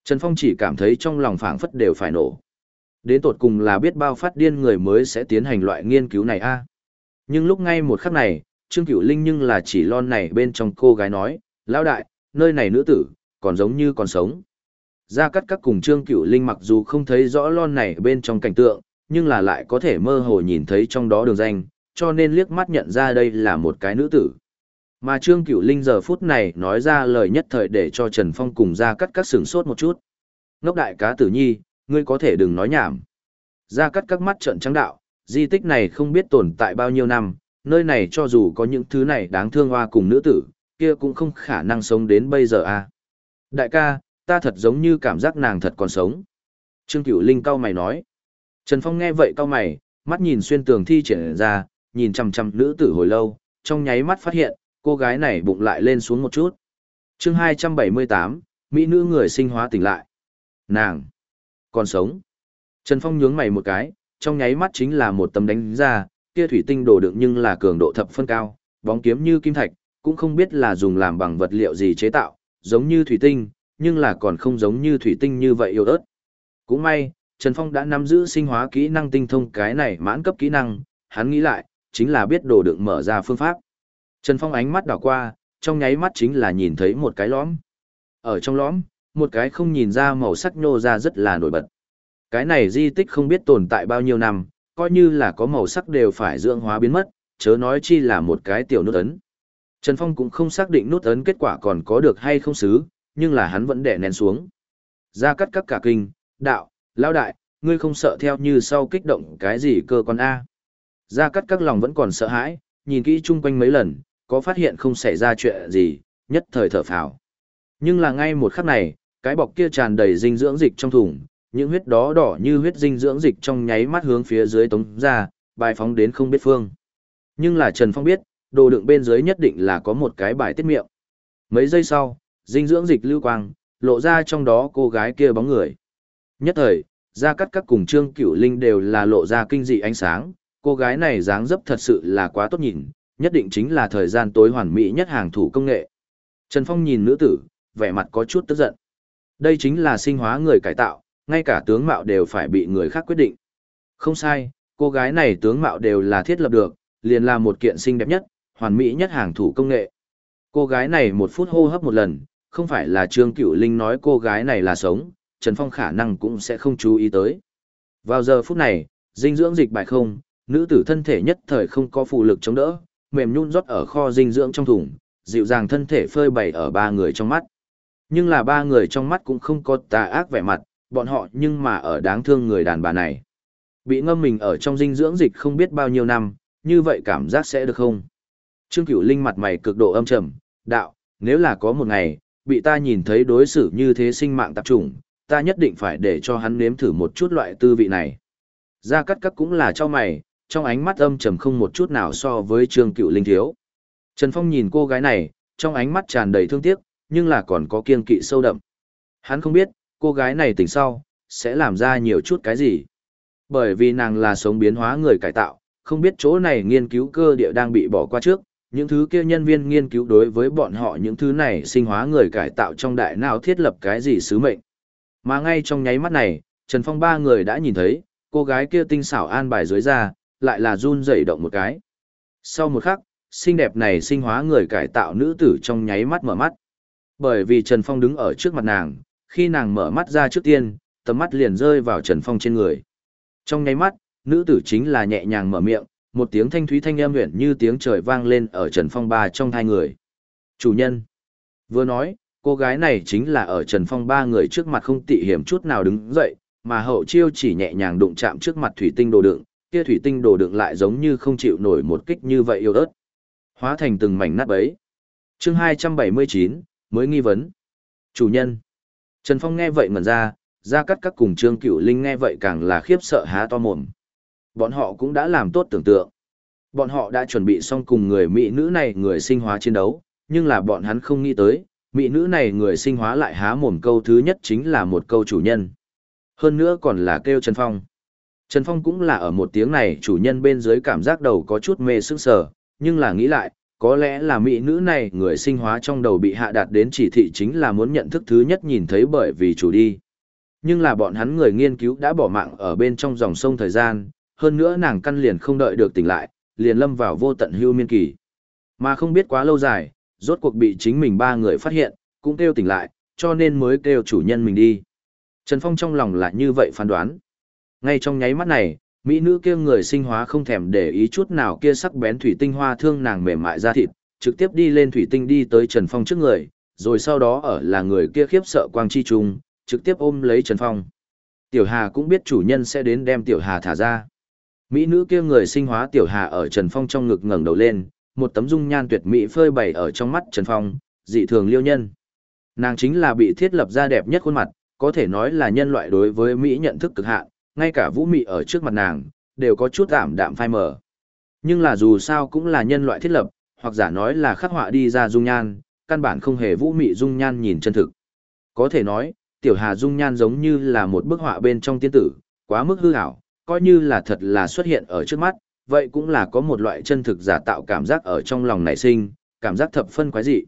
Trần Phong chỉ cảm thấy trong lòng phảng phất đều phải nổ. Đến tột cùng là biết bao phát điên người mới sẽ tiến hành loại nghiên cứu này a Nhưng lúc ngay một khắc này, Trương Cửu Linh nhưng là chỉ lon này bên trong cô gái nói, Lão đại, nơi này nữ tử, còn giống như còn sống. Gia Cát Cát cùng Trương Cửu Linh mặc dù không thấy rõ lon này bên trong cảnh tượng, nhưng là lại có thể mơ hồ nhìn thấy trong đó đường danh, cho nên liếc mắt nhận ra đây là một cái nữ tử. Mà Trương Cửu Linh giờ phút này nói ra lời nhất thời để cho Trần Phong cùng Gia cắt cắt sửng sốt một chút. Ngốc đại cá tử nhi, ngươi có thể đừng nói nhảm. Gia cắt cắt mắt trợn trắng đạo, di tích này không biết tồn tại bao nhiêu năm, nơi này cho dù có những thứ này đáng thương hoa cùng nữ tử, kia cũng không khả năng sống đến bây giờ à. Đại ca, ta thật giống như cảm giác nàng thật còn sống. Trương Cửu Linh cau mày nói. Trần Phong nghe vậy cau mày, mắt nhìn xuyên tường thi triển ra, nhìn chằm chằm nữ tử hồi lâu, trong nháy mắt phát hiện, cô gái này bụng lại lên xuống một chút. chương 278, Mỹ nữ người sinh hóa tỉnh lại. Nàng, còn sống. Trần Phong nhướng mày một cái, trong nháy mắt chính là một tấm đánh ra, kia thủy tinh đổ đựng nhưng là cường độ thập phân cao, bóng kiếm như kim thạch, cũng không biết là dùng làm bằng vật liệu gì chế tạo, giống như thủy tinh, nhưng là còn không giống như thủy tinh như vậy yếu ớt. Cũng may, Trần Phong đã nắm giữ sinh hóa kỹ năng tinh thông cái này mãn cấp kỹ năng, hắn nghĩ lại, chính là biết đồ đựng mở ra phương pháp. Trần Phong ánh mắt đảo qua, trong nháy mắt chính là nhìn thấy một cái lõm. Ở trong lõm, một cái không nhìn ra màu sắc nhô ra rất là nổi bật. Cái này di tích không biết tồn tại bao nhiêu năm, coi như là có màu sắc đều phải dưỡng hóa biến mất, chớ nói chi là một cái tiểu nút ấn. Trần Phong cũng không xác định nút ấn kết quả còn có được hay không xứ, nhưng là hắn vẫn đè nén xuống. Ra cắt các cả kinh, đạo, lao đại, ngươi không sợ theo như sau kích động cái gì cơ con A. Gia Cát các lòng vẫn còn sợ hãi, nhìn kỹ chung quanh mấy lần, có phát hiện không xảy ra chuyện gì, nhất thời thở phào. Nhưng là ngay một khắc này, cái bọc kia tràn đầy dinh dưỡng dịch trong thùng, những huyết đó đỏ như huyết dinh dưỡng dịch trong nháy mắt hướng phía dưới tống ra, bài phóng đến không biết phương. Nhưng là Trần Phong biết, đồ đựng bên dưới nhất định là có một cái bài tiết miệng. Mấy giây sau, Dinh dưỡng dịch lưu quang, lộ ra trong đó cô gái kia bóng người. Nhất thời, Gia Cát các cùng Trương Cửu Linh đều là lộ ra kinh dị ánh sáng, cô gái này dáng dấp thật sự là quá tốt nhìn, nhất định chính là thời gian tối hoàn mỹ nhất hàng thủ công nghệ. Trần Phong nhìn nữ tử, vẻ mặt có chút tức giận. Đây chính là sinh hóa người cải tạo, ngay cả tướng mạo đều phải bị người khác quyết định. Không sai, cô gái này tướng mạo đều là thiết lập được, liền là một kiện xinh đẹp nhất, hoàn mỹ nhất hàng thủ công nghệ. Cô gái này một phút hô hấp một lần, không phải là Trương Cửu Linh nói cô gái này là sống, Trần Phong khả năng cũng sẽ không chú ý tới. Vào giờ phút này, dinh dưỡng dịch bài không, nữ tử thân thể nhất thời không có phụ lực chống đỡ, mềm nhún rót ở kho dinh dưỡng trong thùng, dịu dàng thân thể phơi bày ở ba người trong mắt. Nhưng là ba người trong mắt cũng không có tà ác vẻ mặt, bọn họ nhưng mà ở đáng thương người đàn bà này. Bị ngâm mình ở trong dinh dưỡng dịch không biết bao nhiêu năm, như vậy cảm giác sẽ được không? Trương Cửu Linh mặt mày cực độ âm trầm, đạo, nếu là có một ngày, bị ta nhìn thấy đối xử như thế sinh mạng tạp trùng, ta nhất định phải để cho hắn nếm thử một chút loại tư vị này. Gia Cát Cát cũng là cho mày, trong ánh mắt âm trầm không một chút nào so với Trương Cựu Linh thiếu. Trần Phong nhìn cô gái này, trong ánh mắt tràn đầy thương tiếc, nhưng là còn có kiên kỵ sâu đậm. Hắn không biết, cô gái này tỉnh sau, sẽ làm ra nhiều chút cái gì. Bởi vì nàng là sống biến hóa người cải tạo, không biết chỗ này nghiên cứu cơ địa đang bị bỏ qua trước, những thứ kia nhân viên nghiên cứu đối với bọn họ những thứ này sinh hóa người cải tạo trong đại não thiết lập cái gì sứ mệnh. Mà ngay trong nháy mắt này, Trần Phong ba người đã nhìn thấy, cô gái kia tinh xảo an bài dưới ra, lại là run rẩy động một cái. Sau một khắc, xinh đẹp này sinh hóa người cải tạo nữ tử trong nháy mắt mở mắt. Bởi vì Trần Phong đứng ở trước mặt nàng, khi nàng mở mắt ra trước tiên, tầm mắt liền rơi vào Trần Phong trên người. Trong nháy mắt, nữ tử chính là nhẹ nhàng mở miệng, một tiếng thanh thúy thanh âm huyền như tiếng trời vang lên ở Trần Phong ba trong hai người. Chủ nhân. Vừa nói, cô gái này chính là ở Trần Phong ba người trước mặt không tị hiểm chút nào đứng dậy, mà hậu chiêu chỉ nhẹ nhàng đụng chạm trước mặt thủy tinh đồ đựng, kia thủy tinh đồ đựng lại giống như không chịu nổi một kích như vậy yêu ớt. Hóa thành từng mảnh nát bấy. Chương 279, mới nghi vấn. Chủ nhân. Trần Phong nghe vậy ngẩn ra, ra cắt các cùng Trương Cửu Linh nghe vậy càng là khiếp sợ há to mồm. Bọn họ cũng đã làm tốt tưởng tượng. Bọn họ đã chuẩn bị xong cùng người mỹ nữ này người sinh hóa chiến đấu, nhưng là bọn hắn không nghĩ tới, mỹ nữ này người sinh hóa lại há mồm câu thứ nhất chính là một câu chủ nhân. Hơn nữa còn là kêu Trần Phong. Trần Phong cũng là ở một tiếng này chủ nhân bên dưới cảm giác đầu có chút mê sức sờ, nhưng là nghĩ lại, có lẽ là mỹ nữ này người sinh hóa trong đầu bị hạ đạt đến chỉ thị chính là muốn nhận thức thứ nhất nhìn thấy bởi vì chủ đi. Nhưng là bọn hắn người nghiên cứu đã bỏ mạng ở bên trong dòng sông thời gian, hơn nữa nàng căn liền không đợi được tỉnh lại, liền lâm vào vô tận hưu miên kỳ. Mà không biết quá lâu dài, rốt cuộc bị chính mình ba người phát hiện, cũng kêu tỉnh lại, cho nên mới kêu chủ nhân mình đi. Trần Phong trong lòng là như vậy phán đoán. Ngay trong nháy mắt này, mỹ nữ kia người sinh hóa không thèm để ý chút nào kia sắc bén thủy tinh hoa thương nàng mềm mại ra thịt, trực tiếp đi lên thủy tinh đi tới Trần Phong trước người, rồi sau đó ở là người kia khiếp sợ quang chi trùng, trực tiếp ôm lấy Trần Phong. Tiểu Hà cũng biết chủ nhân sẽ đến đem Tiểu Hà thả ra. Mỹ nữ kia người sinh hóa Tiểu Hà ở Trần Phong trong ngực ngẩng đầu lên, một tấm dung nhan tuyệt mỹ phơi bày ở trong mắt Trần Phong, dị thường liêu nhân. Nàng chính là bị thiết lập ra đẹp nhất khuôn mặt, có thể nói là nhân loại đối với Mỹ nhận thức cực hạn, ngay cả vũ mị ở trước mặt nàng, đều có chút ảm đạm phai mờ. Nhưng là dù sao cũng là nhân loại thiết lập, hoặc giả nói là khắc họa đi ra dung nhan, căn bản không hề vũ mị dung nhan nhìn chân thực. Có thể nói, tiểu hà dung nhan giống như là một bức họa bên trong tiên tử, quá mức hư ảo, coi như là thật là xuất hiện ở trước mắt, vậy cũng là có một loại chân thực giả tạo cảm giác ở trong lòng nảy sinh, cảm giác thập phân quái dị.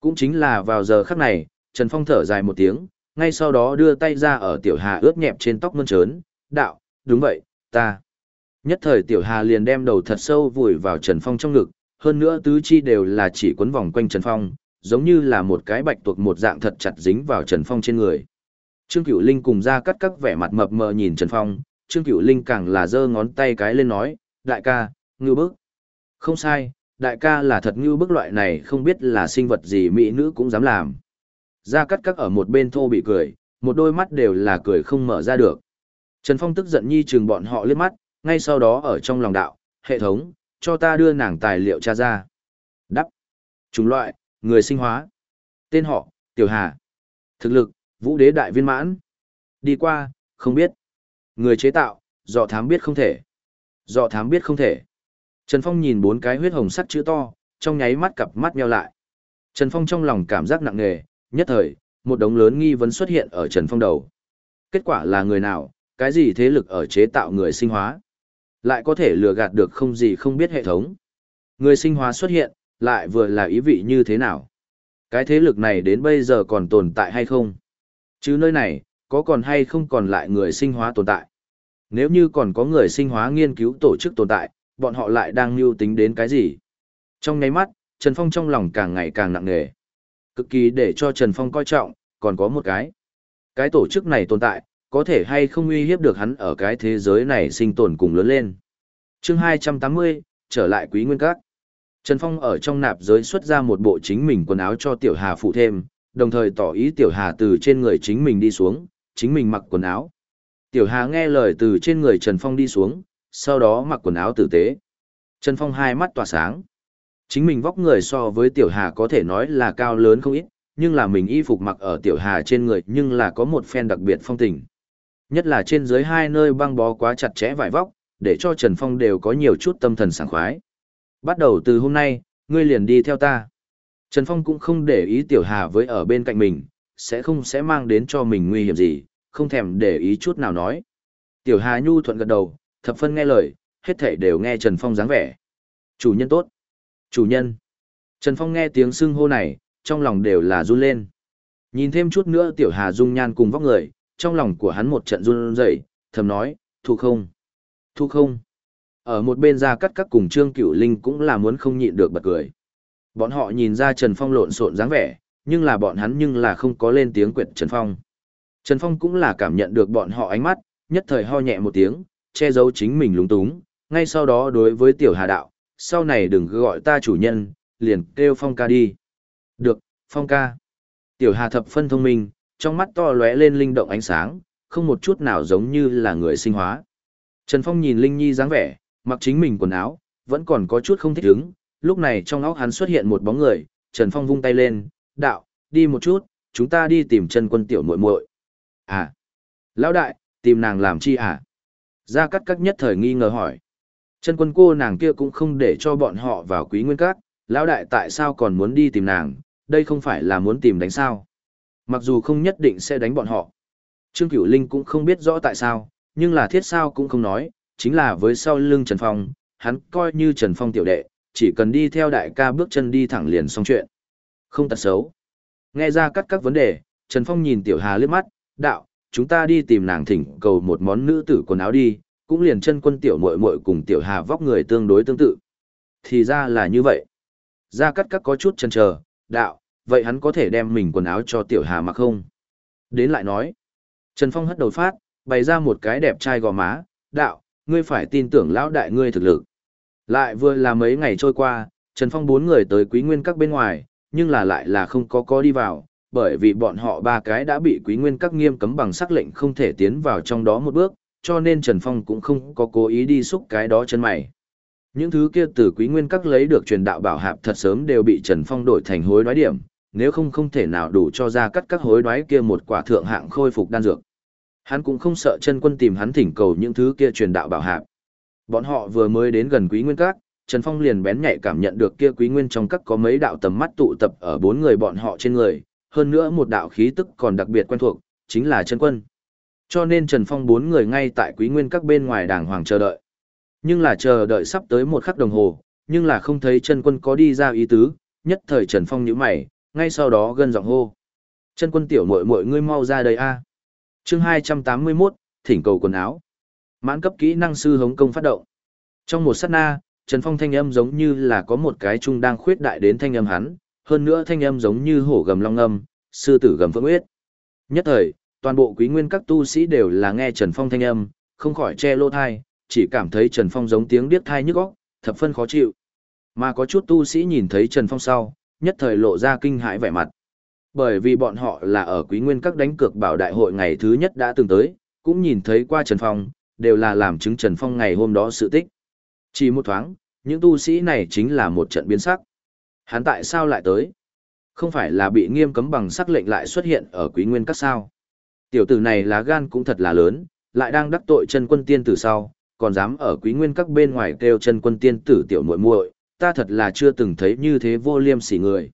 Cũng chính là vào giờ khắc này, Trần Phong thở dài một tiếng, ngay sau đó đưa tay ra ở tiểu hà ướt nhẹp trên tóc mơn trớn, đạo, đúng vậy, ta. Nhất thời tiểu hà liền đem đầu thật sâu vùi vào Trần Phong trong ngực, hơn nữa tứ chi đều là chỉ quấn vòng quanh Trần Phong, giống như là một cái bạch tuộc một dạng thật chặt dính vào Trần Phong trên người. Trương Cửu Linh cùng ra cắt các vẻ mặt mập mờ nhìn Trần Phong, Trương Cửu Linh càng là giơ ngón tay cái lên nói, đại ca, ngưu bức. Không sai, đại ca là thật ngưu bức loại này không biết là sinh vật gì mỹ nữ cũng dám làm. Ra cắt các ở một bên thô bị cười, một đôi mắt đều là cười không mở ra được. Trần Phong tức giận nhi trừng bọn họ liếc mắt, ngay sau đó ở trong lòng đạo, hệ thống, cho ta đưa nàng tài liệu tra ra. Đắp. Chủng loại, người sinh hóa. Tên họ, Tiểu Hà. Thực lực, Vũ Đế Đại Viên Mãn. Đi qua, không biết. Người chế tạo, dọ thám biết không thể. Dọ thám biết không thể. Trần Phong nhìn bốn cái huyết hồng sắt chữ to, trong nháy mắt cặp mắt nheo lại. Trần Phong trong lòng cảm giác nặng nề, nhất thời, một đống lớn nghi vấn xuất hiện ở Trần Phong đầu. Kết quả là người nào, cái gì thế lực ở chế tạo người sinh hóa, lại có thể lừa gạt được không gì không biết hệ thống. Người sinh hóa xuất hiện, lại vừa là ý vị như thế nào? Cái thế lực này đến bây giờ còn tồn tại hay không? Chứ nơi này, có còn hay không còn lại người sinh hóa tồn tại? Nếu như còn có người sinh hóa nghiên cứu tổ chức tồn tại, bọn họ lại đang mưu tính đến cái gì? Trong nháy mắt, Trần Phong trong lòng càng ngày càng nặng nề. Cực kỳ để cho Trần Phong coi trọng, còn có một cái. Cái tổ chức này tồn tại, có thể hay không uy hiếp được hắn ở cái thế giới này sinh tồn cùng lớn lên. chương 280, trở lại quý nguyên các. Trần Phong ở trong nạp giới xuất ra một bộ chính mình quần áo cho Tiểu Hà phụ thêm, đồng thời tỏ ý Tiểu Hà từ trên người chính mình đi xuống, chính mình mặc quần áo. Tiểu Hà nghe lời từ trên người Trần Phong đi xuống, sau đó mặc quần áo tử tế. Trần Phong hai mắt tỏa sáng. Chính mình vóc người so với Tiểu Hà có thể nói là cao lớn không ít, nhưng là mình y phục mặc ở Tiểu Hà trên người nhưng là có một phen đặc biệt phong tình. Nhất là trên dưới hai nơi băng bó quá chặt chẽ vải vóc, để cho Trần Phong đều có nhiều chút tâm thần sảng khoái. Bắt đầu từ hôm nay, ngươi liền đi theo ta. Trần Phong cũng không để ý Tiểu Hà với ở bên cạnh mình, sẽ không sẽ mang đến cho mình nguy hiểm gì, không thèm để ý chút nào nói. Tiểu Hà nhu thuận gật đầu, thập phân nghe lời, hết thảy đều nghe Trần Phong dáng vẻ. Chủ nhân tốt. Chủ nhân. Trần Phong nghe tiếng xưng hô này, trong lòng đều là run lên. Nhìn thêm chút nữa Tiểu Hà dung nhan cùng vóc người, trong lòng của hắn một trận run rẩy, thầm nói, thu không? Thu không? Ở một bên ra cắt các cùng Trương Cửu Linh cũng là muốn không nhịn được bật cười. Bọn họ nhìn ra Trần Phong lộn xộn dáng vẻ, nhưng là bọn hắn nhưng là không có lên tiếng quyệt Trần Phong. Trần Phong cũng là cảm nhận được bọn họ ánh mắt, nhất thời ho nhẹ một tiếng, che giấu chính mình lúng túng, ngay sau đó đối với Tiểu Hà đạo, sau này đừng gọi ta chủ nhân, liền kêu Phong ca đi. Được, Phong ca. Tiểu Hà thập phân thông minh, trong mắt to lóe lên linh động ánh sáng, không một chút nào giống như là người sinh hóa. Trần Phong nhìn Linh Nhi dáng vẻ, mặc chính mình quần áo, vẫn còn có chút không thích ứng, lúc này trong óc hắn xuất hiện một bóng người, Trần Phong vung tay lên, đạo, đi một chút, chúng ta đi tìm chân quân tiểu muội muội. À, lão đại, tìm nàng làm chi à? Gia Cát Cát nhất thời nghi ngờ hỏi. Chân quân cô nàng kia cũng không để cho bọn họ vào quý nguyên các, lão đại tại sao còn muốn đi tìm nàng, đây không phải là muốn tìm đánh sao. Mặc dù không nhất định sẽ đánh bọn họ. Trương Cửu Linh cũng không biết rõ tại sao, nhưng là thiết sao cũng không nói, chính là với sau lưng Trần Phong, hắn coi như Trần Phong tiểu đệ, chỉ cần đi theo đại ca bước chân đi thẳng liền xong chuyện. Không tật xấu. Nghe ra cắt các vấn đề, Trần Phong nhìn Tiểu Hà liếc mắt, đạo, chúng ta đi tìm nàng thỉnh cầu một món nữ tử quần áo đi, cũng liền chân quân tiểu muội muội cùng Tiểu Hà vóc người tương đối tương tự. Thì ra là như vậy. Ra cắt các có chút chần chờ, đạo, vậy hắn có thể đem mình quần áo cho Tiểu Hà mặc không? Đến lại nói. Trần Phong hất đầu phát, bày ra một cái đẹp trai gò má, đạo, ngươi phải tin tưởng lão đại ngươi thực lực. Lại vừa là mấy ngày trôi qua, Trần Phong bốn người tới quý nguyên các bên ngoài, nhưng là lại là không có có đi vào, bởi vì bọn họ ba cái đã bị quý nguyên các nghiêm cấm bằng sắc lệnh không thể tiến vào trong đó một bước, cho nên Trần Phong cũng không có cố ý đi xúc cái đó chân mày. Những thứ kia từ quý nguyên các lấy được truyền đạo bảo hạp thật sớm đều bị Trần Phong đổi thành hối đoái điểm, nếu không không thể nào đủ cho ra cắt các hối đoái kia một quả thượng hạng khôi phục đan dược. Hắn cũng không sợ chân quân tìm hắn thỉnh cầu những thứ kia truyền đạo bảo hạp. Bọn họ vừa mới đến gần Quý Nguyên Các, Trần Phong liền bén nhạy cảm nhận được kia Quý Nguyên trong các có mấy đạo tầm mắt tụ tập ở bốn người bọn họ trên người, hơn nữa một đạo khí tức còn đặc biệt quen thuộc, chính là chân quân. Cho nên Trần Phong bốn người ngay tại Quý Nguyên Các bên ngoài đàng hoàng chờ đợi. Nhưng là chờ đợi sắp tới một khắc đồng hồ, nhưng là không thấy chân quân có đi ra ý tứ, nhất thời Trần Phong nhíu mày, ngay sau đó gân giọng hô. Chân quân tiểu muội muội ngươi mau ra đây a chương 281, thỉnh cầu quần áo. Mãn cấp kỹ năng sư hống công phát động. Trong một sát na, Trần Phong thanh âm giống như là có một cái trung đang khuyết đại đến thanh âm hắn, hơn nữa thanh âm giống như hổ gầm long âm, sư tử gầm phượng huyết. Nhất thời, toàn bộ quý nguyên các tu sĩ đều là nghe Trần Phong thanh âm, không khỏi che lô thai, chỉ cảm thấy Trần Phong giống tiếng điếc thai nhức óc, thập phân khó chịu. Mà có chút tu sĩ nhìn thấy Trần Phong sau, nhất thời lộ ra kinh hãi vẻ mặt. Bởi vì bọn họ là ở quý nguyên các đánh cược bảo đại hội ngày thứ nhất đã từng tới, cũng nhìn thấy qua Trần Phong, đều là làm chứng Trần Phong ngày hôm đó sự tích. Chỉ một thoáng, những tu sĩ này chính là một trận biến sắc. Hắn tại sao lại tới? Không phải là bị nghiêm cấm bằng sắc lệnh lại xuất hiện ở quý nguyên các sao? Tiểu tử này lá gan cũng thật là lớn, lại đang đắc tội chân quân tiên tử sau, còn dám ở quý nguyên các bên ngoài kêu chân quân tiên tử tiểu muội muội, ta thật là chưa từng thấy như thế vô liêm sỉ người.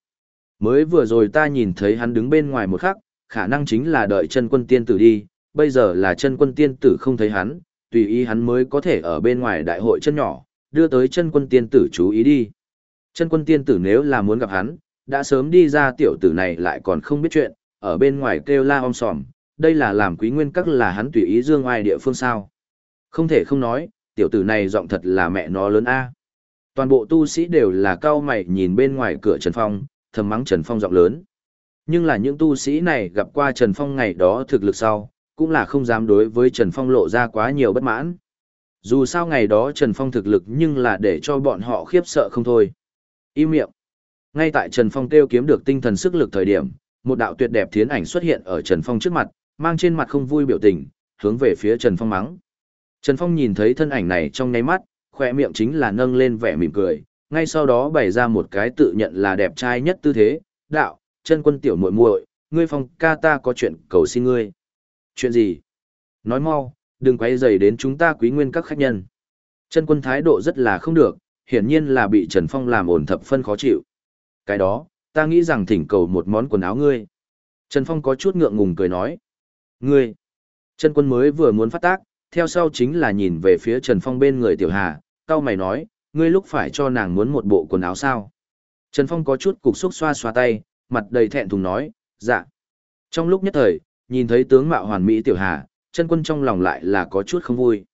Mới vừa rồi ta nhìn thấy hắn đứng bên ngoài một khắc, khả năng chính là đợi chân quân tiên tử đi, bây giờ là chân quân tiên tử không thấy hắn, tùy ý hắn mới có thể ở bên ngoài đại hội chân nhỏ, đưa tới chân quân tiên tử chú ý đi. Chân quân tiên tử nếu là muốn gặp hắn, đã sớm đi ra tiểu tử này lại còn không biết chuyện, ở bên ngoài kêu la om sòm, đây là làm quý nguyên các là hắn tùy ý dương ai địa phương sao. Không thể không nói, tiểu tử này giọng thật là mẹ nó lớn a. Toàn bộ tu sĩ đều là cao mày nhìn bên ngoài cửa Trần Phong, thầm mắng Trần Phong giọng lớn. Nhưng là những tu sĩ này gặp qua Trần Phong ngày đó thực lực sau, cũng là không dám đối với Trần Phong lộ ra quá nhiều bất mãn. Dù sao ngày đó Trần Phong thực lực nhưng là để cho bọn họ khiếp sợ không thôi. Im miệng. Ngay tại Trần Phong kêu kiếm được tinh thần sức lực thời điểm, một đạo tuyệt đẹp thiến ảnh xuất hiện ở Trần Phong trước mặt, mang trên mặt không vui biểu tình, hướng về phía Trần Phong mắng. Trần Phong nhìn thấy thân ảnh này trong nháy mắt, khoe miệng chính là nâng lên vẻ mỉm cười, ngay sau đó bày ra một cái tự nhận là đẹp trai nhất tư thế, đạo, chân quân tiểu muội muội, ngươi phong ca ta có chuyện cầu xin ngươi. Chuyện gì? Nói mau, đừng quay dày đến chúng ta quý nguyên các khách nhân. Chân quân thái độ rất là không được, hiển nhiên là bị Trần Phong làm ổn thập phân khó chịu. Cái đó, ta nghĩ rằng thỉnh cầu một món quần áo ngươi. Trần Phong có chút ngượng ngùng cười nói. Ngươi! Chân quân mới vừa muốn phát tác, theo sau chính là nhìn về phía Trần Phong bên người Tiểu Hà, cao mày nói, ngươi lúc phải cho nàng muốn một bộ quần áo sao. Trần Phong có chút cục xúc xoa xoa tay, mặt đầy thẹn thùng nói, dạ. Trong lúc nhất thời, nhìn thấy tướng mạo hoàn mỹ Tiểu Hà, chân quân trong lòng lại là có chút không vui.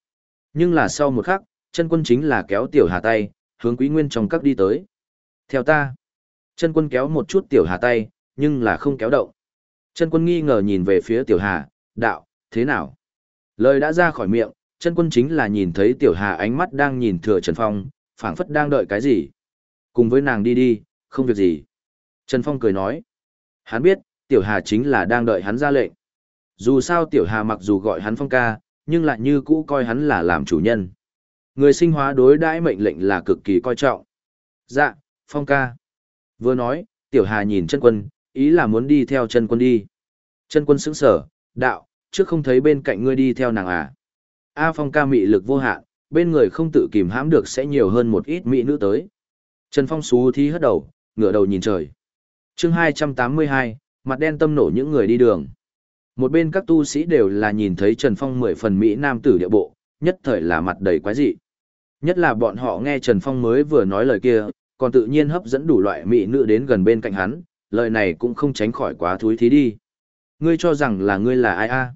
Nhưng là sau một khắc, chân quân chính là kéo Tiểu Hà tay, hướng Quý Nguyên trong các đi tới. Theo ta, chân quân kéo một chút Tiểu Hà tay, nhưng là không kéo động. Chân quân nghi ngờ nhìn về phía Tiểu Hà, đạo, thế nào? Lời đã ra khỏi miệng, chân quân chính là nhìn thấy Tiểu Hà ánh mắt đang nhìn thừa Trần Phong, phảng phất đang đợi cái gì. Cùng với nàng đi đi, không việc gì. Trần Phong cười nói. Hắn biết, Tiểu Hà chính là đang đợi hắn ra lệnh. Dù sao Tiểu Hà mặc dù gọi hắn Phong ca, nhưng lại như cũ coi hắn là làm chủ nhân. Người sinh hóa đối đãi mệnh lệnh là cực kỳ coi trọng. Dạ, Phong ca. Vừa nói, Tiểu Hà nhìn chân quân, ý là muốn đi theo chân quân đi. Chân quân sững sở, đạo, trước không thấy bên cạnh ngươi đi theo nàng à. A Phong ca mị lực vô hạn, bên người không tự kìm hãm được sẽ nhiều hơn một ít mỹ nữ tới. Trần Phong xú thí hất đầu, ngửa đầu nhìn trời. chương 282, mặt đen tâm nổ những người đi đường. Một bên các tu sĩ đều là nhìn thấy Trần Phong mười phần Mỹ nam tử địa bộ, nhất thời là mặt đầy quái dị. Nhất là bọn họ nghe Trần Phong mới vừa nói lời kia, còn tự nhiên hấp dẫn đủ loại mỹ nữ đến gần bên cạnh hắn, lời này cũng không tránh khỏi quá thúi thí đi. Ngươi cho rằng là ngươi là ai a?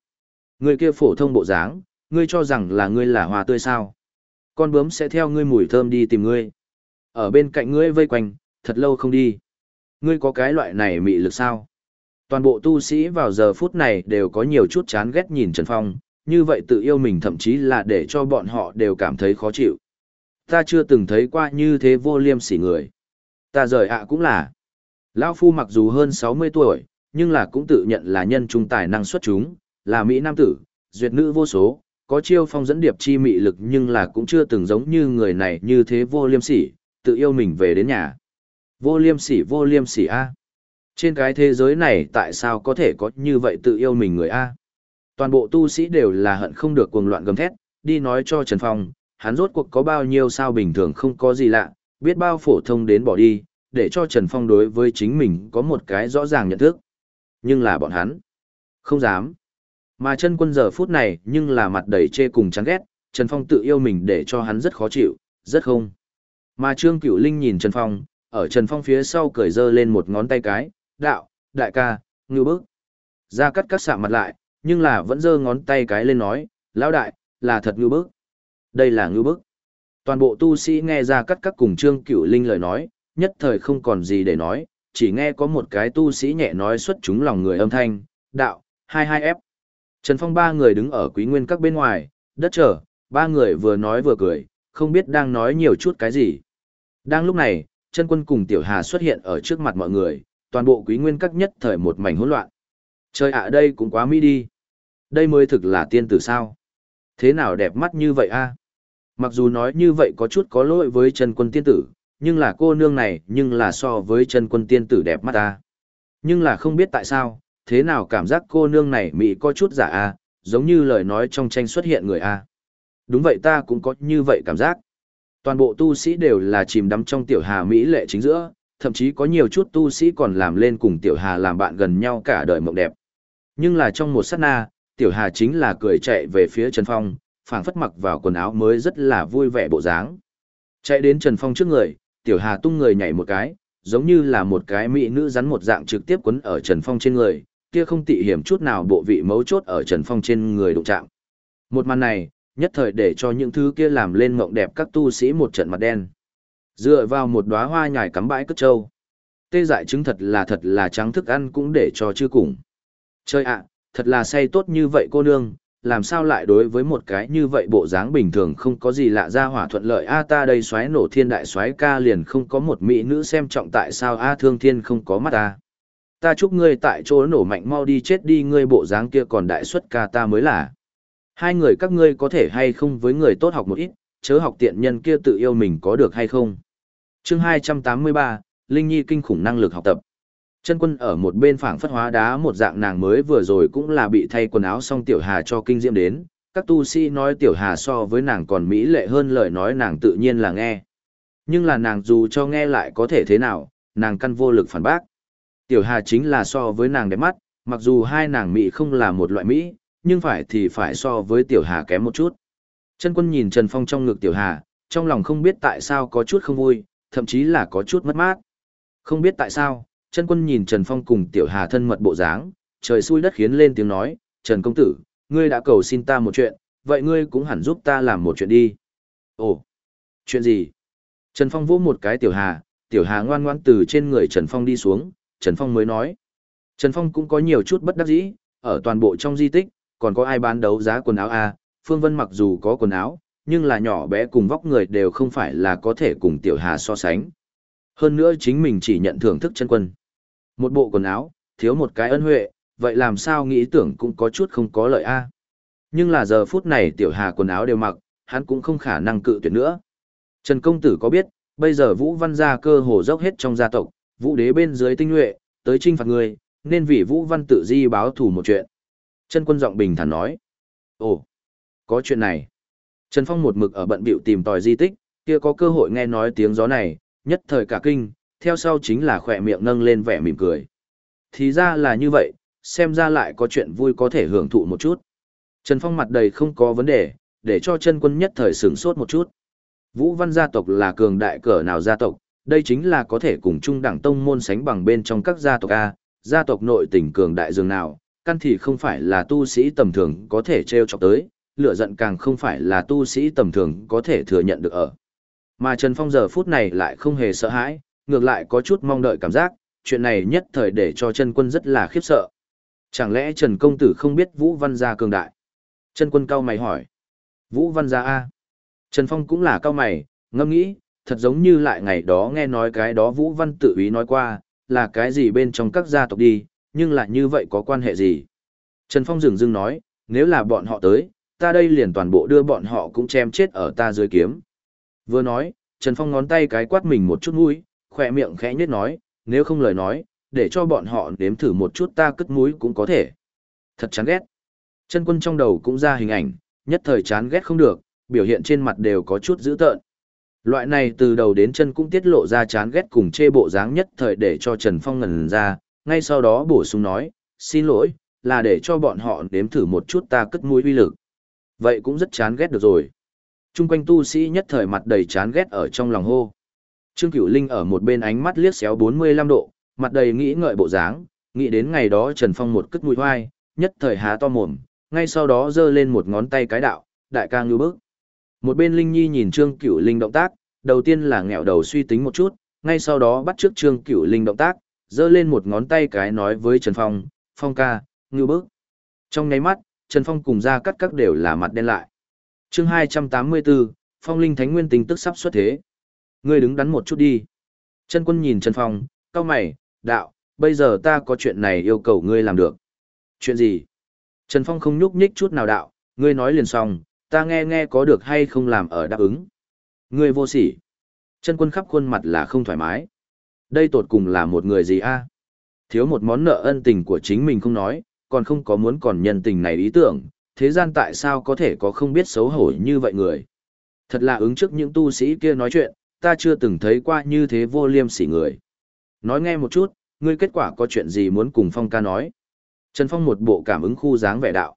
Ngươi kia phổ thông bộ dáng, ngươi cho rằng là ngươi là hoa tươi sao? Con bướm sẽ theo ngươi mùi thơm đi tìm ngươi. Ở bên cạnh ngươi vây quanh, thật lâu không đi. Ngươi có cái loại này mị lực sao? Toàn bộ tu sĩ vào giờ phút này đều có nhiều chút chán ghét nhìn Trần Phong, như vậy tự yêu mình thậm chí là để cho bọn họ đều cảm thấy khó chịu. Ta chưa từng thấy qua như thế vô liêm sỉ người. Ta rời ạ cũng là. Lão Phu mặc dù hơn 60 tuổi, nhưng là cũng tự nhận là nhân trung tài năng xuất chúng, là Mỹ Nam tử, duyệt nữ vô số, có chiêu phong dẫn điệp chi mị lực nhưng là cũng chưa từng giống như người này như thế vô liêm sỉ, tự yêu mình về đến nhà. Vô liêm sỉ vô liêm sỉ A. Trên cái thế giới này tại sao có thể có như vậy tự yêu mình người A? Toàn bộ tu sĩ đều là hận không được cuồng loạn gầm thét, đi nói cho Trần Phong, hắn rốt cuộc có bao nhiêu sao bình thường không có gì lạ, biết bao phổ thông đến bỏ đi, để cho Trần Phong đối với chính mình có một cái rõ ràng nhận thức. Nhưng là bọn hắn. Không dám. Mà chân quân giờ phút này nhưng là mặt đầy chê cùng chán ghét, Trần Phong tự yêu mình để cho hắn rất khó chịu, rất không. Mà Trương Cửu Linh nhìn Trần Phong, ở Trần Phong phía sau cởi dơ lên một ngón tay cái, đạo, đại ca, ngư bức. Ra cắt cắt xạ mặt lại, nhưng là vẫn dơ ngón tay cái lên nói, lão đại, là thật ngư bức. Đây là ngư bức. Toàn bộ tu sĩ nghe ra cắt cắt cùng Trương Cửu Linh lời nói, nhất thời không còn gì để nói, chỉ nghe có một cái tu sĩ nhẹ nói xuất chúng lòng người âm thanh, đạo, 22F. Trần Phong ba người đứng ở quý nguyên các bên ngoài, đất trở, ba người vừa nói vừa cười, không biết đang nói nhiều chút cái gì. Đang lúc này, chân quân cùng Tiểu Hà xuất hiện ở trước mặt mọi người, toàn bộ quý nguyên các nhất thời một mảnh hỗn loạn. Trời ạ đây cũng quá mỹ đi. Đây mới thực là tiên tử sao. Thế nào đẹp mắt như vậy a? Mặc dù nói như vậy có chút có lỗi với chân quân tiên tử, nhưng là cô nương này nhưng là so với chân quân tiên tử đẹp mắt ta. Nhưng là không biết tại sao, thế nào cảm giác cô nương này mỹ có chút giả a, giống như lời nói trong tranh xuất hiện người a. Đúng vậy ta cũng có như vậy cảm giác. Toàn bộ tu sĩ đều là chìm đắm trong tiểu hà mỹ lệ chính giữa, thậm chí có nhiều chút tu sĩ còn làm lên cùng Tiểu Hà làm bạn gần nhau cả đời mộng đẹp. Nhưng là trong một sát na, Tiểu Hà chính là cười chạy về phía Trần Phong, phảng phất mặc vào quần áo mới rất là vui vẻ bộ dáng. Chạy đến Trần Phong trước người, Tiểu Hà tung người nhảy một cái, giống như là một cái mỹ nữ rắn một dạng trực tiếp quấn ở Trần Phong trên người, kia không tị hiểm chút nào bộ vị mấu chốt ở Trần Phong trên người đụng chạm. Một màn này, nhất thời để cho những thứ kia làm lên mộng đẹp các tu sĩ một trận mặt đen. Dựa vào một đóa hoa nhài cắm bãi cất trâu. Tê dại chứng thật là thật là trắng thức ăn cũng để cho chưa cùng. Chơi ạ, thật là say tốt như vậy cô nương, làm sao lại đối với một cái như vậy bộ dáng bình thường không có gì lạ ra hỏa thuận lợi a ta đây xoáy nổ thiên đại xoáy ca liền không có một mỹ nữ xem trọng tại sao a thương thiên không có mắt a ta chúc ngươi tại chỗ nổ mạnh mau đi chết đi ngươi bộ dáng kia còn đại xuất ca ta mới là hai người các ngươi có thể hay không với người tốt học một ít chớ học tiện nhân kia tự yêu mình có được hay không chương hai trăm tám mươi ba linh nhi kinh khủng năng lực học tập Chân quân ở một bên phảng phất hóa đá một dạng nàng mới vừa rồi cũng là bị thay quần áo xong tiểu hà cho kinh diễm đến, các tu sĩ nói tiểu hà so với nàng còn mỹ lệ hơn lời nói nàng tự nhiên là nghe. Nhưng là nàng dù cho nghe lại có thể thế nào, nàng căn vô lực phản bác. Tiểu hà chính là so với nàng đẹp mắt, mặc dù hai nàng mỹ không là một loại mỹ, nhưng phải thì phải so với tiểu hà kém một chút. Chân quân nhìn Trần Phong trong ngực tiểu hà, trong lòng không biết tại sao có chút không vui, thậm chí là có chút mất mát. Không biết tại sao, chân quân nhìn Trần Phong cùng Tiểu Hà thân mật bộ dáng, trời xui đất khiến lên tiếng nói, Trần Công Tử, ngươi đã cầu xin ta một chuyện, vậy ngươi cũng hẳn giúp ta làm một chuyện đi. Ồ, chuyện gì? Trần Phong vỗ một cái Tiểu Hà, Tiểu Hà ngoan ngoan từ trên người Trần Phong đi xuống, Trần Phong mới nói. Trần Phong cũng có nhiều chút bất đắc dĩ, ở toàn bộ trong di tích, còn có ai bán đấu giá quần áo à, Phương Vân mặc dù có quần áo, nhưng là nhỏ bé cùng vóc người đều không phải là có thể cùng Tiểu Hà so sánh. Hơn nữa chính mình chỉ nhận thưởng thức chân quân. Một bộ quần áo, thiếu một cái ân huệ, vậy làm sao nghĩ tưởng cũng có chút không có lợi a. Nhưng là giờ phút này tiểu hà quần áo đều mặc, hắn cũng không khả năng cự tuyệt nữa. Trần công tử có biết, bây giờ Vũ Văn gia cơ hồ dốc hết trong gia tộc, Vũ đế bên dưới tinh nhuệ, tới trinh phạt người, nên vì Vũ Văn tự di báo thủ một chuyện. Trần quân giọng bình thản nói. Ồ, có chuyện này. Trần Phong một mực ở bận bịu tìm tòi di tích, kia có cơ hội nghe nói tiếng gió này, nhất thời cả kinh, theo sau chính là khỏe miệng nâng lên vẻ mỉm cười. Thì ra là như vậy, xem ra lại có chuyện vui có thể hưởng thụ một chút. Trần Phong mặt đầy không có vấn đề, để cho chân quân nhất thời sửng sốt một chút. Vũ văn gia tộc là cường đại cỡ nào gia tộc, đây chính là có thể cùng chung đẳng tông môn sánh bằng bên trong các gia tộc A, gia tộc nội tỉnh cường đại dường nào, căn thì không phải là tu sĩ tầm thường có thể treo chọc tới, lửa giận càng không phải là tu sĩ tầm thường có thể thừa nhận được ở. Mà Trần Phong giờ phút này lại không hề sợ hãi, ngược lại có chút mong đợi cảm giác, chuyện này nhất thời để cho chân quân rất là khiếp sợ. Chẳng lẽ Trần Công Tử không biết Vũ Văn Gia cường đại? Chân quân cao mày hỏi. Vũ Văn Gia A. Trần Phong cũng là cao mày, ngâm nghĩ, thật giống như lại ngày đó nghe nói cái đó Vũ Văn tự ý nói qua, là cái gì bên trong các gia tộc đi, nhưng lại như vậy có quan hệ gì? Trần Phong dừng dưng nói, nếu là bọn họ tới, ta đây liền toàn bộ đưa bọn họ cũng chém chết ở ta dưới kiếm. Vừa nói, Trần Phong ngón tay cái quát mình một chút mũi, khỏe miệng khẽ nhất nói, nếu không lời nói, để cho bọn họ nếm thử một chút ta cất mũi cũng có thể. Thật chán ghét. Chân quân trong đầu cũng ra hình ảnh, nhất thời chán ghét không được, biểu hiện trên mặt đều có chút dữ tợn. Loại này từ đầu đến chân cũng tiết lộ ra chán ghét cùng chê bộ dáng nhất thời để cho Trần Phong ngần ra, ngay sau đó bổ sung nói, xin lỗi, là để cho bọn họ nếm thử một chút ta cất mũi uy lực. Vậy cũng rất chán ghét được rồi. Trung quanh tu sĩ nhất thời mặt đầy chán ghét ở trong lòng hô. Trương Cửu Linh ở một bên ánh mắt liếc xéo 45 độ, mặt đầy nghĩ ngợi bộ dáng, nghĩ đến ngày đó Trần Phong một cất mũi hoai, nhất thời há to mồm, ngay sau đó giơ lên một ngón tay cái đạo, đại ca ngưu bước. Một bên Linh Nhi nhìn Trương Cửu Linh động tác, đầu tiên là ngẹo đầu suy tính một chút, ngay sau đó bắt trước Trương Cửu Linh động tác, giơ lên một ngón tay cái nói với Trần Phong, Phong ca, ngưu bước. Trong nháy mắt, Trần Phong cùng ra cắt các đều là mặt đen lại. chương 284, Phong Linh Thánh Nguyên Tinh tức sắp xuất thế. Ngươi đứng đắn một chút đi. Chân quân nhìn Trần Phong, cao mày, đạo, bây giờ ta có chuyện này yêu cầu ngươi làm được. Chuyện gì? Trần Phong không nhúc nhích chút nào đạo, ngươi nói liền xong, ta nghe nghe có được hay không làm ở đáp ứng. Ngươi vô sỉ. Chân quân khắp khuôn mặt là không thoải mái. Đây tột cùng là một người gì a? Thiếu một món nợ ân tình của chính mình không nói, còn không có muốn còn nhân tình này ý tưởng, thế gian tại sao có thể có không biết xấu hổ như vậy người. Thật là ứng trước những tu sĩ kia nói chuyện, ta chưa từng thấy qua như thế vô liêm sỉ người. Nói nghe một chút, ngươi kết quả có chuyện gì muốn cùng Phong ca nói. Trần Phong một bộ cảm ứng khu dáng vẻ đạo.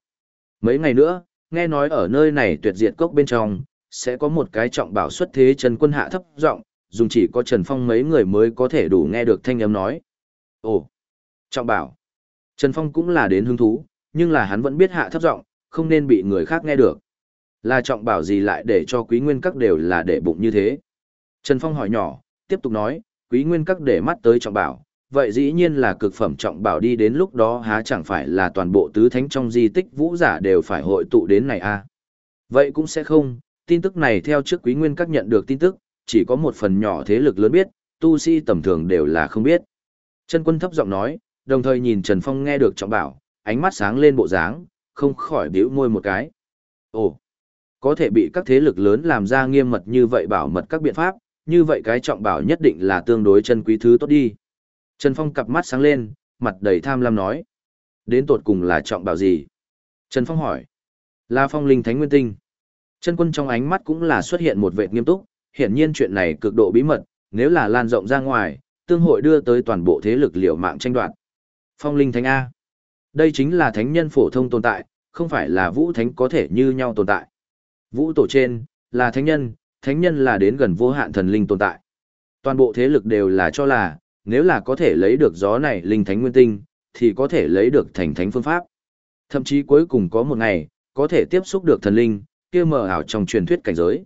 Mấy ngày nữa, nghe nói ở nơi này tuyệt diệt cốc bên trong, sẽ có một cái trọng bảo xuất thế Trần Quân hạ thấp giọng, dùng chỉ có Trần Phong mấy người mới có thể đủ nghe được thanh âm nói. Ồ, trọng bảo. Trần Phong cũng là đến hứng thú, nhưng là hắn vẫn biết hạ thấp giọng, không nên bị người khác nghe được. Là trọng bảo gì lại để cho quý nguyên các đều là để bụng như thế. Trần Phong hỏi nhỏ, tiếp tục nói, quý nguyên các để mắt tới trọng bảo, vậy dĩ nhiên là cực phẩm trọng bảo đi đến lúc đó há chẳng phải là toàn bộ tứ thánh trong di tích vũ giả đều phải hội tụ đến này a à? Vậy cũng sẽ không, tin tức này theo trước quý nguyên các nhận được tin tức, chỉ có một phần nhỏ thế lực lớn biết, tu sĩ tầm thường đều là không biết. Chân quân thấp giọng nói, đồng thời nhìn Trần Phong nghe được trọng bảo, ánh mắt sáng lên bộ dáng, không khỏi bĩu môi một cái. Ồ, có thể bị các thế lực lớn làm ra nghiêm mật như vậy bảo mật các biện pháp, như vậy cái trọng bảo nhất định là tương đối chân quý thứ tốt đi. Trần Phong cặp mắt sáng lên, mặt đầy tham lam nói. Đến tột cùng là trọng bảo gì? Trần Phong hỏi. Là phong linh thánh nguyên tinh. Chân quân trong ánh mắt cũng là xuất hiện một vẻ nghiêm túc, hiển nhiên chuyện này cực độ bí mật, nếu là lan rộng ra ngoài, tương hội đưa tới toàn bộ thế lực liều mạng tranh đoạt. Phong linh thánh A. Đây chính là thánh nhân phổ thông tồn tại, không phải là vũ thánh có thể như nhau tồn tại. Vũ tổ trên, là thánh nhân, thánh nhân là đến gần vô hạn thần linh tồn tại. Toàn bộ thế lực đều là cho là, nếu là có thể lấy được gió này linh thánh nguyên tinh, thì có thể lấy được thành thánh phương pháp. Thậm chí cuối cùng có một ngày, có thể tiếp xúc được thần linh, kia mờ ảo trong truyền thuyết cảnh giới.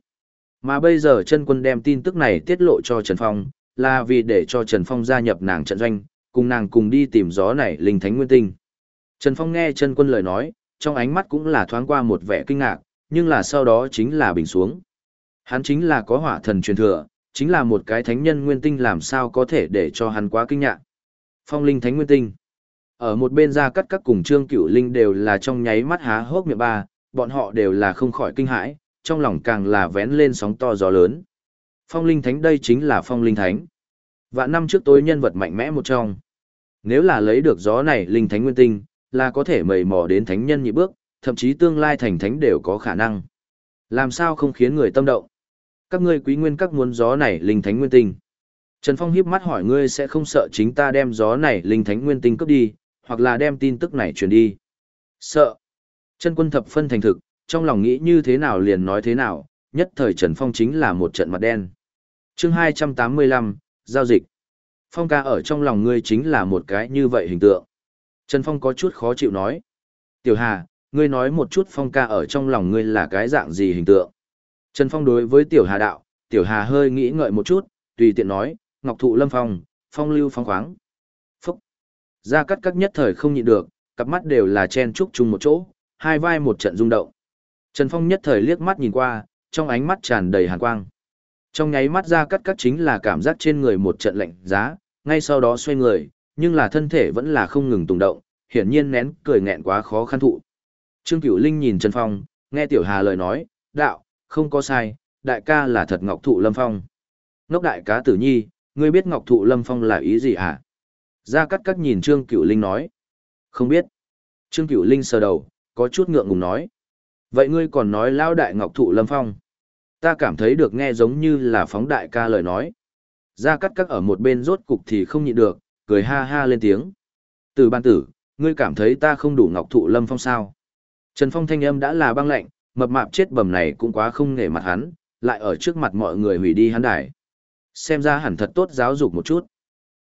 Mà bây giờ chân quân đem tin tức này tiết lộ cho Trần Phong, là vì để cho Trần Phong gia nhập nàng trận doanh, cùng nàng cùng đi tìm gió này linh thánh nguyên tinh. Trần Phong nghe chân quân lời nói, trong ánh mắt cũng là thoáng qua một vẻ kinh ngạc, nhưng là sau đó chính là bình xuống. Hắn chính là có hỏa thần truyền thừa, chính là một cái thánh nhân nguyên tinh làm sao có thể để cho hắn quá kinh ngạc. Phong linh thánh nguyên tinh. Ở một bên ra cắt các cùng trương cửu linh đều là trong nháy mắt há hốc miệng ba, bọn họ đều là không khỏi kinh hãi, trong lòng càng là vén lên sóng to gió lớn. Phong linh thánh đây chính là phong linh thánh. Vạn năm trước tối nhân vật mạnh mẽ một trong. Nếu là lấy được gió này linh thánh nguyên tinh, là có thể mầy mò đến thánh nhân nhị bước, thậm chí tương lai thành thánh đều có khả năng. Làm sao không khiến người tâm động? Các ngươi quý nguyên các muốn gió này linh thánh nguyên tinh. Trần Phong hiếp mắt hỏi ngươi sẽ không sợ chính ta đem gió này linh thánh nguyên tinh cướp đi, hoặc là đem tin tức này truyền đi. Sợ. Chân quân thập phân thành thực, trong lòng nghĩ như thế nào liền nói thế nào, nhất thời Trần Phong chính là một trận mặt đen. chương 285, Giao dịch. Phong ca ở trong lòng ngươi chính là một cái như vậy hình tượng. Trần Phong có chút khó chịu nói. Tiểu Hà, ngươi nói một chút Phong ca ở trong lòng ngươi là cái dạng gì hình tượng. Trần Phong đối với Tiểu Hà đạo, Tiểu Hà hơi nghĩ ngợi một chút, tùy tiện nói, Ngọc Thụ Lâm Phong, Phong Lưu Phong Khoáng. Phúc. Gia cắt cắt nhất thời không nhịn được, cặp mắt đều là chen chúc chung một chỗ, hai vai một trận rung động. Trần Phong nhất thời liếc mắt nhìn qua, trong ánh mắt tràn đầy hàn quang. Trong nháy mắt Gia cắt cắt chính là cảm giác trên người một trận lạnh giá, ngay sau đó xoay người, nhưng là thân thể vẫn là không ngừng tùng động, hiển nhiên nén cười nghẹn quá khó khăn thụ. Trương Cửu Linh nhìn Trần Phong, nghe Tiểu Hà lời nói, đạo, không có sai, đại ca là thật Ngọc Thụ Lâm Phong. Ngốc đại cá tử nhi, ngươi biết Ngọc Thụ Lâm Phong là ý gì hả? Gia Cát Cát nhìn Trương Cửu Linh nói. Không biết. Trương Cửu Linh sờ đầu, có chút ngượng ngùng nói. Vậy ngươi còn nói lao đại Ngọc Thụ Lâm Phong. Ta cảm thấy được nghe giống như là phóng đại ca lời nói. Gia Cát Cát ở một bên rốt cục thì không nhịn được, cười ha ha lên tiếng. Từ ban tử, ngươi cảm thấy ta không đủ Ngọc Thụ Lâm Phong sao? Trần Phong thanh âm đã là băng lạnh, mập mạp chết bầm này cũng quá không nể mặt hắn, lại ở trước mặt mọi người hủy đi hắn đài. Xem ra hẳn thật tốt giáo dục một chút.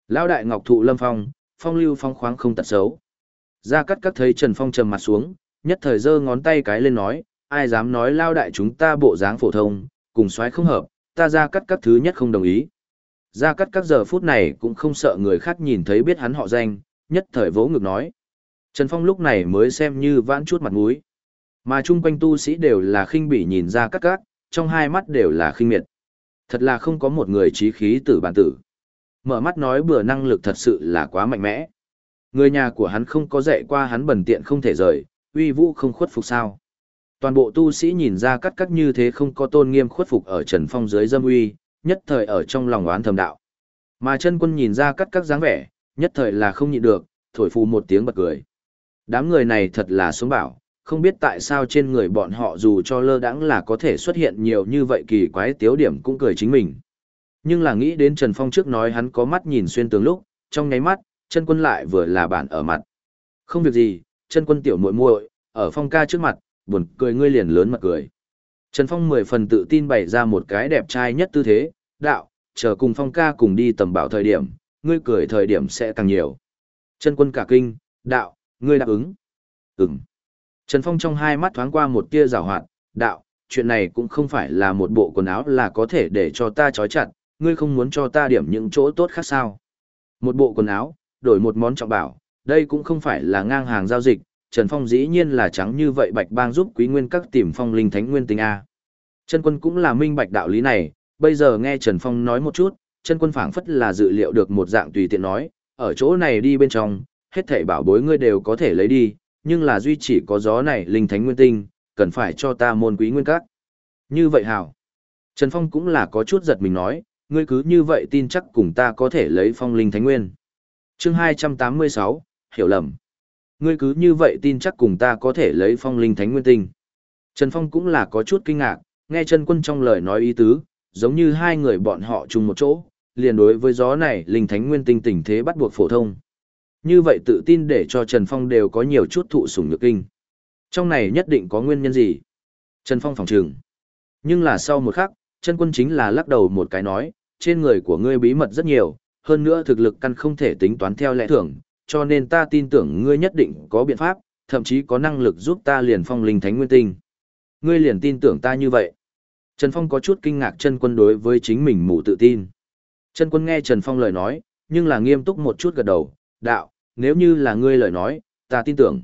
Lão đại ngọc thụ lâm phong, phong lưu phong khoáng không tật xấu. Gia Cát Cát thấy Trần Phong trầm mặt xuống, nhất thời giơ ngón tay cái lên nói, ai dám nói lao đại chúng ta bộ dáng phổ thông, cùng xoáy không hợp, ta Gia Cát Cát thứ nhất không đồng ý. Gia Cát Cát giờ phút này cũng không sợ người khác nhìn thấy biết hắn họ danh, nhất thời vỗ ngực nói. Trần Phong lúc này mới xem như vãn chút mặt mũi. Mà chung quanh tu sĩ đều là khinh bỉ nhìn ra các các, trong hai mắt đều là khinh miệt. Thật là không có một người trí khí tử bản tử. Mở mắt nói bừa năng lực thật sự là quá mạnh mẽ. Người nhà của hắn không có dạy qua hắn bẩn tiện không thể rời, uy vũ không khuất phục sao. Toàn bộ tu sĩ nhìn ra cắt cắt như thế không có tôn nghiêm khuất phục ở Trần Phong dưới dâm uy, nhất thời ở trong lòng oán thầm đạo. Mà chân quân nhìn ra cắt cắt dáng vẻ, nhất thời là không nhịn được, thổi phù một tiếng bật cười. Đám người này thật là sống bảo, không biết tại sao trên người bọn họ dù cho lơ đãng là có thể xuất hiện nhiều như vậy kỳ quái tiếu điểm cũng cười chính mình. Nhưng là nghĩ đến Trần Phong trước nói hắn có mắt nhìn xuyên tường lúc, trong nháy mắt, chân quân lại vừa là bản ở mặt. Không việc gì, chân quân tiểu muội muội, ở phong ca trước mặt, buồn cười ngươi liền lớn mặt cười. Trần Phong mười phần tự tin bày ra một cái đẹp trai nhất tư thế, đạo, chờ cùng phong ca cùng đi tầm bảo thời điểm, ngươi cười thời điểm sẽ càng nhiều. Chân quân cả kinh, đạo, ngươi đáp ứng. Ừm. Trần Phong trong hai mắt thoáng qua một tia rào hoạt, đạo, chuyện này cũng không phải là một bộ quần áo là có thể để cho ta trói chặt, ngươi không muốn cho ta điểm những chỗ tốt khác sao. Một bộ quần áo, đổi một món trọng bảo, đây cũng không phải là ngang hàng giao dịch, Trần Phong dĩ nhiên là trắng như vậy bạch bang giúp quý nguyên các tìm phong linh thánh nguyên tinh A. Trần quân cũng là minh bạch đạo lý này, bây giờ nghe Trần Phong nói một chút, Trần quân phảng phất là dự liệu được một dạng tùy tiện nói, ở chỗ này đi bên trong, hết thảy bảo bối ngươi đều có thể lấy đi, nhưng là duy chỉ có gió này linh thánh nguyên tinh, cần phải cho ta môn quý nguyên các. Như vậy hảo. Trần Phong cũng là có chút giật mình nói, ngươi cứ như vậy tin chắc cùng ta có thể lấy phong linh thánh nguyên. Chương 286, hiểu lầm. Ngươi cứ như vậy tin chắc cùng ta có thể lấy phong linh thánh nguyên tinh. Trần Phong cũng là có chút kinh ngạc, nghe chân quân trong lời nói ý tứ, giống như hai người bọn họ chung một chỗ, liền đối với gió này linh thánh nguyên tinh tình thế bắt buộc phổ thông. Như vậy tự tin để cho Trần Phong đều có nhiều chút thụ sủng nhược kinh. Trong này nhất định có nguyên nhân gì? Trần Phong phòng trường. Nhưng là sau một khắc, chân quân chính là lắc đầu một cái nói, trên người của ngươi bí mật rất nhiều, hơn nữa thực lực căn không thể tính toán theo lẽ thường, cho nên ta tin tưởng ngươi nhất định có biện pháp, thậm chí có năng lực giúp ta liền phong linh thánh nguyên tinh. Ngươi liền tin tưởng ta như vậy. Trần Phong có chút kinh ngạc chân quân đối với chính mình mù tự tin. Trần quân nghe Trần Phong lời nói, nhưng là nghiêm túc một chút gật đầu, đạo, nếu như là ngươi lời nói, ta tin tưởng.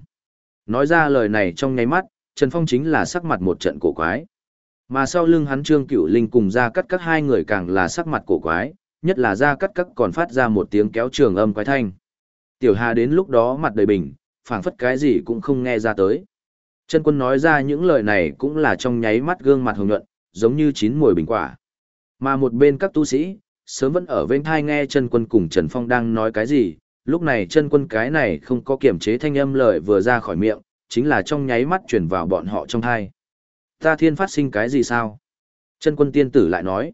Nói ra lời này trong nháy mắt, Trần Phong chính là sắc mặt một trận cổ quái. Mà sau lưng hắn Trương Cửu Linh cùng ra cắt các hai người càng là sắc mặt cổ quái, nhất là ra cắt các còn phát ra một tiếng kéo trường âm quái thanh. Tiểu Hà đến lúc đó mặt đầy bình, phảng phất cái gì cũng không nghe ra tới. Trần quân nói ra những lời này cũng là trong nháy mắt gương mặt hồng nhuận, giống như chín mùi bình quả. Mà một bên các tu sĩ, sớm vẫn ở bên thai nghe Trần quân cùng Trần Phong đang nói cái gì, lúc này chân quân cái này không có kiểm chế thanh âm lời vừa ra khỏi miệng, chính là trong nháy mắt chuyển vào bọn họ trong thai. Ta thiên phát sinh cái gì sao? Chân quân tiên tử lại nói.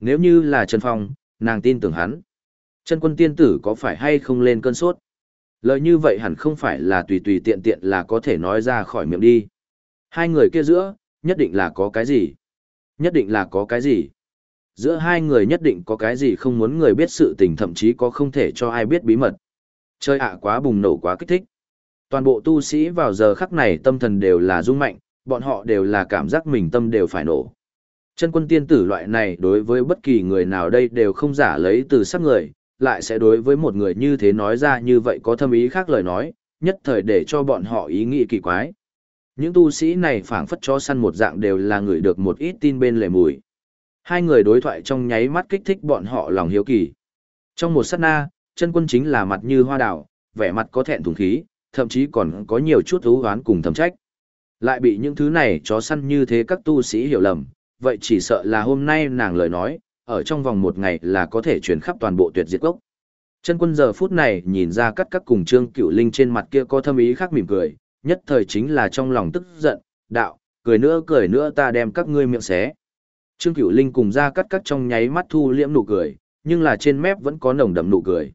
Nếu như là Trần Phong, nàng tin tưởng hắn. Chân quân tiên tử có phải hay không lên cơn sốt? Lời như vậy hẳn không phải là tùy tùy tiện tiện là có thể nói ra khỏi miệng đi. Hai người kia giữa, nhất định là có cái gì? Nhất định là có cái gì? Giữa hai người nhất định có cái gì không muốn người biết sự tình thậm chí có không thể cho ai biết bí mật. Chơi ạ quá bùng nổ quá kích thích. Toàn bộ tu sĩ vào giờ khắc này tâm thần đều là rung mạnh, bọn họ đều là cảm giác mình tâm đều phải nổ. Chân quân tiên tử loại này đối với bất kỳ người nào đây đều không giả lấy từ sắc người, lại sẽ đối với một người như thế nói ra như vậy có thâm ý khác lời nói, nhất thời để cho bọn họ ý nghĩ kỳ quái. Những tu sĩ này phảng phất cho săn một dạng đều là người được một ít tin bên lề mùi. Hai người đối thoại trong nháy mắt kích thích bọn họ lòng hiếu kỳ. Trong một sát na, chân quân chính là mặt như hoa đào, vẻ mặt có thẹn thùng khí, thậm chí còn có nhiều chút thú hoán cùng thầm trách. Lại bị những thứ này chó săn như thế các tu sĩ hiểu lầm, vậy chỉ sợ là hôm nay nàng lời nói, ở trong vòng một ngày là có thể truyền khắp toàn bộ tuyệt diệt gốc. Chân quân giờ phút này nhìn ra cắt các cùng trương cựu linh trên mặt kia có thâm ý khác mỉm cười, nhất thời chính là trong lòng tức giận, đạo, cười nữa cười nữa ta đem các ngươi miệng xé. Trương cựu linh cùng ra cắt cắt trong nháy mắt thu liễm nụ cười, nhưng là trên mép vẫn có nồng đậm nụ cười.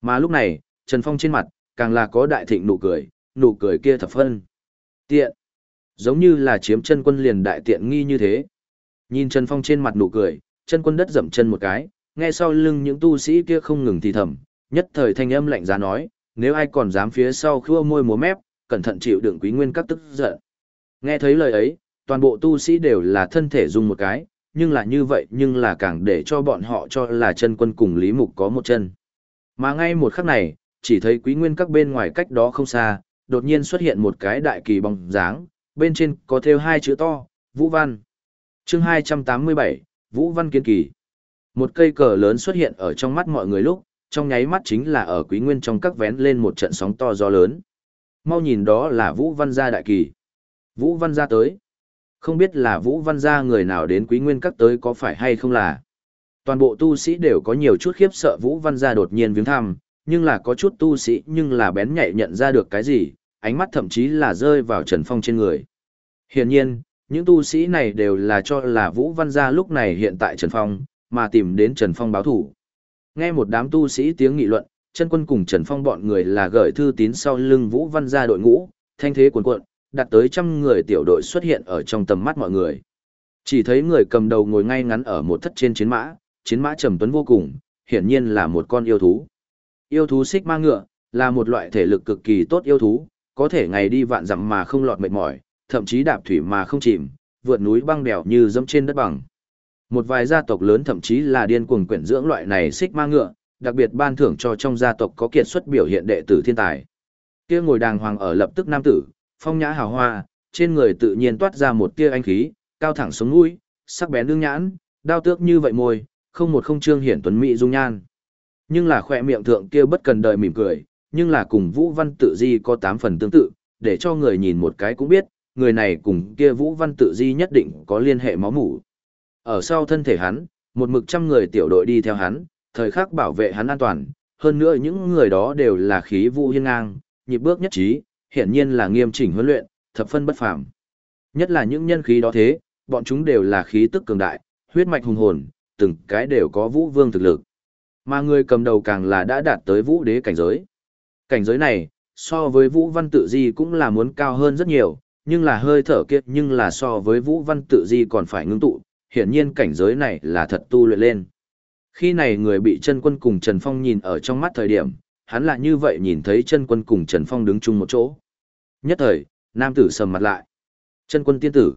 Mà lúc này, Trần Phong trên mặt, càng là có đại thịnh nụ cười, nụ cười kia thập phân. Tiện. Giống như là chiếm chân quân liền đại tiện nghi như thế. Nhìn Trần Phong trên mặt nụ cười, chân quân đất dậm chân một cái, nghe sau lưng những tu sĩ kia không ngừng thì thầm, nhất thời thanh âm lạnh giá nói, nếu ai còn dám phía sau khua môi múa mép, cẩn thận chịu đựng quý nguyên các tức giận. Nghe thấy lời ấy, toàn bộ tu sĩ đều là thân thể dùng một cái, nhưng là như vậy nhưng là càng để cho bọn họ cho là chân quân cùng Lý Mục có một chân. Mà ngay một khắc này, chỉ thấy quý nguyên các bên ngoài cách đó không xa, đột nhiên xuất hiện một cái đại kỳ bóng dáng, bên trên có thêu hai chữ to, Vũ Văn. chương 287, Vũ Văn kiến Kỳ. Một cây cờ lớn xuất hiện ở trong mắt mọi người lúc, trong nháy mắt chính là ở quý nguyên trong các vén lên một trận sóng to gió lớn. Mau nhìn đó là Vũ Văn gia đại kỳ. Vũ Văn gia tới. Không biết là Vũ Văn gia người nào đến quý nguyên các tới có phải hay không là. Toàn bộ tu sĩ đều có nhiều chút khiếp sợ Vũ Văn gia đột nhiên viếng thăm, nhưng là có chút tu sĩ nhưng là bén nhạy nhận ra được cái gì, ánh mắt thậm chí là rơi vào Trần Phong trên người. Hiển nhiên, những tu sĩ này đều là cho là Vũ Văn gia lúc này hiện tại Trần Phong, mà tìm đến Trần Phong báo thủ. Nghe một đám tu sĩ tiếng nghị luận, chân quân cùng Trần Phong bọn người là gửi thư tín sau lưng Vũ Văn gia đội ngũ, thanh thế cuồn cuộn, đạt tới trăm người tiểu đội xuất hiện ở trong tầm mắt mọi người. Chỉ thấy người cầm đầu ngồi ngay ngắn ở một thất trên chiến mã, chiến mã trầm tuấn vô cùng, hiển nhiên là một con yêu thú. Yêu thú xích ma ngựa, là một loại thể lực cực kỳ tốt yêu thú, có thể ngày đi vạn dặm mà không lọt mệt mỏi, thậm chí đạp thủy mà không chìm, vượt núi băng đèo như dẫm trên đất bằng. Một vài gia tộc lớn thậm chí là điên cuồng quyển dưỡng loại này xích ma ngựa, đặc biệt ban thưởng cho trong gia tộc có kiệt xuất biểu hiện đệ tử thiên tài. Kia ngồi đàng hoàng ở lập tức nam tử, phong nhã hào hoa, trên người tự nhiên toát ra một tia anh khí, cao thẳng sống mũi, sắc bén đương nhãn, đao tước như vậy môi, không một không trương hiển tuấn mỹ dung nhan. Nhưng là khỏe miệng thượng kia bất cần đời mỉm cười, nhưng là cùng Vũ Văn Tự Di có tám phần tương tự, để cho người nhìn một cái cũng biết, người này cùng kia Vũ Văn Tự Di nhất định có liên hệ máu mủ. Ở sau thân thể hắn, một mực trăm người tiểu đội đi theo hắn, thời khắc bảo vệ hắn an toàn, hơn nữa những người đó đều là khí vũ hiên ngang, nhịp bước nhất trí, hiển nhiên là nghiêm chỉnh huấn luyện, thập phân bất phàm. Nhất là những nhân khí đó thế, bọn chúng đều là khí tức cường đại, huyết mạch hùng hồn, từng cái đều có vũ vương thực lực. Mà người cầm đầu càng là đã đạt tới vũ đế cảnh giới. Cảnh giới này, so với vũ văn tự di cũng là muốn cao hơn rất nhiều, nhưng là hơi thở kiệt nhưng là so với vũ văn tự di còn phải ngưng tụ, hiển nhiên cảnh giới này là thật tu luyện lên. Khi này người bị chân quân cùng Trần Phong nhìn ở trong mắt thời điểm, hắn lại như vậy nhìn thấy chân quân cùng Trần Phong đứng chung một chỗ. Nhất thời, nam tử sầm mặt lại. Chân quân tiên tử.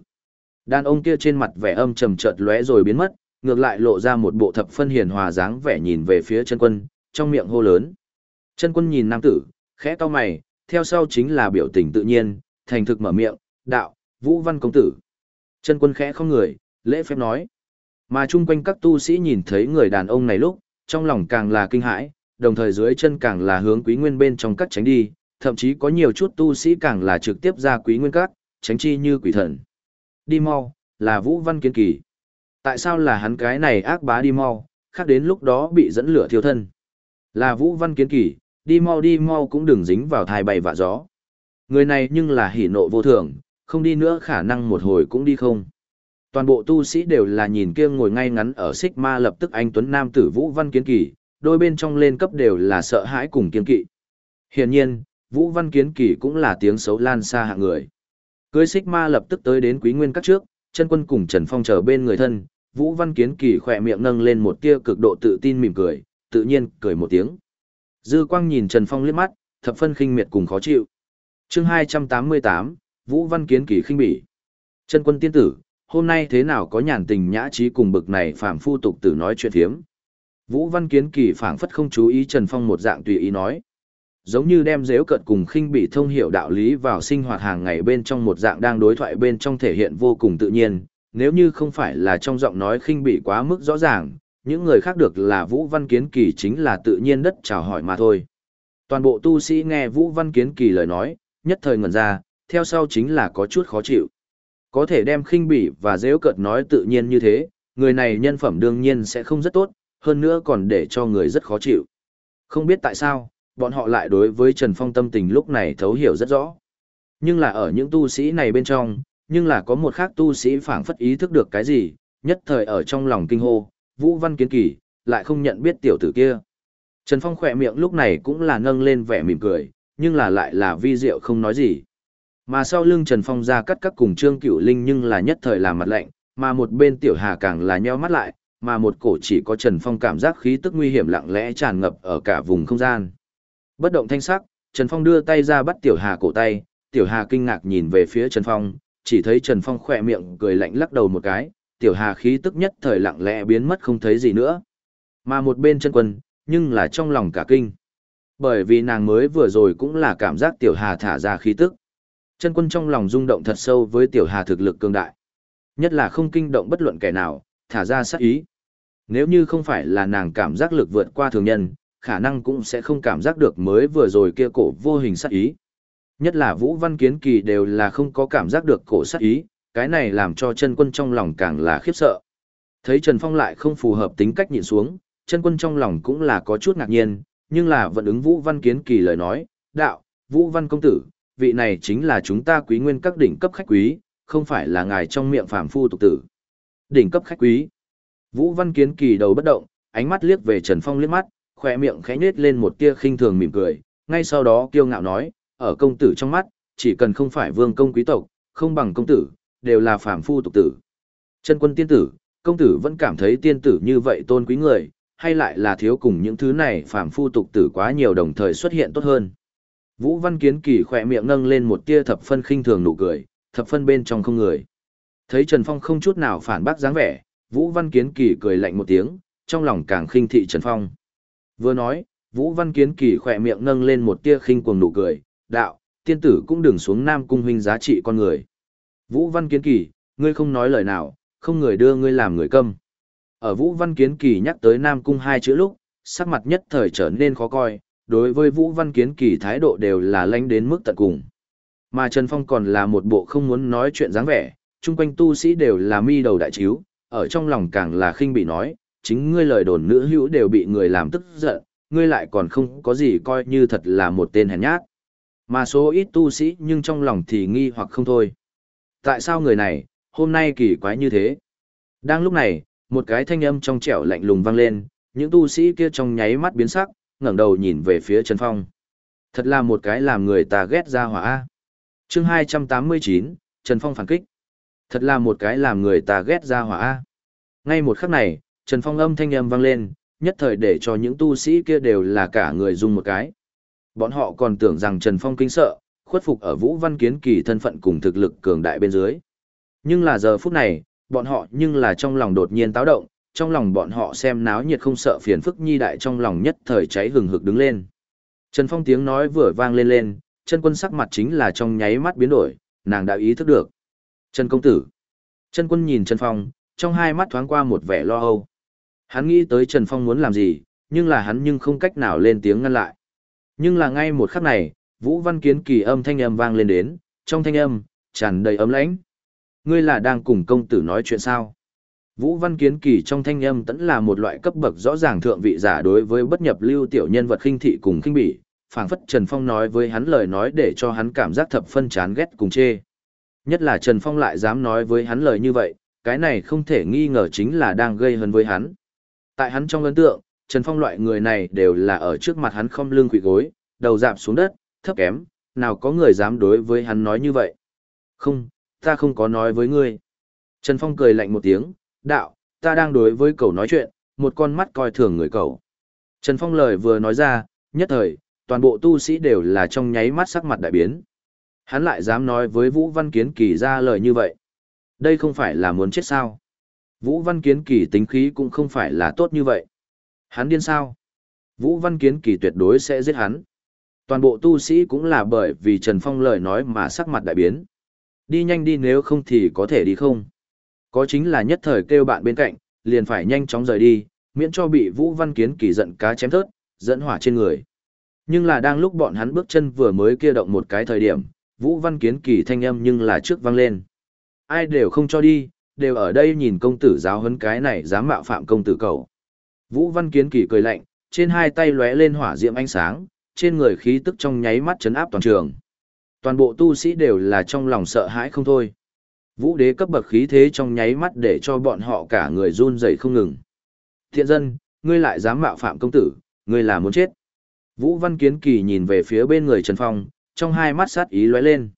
Đàn ông kia trên mặt vẻ âm trầm chợt lóe rồi biến mất, ngược lại lộ ra một bộ thập phân hiền hòa dáng vẻ nhìn về phía chân quân, trong miệng hô lớn. Chân quân nhìn nam tử, khẽ cau mày, theo sau chính là biểu tình tự nhiên, thành thực mở miệng, đạo, vũ văn công tử. Chân quân khẽ không người, lễ phép nói. Mà chung quanh các tu sĩ nhìn thấy người đàn ông này lúc, trong lòng càng là kinh hãi, đồng thời dưới chân càng là hướng quý nguyên bên trong cắt tránh đi, thậm chí có nhiều chút tu sĩ càng là trực tiếp ra quý nguyên cắt, tránh chi như quỷ thần. Đi mau, là Vũ Văn Kiến Kỳ. Tại sao là hắn cái này ác bá đi mau, khác đến lúc đó bị dẫn lửa thiêu thân. Là Vũ Văn Kiến Kỳ, đi mau đi mau cũng đừng dính vào thai bay vạ gió. Người này nhưng là hỉ nộ vô thường, không đi nữa khả năng một hồi cũng đi không. Toàn bộ tu sĩ đều là nhìn kia ngồi ngay ngắn ở xích ma lập tức anh Tuấn Nam tử Vũ Văn Kiến Kỳ, đôi bên trong lên cấp đều là sợ hãi cùng kiên kỵ. Hiển nhiên, Vũ Văn Kiến Kỳ cũng là tiếng xấu lan xa hạng người. Cưới xích ma lập tức tới đến quý nguyên các trước, chân quân cùng Trần Phong chờ bên người thân, Vũ Văn Kiến Kỳ khỏe miệng nâng lên một tia cực độ tự tin mỉm cười, tự nhiên cười một tiếng. Dư Quang nhìn Trần Phong liếc mắt, thập phân khinh miệt cùng khó chịu. Chương 288, Vũ Văn Kiến Kỳ khinh bỉ. Chân quân tiên tử, hôm nay thế nào có nhàn tình nhã trí cùng bực này phàm phu tục tử nói chuyện thiếm. Vũ Văn Kiến Kỳ phảng phất không chú ý Trần Phong một dạng tùy ý nói. Giống như đem dễu cận cùng khinh bị thông hiểu đạo lý vào sinh hoạt hàng ngày bên trong một dạng đang đối thoại bên trong thể hiện vô cùng tự nhiên, nếu như không phải là trong giọng nói khinh bị quá mức rõ ràng, những người khác được là Vũ Văn Kiến Kỳ chính là tự nhiên đất chào hỏi mà thôi. Toàn bộ tu sĩ nghe Vũ Văn Kiến Kỳ lời nói, nhất thời ngẩn ra, theo sau chính là có chút khó chịu. Có thể đem khinh bỉ và dễu cợt nói tự nhiên như thế, người này nhân phẩm đương nhiên sẽ không rất tốt, hơn nữa còn để cho người rất khó chịu. Không biết tại sao, bọn họ lại đối với Trần Phong tâm tình lúc này thấu hiểu rất rõ. Nhưng là ở những tu sĩ này bên trong, nhưng là có một khác tu sĩ phảng phất ý thức được cái gì, nhất thời ở trong lòng kinh hô, Vũ Văn Kiến Kỳ, lại không nhận biết tiểu tử kia. Trần Phong khỏe miệng lúc này cũng là nâng lên vẻ mỉm cười, nhưng là lại là vi diệu không nói gì. Mà sau lưng Trần Phong ra cắt các cùng Trương Cửu Linh nhưng là nhất thời làm mặt lạnh, mà một bên Tiểu Hà càng là nheo mắt lại, mà một cổ chỉ có Trần Phong cảm giác khí tức nguy hiểm lặng lẽ tràn ngập ở cả vùng không gian. Bất động thanh sắc, Trần Phong đưa tay ra bắt Tiểu Hà cổ tay, Tiểu Hà kinh ngạc nhìn về phía Trần Phong, chỉ thấy Trần Phong khỏe miệng cười lạnh lắc đầu một cái, Tiểu Hà khí tức nhất thời lặng lẽ biến mất không thấy gì nữa. Mà một bên chân quân, nhưng là trong lòng cả kinh. Bởi vì nàng mới vừa rồi cũng là cảm giác Tiểu Hà thả ra khí tức. Chân quân trong lòng rung động thật sâu với Tiểu Hà thực lực cường đại. Nhất là không kinh động bất luận kẻ nào, thả ra sát ý. Nếu như không phải là nàng cảm giác lực vượt qua thường nhân, khả năng cũng sẽ không cảm giác được mới vừa rồi kia cổ vô hình sát ý. Nhất là Vũ Văn Kiến Kỳ đều là không có cảm giác được cổ sát ý, cái này làm cho chân quân trong lòng càng là khiếp sợ. Thấy Trần Phong lại không phù hợp tính cách nhìn xuống, chân quân trong lòng cũng là có chút ngạc nhiên, nhưng là vẫn ứng Vũ Văn Kiến Kỳ lời nói, đạo, Vũ Văn Công Tử, vị này chính là chúng ta quý nguyên các đỉnh cấp khách quý, không phải là ngài trong miệng phàm phu tục tử. Đỉnh cấp khách quý. Vũ Văn Kiến Kỳ đầu bất động, ánh mắt liếc về Trần Phong liếc mắt, khoe miệng khẽ nhếch lên một tia khinh thường mỉm cười, ngay sau đó kiêu ngạo nói, ở công tử trong mắt, chỉ cần không phải vương công quý tộc, không bằng công tử, đều là phàm phu tục tử. Chân quân tiên tử, công tử vẫn cảm thấy tiên tử như vậy tôn quý người, hay lại là thiếu cùng những thứ này phàm phu tục tử quá nhiều đồng thời xuất hiện tốt hơn. Vũ Văn Kiến Kỳ khỏe miệng nâng lên một tia thập phân khinh thường nụ cười, thập phân bên trong không người. Thấy Trần Phong không chút nào phản bác dáng vẻ, Vũ Văn Kiến Kỳ cười lạnh một tiếng, trong lòng càng khinh thị Trần Phong. Vừa nói, Vũ Văn Kiến Kỳ khỏe miệng nâng lên một tia khinh cuồng nụ cười, đạo, tiên tử cũng đừng xuống Nam Cung huynh giá trị con người. Vũ Văn Kiến Kỳ, ngươi không nói lời nào, không người đưa ngươi làm người câm. Ở Vũ Văn Kiến Kỳ nhắc tới Nam Cung hai chữ lúc, sắc mặt nhất thời trở nên khó coi, đối với Vũ Văn Kiến Kỳ thái độ đều là lãnh đến mức tận cùng. Mà Trần Phong còn là một bộ không muốn nói chuyện dáng vẻ, chung quanh tu sĩ đều là mi đầu đại chiếu, ở trong lòng càng là khinh bị nói, chính ngươi lời đồn nữ hữu đều bị người làm tức giận, ngươi lại còn không có gì coi như thật là một tên hèn nhát. Mà số ít tu sĩ nhưng trong lòng thì nghi hoặc không thôi. Tại sao người này, hôm nay kỳ quái như thế? Đang lúc này, một cái thanh âm trong trẻo lạnh lùng vang lên, những tu sĩ kia trong nháy mắt biến sắc, ngẩng đầu nhìn về phía Trần Phong. Thật là một cái làm người ta ghét ra hỏa. Chương 289, Trần Phong phản kích. Thật là một cái làm người ta ghét ra hỏa. Ngay một khắc này, Trần Phong âm thanh âm vang lên, nhất thời để cho những tu sĩ kia đều là cả người dùng một cái. Bọn họ còn tưởng rằng Trần Phong kinh sợ, khuất phục ở Vũ Văn Kiến Kỳ thân phận cùng thực lực cường đại bên dưới. Nhưng là giờ phút này, bọn họ nhưng là trong lòng đột nhiên táo động, trong lòng bọn họ xem náo nhiệt không sợ phiền phức nhi đại trong lòng nhất thời cháy hừng hực đứng lên. Trần Phong tiếng nói vừa vang lên lên, chân quân sắc mặt chính là trong nháy mắt biến đổi, nàng đã ý thức được. Trần công tử. Trần quân nhìn Trần Phong, trong hai mắt thoáng qua một vẻ lo âu. Hắn nghĩ tới Trần Phong muốn làm gì, nhưng là hắn nhưng không cách nào lên tiếng ngăn lại. Nhưng là ngay một khắc này, Vũ Văn Kiến kỳ âm thanh âm vang lên đến, trong thanh âm, tràn đầy ấm lãnh. Ngươi là đang cùng công tử nói chuyện sao? Vũ Văn Kiến kỳ trong thanh âm tẫn là một loại cấp bậc rõ ràng thượng vị giả đối với bất nhập lưu tiểu nhân vật khinh thị cùng khinh bỉ, phảng phất Trần Phong nói với hắn lời nói để cho hắn cảm giác thập phân chán ghét cùng chê. Nhất là Trần Phong lại dám nói với hắn lời như vậy, cái này không thể nghi ngờ chính là đang gây hấn với hắn. Tại hắn trong ấn tượng, Trần Phong loại người này đều là ở trước mặt hắn không lưng quỳ gối, đầu dạp xuống đất, thấp kém, nào có người dám đối với hắn nói như vậy. Không, ta không có nói với ngươi. Trần Phong cười lạnh một tiếng, đạo, ta đang đối với cậu nói chuyện, một con mắt coi thường người cậu. Trần Phong lời vừa nói ra, nhất thời, toàn bộ tu sĩ đều là trong nháy mắt sắc mặt đại biến. Hắn lại dám nói với Vũ Văn Kiến Kỳ ra lời như vậy. Đây không phải là muốn chết sao. Vũ Văn Kiến Kỳ tính khí cũng không phải là tốt như vậy. Hắn điên sao? Vũ Văn Kiến Kỳ tuyệt đối sẽ giết hắn. Toàn bộ tu sĩ cũng là bởi vì Trần Phong lời nói mà sắc mặt đại biến. Đi nhanh đi nếu không thì có thể đi không. Có chính là nhất thời kêu bạn bên cạnh, liền phải nhanh chóng rời đi, miễn cho bị Vũ Văn Kiến Kỳ giận cá chém thớt, dẫn hỏa trên người. Nhưng là đang lúc bọn hắn bước chân vừa mới kia động một cái thời điểm, Vũ Văn Kiến Kỳ thanh âm nhưng là trước vang lên. Ai đều không cho đi, đều ở đây nhìn công tử giáo huấn cái này dám mạo phạm công tử cầu. Vũ Văn Kiến Kỳ cười lạnh, trên hai tay lóe lên hỏa diệm ánh sáng, trên người khí tức trong nháy mắt chấn áp toàn trường. Toàn bộ tu sĩ đều là trong lòng sợ hãi không thôi. Vũ đế cấp bậc khí thế trong nháy mắt để cho bọn họ cả người run rẩy không ngừng. Thiện dân, ngươi lại dám mạo phạm công tử, ngươi là muốn chết. Vũ Văn Kiến Kỳ nhìn về phía bên người Trần Phong, trong hai mắt sát ý lóe lên.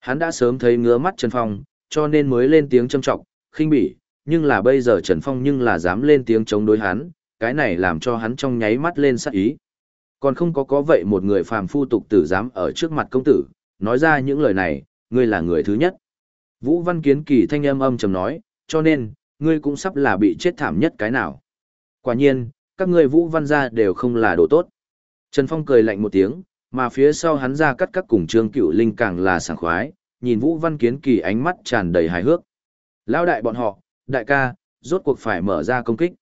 Hắn đã sớm thấy ngứa mắt Trần Phong, cho nên mới lên tiếng châm trọng, khinh bỉ, nhưng là bây giờ Trần Phong nhưng là dám lên tiếng chống đối hắn, cái này làm cho hắn trong nháy mắt lên sắc ý. Còn không có có vậy một người phàm phu tục tử dám ở trước mặt công tử, nói ra những lời này, ngươi là người thứ nhất. Vũ Văn Kiến Kỳ thanh âm âm trầm nói, cho nên, ngươi cũng sắp là bị chết thảm nhất cái nào. Quả nhiên, các ngươi Vũ Văn gia đều không là đồ tốt. Trần Phong cười lạnh một tiếng, mà phía sau hắn ra cắt các cùng Trương Cựu Linh càng là sảng khoái, nhìn Vũ Văn Kiến Kỳ ánh mắt tràn đầy hài hước. Lão đại bọn họ, đại ca, rốt cuộc phải mở ra công kích.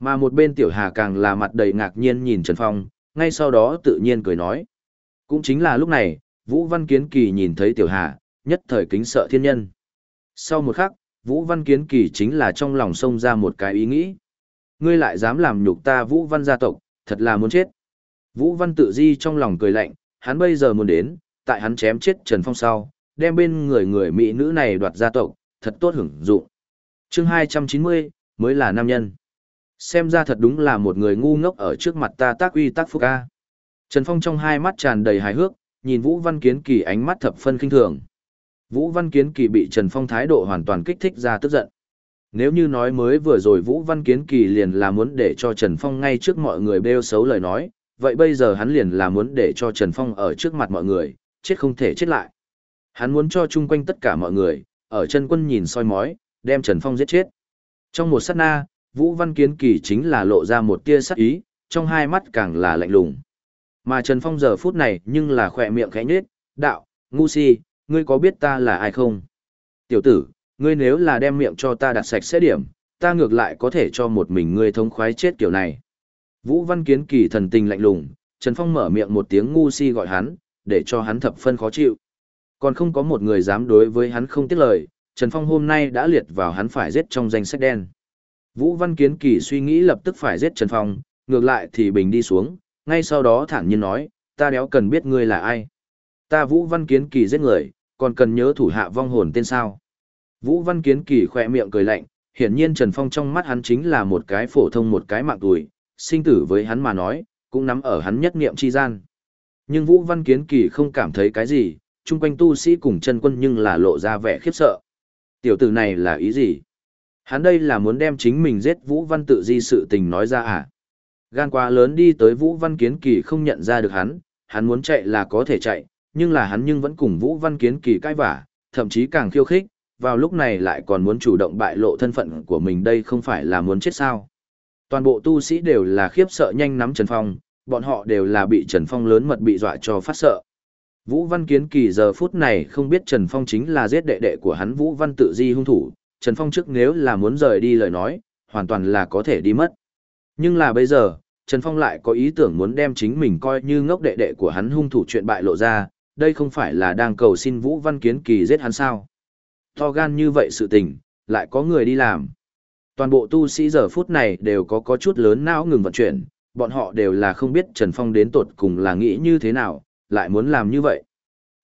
Mà một bên Tiểu Hà càng là mặt đầy ngạc nhiên nhìn Trần Phong, ngay sau đó tự nhiên cười nói. Cũng chính là lúc này, Vũ Văn Kiến Kỳ nhìn thấy Tiểu Hà, nhất thời kính sợ thiên nhân. Sau một khắc, Vũ Văn Kiến Kỳ chính là trong lòng xông ra một cái ý nghĩ. Ngươi lại dám làm nhục ta Vũ Văn gia tộc, thật là muốn chết. Vũ Văn tự di trong lòng cười lạnh, hắn bây giờ muốn đến, tại hắn chém chết Trần Phong sau, đem bên người người mỹ nữ này đoạt gia tộc, thật tốt hưởng dụng. Chương 290, mới là nam nhân. Xem ra thật đúng là một người ngu ngốc ở trước mặt ta tác uy tác phúc ca. Trần Phong trong hai mắt tràn đầy hài hước, nhìn Vũ Văn Kiến Kỳ ánh mắt thập phân kinh thường. Vũ Văn Kiến Kỳ bị Trần Phong thái độ hoàn toàn kích thích ra tức giận. Nếu như nói mới vừa rồi Vũ Văn Kiến Kỳ liền là muốn để cho Trần Phong ngay trước mọi người bêu xấu lời nói, vậy bây giờ hắn liền là muốn để cho Trần Phong ở trước mặt mọi người, chết không thể chết lại. Hắn muốn cho chung quanh tất cả mọi người, ở chân quân nhìn soi mói, đem Trần Phong giết chết. Trong một sát na, Vũ Văn Kiến Kỳ chính là lộ ra một tia sắc ý, trong hai mắt càng là lạnh lùng. Mà Trần Phong giờ phút này nhưng là khỏe miệng khẽ nhếch, đạo, ngu si, ngươi có biết ta là ai không? Tiểu tử, ngươi nếu là đem miệng cho ta đặt sạch sẽ điểm, ta ngược lại có thể cho một mình ngươi thống khoái chết kiểu này. Vũ Văn Kiến Kỳ thần tình lạnh lùng, Trần Phong mở miệng một tiếng ngu si gọi hắn, để cho hắn thập phân khó chịu. Còn không có một người dám đối với hắn không tiếc lời, Trần Phong hôm nay đã liệt vào hắn phải giết trong danh sách đen. Vũ Văn Kiến Kỳ suy nghĩ lập tức phải giết Trần Phong, ngược lại thì bình đi xuống, ngay sau đó thản nhiên nói, ta đéo cần biết ngươi là ai. Ta Vũ Văn Kiến Kỳ giết người, còn cần nhớ thủ hạ vong hồn tên sao. Vũ Văn Kiến Kỳ khỏe miệng cười lạnh, hiển nhiên Trần Phong trong mắt hắn chính là một cái phổ thông một cái mạng tuổi, sinh tử với hắn mà nói, cũng nắm ở hắn nhất niệm chi gian. Nhưng Vũ Văn Kiến Kỳ không cảm thấy cái gì, chung quanh tu sĩ cùng chân quân nhưng là lộ ra vẻ khiếp sợ. Tiểu tử này là ý gì? Hắn đây là muốn đem chính mình giết Vũ Văn tự di sự tình nói ra à? Gan quá lớn đi tới Vũ Văn Kiến Kỳ không nhận ra được hắn, hắn muốn chạy là có thể chạy, nhưng là hắn nhưng vẫn cùng Vũ Văn Kiến Kỳ cãi vả, thậm chí càng khiêu khích, vào lúc này lại còn muốn chủ động bại lộ thân phận của mình đây không phải là muốn chết sao. Toàn bộ tu sĩ đều là khiếp sợ nhanh nắm Trần Phong, bọn họ đều là bị Trần Phong lớn mật bị dọa cho phát sợ. Vũ Văn Kiến Kỳ giờ phút này không biết Trần Phong chính là giết đệ đệ của hắn Vũ Văn tự di hung thủ, Trần Phong trước nếu là muốn rời đi lời nói, hoàn toàn là có thể đi mất. Nhưng là bây giờ, Trần Phong lại có ý tưởng muốn đem chính mình coi như ngốc đệ đệ của hắn hung thủ chuyện bại lộ ra, đây không phải là đang cầu xin Vũ Văn Kiến Kỳ giết hắn sao. To gan như vậy sự tình, lại có người đi làm. Toàn bộ tu sĩ giờ phút này đều có có chút lớn não ngừng vận chuyển, bọn họ đều là không biết Trần Phong đến tột cùng là nghĩ như thế nào, lại muốn làm như vậy.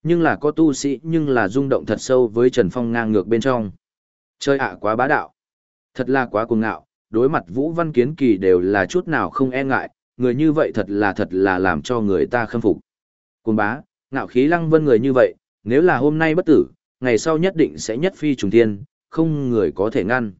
Nhưng là có tu sĩ nhưng là rung động thật sâu với Trần Phong ngang ngược bên trong. Chơi ạ quá bá đạo. Thật là quá cuồng ngạo, đối mặt Vũ Văn Kiến Kỳ đều là chút nào không e ngại, người như vậy thật là thật là làm cho người ta khâm phục. Cuồng bá, ngạo khí lăng vân người như vậy, nếu là hôm nay bất tử, ngày sau nhất định sẽ nhất phi trùng thiên, không người có thể ngăn.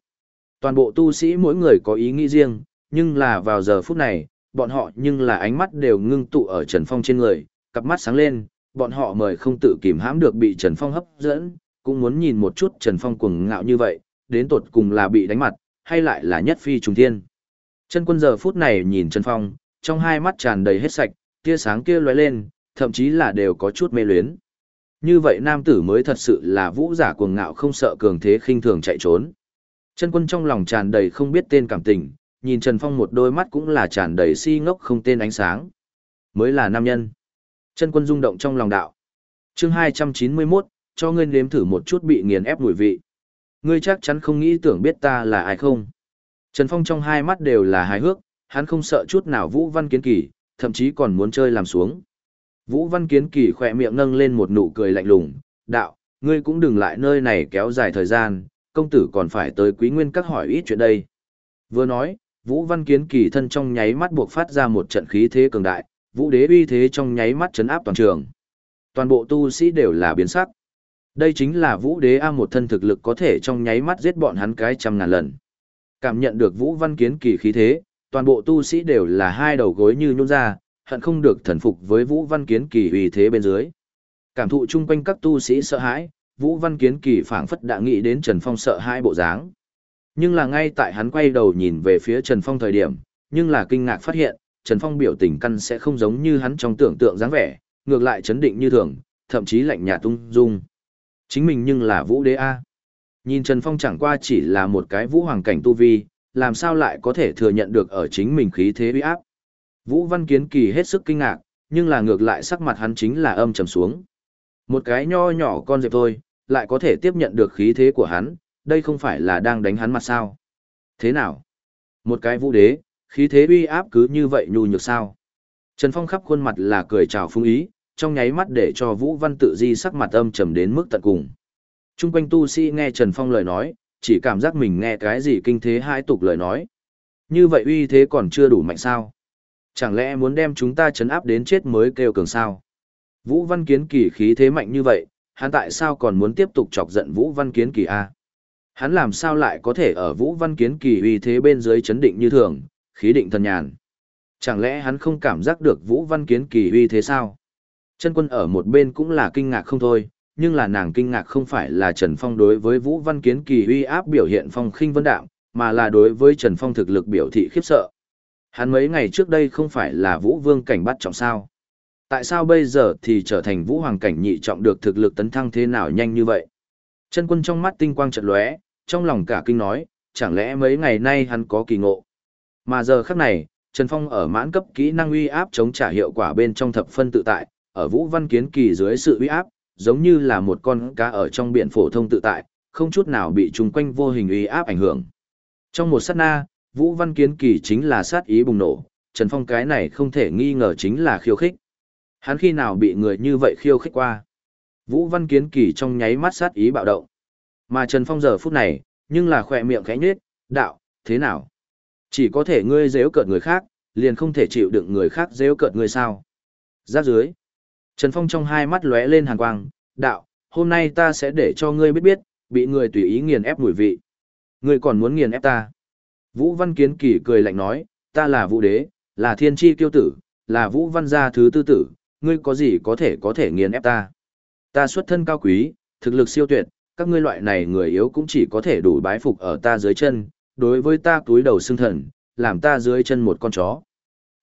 Toàn bộ tu sĩ mỗi người có ý nghĩ riêng, nhưng là vào giờ phút này, bọn họ nhưng là ánh mắt đều ngưng tụ ở Trần Phong trên người, cặp mắt sáng lên, bọn họ mời không tự kìm hãm được bị Trần Phong hấp dẫn, cũng muốn nhìn một chút Trần Phong cuồng ngạo như vậy, đến tột cùng là bị đánh mặt, hay lại là nhất phi trùng thiên. Chân quân giờ phút này nhìn Trần Phong, trong hai mắt tràn đầy hết sạch, tia sáng kia lóe lên, thậm chí là đều có chút mê luyến. Như vậy nam tử mới thật sự là vũ giả cuồng ngạo không sợ cường thế khinh thường chạy trốn. Chân quân trong lòng tràn đầy không biết tên cảm tình, nhìn Trần Phong một đôi mắt cũng là tràn đầy si ngốc không tên ánh sáng. Mới là nam nhân. Chân quân rung động trong lòng đạo. chương 291, cho ngươi nếm thử một chút bị nghiền ép mùi vị. Ngươi chắc chắn không nghĩ tưởng biết ta là ai không. Trần Phong trong hai mắt đều là hài hước, hắn không sợ chút nào Vũ Văn Kiến Kỳ, thậm chí còn muốn chơi làm xuống. Vũ Văn Kiến Kỳ khỏe miệng nâng lên một nụ cười lạnh lùng, đạo, ngươi cũng đừng lại nơi này kéo dài thời gian, công tử còn phải tới quý nguyên các hỏi ít chuyện đây. Vừa nói, Vũ Văn Kiến Kỳ thân trong nháy mắt buộc phát ra một trận khí thế cường đại, Vũ Đế uy thế trong nháy mắt chấn áp toàn trường. Toàn bộ tu sĩ đều là biến sắc. Đây chính là Vũ Đế A một thân thực lực có thể trong nháy mắt giết bọn hắn cái trăm ngàn lần. Cảm nhận được Vũ Văn Kiến Kỳ khí thế, toàn bộ tu sĩ đều là hai đầu gối như nhún ra, hận không được thần phục với Vũ Văn Kiến Kỳ uy thế bên dưới. Cảm thụ chung quanh các tu sĩ sợ hãi, Vũ Văn Kiến Kỳ phảng phất đã nghĩ đến Trần Phong sợ hai bộ dáng. Nhưng là ngay tại hắn quay đầu nhìn về phía Trần Phong thời điểm, nhưng là kinh ngạc phát hiện, Trần Phong biểu tình căn sẽ không giống như hắn trong tưởng tượng dáng vẻ, ngược lại chấn định như thường, thậm chí lạnh nhạt tung dung. Chính mình nhưng là Vũ Đế A. Nhìn Trần Phong chẳng qua chỉ là một cái vũ hoàng cảnh tu vi, làm sao lại có thể thừa nhận được ở chính mình khí thế uy áp. Vũ Văn Kiến Kỳ hết sức kinh ngạc, nhưng là ngược lại sắc mặt hắn chính là âm trầm xuống. Một cái nho nhỏ con dẹp thôi, lại có thể tiếp nhận được khí thế của hắn, đây không phải là đang đánh hắn mặt sao. Thế nào? Một cái vũ đế, khí thế uy áp cứ như vậy nhu nhược sao? Trần Phong khắp khuôn mặt là cười chào phung ý, trong nháy mắt để cho Vũ Văn tự di sắc mặt âm trầm đến mức tận cùng. Trung quanh tu sĩ nghe Trần Phong lời nói, chỉ cảm giác mình nghe cái gì kinh thế hai tục lời nói. Như vậy uy thế còn chưa đủ mạnh sao? Chẳng lẽ muốn đem chúng ta chấn áp đến chết mới kêu cường sao? Vũ Văn Kiến Kỳ khí thế mạnh như vậy, hắn tại sao còn muốn tiếp tục chọc giận Vũ Văn Kiến Kỳ a? Hắn làm sao lại có thể ở Vũ Văn Kiến Kỳ uy thế bên dưới chấn định như thường, khí định thần nhàn? Chẳng lẽ hắn không cảm giác được Vũ Văn Kiến Kỳ uy thế sao? Chân quân ở một bên cũng là kinh ngạc không thôi, nhưng là nàng kinh ngạc không phải là Trần Phong đối với Vũ Văn Kiến Kỳ uy áp biểu hiện phong khinh vân đạm, mà là đối với Trần Phong thực lực biểu thị khiếp sợ. Hắn mấy ngày trước đây không phải là Vũ Vương cảnh bắt trọng sao? Tại sao bây giờ thì trở thành Vũ Hoàng cảnh nhị trọng được thực lực tấn thăng thế nào nhanh như vậy? Chân quân trong mắt tinh quang chợt lóe, trong lòng cả kinh nói, chẳng lẽ mấy ngày nay hắn có kỳ ngộ? Mà giờ khắc này, Trần Phong ở mãn cấp kỹ năng uy áp chống trả hiệu quả bên trong thập phân tự tại, ở Vũ Văn Kiến Kỳ dưới sự uy áp, giống như là một con cá ở trong biển phổ thông tự tại, không chút nào bị chung quanh vô hình uy áp ảnh hưởng. Trong một sát na, Vũ Văn Kiến Kỳ chính là sát ý bùng nổ, Trần Phong cái này không thể nghi ngờ chính là khiêu khích. Hắn khi nào bị người như vậy khiêu khích qua? Vũ Văn Kiến Kỳ trong nháy mắt sát ý bạo động. Mà Trần Phong giờ phút này, nhưng là khỏe miệng khẽ nhếch, đạo, thế nào? Chỉ có thể ngươi dếu cợt người khác, liền không thể chịu đựng người khác dếu cợt người sao? Giáp dưới. Trần Phong trong hai mắt lóe lên hàn quang, đạo, hôm nay ta sẽ để cho ngươi biết biết, bị người tùy ý nghiền ép mùi vị. Ngươi còn muốn nghiền ép ta. Vũ Văn Kiến Kỳ cười lạnh nói, ta là Vũ Đế, là thiên tri kiêu tử, là Vũ Văn gia thứ tư tử, ngươi có gì có thể có thể nghiền ép ta. Ta xuất thân cao quý, thực lực siêu tuyệt, các ngươi loại này người yếu cũng chỉ có thể đủ bái phục ở ta dưới chân, đối với ta túi đầu xương thần, làm ta dưới chân một con chó.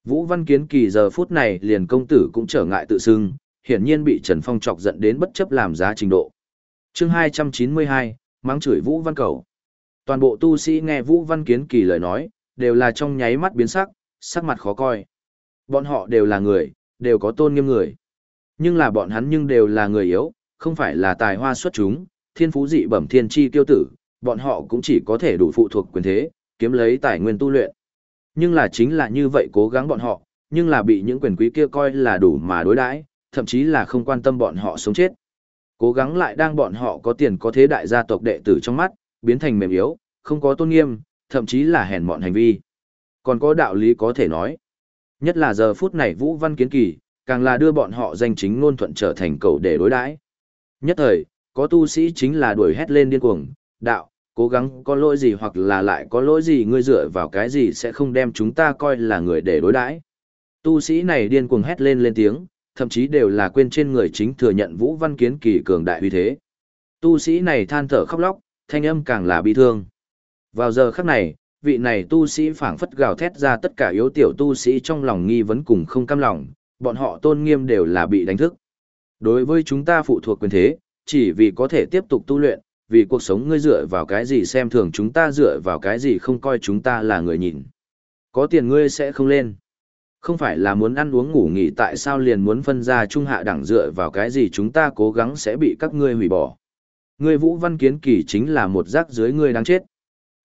Vũ Văn Kiến Kỳ giờ phút này liền công tử cũng trở ngại tự xưng, hiển nhiên bị Trần Phong chọc giận đến bất chấp làm giá trình độ. Chương 292, mắng chửi Vũ Văn Cầu. Toàn bộ tu sĩ nghe Vũ Văn Kiến Kỳ lời nói, đều là trong nháy mắt biến sắc, sắc mặt khó coi. Bọn họ đều là người, đều có tôn nghiêm người. Nhưng là bọn hắn nhưng đều là người yếu, không phải là tài hoa xuất chúng, thiên phú dị bẩm thiên chi tiêu tử, bọn họ cũng chỉ có thể đủ phụ thuộc quyền thế, kiếm lấy tài nguyên tu luyện. Nhưng là chính là như vậy cố gắng bọn họ, nhưng là bị những quyền quý kia coi là đủ mà đối đãi, thậm chí là không quan tâm bọn họ sống chết. Cố gắng lại đang bọn họ có tiền có thế đại gia tộc đệ tử trong mắt, biến thành mềm yếu, không có tôn nghiêm, thậm chí là hèn mọn hành vi. Còn có đạo lý có thể nói. Nhất là giờ phút này Vũ Văn Kiến Kỳ, càng là đưa bọn họ danh chính ngôn thuận trở thành cầu để đối đãi. Nhất thời, có tu sĩ chính là đuổi hét lên điên cuồng, đạo, cố gắng có lỗi gì hoặc là lại có lỗi gì ngươi dựa vào cái gì sẽ không đem chúng ta coi là người để đối đãi. Tu sĩ này điên cuồng hét lên lên tiếng, thậm chí đều là quên trên người chính thừa nhận Vũ Văn Kiến Kỳ cường đại uy thế. Tu sĩ này than thở khóc lóc, thanh âm càng là bi thương. Vào giờ khắc này, vị này tu sĩ phảng phất gào thét ra tất cả yếu tiểu tu sĩ trong lòng nghi vấn cùng không cam lòng, bọn họ tôn nghiêm đều là bị đánh thức. Đối với chúng ta phụ thuộc quyền thế, chỉ vì có thể tiếp tục tu luyện, vì cuộc sống ngươi dựa vào cái gì xem thường chúng ta dựa vào cái gì không coi chúng ta là người nhìn. Có tiền ngươi sẽ không lên. Không phải là muốn ăn uống ngủ nghỉ tại sao liền muốn phân ra trung hạ đẳng dựa vào cái gì chúng ta cố gắng sẽ bị các ngươi hủy bỏ. Ngươi Vũ Văn Kiến Kỳ chính là một rác dưới ngươi đáng chết.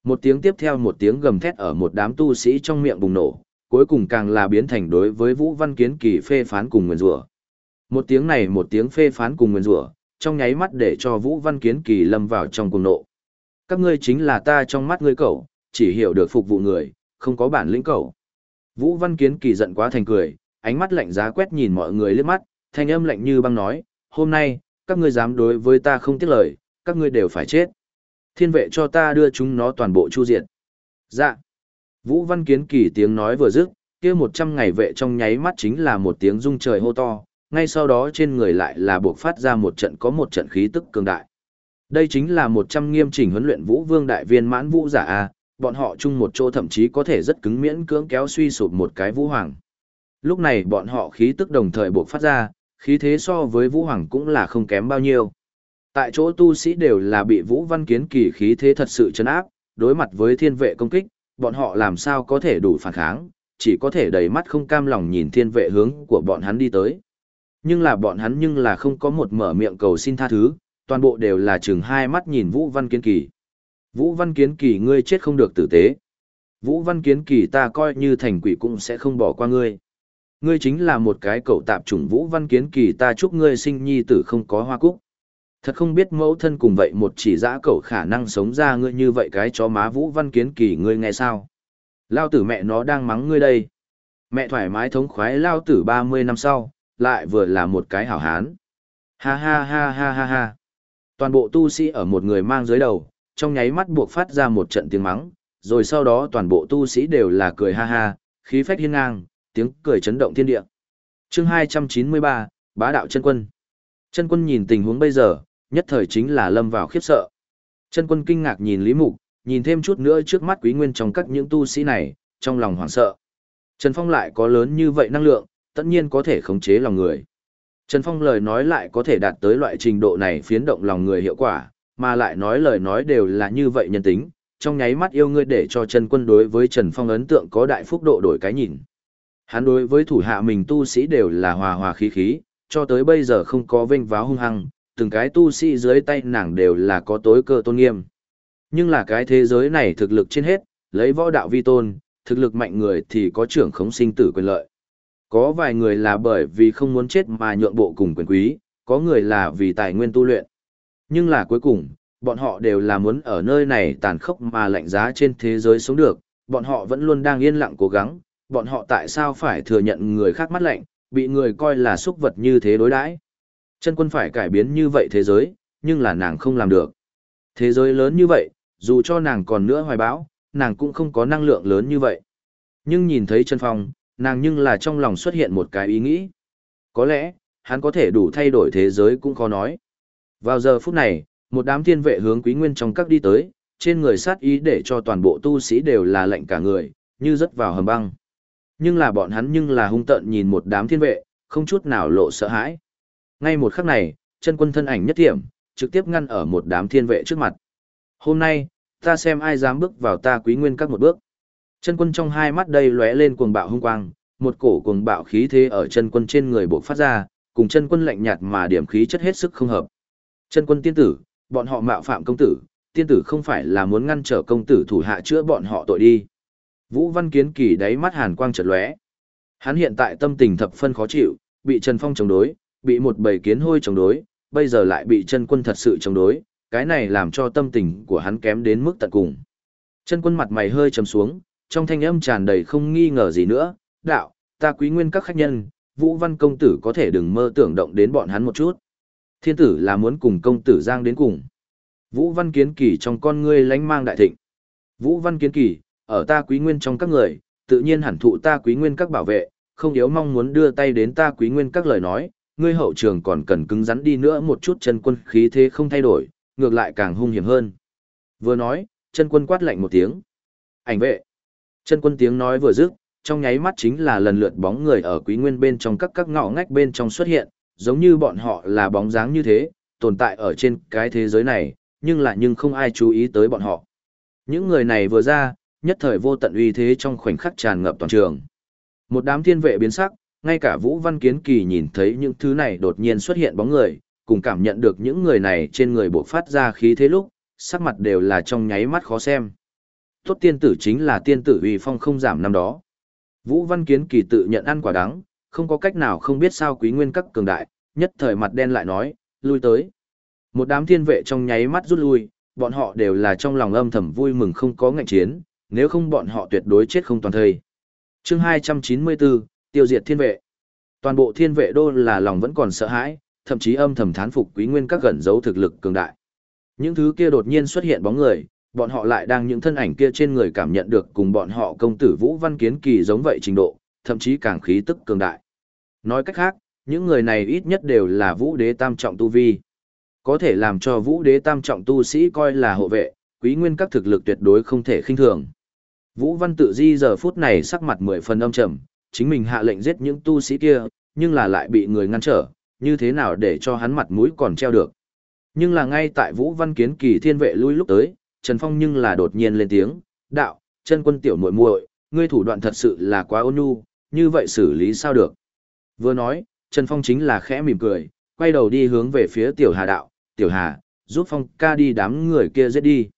Một tiếng tiếp theo một tiếng gầm thét ở một đám tu sĩ trong miệng bùng nổ, cuối cùng càng là biến thành đối với Vũ Văn Kiến Kỳ phê phán cùng nguyên rủa. Một tiếng này một tiếng phê phán cùng nguyên rủa, trong nháy mắt để cho Vũ Văn Kiến Kỳ lâm vào trong cuồng nộ. Các ngươi chính là ta trong mắt ngươi cậu, chỉ hiểu được phục vụ người, không có bản lĩnh cậu. Vũ Văn Kiến Kỳ giận quá thành cười, ánh mắt lạnh giá quét nhìn mọi người liếc mắt, thanh âm lạnh như băng nói, hôm nay, các ngươi dám đối với ta không tiếc lời, các ngươi đều phải chết. Thiên vệ cho ta đưa chúng nó toàn bộ chu diệt. Dạ. Vũ Văn Kiến Kỳ tiếng nói vừa dứt, kia một trăm ngày vệ trong nháy mắt chính là một tiếng rung trời hô to, ngay sau đó trên người lại là buộc phát ra một trận có một trận khí tức cường đại. Đây chính là một trăm nghiêm chỉnh huấn luyện Vũ Vương đại viên mãn vũ giả a, bọn họ chung một chỗ thậm chí có thể rất cứng miễn cưỡng kéo suy sụp một cái Vũ Hoàng. Lúc này bọn họ khí tức đồng thời buộc phát ra, khí thế so với Vũ Hoàng cũng là không kém bao nhiêu. Tại chỗ tu sĩ đều là bị Vũ Văn Kiến kỳ khí thế thật sự chấn áp, đối mặt với thiên vệ công kích, bọn họ làm sao có thể đủ phản kháng, chỉ có thể đầy mắt không cam lòng nhìn thiên vệ hướng của bọn hắn đi tới. Nhưng là bọn hắn nhưng là không có một mở miệng cầu xin tha thứ, toàn bộ đều là chừng hai mắt nhìn Vũ Văn Kiến kỳ. Vũ Văn Kiến kỳ ngươi chết không được tử tế. Vũ Văn Kiến kỳ ta coi như thành quỷ cũng sẽ không bỏ qua ngươi. Ngươi chính là một cái cậu tạp chủng Vũ Văn Kiến kỳ ta chúc ngươi sinh nhi tử không có hoa cúc. Thật không biết mẫu thân cùng vậy một chỉ dã cậu khả năng sống ra ngươi như vậy cái chó má Vũ Văn Kiến Kỳ ngươi nghe sao? Lao tử mẹ nó đang mắng ngươi đây. Mẹ thoải mái thống khoái lao tử 30 năm sau, lại vừa là một cái hảo hán. Ha ha ha ha ha ha. Toàn bộ tu sĩ ở một người mang dưới đầu, trong nháy mắt buộc phát ra một trận tiếng mắng, rồi sau đó toàn bộ tu sĩ đều là cười ha ha, khí phách hiên ngang, tiếng cười chấn động thiên địa. Chương 293, Bá đạo chân quân. Chân quân nhìn tình huống bây giờ, nhất thời chính là lâm vào khiếp sợ. Chân quân kinh ngạc nhìn Lý Mục, nhìn thêm chút nữa trước mắt quý nguyên trong các những tu sĩ này, trong lòng hoảng sợ. Trần Phong lại có lớn như vậy năng lượng, tất nhiên có thể khống chế lòng người. Trần Phong lời nói lại có thể đạt tới loại trình độ này phiến động lòng người hiệu quả, mà lại nói lời nói đều là như vậy nhân tính, trong nháy mắt yêu ngươi để cho Trần Quân đối với Trần Phong ấn tượng có đại phúc độ đổi cái nhìn. Hắn đối với thủ hạ mình tu sĩ đều là hòa hòa khí khí, cho tới bây giờ không có vinh váo hung hăng, từng cái tu sĩ dưới tay nàng đều là có tối cơ tôn nghiêm. Nhưng là cái thế giới này thực lực trên hết, lấy võ đạo vi tôn, thực lực mạnh người thì có trưởng khống sinh tử quyền lợi. Có vài người là bởi vì không muốn chết mà nhượng bộ cùng quyền quý, có người là vì tài nguyên tu luyện. Nhưng là cuối cùng, bọn họ đều là muốn ở nơi này tàn khốc mà lạnh giá trên thế giới sống được, bọn họ vẫn luôn đang yên lặng cố gắng, bọn họ tại sao phải thừa nhận người khác mắt lạnh, bị người coi là xúc vật như thế đối đãi. Chân quân phải cải biến như vậy thế giới, nhưng là nàng không làm được. Thế giới lớn như vậy, dù cho nàng còn nữa hoài bão, nàng cũng không có năng lượng lớn như vậy. Nhưng nhìn thấy chân phong, nàng nhưng là trong lòng xuất hiện một cái ý nghĩ. Có lẽ, hắn có thể đủ thay đổi thế giới cũng khó nói. Vào giờ phút này, một đám thiên vệ hướng quý nguyên trong các đi tới, trên người sát ý để cho toàn bộ tu sĩ đều là lệnh cả người, như rớt vào hầm băng. Nhưng là bọn hắn nhưng là hung tợn nhìn một đám thiên vệ, không chút nào lộ sợ hãi. Ngay một khắc này, chân quân thân ảnh nhất điểm, trực tiếp ngăn ở một đám thiên vệ trước mặt. Hôm nay, ta xem ai dám bước vào ta quý nguyên các một bước. Chân quân trong hai mắt đây lóe lên cuồng bạo hung quang, một cổ cuồng bạo khí thế ở chân quân trên người bộc phát ra, cùng chân quân lạnh nhạt mà điểm khí chất hết sức không hợp. Chân quân tiên tử, bọn họ mạo phạm công tử, tiên tử không phải là muốn ngăn trở công tử thủ hạ chữa bọn họ tội đi. Vũ Văn Kiến Kỳ đáy mắt hàn quang chợt lóe. Hắn hiện tại tâm tình thập phân khó chịu, bị Trần Phong chống đối, bị một bầy kiến hôi chống đối, bây giờ lại bị chân quân thật sự chống đối, cái này làm cho tâm tình của hắn kém đến mức tận cùng. Chân quân mặt mày hơi trầm xuống, trong thanh âm tràn đầy không nghi ngờ gì nữa, đạo, ta quý nguyên các khách nhân, Vũ Văn công tử có thể đừng mơ tưởng động đến bọn hắn một chút. Thiên tử là muốn cùng công tử giang đến cùng. Vũ Văn Kiến Kỳ trong con ngươi lánh mang đại thịnh. Vũ Văn Kiến Kỳ, ở ta quý nguyên trong các người, tự nhiên hẳn thụ ta quý nguyên các bảo vệ, không yếu mong muốn đưa tay đến ta quý nguyên các lời nói, ngươi hậu trường còn cần cứng rắn đi nữa một chút chân quân khí thế không thay đổi, ngược lại càng hung hiểm hơn. Vừa nói, chân quân quát lạnh một tiếng. Ảnh vệ. Chân quân tiếng nói vừa dứt, trong nháy mắt chính là lần lượt bóng người ở quý nguyên bên trong các các ngõ ngách bên trong xuất hiện, giống như bọn họ là bóng dáng như thế, tồn tại ở trên cái thế giới này, nhưng lại nhưng không ai chú ý tới bọn họ. Những người này vừa ra, nhất thời vô tận uy thế trong khoảnh khắc tràn ngập toàn trường. Một đám thiên vệ biến sắc, ngay cả Vũ Văn Kiến Kỳ nhìn thấy những thứ này đột nhiên xuất hiện bóng người, cùng cảm nhận được những người này trên người bộc phát ra khí thế lúc, sắc mặt đều là trong nháy mắt khó xem. Tốt tiên tử chính là tiên tử uy phong không giảm năm đó. Vũ Văn Kiến Kỳ tự nhận ăn quả đắng, không có cách nào không biết sao quý nguyên các cường đại, nhất thời mặt đen lại nói, lui tới. Một đám thiên vệ trong nháy mắt rút lui, bọn họ đều là trong lòng âm thầm vui mừng không có ngạnh chiến, nếu không bọn họ tuyệt đối chết không toàn thây. Chương 294, tiêu diệt thiên vệ. Toàn bộ thiên vệ đô là lòng vẫn còn sợ hãi, thậm chí âm thầm thán phục quý nguyên các gần giấu thực lực cường đại. Những thứ kia đột nhiên xuất hiện bóng người, bọn họ lại đang những thân ảnh kia trên người cảm nhận được cùng bọn họ công tử Vũ Văn Kiến Kỳ giống vậy trình độ, thậm chí càng khí tức cường đại. Nói cách khác, những người này ít nhất đều là Vũ Đế Tam trọng tu vi. Có thể làm cho Vũ Đế Tam trọng tu sĩ coi là hộ vệ, quý nguyên các thực lực tuyệt đối không thể khinh thường. Vũ Văn Tự Di giờ phút này sắc mặt mười phần âm trầm, chính mình hạ lệnh giết những tu sĩ kia, nhưng là lại bị người ngăn trở, như thế nào để cho hắn mặt mũi còn treo được. Nhưng là ngay tại Vũ Văn Kiến Kỳ thiên vệ lui lúc tới, Trần Phong nhưng là đột nhiên lên tiếng, đạo, chân quân tiểu muội muội, ngươi thủ đoạn thật sự là quá ôn nhu, như vậy xử lý sao được. Vừa nói, Trần Phong chính là khẽ mỉm cười, quay đầu đi hướng về phía tiểu hà đạo, tiểu hà, giúp Phong ca đi đám người kia giết đi.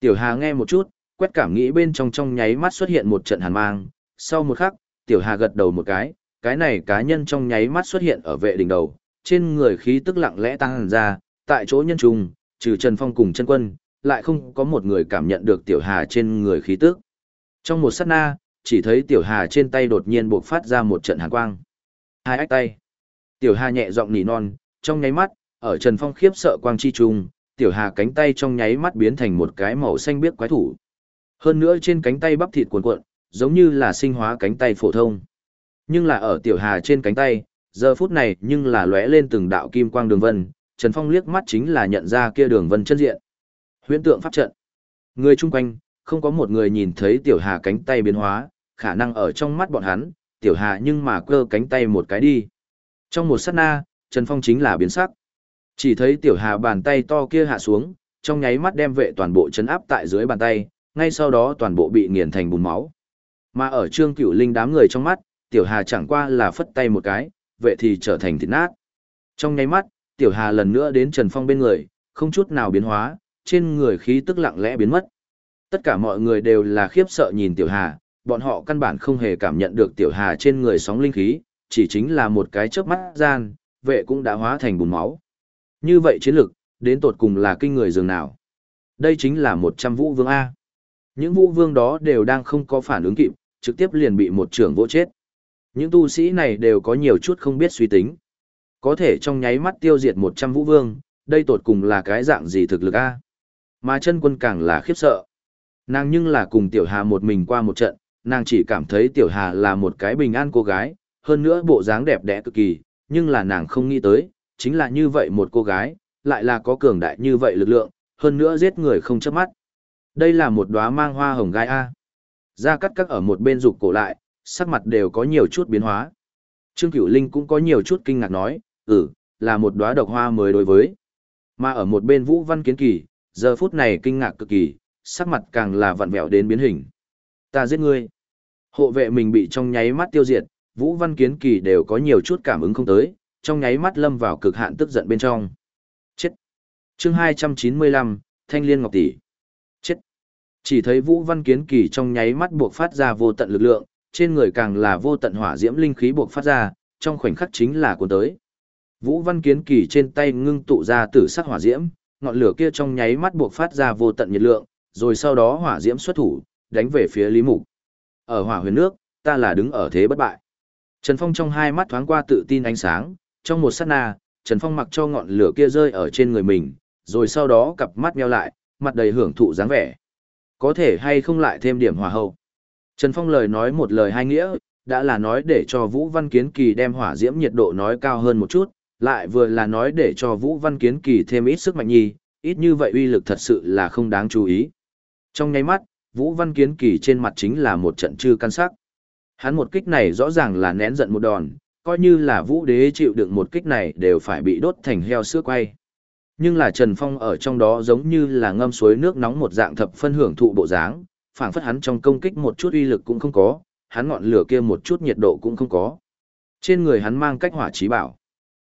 Tiểu hà nghe một chút, quét cảm nghĩ bên trong trong nháy mắt xuất hiện một trận hàn mang, sau một khắc, tiểu hà gật đầu một cái, cái này cá nhân trong nháy mắt xuất hiện ở vệ đỉnh đầu, trên người khí tức lặng lẽ tăng ra, tại chỗ nhân trùng, trừ Trần Phong cùng chân quân, lại không có một người cảm nhận được tiểu hà trên người khí tức. Trong một sát na, chỉ thấy tiểu hà trên tay đột nhiên buộc phát ra một trận hàn quang. Hai ách tay. Tiểu hà nhẹ giọng nỉ non, trong nháy mắt, ở Trần Phong khiếp sợ quang chi trùng, tiểu hà cánh tay trong nháy mắt biến thành một cái màu xanh biếc quái thủ. Hơn nữa trên cánh tay bắp thịt cuộn cuộn, giống như là sinh hóa cánh tay phổ thông. Nhưng là ở tiểu hà trên cánh tay, giờ phút này nhưng là lóe lên từng đạo kim quang đường vân, Trần Phong liếc mắt chính là nhận ra kia đường vân chân diện. Huyễn tượng pháp trận. Người chung quanh, không có một người nhìn thấy tiểu hà cánh tay biến hóa, khả năng ở trong mắt bọn hắn, tiểu hà nhưng mà cơ cánh tay một cái đi. Trong một sát na, Trần Phong chính là biến sắc. Chỉ thấy tiểu hà bàn tay to kia hạ xuống, trong nháy mắt đem vệ toàn bộ chấn áp tại dưới bàn tay, ngay sau đó toàn bộ bị nghiền thành bùn máu. Mà ở trương cửu linh đám người trong mắt, tiểu hà chẳng qua là phất tay một cái, vệ thì trở thành thịt nát. Trong nháy mắt, tiểu hà lần nữa đến Trần Phong bên người, không chút nào biến hóa, trên người khí tức lặng lẽ biến mất. Tất cả mọi người đều là khiếp sợ nhìn tiểu hà, bọn họ căn bản không hề cảm nhận được tiểu hà trên người sóng linh khí, chỉ chính là một cái chớp mắt gian, vệ cũng đã hóa thành bùn máu. Như vậy chiến lực, đến tột cùng là kinh người dường nào. Đây chính là một trăm vũ vương A. Những vũ vương đó đều đang không có phản ứng kịp, trực tiếp liền bị một trưởng vỗ chết. Những tu sĩ này đều có nhiều chút không biết suy tính. Có thể trong nháy mắt tiêu diệt một trăm vũ vương, đây tột cùng là cái dạng gì thực lực A. Mà chân quân càng là khiếp sợ. Nàng nhưng là cùng tiểu hà một mình qua một trận, nàng chỉ cảm thấy tiểu hà là một cái bình an cô gái, hơn nữa bộ dáng đẹp đẽ cực kỳ, nhưng là nàng không nghĩ tới, chính là như vậy một cô gái, lại là có cường đại như vậy lực lượng, hơn nữa giết người không chớp mắt. Đây là một đóa mang hoa hồng gai A. Gia cắt cắt ở một bên rụt cổ lại, sắc mặt đều có nhiều chút biến hóa. Trương Cửu Linh cũng có nhiều chút kinh ngạc nói, ừ, là một đóa độc hoa mới đối với. Mà ở một bên Vũ Văn Kiến Kỳ, giờ phút này kinh ngạc cực kỳ, sắc mặt càng là vặn vẹo đến biến hình. Ta giết ngươi. Hộ vệ mình bị trong nháy mắt tiêu diệt, Vũ Văn Kiến Kỳ đều có nhiều chút cảm ứng không tới, trong nháy mắt lâm vào cực hạn tức giận bên trong. Chết. Chương 295, Thanh Liên Ngọc tỷ. Chết. Chỉ thấy Vũ Văn Kiến Kỳ trong nháy mắt buộc phát ra vô tận lực lượng, trên người càng là vô tận hỏa diễm linh khí buộc phát ra, trong khoảnh khắc chính là cuốn tới. Vũ Văn Kiến Kỳ trên tay ngưng tụ ra tử sắc hỏa diễm, ngọn lửa kia trong nháy mắt buộc phát ra vô tận nhiệt lượng, rồi sau đó hỏa diễm xuất thủ, đánh về phía Lý Mục. Ở hỏa huyền nước, ta là đứng ở thế bất bại. Trần Phong trong hai mắt thoáng qua tự tin ánh sáng, trong một sát na, Trần Phong mặc cho ngọn lửa kia rơi ở trên người mình, rồi sau đó cặp mắt nheo lại, mặt đầy hưởng thụ dáng vẻ. Có thể hay không lại thêm điểm hòa hậu. Trần Phong lời nói một lời hai nghĩa, đã là nói để cho Vũ Văn Kiến Kỳ đem hỏa diễm nhiệt độ nói cao hơn một chút, lại vừa là nói để cho Vũ Văn Kiến Kỳ thêm ít sức mạnh nhi, ít như vậy uy lực thật sự là không đáng chú ý. Trong nháy mắt, Vũ Văn Kiến Kỳ trên mặt chính là một trận chư căn sắc. Hắn một kích này rõ ràng là nén giận một đòn, coi như là Vũ Đế chịu đựng một kích này đều phải bị đốt thành heo sữa quay. Nhưng là Trần Phong ở trong đó giống như là ngâm suối nước nóng một dạng thập phân hưởng thụ bộ dáng, phảng phất hắn trong công kích một chút uy lực cũng không có, hắn ngọn lửa kia một chút nhiệt độ cũng không có. Trên người hắn mang cách hỏa trí bảo.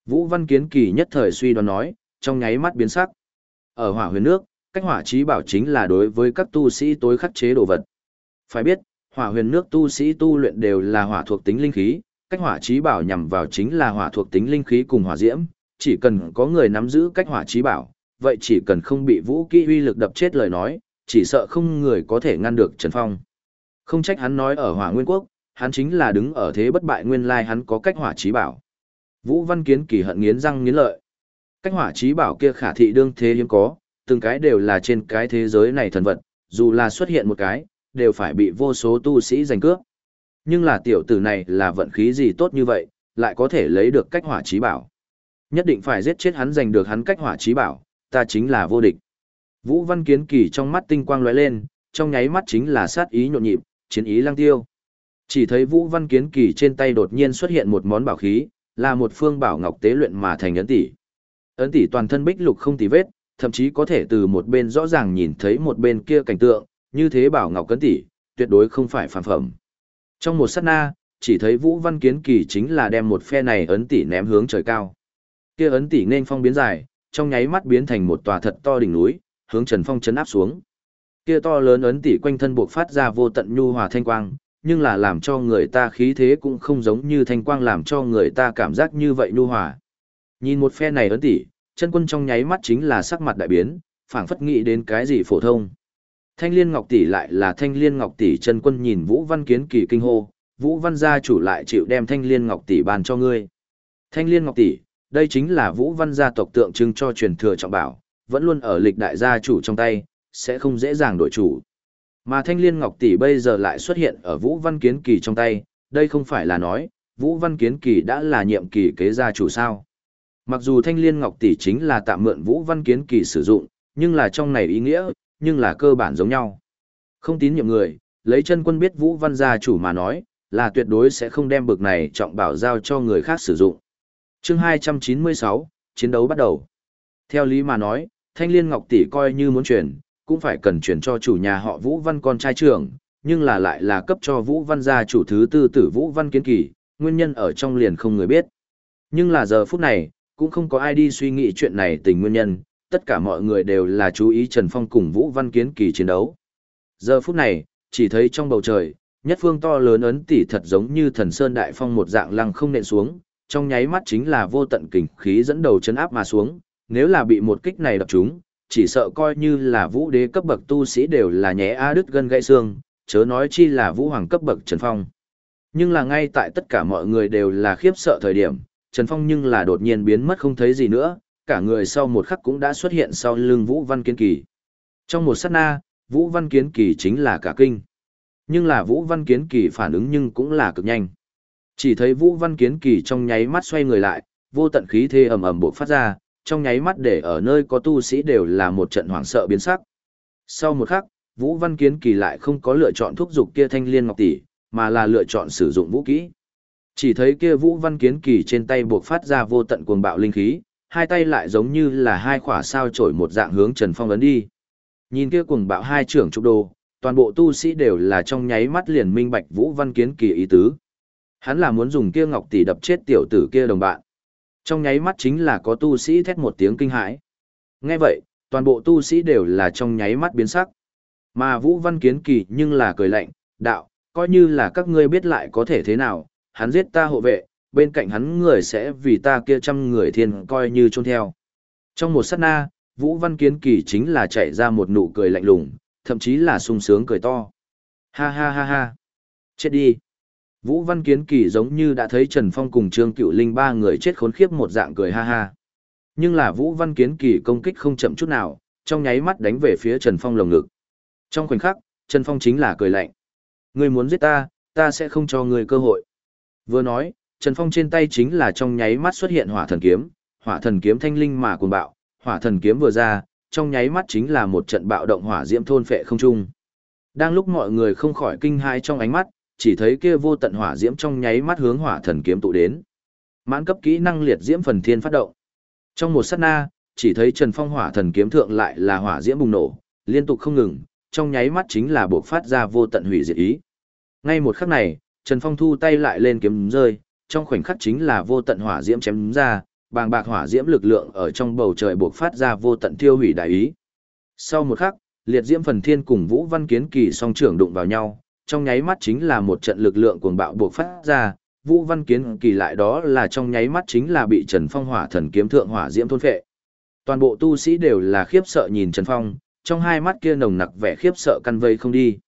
Vũ Văn Kiến Kỳ nhất thời suy đoán nói, trong nháy mắt biến sắc. Ở hỏa huyền nước, cách hỏa trí bảo chính là đối với các tu sĩ tối khắc chế đồ vật. Phải biết, hỏa huyền nước tu sĩ tu luyện đều là hỏa thuộc tính linh khí, cách hỏa trí bảo nhằm vào chính là hỏa thuộc tính linh khí cùng hỏa diễm, chỉ cần có người nắm giữ cách hỏa trí bảo, vậy chỉ cần không bị vũ kỹ uy lực đập chết lời nói, chỉ sợ không người có thể ngăn được Trần Phong. Không trách hắn nói ở hỏa nguyên quốc, hắn chính là đứng ở thế bất bại nguyên lai hắn có cách hỏa trí bảo. Vũ Văn Kiến kỳ hận nghiến răng nghiến lợi. Cách hỏa trí bảo kia khả thị đương thế hiếm có, từng cái đều là trên cái thế giới này thần vật, dù là xuất hiện một cái, đều phải bị vô số tu sĩ giành cướp. Nhưng là tiểu tử này là vận khí gì tốt như vậy, lại có thể lấy được cách hỏa trí bảo. Nhất định phải giết chết hắn giành được hắn cách hỏa trí bảo, ta chính là vô địch. Vũ Văn Kiến Kỳ trong mắt tinh quang lóe lên, trong nháy mắt chính là sát ý nhộn nhịp, chiến ý lang tiêu. Chỉ thấy Vũ Văn Kiến Kỳ trên tay đột nhiên xuất hiện một món bảo khí, là một phương bảo ngọc tế luyện mà thành ấn tỷ. Ấn tỷ toàn thân bích lục không tì vết, thậm chí có thể từ một bên rõ ràng nhìn thấy một bên kia cảnh tượng, như thế bảo ngọc cấn tỷ, tuyệt đối không phải phản phẩm. Trong một sát na, chỉ thấy Vũ Văn Kiến Kỳ chính là đem một phe này ấn tỷ ném hướng trời cao. Kia ấn tỷ nên phong biến dài, trong nháy mắt biến thành một tòa thật to đỉnh núi, hướng Trần Phong chấn áp xuống. Kia to lớn ấn tỷ quanh thân buộc phát ra vô tận nhu hòa thanh quang, nhưng là làm cho người ta khí thế cũng không giống như thanh quang làm cho người ta cảm giác như vậy nhu hòa. Nhìn một phe này ấn tỷ, chân quân trong nháy mắt chính là sắc mặt đại biến, phảng phất nghĩ đến cái gì phổ thông. Thanh Liên Ngọc tỷ lại là Thanh Liên Ngọc tỷ chân quân nhìn Vũ Văn Kiến Kỳ kinh hô, Vũ Văn gia chủ lại chịu đem Thanh Liên Ngọc tỷ bàn cho ngươi. Thanh Liên Ngọc tỷ, đây chính là Vũ Văn gia tộc tượng trưng cho truyền thừa trọng bảo, vẫn luôn ở lịch đại gia chủ trong tay, sẽ không dễ dàng đổi chủ. Mà Thanh Liên Ngọc tỷ bây giờ lại xuất hiện ở Vũ Văn Kiến Kỳ trong tay, đây không phải là nói, Vũ Văn Kiến Kỳ đã là nhiệm kỳ kế gia chủ sao. Mặc dù Thanh Liên Ngọc tỷ chính là tạm mượn Vũ Văn Kiến Kỳ sử dụng, nhưng là trong này ý nghĩa, nhưng là cơ bản giống nhau. Không tín nhiệm người, lấy chân quân biết Vũ Văn gia chủ mà nói, là tuyệt đối sẽ không đem bực này trọng bảo giao cho người khác sử dụng. Chương 296, chiến đấu bắt đầu. Theo lý mà nói, Thanh Liên Ngọc tỷ coi như muốn chuyển, cũng phải cần chuyển cho chủ nhà họ Vũ Văn con trai trưởng, nhưng là lại là cấp cho Vũ Văn gia chủ thứ tư tử Vũ Văn Kiến Kỳ, nguyên nhân ở trong liền không người biết. Nhưng là giờ phút này, cũng không có ai đi suy nghĩ chuyện này tình nguyên nhân, tất cả mọi người đều là chú ý Trần Phong cùng Vũ Văn Kiến Kỳ chiến đấu. Giờ phút này, chỉ thấy trong bầu trời, nhất phương to lớn ấn tỷ thật giống như thần sơn đại phong một dạng lăng không nện xuống, trong nháy mắt chính là vô tận kình khí dẫn đầu chấn áp mà xuống, nếu là bị một kích này đập trúng, chỉ sợ coi như là vũ đế cấp bậc tu sĩ đều là nhé a đứt gân gãy xương, chớ nói chi là vũ hoàng cấp bậc Trần Phong. Nhưng là ngay tại tất cả mọi người đều là khiếp sợ thời điểm, Trần Phong nhưng là đột nhiên biến mất không thấy gì nữa, cả người sau một khắc cũng đã xuất hiện sau lưng Vũ Văn Kiến Kỳ. Trong một sát na, Vũ Văn Kiến Kỳ chính là cả kinh. Nhưng là Vũ Văn Kiến Kỳ phản ứng nhưng cũng là cực nhanh. Chỉ thấy Vũ Văn Kiến Kỳ trong nháy mắt xoay người lại, vô tận khí thế ầm ầm bộc phát ra, trong nháy mắt để ở nơi có tu sĩ đều là một trận hoảng sợ biến sắc. Sau một khắc, Vũ Văn Kiến Kỳ lại không có lựa chọn thúc dục kia thanh liên ngọc tỷ, mà là lựa chọn sử dụng vũ kỹ. Chỉ thấy kia Vũ Văn Kiến Kỳ trên tay buộc phát ra vô tận cuồng bạo linh khí, hai tay lại giống như là hai khỏa sao trổi một dạng hướng Trần Phong ấn đi. Nhìn kia cuồng bạo hai trưởng trục đồ, toàn bộ tu sĩ đều là trong nháy mắt liền minh bạch Vũ Văn Kiến Kỳ ý tứ. Hắn là muốn dùng kia ngọc tỷ đập chết tiểu tử kia đồng bạn. Trong nháy mắt chính là có tu sĩ thét một tiếng kinh hãi. Nghe vậy, toàn bộ tu sĩ đều là trong nháy mắt biến sắc. Mà Vũ Văn Kiến Kỳ nhưng là cười lạnh, đạo, coi như là các ngươi biết lại có thể thế nào, hắn giết ta hộ vệ, bên cạnh hắn người sẽ vì ta kia trăm người thiên coi như trôn theo. Trong một sát na, Vũ Văn Kiến Kỳ chính là chạy ra một nụ cười lạnh lùng, thậm chí là sung sướng cười to. Ha ha ha ha. Chết đi. Vũ Văn Kiến Kỳ giống như đã thấy Trần Phong cùng Trương Cựu Linh ba người chết khốn khiếp một dạng cười ha ha. Nhưng là Vũ Văn Kiến Kỳ công kích không chậm chút nào, trong nháy mắt đánh về phía Trần Phong lồng ngực. Trong khoảnh khắc, Trần Phong chính là cười lạnh. Ngươi muốn giết ta, ta sẽ không cho ngươi cơ hội. Vừa nói, Trần Phong trên tay chính là trong nháy mắt xuất hiện hỏa thần kiếm, hỏa thần kiếm thanh linh mà cuồng bạo, hỏa thần kiếm vừa ra, trong nháy mắt chính là một trận bạo động hỏa diễm thôn phệ không trung. Đang lúc mọi người không khỏi kinh hãi trong ánh mắt, chỉ thấy kia vô tận hỏa diễm trong nháy mắt hướng hỏa thần kiếm tụ đến. Mãn cấp kỹ năng liệt diễm phần thiên phát động. Trong một sát na, chỉ thấy Trần Phong hỏa thần kiếm thượng lại là hỏa diễm bùng nổ, liên tục không ngừng, trong nháy mắt chính là bộc phát ra vô tận hủy diệt ý. Ngay một khắc này, Trần Phong thu tay lại lên kiếm rơi, trong khoảnh khắc chính là vô tận hỏa diễm chém ra, bàng bạc hỏa diễm lực lượng ở trong bầu trời buộc phát ra vô tận tiêu hủy đại ý. Sau một khắc, liệt diễm phần thiên cùng Vũ Văn Kiến Kỳ song trưởng đụng vào nhau, trong nháy mắt chính là một trận lực lượng cuồng bạo buộc phát ra, Vũ Văn Kiến Kỳ lại đó là trong nháy mắt chính là bị Trần Phong hỏa thần kiếm thượng hỏa diễm thôn phệ. Toàn bộ tu sĩ đều là khiếp sợ nhìn Trần Phong, trong hai mắt kia nồng nặc vẻ khiếp sợ căn vây không đi.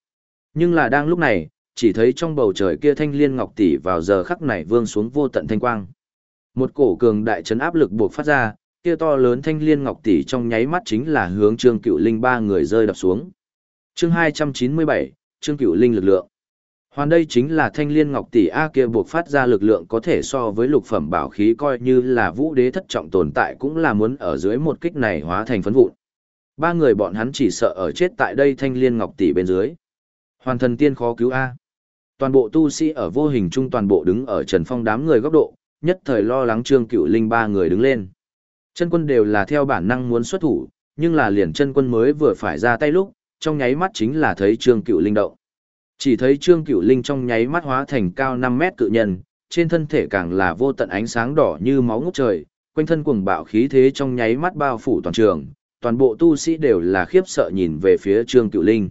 Nhưng là đang lúc này, chỉ thấy trong bầu trời kia thanh liên ngọc tỷ vào giờ khắc này vương xuống vô tận thanh quang. Một cổ cường đại chấn áp lực buộc phát ra, kia to lớn thanh liên ngọc tỷ trong nháy mắt chính là hướng Trương Cựu Linh ba người rơi đập xuống. Chương 297, Trương Cựu Linh lực lượng. Hoàn đây chính là thanh liên ngọc tỷ A kia buộc phát ra lực lượng có thể so với lục phẩm bảo khí coi như là vũ đế thất trọng tồn tại cũng là muốn ở dưới một kích này hóa thành phấn vụn. Ba người bọn hắn chỉ sợ ở chết tại đây thanh liên ngọc tỷ bên dưới. Hoàn thần tiên khó cứu A. Toàn bộ tu sĩ ở vô hình chung toàn bộ đứng ở Trần Phong đám người góc độ, nhất thời lo lắng Trương Cựu Linh ba người đứng lên. Chân quân đều là theo bản năng muốn xuất thủ, nhưng là liền chân quân mới vừa phải ra tay lúc, trong nháy mắt chính là thấy Trương Cựu Linh động. Chỉ thấy Trương Cựu Linh trong nháy mắt hóa thành cao 5 mét cự nhân, trên thân thể càng là vô tận ánh sáng đỏ như máu ngút trời, quanh thân cuồng bạo khí thế trong nháy mắt bao phủ toàn trường, toàn bộ tu sĩ đều là khiếp sợ nhìn về phía Trương Cựu Linh.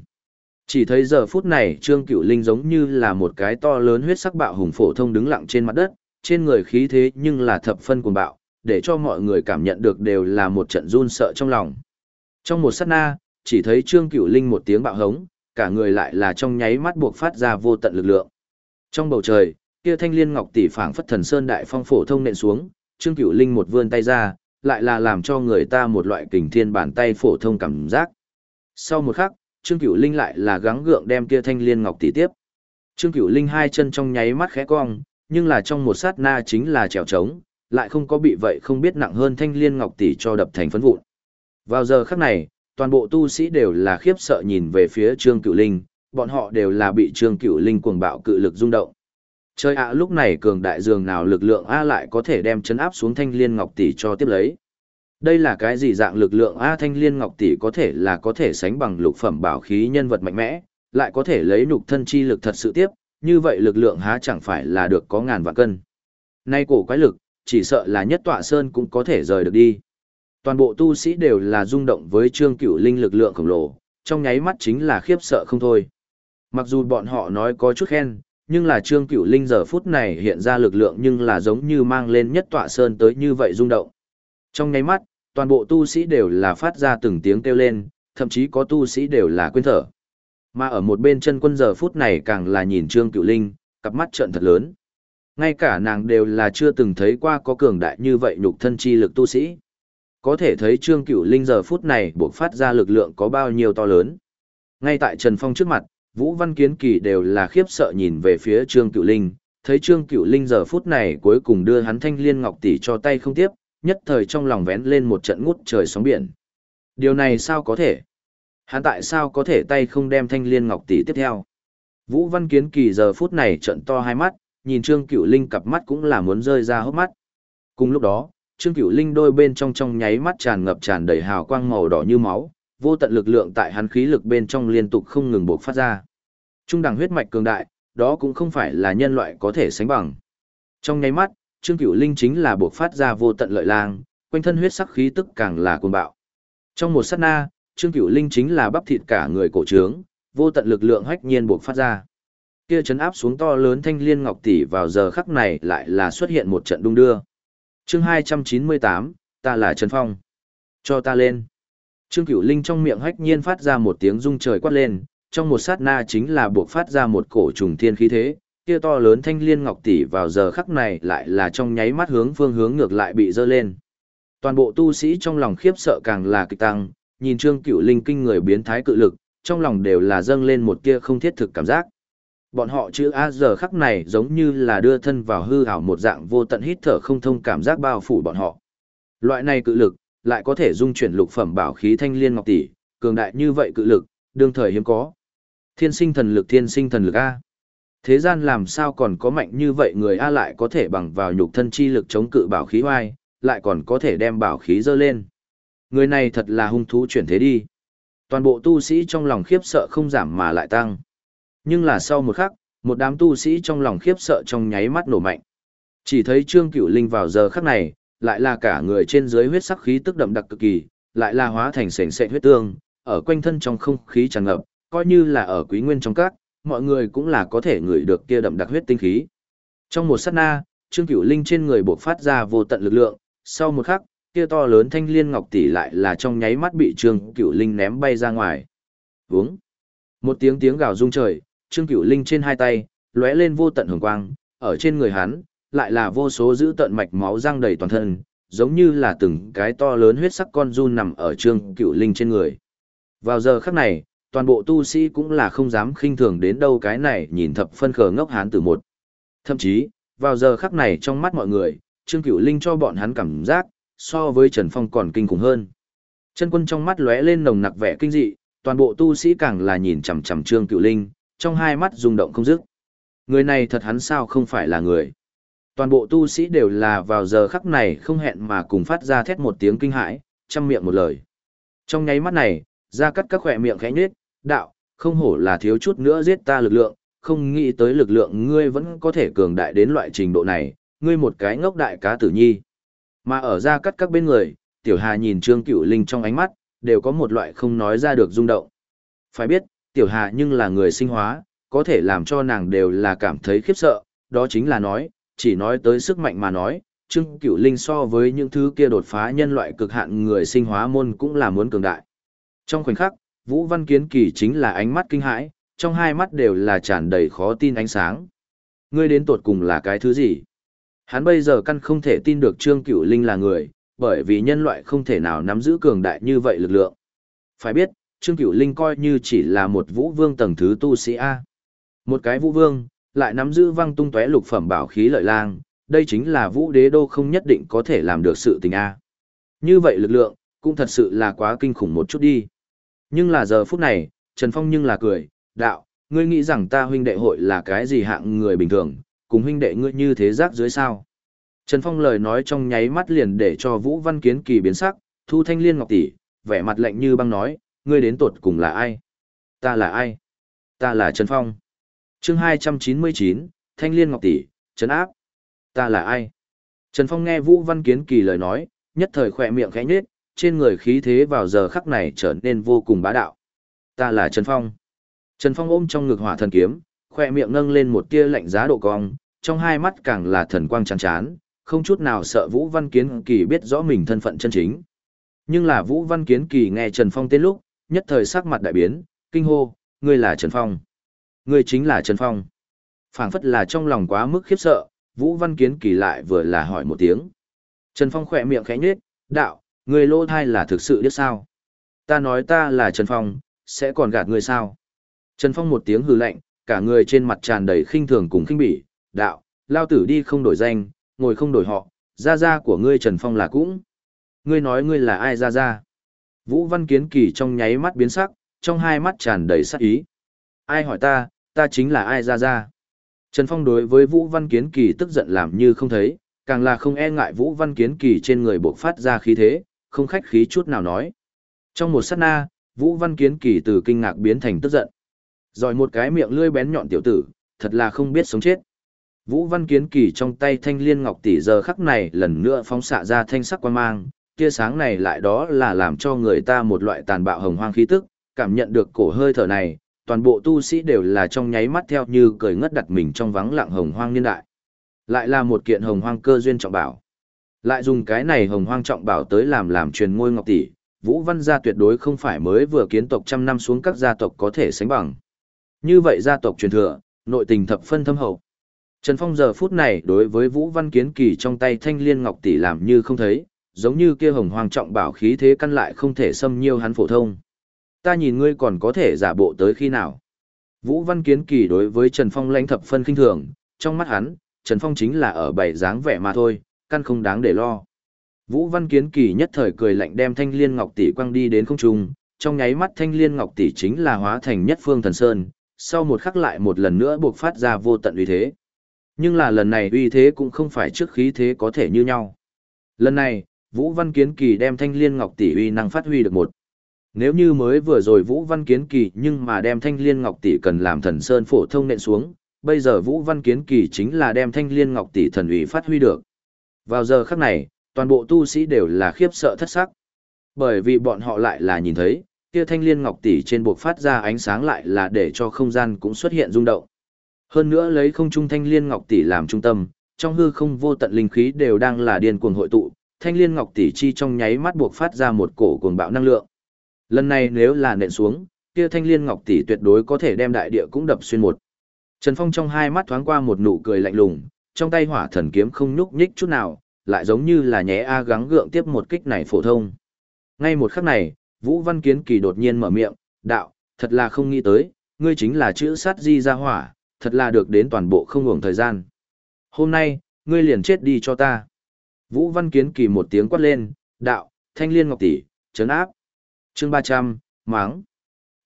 Chỉ thấy giờ phút này Trương Cựu Linh giống như là một cái to lớn huyết sắc bạo hùng phổ thông đứng lặng trên mặt đất, trên người khí thế nhưng là thập phân cuồng bạo, để cho mọi người cảm nhận được đều là một trận run sợ trong lòng. Trong một sát na, chỉ thấy Trương Cửu Linh một tiếng bạo hống, cả người lại là trong nháy mắt buộc phát ra vô tận lực lượng. Trong bầu trời, kia thanh liên ngọc tỷ phảng phất thần sơn đại phong phổ thông nện xuống, Trương Cửu Linh một vươn tay ra, lại là làm cho người ta một loại kình thiên bàn tay phổ thông cảm giác. Sau một khắc, Trương Cửu Linh lại là gắng gượng đem kia thanh liên ngọc tỷ tiếp. Trương Cửu Linh hai chân trong nháy mắt khẽ cong, nhưng là trong một sát na chính là trèo trống, lại không có bị vậy không biết nặng hơn thanh liên ngọc tỷ cho đập thành phấn vụn. Vào giờ khắc này, toàn bộ tu sĩ đều là khiếp sợ nhìn về phía Trương Cửu Linh, bọn họ đều là bị Trương Cửu Linh cuồng bạo cự lực rung động. Chơi ạ lúc này cường đại dường nào lực lượng A lại có thể đem chấn áp xuống thanh liên ngọc tỷ cho tiếp lấy. Đây là cái gì dạng lực lượng A thanh liên ngọc tỷ có thể là có thể sánh bằng lục phẩm bảo khí nhân vật mạnh mẽ, lại có thể lấy nhục thân chi lực thật sự tiếp, như vậy lực lượng há chẳng phải là được có ngàn vạn cân. Nay cổ quái lực, chỉ sợ là nhất tọa sơn cũng có thể rời được đi. Toàn bộ tu sĩ đều là rung động với trương cửu linh lực lượng khổng lồ, trong nháy mắt chính là khiếp sợ không thôi. Mặc dù bọn họ nói có chút khen, nhưng là trương cửu linh giờ phút này hiện ra lực lượng nhưng là giống như mang lên nhất tọa sơn tới như vậy rung động. Trong nháy mắt, toàn bộ tu sĩ đều là phát ra từng tiếng kêu lên, thậm chí có tu sĩ đều là quên thở. Mà ở một bên chân quân giờ phút này càng là nhìn Trương Cửu Linh, cặp mắt trợn thật lớn. Ngay cả nàng đều là chưa từng thấy qua có cường đại như vậy nhục thân chi lực tu sĩ. Có thể thấy Trương Cửu Linh giờ phút này buộc phát ra lực lượng có bao nhiêu to lớn. Ngay tại Trần Phong trước mặt, Vũ Văn Kiến Kỳ đều là khiếp sợ nhìn về phía Trương Cửu Linh, thấy Trương Cửu Linh giờ phút này cuối cùng đưa hắn thanh liên ngọc tỷ cho tay không tiếp, nhất thời trong lòng vén lên một trận ngút trời sóng biển. Điều này sao có thể? Hắn tại sao có thể tay không đem thanh liên ngọc tỷ tiếp theo? Vũ Văn Kiến Kỳ giờ phút này trận to hai mắt, nhìn Trương Cửu Linh cặp mắt cũng là muốn rơi ra hốc mắt. Cùng lúc đó, Trương Cửu Linh đôi bên trong trong nháy mắt tràn ngập tràn đầy hào quang màu đỏ như máu, vô tận lực lượng tại hắn khí lực bên trong liên tục không ngừng bộc phát ra. Trung đẳng huyết mạch cường đại, đó cũng không phải là nhân loại có thể sánh bằng. Trong nháy mắt, Trương Cửu Linh chính là buộc phát ra vô tận lợi lang, quanh thân huyết sắc khí tức càng là cuồng bạo. Trong một sát na, Trương Cửu Linh chính là bắp thịt cả người cổ trướng, vô tận lực lượng hách nhiên buộc phát ra. Kia chấn áp xuống to lớn thanh liên ngọc tỷ vào giờ khắc này lại là xuất hiện một trận đung đưa. Chương 298, ta là Trần Phong. Cho ta lên. Trương Cửu Linh trong miệng hách nhiên phát ra một tiếng rung trời quát lên, trong một sát na chính là buộc phát ra một cổ trùng thiên khí thế, kia to lớn thanh liên ngọc tỷ vào giờ khắc này lại là trong nháy mắt hướng phương hướng ngược lại bị dơ lên. Toàn bộ tu sĩ trong lòng khiếp sợ càng là kịch tăng, nhìn Trương Cửu Linh kinh người biến thái cự lực, trong lòng đều là dâng lên một kia không thiết thực cảm giác. Bọn họ chữ A giờ khắc này giống như là đưa thân vào hư ảo một dạng vô tận hít thở không thông cảm giác bao phủ bọn họ. Loại này cự lực, lại có thể dung chuyển lục phẩm bảo khí thanh liên ngọc tỷ, cường đại như vậy cự lực, đương thời hiếm có. Thiên sinh thần lực thiên sinh thần lực A. Thế gian làm sao còn có mạnh như vậy người A lại có thể bằng vào nhục thân chi lực chống cự bảo khí hoai, lại còn có thể đem bảo khí dơ lên. Người này thật là hung thú chuyển thế đi. Toàn bộ tu sĩ trong lòng khiếp sợ không giảm mà lại tăng. Nhưng là sau một khắc, một đám tu sĩ trong lòng khiếp sợ trong nháy mắt nổ mạnh. Chỉ thấy Trương Cửu Linh vào giờ khắc này, lại là cả người trên dưới huyết sắc khí tức đậm đặc cực kỳ, lại là hóa thành sền sệt huyết tương, ở quanh thân trong không khí tràn ngập, coi như là ở quý nguyên trong các, mọi người cũng là có thể ngửi được kia đậm đặc huyết tinh khí. Trong một sát na, Trương Cửu Linh trên người bộc phát ra vô tận lực lượng, sau một khắc, kia to lớn thanh liên ngọc tỷ lại là trong nháy mắt bị Trương Cửu Linh ném bay ra ngoài. Vướng. Một tiếng tiếng gào rung trời, Trương Cửu Linh trên hai tay, lóe lên vô tận hồng quang, ở trên người hắn, lại là vô số giữ tận mạch máu răng đầy toàn thân, giống như là từng cái to lớn huyết sắc con run nằm ở Trương Cửu Linh trên người. Vào giờ khắc này, toàn bộ tu sĩ cũng là không dám khinh thường đến đâu cái này nhìn thập phân khờ ngốc hán từ một. Thậm chí, vào giờ khắc này trong mắt mọi người, Trương Cửu Linh cho bọn hắn cảm giác, so với Trần Phong còn kinh khủng hơn. Chân quân trong mắt lóe lên nồng nặc vẻ kinh dị, toàn bộ tu sĩ càng là nhìn chằm chằm Trương Cửu Linh, trong hai mắt rung động không dứt. Người này thật hắn sao không phải là người. Toàn bộ tu sĩ đều là vào giờ khắc này không hẹn mà cùng phát ra thét một tiếng kinh hãi, chăm miệng một lời. Trong nháy mắt này, ra cắt các khỏe miệng khẽ nhếch, đạo, không hổ là thiếu chút nữa giết ta lực lượng, không nghĩ tới lực lượng ngươi vẫn có thể cường đại đến loại trình độ này, ngươi một cái ngốc đại cá tử nhi. Mà ở ra cắt các bên người, tiểu hà nhìn trương cửu linh trong ánh mắt, đều có một loại không nói ra được rung động. Phải biết, tiểu hà nhưng là người sinh hóa, có thể làm cho nàng đều là cảm thấy khiếp sợ, đó chính là nói, chỉ nói tới sức mạnh mà nói, Trương Cửu Linh so với những thứ kia đột phá nhân loại cực hạn người sinh hóa môn cũng là muốn cường đại. Trong khoảnh khắc, Vũ Văn Kiến Kỳ chính là ánh mắt kinh hãi, trong hai mắt đều là tràn đầy khó tin ánh sáng. Ngươi đến tột cùng là cái thứ gì? Hắn bây giờ căn không thể tin được Trương Cửu Linh là người, bởi vì nhân loại không thể nào nắm giữ cường đại như vậy lực lượng. Phải biết, Trương Cửu Linh coi như chỉ là một vũ vương tầng thứ tu sĩ A. Một cái vũ vương, lại nắm giữ văng tung tóe lục phẩm bảo khí lợi lang, đây chính là vũ đế đô không nhất định có thể làm được sự tình A. Như vậy lực lượng, cũng thật sự là quá kinh khủng một chút đi. Nhưng là giờ phút này, Trần Phong nhưng là cười, đạo, ngươi nghĩ rằng ta huynh đệ hội là cái gì hạng người bình thường, cùng huynh đệ ngươi như thế rác dưới sao. Trần Phong lời nói trong nháy mắt liền để cho Vũ Văn Kiến kỳ biến sắc, thu thanh liên ngọc tỷ, vẻ mặt lạnh như băng nói, ngươi đến tột cùng là ai? Ta là ai? Ta là Trần Phong. chương 299, thanh liên ngọc tỷ, trấn áp. Ta là ai? Trần Phong nghe Vũ Văn Kiến kỳ lời nói, nhất thời khỏe miệng khẽ nhết, trên người khí thế vào giờ khắc này trở nên vô cùng bá đạo. Ta là Trần Phong. Trần Phong ôm trong ngực hỏa thần kiếm, khỏe miệng nâng lên một tia lạnh giá độ cong, trong hai mắt càng là thần quang chán chán, không chút nào sợ Vũ Văn Kiến Kỳ biết rõ mình thân phận chân chính. Nhưng là Vũ Văn Kiến Kỳ nghe Trần Phong tên lúc, nhất thời sắc mặt đại biến, kinh hô, ngươi là Trần Phong. Ngươi chính là Trần Phong. phảng phất là trong lòng quá mức khiếp sợ, Vũ Văn Kiến Kỳ lại vừa là hỏi một tiếng. Trần Phong khỏe miệng khẽ nhếch, đạo, Người lô thai là thực sự biết sao? Ta nói ta là Trần Phong, sẽ còn gạt ngươi sao? Trần Phong một tiếng hừ lạnh, cả người trên mặt tràn đầy khinh thường cùng khinh bỉ, đạo, lao tử đi không đổi danh, ngồi không đổi họ, gia gia của ngươi Trần Phong là cũng. Ngươi nói ngươi là ai gia gia? Vũ Văn Kiến Kỳ trong nháy mắt biến sắc, trong hai mắt tràn đầy sắc ý. Ai hỏi ta, ta chính là ai Ra Ra. Trần Phong đối với Vũ Văn Kiến Kỳ tức giận làm như không thấy, càng là không e ngại Vũ Văn Kiến Kỳ trên người bộc phát ra khí thế, không khách khí chút nào nói. Trong một sát na, Vũ Văn Kiến Kỳ từ kinh ngạc biến thành tức giận. Rồi một cái miệng lươi bén nhọn tiểu tử, thật là không biết sống chết. Vũ Văn Kiến Kỳ trong tay thanh liên ngọc tỷ giờ khắc này lần nữa phóng xạ ra thanh sắc quan mang, tia sáng này lại đó là làm cho người ta một loại tàn bạo hồng hoang khí tức, cảm nhận được cổ hơi thở này, toàn bộ tu sĩ đều là trong nháy mắt theo như cười ngất đặt mình trong vắng lặng hồng hoang niên đại. Lại là một kiện hồng hoang cơ duyên trọng bảo. Lại dùng cái này hồng hoang trọng bảo tới làm làm truyền ngôi ngọc tỷ, Vũ Văn gia tuyệt đối không phải mới vừa kiến tộc trăm năm xuống các gia tộc có thể sánh bằng. Như vậy gia tộc truyền thừa, nội tình thập phân thâm hậu. Trần Phong giờ phút này đối với Vũ Văn Kiến Kỳ trong tay thanh liên ngọc tỷ làm như không thấy, giống như kia hồng hoàng trọng bảo khí thế căn lại không thể xâm nhiêu hắn phổ thông. Ta nhìn ngươi còn có thể giả bộ tới khi nào. Vũ Văn Kiến Kỳ đối với Trần Phong lãnh thập phân kinh thường, trong mắt hắn, Trần Phong chính là ở bảy dáng vẻ mà thôi, căn không đáng để lo. Vũ Văn Kiến Kỳ nhất thời cười lạnh đem thanh liên ngọc tỷ quăng đi đến không trung, trong nháy mắt thanh liên ngọc tỷ chính là hóa thành nhất phương thần sơn, sau một khắc lại một lần nữa buộc phát ra vô tận uy thế. Nhưng là lần này uy thế cũng không phải trước khí thế có thể như nhau. Lần này, Vũ Văn Kiến Kỳ đem thanh liên ngọc tỷ uy năng phát huy được một. Nếu như mới vừa rồi Vũ Văn Kiến Kỳ nhưng mà đem thanh liên ngọc tỷ cần làm thần sơn phổ thông nện xuống, bây giờ Vũ Văn Kiến Kỳ chính là đem thanh liên ngọc tỷ thần uy phát huy được. Vào giờ khắc này, toàn bộ tu sĩ đều là khiếp sợ thất sắc. Bởi vì bọn họ lại là nhìn thấy, kia thanh liên ngọc tỷ trên buộc phát ra ánh sáng lại là để cho không gian cũng xuất hiện rung động. Hơn nữa lấy không trung thanh liên ngọc tỷ làm trung tâm, trong hư không vô tận linh khí đều đang là điên cuồng hội tụ, thanh liên ngọc tỷ chi trong nháy mắt buộc phát ra một cổ cuồng bạo năng lượng. Lần này nếu là nện xuống, kia thanh liên ngọc tỷ tuyệt đối có thể đem đại địa cũng đập xuyên một. Trần Phong trong hai mắt thoáng qua một nụ cười lạnh lùng, trong tay hỏa thần kiếm không nhúc nhích chút nào, lại giống như là nhé a gắng gượng tiếp một kích này phổ thông. Ngay một khắc này, Vũ Văn Kiến Kỳ đột nhiên mở miệng, đạo, thật là không nghĩ tới, ngươi chính là chữ sát di ra hỏa, thật là được đến toàn bộ không ngủng thời gian. Hôm nay, ngươi liền chết đi cho ta. Vũ Văn Kiến Kỳ một tiếng quát lên, đạo, thanh liên ngọc tỷ, chấn áp. chương 300, máng.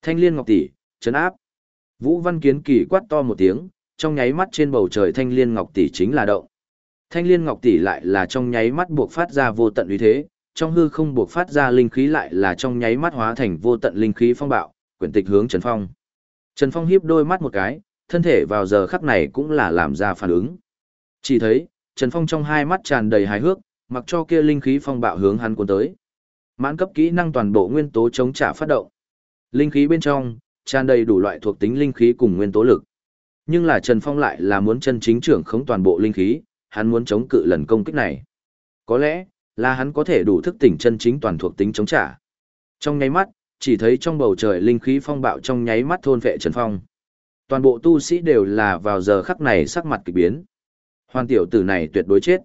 Thanh liên ngọc tỷ, chấn áp. Vũ Văn Kiến Kỳ quát to một tiếng, trong nháy mắt trên bầu trời thanh liên ngọc tỷ chính là động. Thanh liên ngọc tỷ lại là trong nháy mắt buộc phát ra vô tận uy thế, trong hư không buộc phát ra linh khí lại là trong nháy mắt hóa thành vô tận linh khí phong bạo, quyển tịch hướng Trần Phong. Trần Phong hiếp đôi mắt một cái, thân thể vào giờ khắc này cũng là làm ra phản ứng. Chỉ thấy, Trần Phong trong hai mắt tràn đầy hài hước, mặc cho kia linh khí phong bạo hướng hắn cuốn tới. Mãn cấp kỹ năng toàn bộ nguyên tố chống trả phát động. Linh khí bên trong, tràn đầy đủ loại thuộc tính linh khí cùng nguyên tố lực. Nhưng là Trần Phong lại là muốn chân chính trưởng khống toàn bộ linh khí, hắn muốn chống cự lần công kích này. Có lẽ, là hắn có thể đủ thức tỉnh chân chính toàn thuộc tính chống trả. Trong nháy mắt, chỉ thấy trong bầu trời linh khí phong bạo trong nháy mắt thôn vệ Trần Phong. Toàn bộ tu sĩ đều là vào giờ khắc này sắc mặt kỳ biến. Hoàn tiểu tử này tuyệt đối chết.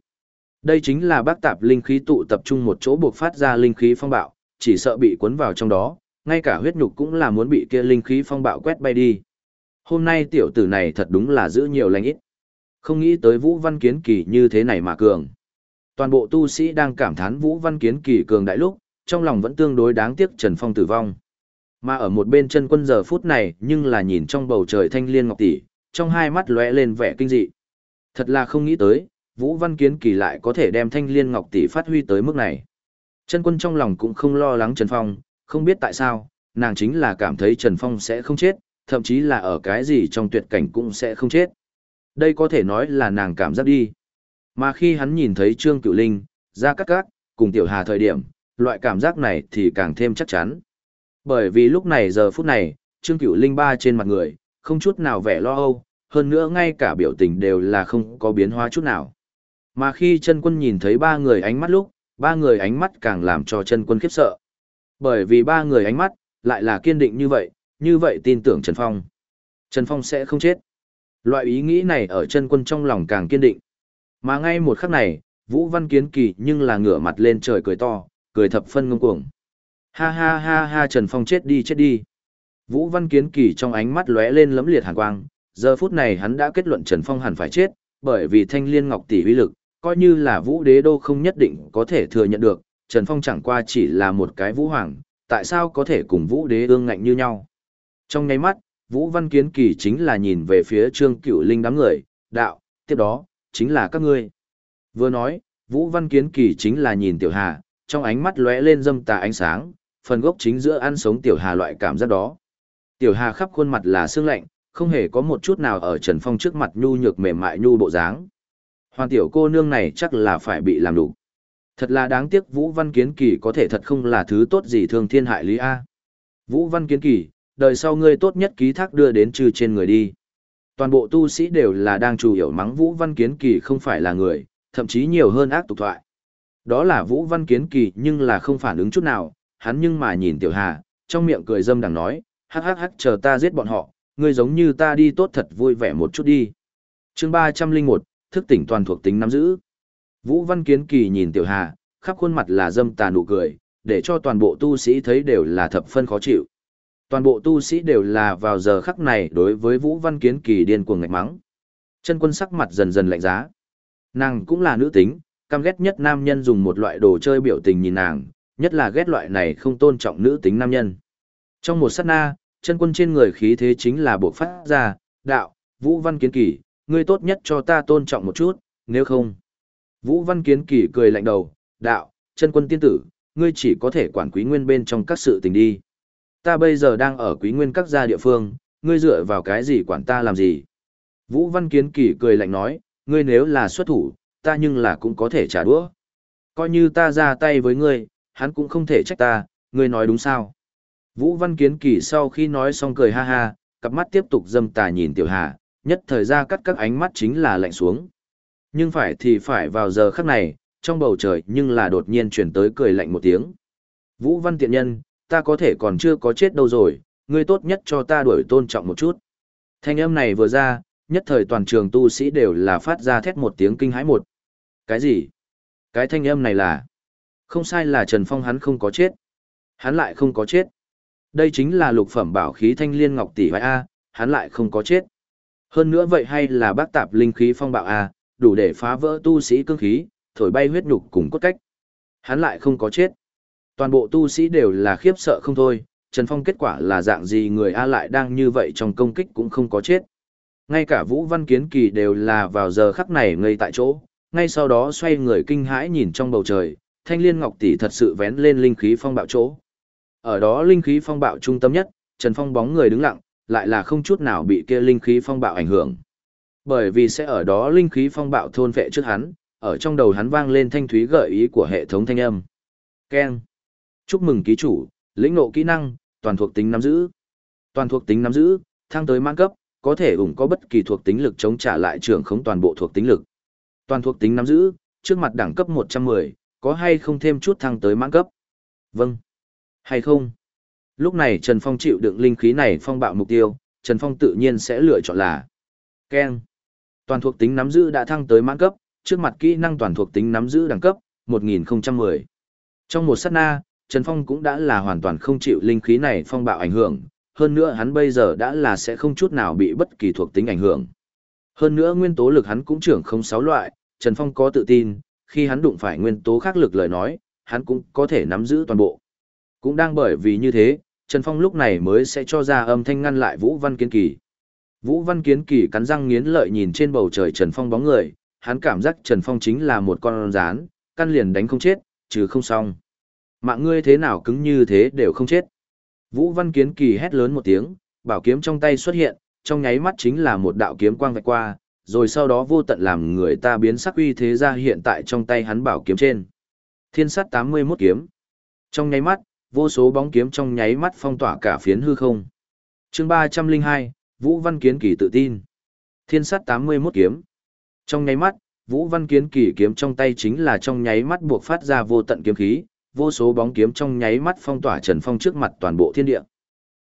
Đây chính là bác tạp linh khí tụ tập trung một chỗ buộc phát ra linh khí phong bạo, chỉ sợ bị cuốn vào trong đó, ngay cả huyết nhục cũng là muốn bị kia linh khí phong bạo quét bay đi. Hôm nay tiểu tử này thật đúng là giữ nhiều lành ít. Không nghĩ tới Vũ Văn Kiến Kỳ như thế này mà cường. Toàn bộ tu sĩ đang cảm thán Vũ Văn Kiến Kỳ cường đại lúc, trong lòng vẫn tương đối đáng tiếc Trần Phong tử vong. Mà ở một bên chân quân giờ phút này nhưng là nhìn trong bầu trời thanh liên ngọc tỷ, trong hai mắt lóe lên vẻ kinh dị. Thật là không nghĩ tới, Vũ Văn Kiến Kỳ lại có thể đem thanh liên ngọc tỷ phát huy tới mức này. Chân quân trong lòng cũng không lo lắng Trần Phong, không biết tại sao, nàng chính là cảm thấy Trần Phong sẽ không chết, thậm chí là ở cái gì trong tuyệt cảnh cũng sẽ không chết. Đây có thể nói là nàng cảm giác đi. Mà khi hắn nhìn thấy Trương Cửu Linh, ra cắt cắt, cùng Tiểu Hà thời điểm, loại cảm giác này thì càng thêm chắc chắn. Bởi vì lúc này giờ phút này, Trương Cửu Linh ba trên mặt người, không chút nào vẻ lo âu, hơn nữa ngay cả biểu tình đều là không có biến hóa chút nào. Mà khi chân quân nhìn thấy ba người ánh mắt lúc, ba người ánh mắt càng làm cho chân quân khiếp sợ. Bởi vì ba người ánh mắt, lại là kiên định như vậy, như vậy tin tưởng Trần Phong. Trần Phong sẽ không chết. Loại ý nghĩ này ở chân quân trong lòng càng kiên định. Mà ngay một khắc này, Vũ Văn Kiến Kỳ nhưng là ngửa mặt lên trời cười to, cười thập phân ngông cuồng. Ha ha ha ha Trần Phong chết đi chết đi. Vũ Văn Kiến Kỳ trong ánh mắt lóe lên lấm liệt hàn quang, giờ phút này hắn đã kết luận Trần Phong hẳn phải chết, bởi vì thanh liên ngọc tỷ uy lực, coi như là Vũ Đế Đô không nhất định có thể thừa nhận được, Trần Phong chẳng qua chỉ là một cái Vũ Hoàng, tại sao có thể cùng Vũ Đế ương ngạnh như nhau. Trong nháy mắt, Vũ Văn Kiến Kỳ chính là nhìn về phía Trương Cửu Linh đám người, đạo, tiếp đó, chính là các ngươi. Vừa nói, Vũ Văn Kiến Kỳ chính là nhìn Tiểu Hà, trong ánh mắt lóe lên dâm tà ánh sáng, phần gốc chính giữa ăn sống Tiểu Hà loại cảm giác đó. Tiểu Hà khắp khuôn mặt là sương lạnh, không hề có một chút nào ở Trần Phong trước mặt nhu nhược mềm mại nhu bộ dáng. Hoàn tiểu cô nương này chắc là phải bị làm đủ. Thật là đáng tiếc Vũ Văn Kiến Kỳ có thể thật không là thứ tốt gì thương thiên hại lý A. Vũ Văn Kiến Kỳ, đời sau ngươi tốt nhất ký thác đưa đến trừ trên người đi. Toàn bộ tu sĩ đều là đang chủ hiểu mắng Vũ Văn Kiến Kỳ không phải là người, thậm chí nhiều hơn ác tục thoại. Đó là Vũ Văn Kiến Kỳ nhưng là không phản ứng chút nào, hắn nhưng mà nhìn Tiểu Hà, trong miệng cười dâm đằng nói, hắc hắc hắc chờ ta giết bọn họ, ngươi giống như ta đi tốt thật vui vẻ một chút đi. chương 301, thức tỉnh toàn thuộc tính nắm giữ. Vũ Văn Kiến Kỳ nhìn Tiểu Hà, khắp khuôn mặt là dâm tà nụ cười, để cho toàn bộ tu sĩ thấy đều là thập phân khó chịu. Toàn bộ tu sĩ đều là vào giờ khắc này đối với Vũ Văn Kiến Kỳ điên cuồng ngạch mắng. Chân quân sắc mặt dần dần lạnh giá. Nàng cũng là nữ tính, căm ghét nhất nam nhân dùng một loại đồ chơi biểu tình nhìn nàng, nhất là ghét loại này không tôn trọng nữ tính nam nhân. Trong một sát na, chân quân trên người khí thế chính là bộ phát ra, đạo, Vũ Văn Kiến Kỳ, ngươi tốt nhất cho ta tôn trọng một chút, nếu không. Vũ Văn Kiến Kỳ cười lạnh đầu, đạo, chân quân tiên tử, ngươi chỉ có thể quản quý nguyên bên trong các sự tình đi. Ta bây giờ đang ở quý nguyên các gia địa phương, ngươi dựa vào cái gì quản ta làm gì? Vũ Văn Kiến Kỳ cười lạnh nói, ngươi nếu là xuất thủ, ta nhưng là cũng có thể trả đũa. Coi như ta ra tay với ngươi, hắn cũng không thể trách ta, ngươi nói đúng sao? Vũ Văn Kiến Kỳ sau khi nói xong cười ha ha, cặp mắt tiếp tục dâm tà nhìn Tiểu Hà, nhất thời ra cắt các ánh mắt chính là lạnh xuống. Nhưng phải thì phải vào giờ khắc này, trong bầu trời nhưng là đột nhiên chuyển tới cười lạnh một tiếng. Vũ Văn Tiện Nhân, ta có thể còn chưa có chết đâu rồi, ngươi tốt nhất cho ta đuổi tôn trọng một chút. Thanh âm này vừa ra, nhất thời toàn trường tu sĩ đều là phát ra thét một tiếng kinh hãi một. Cái gì? Cái thanh âm này là... Không sai là Trần Phong hắn không có chết. Hắn lại không có chết. Đây chính là lục phẩm bảo khí thanh liên ngọc tỷ hoài A, hắn lại không có chết. Hơn nữa vậy hay là bác tạp linh khí phong bạo A, đủ để phá vỡ tu sĩ cương khí, thổi bay huyết nhục cùng cốt cách. Hắn lại không có chết. Toàn bộ tu sĩ đều là khiếp sợ không thôi, Trần Phong kết quả là dạng gì người A lại đang như vậy trong công kích cũng không có chết. Ngay cả Vũ Văn Kiến Kỳ đều là vào giờ khắc này ngây tại chỗ, ngay sau đó xoay người kinh hãi nhìn trong bầu trời, thanh liên ngọc tỷ thật sự vén lên linh khí phong bạo chỗ. Ở đó linh khí phong bạo trung tâm nhất, Trần Phong bóng người đứng lặng, lại là không chút nào bị kia linh khí phong bạo ảnh hưởng. Bởi vì sẽ ở đó linh khí phong bạo thôn vệ trước hắn, ở trong đầu hắn vang lên thanh thúy gợi ý của hệ thống thanh âm. Keng. Chúc mừng ký chủ, lĩnh ngộ kỹ năng, toàn thuộc tính nắm giữ. Toàn thuộc tính nắm giữ, thăng tới mãn cấp, có thể ủng có bất kỳ thuộc tính lực chống trả lại trưởng khống toàn bộ thuộc tính lực. Toàn thuộc tính nắm giữ, trước mặt đẳng cấp 110, có hay không thêm chút thăng tới mãn cấp? Vâng. Hay không? Lúc này Trần Phong chịu đựng linh khí này phong bạo mục tiêu, Trần Phong tự nhiên sẽ lựa chọn là Ken. Toàn thuộc tính nắm giữ đã thăng tới mãn cấp, trước mặt kỹ năng toàn thuộc tính nắm giữ đẳng cấp 1010. Trong một sát na, Trần Phong cũng đã là hoàn toàn không chịu linh khí này phong bạo ảnh hưởng, hơn nữa hắn bây giờ đã là sẽ không chút nào bị bất kỳ thuộc tính ảnh hưởng. Hơn nữa nguyên tố lực hắn cũng trưởng không sáu loại, Trần Phong có tự tin, khi hắn đụng phải nguyên tố khác lực lời nói, hắn cũng có thể nắm giữ toàn bộ. Cũng đang bởi vì như thế, Trần Phong lúc này mới sẽ cho ra âm thanh ngăn lại Vũ Văn Kiến Kỳ. Vũ Văn Kiến Kỳ cắn răng nghiến lợi nhìn trên bầu trời Trần Phong bóng người, hắn cảm giác Trần Phong chính là một con rán, căn liền đánh không chết, trừ không xong. Mạng ngươi thế nào cứng như thế đều không chết. Vũ Văn Kiến Kỳ hét lớn một tiếng, bảo kiếm trong tay xuất hiện, trong nháy mắt chính là một đạo kiếm quang vạch qua, rồi sau đó vô tận làm người ta biến sắc uy thế ra hiện tại trong tay hắn bảo kiếm trên. Thiên sát 81 kiếm. Trong nháy mắt, vô số bóng kiếm trong nháy mắt phong tỏa cả phiến hư không. chương 302, Vũ Văn Kiến Kỳ tự tin. Thiên sát 81 kiếm. Trong nháy mắt, Vũ Văn Kiến Kỳ kiếm trong tay chính là trong nháy mắt buộc phát ra vô tận kiếm khí, vô số bóng kiếm trong nháy mắt phong tỏa Trần Phong trước mặt toàn bộ thiên địa.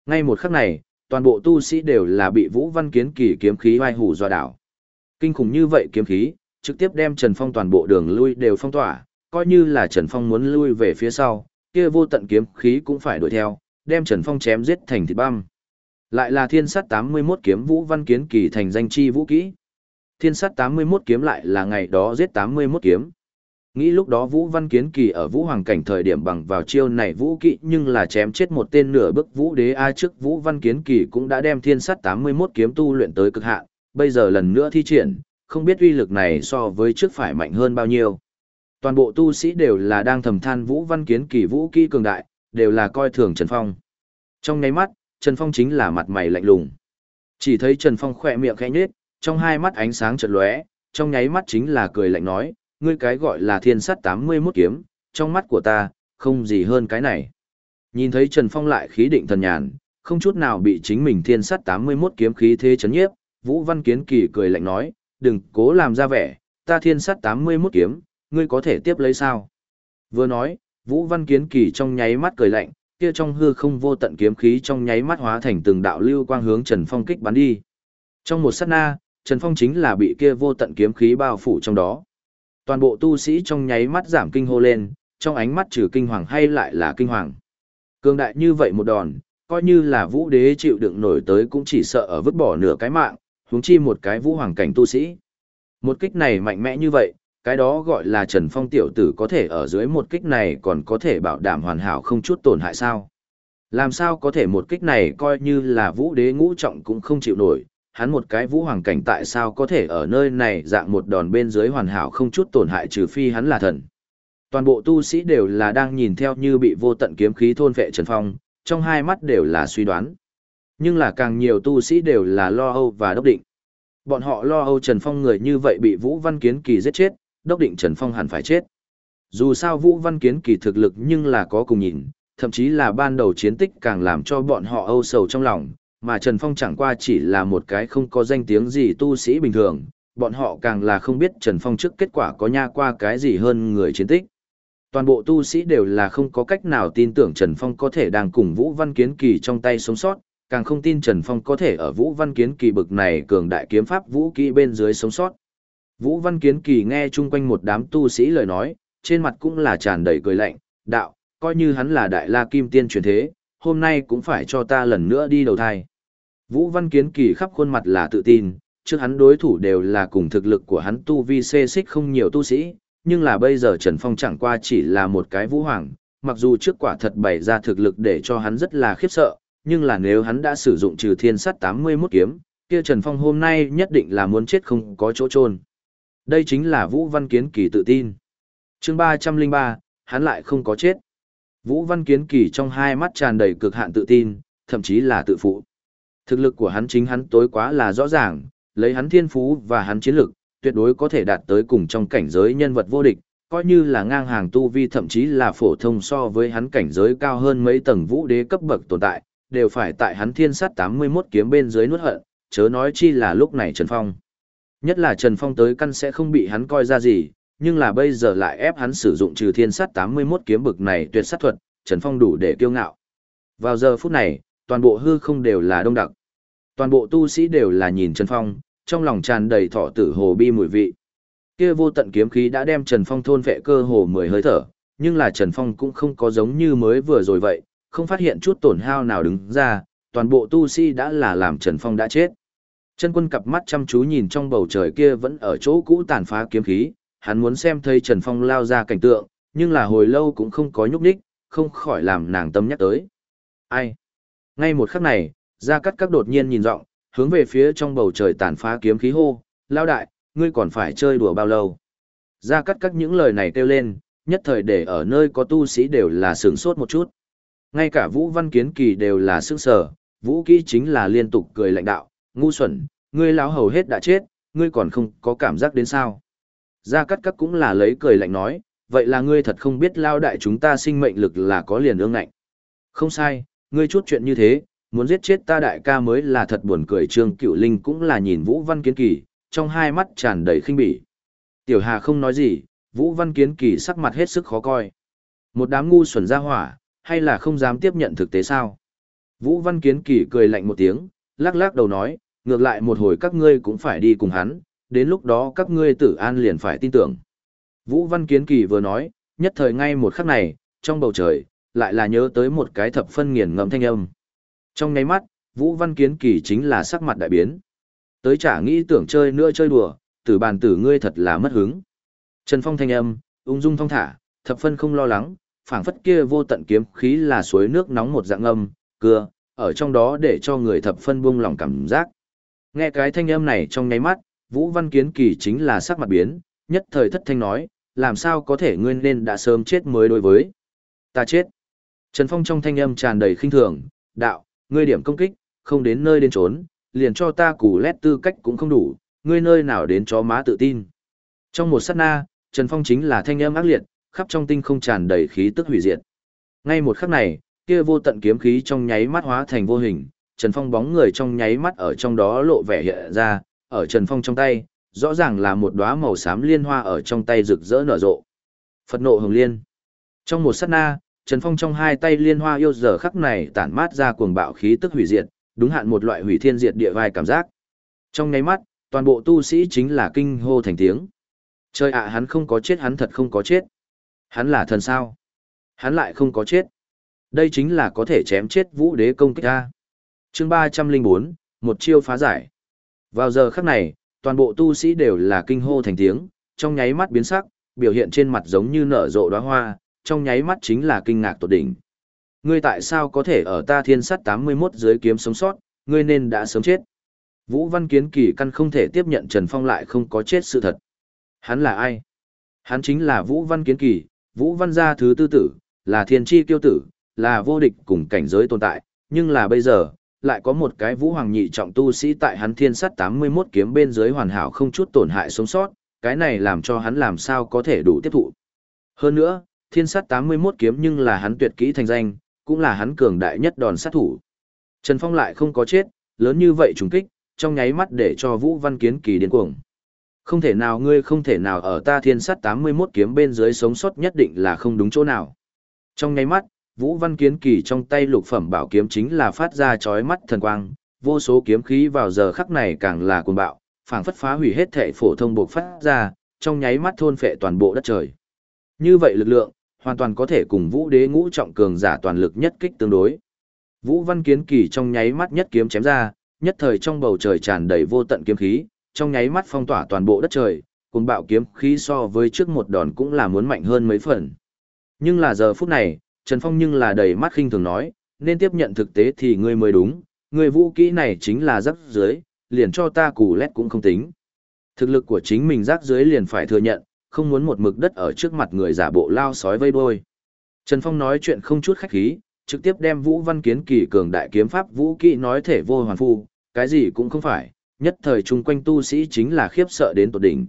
Ngay một khắc này, toàn bộ tu sĩ đều là bị Vũ Văn Kiến Kỳ kiếm khí oai hủ dọa đảo. Kinh khủng như vậy kiếm khí, trực tiếp đem Trần Phong toàn bộ đường lui đều phong tỏa, coi như là Trần Phong muốn lui về phía sau, kia vô tận kiếm khí cũng phải đuổi theo, đem Trần Phong chém giết thành thịt băm. Lại là thiên Sắt 81 kiếm Vũ Văn Kiến Kỳ thành danh chi vũ kỹ. Thiên Sắt 81 kiếm lại là ngày đó giết 81 kiếm. Nghĩ lúc đó Vũ Văn Kiến Kỳ ở Vũ Hoàng cảnh thời điểm bằng vào chiêu này vũ Kỵ nhưng là chém chết một tên nửa bức Vũ Đế A trước Vũ Văn Kiến Kỳ cũng đã đem thiên sát 81 kiếm tu luyện tới cực hạn, bây giờ lần nữa thi triển, không biết uy lực này so với trước phải mạnh hơn bao nhiêu. Toàn bộ tu sĩ đều là đang thầm than Vũ Văn Kiến kỳ vũ Kỵ cường đại, đều là coi thường Trần Phong. Trong nháy mắt, Trần Phong chính là mặt mày lạnh lùng. Chỉ thấy Trần Phong khỏe miệng khẽ nhếch, trong hai mắt ánh sáng chợt lóe, trong nháy mắt chính là cười lạnh nói, ngươi cái gọi là thiên sắt 81 kiếm, trong mắt của ta, không gì hơn cái này. Nhìn thấy Trần Phong lại khí định thần nhàn, không chút nào bị chính mình thiên sắt 81 kiếm khí thế chấn nhiếp, Vũ Văn Kiến Kỳ cười lạnh nói, đừng cố làm ra vẻ, ta thiên sắt 81 kiếm, ngươi có thể tiếp lấy sao? Vừa nói, Vũ Văn Kiến Kỳ trong nháy mắt cười lạnh, kia trong hư không vô tận kiếm khí trong nháy mắt hóa thành từng đạo lưu quang hướng Trần Phong kích bắn đi. Trong một sát na, Trần Phong chính là bị kia vô tận kiếm khí bao phủ trong đó. Toàn bộ tu sĩ trong nháy mắt giảm kinh hô lên, trong ánh mắt trừ kinh hoàng hay lại là kinh hoàng. Cường đại như vậy một đòn, coi như là vũ đế chịu đựng nổi tới cũng chỉ sợ ở vứt bỏ nửa cái mạng, huống chi một cái vũ hoàng cảnh tu sĩ. Một kích này mạnh mẽ như vậy, cái đó gọi là Trần Phong tiểu tử có thể ở dưới một kích này còn có thể bảo đảm hoàn hảo không chút tổn hại sao. Làm sao có thể một kích này coi như là vũ đế ngũ trọng cũng không chịu nổi, hắn một cái vũ hoàng cảnh tại sao có thể ở nơi này dạng một đòn bên dưới hoàn hảo không chút tổn hại trừ phi hắn là thần. Toàn bộ tu sĩ đều là đang nhìn theo như bị vô tận kiếm khí thôn vệ Trần Phong, trong hai mắt đều là suy đoán. Nhưng là càng nhiều tu sĩ đều là lo âu và đốc định. Bọn họ lo âu Trần Phong người như vậy bị Vũ Văn Kiến Kỳ giết chết, đốc định Trần Phong hẳn phải chết. Dù sao Vũ Văn Kiến kỳ thực lực nhưng là có cùng nhìn, thậm chí là ban đầu chiến tích càng làm cho bọn họ âu sầu trong lòng, mà Trần Phong chẳng qua chỉ là một cái không có danh tiếng gì tu sĩ bình thường, bọn họ càng là không biết Trần Phong trước kết quả có nha qua cái gì hơn người chiến tích. Toàn bộ tu sĩ đều là không có cách nào tin tưởng Trần Phong có thể đang cùng Vũ Văn Kiến Kỳ trong tay sống sót, càng không tin Trần Phong có thể ở Vũ Văn Kiến Kỳ bực này cường đại kiếm pháp vũ kỹ bên dưới sống sót. Vũ Văn Kiến Kỳ nghe chung quanh một đám tu sĩ lời nói, trên mặt cũng là tràn đầy cười lạnh, đạo, coi như hắn là đại la kim tiên truyền thế, hôm nay cũng phải cho ta lần nữa đi đầu thai. Vũ Văn Kiến Kỳ khắp khuôn mặt là tự tin, trước hắn đối thủ đều là cùng thực lực của hắn tu vi xê xích không nhiều tu sĩ, nhưng là bây giờ Trần Phong chẳng qua chỉ là một cái vũ hoàng, mặc dù trước quả thật bày ra thực lực để cho hắn rất là khiếp sợ, nhưng là nếu hắn đã sử dụng trừ thiên sắt 81 kiếm, kia Trần Phong hôm nay nhất định là muốn chết không có chỗ trôn. Đây chính là Vũ Văn Kiến Kỳ tự tin. chương ba trăm linh ba, hắn lại không có chết. Vũ Văn Kiến Kỳ trong hai mắt tràn đầy cực hạn tự tin, thậm chí là tự phụ. Thực lực của hắn chính hắn tối quá là rõ ràng, lấy hắn thiên phú và hắn chiến lực, tuyệt đối có thể đạt tới cùng trong cảnh giới nhân vật vô địch, coi như là ngang hàng tu vi thậm chí là phổ thông so với hắn cảnh giới cao hơn mấy tầng vũ đế cấp bậc tồn tại, đều phải tại hắn thiên sát 81 kiếm bên dưới nuốt hận, chớ nói chi là lúc này Trần Phong. Nhất là Trần Phong tới căn sẽ không bị hắn coi ra gì, nhưng là bây giờ lại ép hắn sử dụng trừ thiên sát 81 kiếm bực này tuyệt sát thuật, Trần Phong đủ để kiêu ngạo. Vào giờ phút này, toàn bộ hư không đều là đông đặc. Toàn bộ tu sĩ đều là nhìn Trần Phong, trong lòng tràn đầy thọ tử hồ bi mùi vị. Kia vô tận kiếm khí đã đem Trần Phong thôn vệ cơ hồ mười hơi thở, nhưng là Trần Phong cũng không có giống như mới vừa rồi vậy, không phát hiện chút tổn hao nào đứng ra, toàn bộ tu sĩ đã là làm Trần Phong đã chết. Chân quân cặp mắt chăm chú nhìn trong bầu trời kia vẫn ở chỗ cũ tàn phá kiếm khí, hắn muốn xem thấy Trần Phong lao ra cảnh tượng, nhưng là hồi lâu cũng không có nhúc nhích, không khỏi làm nàng tâm nhắc tới. Ai? Ngay một khắc này, Gia Cát Các đột nhiên nhìn rộng, hướng về phía trong bầu trời tàn phá kiếm khí hô, lao đại, ngươi còn phải chơi đùa bao lâu? Gia Cát Các những lời này kêu lên, nhất thời để ở nơi có tu sĩ đều là sướng sốt một chút. Ngay cả Vũ Văn Kiến Kỳ đều là sướng sở, Vũ Kỹ chính là liên tục cười lạnh đạo, ngu xuẩn, ngươi lão hầu hết đã chết, ngươi còn không có cảm giác đến sao. Gia Cát Các cũng là lấy cười lạnh nói, vậy là ngươi thật không biết lao đại chúng ta sinh mệnh lực là có liền ương ngạnh. Không sai, ngươi chút chuyện như thế, muốn giết chết ta đại ca mới là thật buồn cười Trương Cựu Linh cũng là nhìn Vũ Văn Kiến Kỳ, trong hai mắt tràn đầy khinh bỉ. Tiểu Hà không nói gì, Vũ Văn Kiến Kỳ sắc mặt hết sức khó coi. Một đám ngu xuẩn ra hỏa, hay là không dám tiếp nhận thực tế sao? Vũ Văn Kiến Kỳ cười lạnh một tiếng, lắc lắc đầu nói, ngược lại một hồi các ngươi cũng phải đi cùng hắn, đến lúc đó các ngươi tử an liền phải tin tưởng. Vũ Văn Kiến Kỳ vừa nói, nhất thời ngay một khắc này, trong bầu trời, lại là nhớ tới một cái thập phân nghiền ngẫm thanh âm. Trong nháy mắt, Vũ Văn Kiến Kỳ chính là sắc mặt đại biến. Tới chả nghĩ tưởng chơi nữa chơi đùa, tử bàn tử ngươi thật là mất hứng. Trần Phong thanh âm, ung dung thong thả, thập phân không lo lắng, phảng phất kia vô tận kiếm khí là suối nước nóng một dạng âm, cưa, ở trong đó để cho người thập phân buông lòng cảm giác. Nghe cái thanh âm này trong nháy mắt, Vũ Văn Kiến Kỳ chính là sắc mặt biến, nhất thời thất thanh nói, làm sao có thể ngươi nên đã sớm chết mới đối với. Ta chết. Trần Phong trong thanh âm tràn đầy khinh thường, đạo, ngươi điểm công kích, không đến nơi đến trốn, liền cho ta củ lét tư cách cũng không đủ, ngươi nơi nào đến chó má tự tin. Trong một sát na, Trần Phong chính là thanh âm ác liệt, khắp trong tinh không tràn đầy khí tức hủy diệt. Ngay một khắc này, kia vô tận kiếm khí trong nháy mắt hóa thành vô hình, Trần Phong bóng người trong nháy mắt ở trong đó lộ vẻ hiện ra, ở Trần Phong trong tay, rõ ràng là một đóa màu xám liên hoa ở trong tay rực rỡ nở rộ. Phật nộ hồng liên. Trong một sát na, Trần Phong trong hai tay liên hoa yêu giờ khắc này tản mát ra cuồng bạo khí tức hủy diệt, đúng hạn một loại hủy thiên diệt địa vai cảm giác. Trong nháy mắt, toàn bộ tu sĩ chính là kinh hô thành tiếng. Trời ạ hắn không có chết hắn thật không có chết. Hắn là thần sao? Hắn lại không có chết. Đây chính là có thể chém chết vũ đế công kích ta. chương ba trăm linh bốn một chiêu phá giải. Vào giờ khắc này, toàn bộ tu sĩ đều là kinh hô thành tiếng, trong nháy mắt biến sắc, biểu hiện trên mặt giống như nở rộ đóa hoa, trong nháy mắt chính là kinh ngạc tột đỉnh. Ngươi tại sao có thể ở ta thiên sắt 81 dưới kiếm sống sót, ngươi nên đã sớm chết. Vũ Văn Kiến Kỳ căn không thể tiếp nhận Trần Phong lại không có chết sự thật. Hắn là ai? Hắn chính là Vũ Văn Kiến Kỳ, Vũ Văn gia thứ tư tử, là thiên chi kiêu tử, là vô địch cùng cảnh giới tồn tại, nhưng là bây giờ, lại có một cái Vũ Hoàng nhị trọng tu sĩ tại hắn thiên sắt 81 kiếm bên dưới hoàn hảo không chút tổn hại sống sót, cái này làm cho hắn làm sao có thể đủ tiếp thụ. Hơn nữa, thiên sát 81 kiếm nhưng là hắn tuyệt kỹ thành danh, cũng là hắn cường đại nhất đòn sát thủ. Trần Phong lại không có chết, lớn như vậy trùng kích, trong nháy mắt để cho Vũ Văn Kiến kỳ điên cuồng. Không thể nào ngươi không thể nào ở ta thiên sát 81 kiếm bên dưới sống sót nhất định là không đúng chỗ nào. Trong nháy mắt, Vũ Văn Kiến kỳ trong tay lục phẩm bảo kiếm chính là phát ra chói mắt thần quang, vô số kiếm khí vào giờ khắc này càng là cuồng bạo, phảng phất phá hủy hết thể phổ thông bộ phát ra, trong nháy mắt thôn phệ toàn bộ đất trời. Như vậy lực lượng, hoàn toàn có thể cùng vũ đế ngũ trọng cường giả toàn lực nhất kích tương đối. Vũ Văn Kiến Kỳ trong nháy mắt nhất kiếm chém ra, nhất thời trong bầu trời tràn đầy vô tận kiếm khí, trong nháy mắt phong tỏa toàn bộ đất trời, cùng bạo kiếm khí so với trước một đòn cũng là muốn mạnh hơn mấy phần. Nhưng là giờ phút này, Trần Phong nhưng là đầy mắt khinh thường nói, nên tiếp nhận thực tế thì ngươi mới đúng, người vũ kỹ này chính là rắc dưới, liền cho ta củ lét cũng không tính. Thực lực của chính mình rắc dưới liền phải thừa nhận, không muốn một mực đất ở trước mặt người giả bộ lao sói vây đuôi. Trần Phong nói chuyện không chút khách khí, trực tiếp đem Vũ Văn Kiến kỳ cường đại kiếm pháp vũ kỹ nói thể vô hoàn phu, cái gì cũng không phải, nhất thời chung quanh tu sĩ chính là khiếp sợ đến tột đỉnh.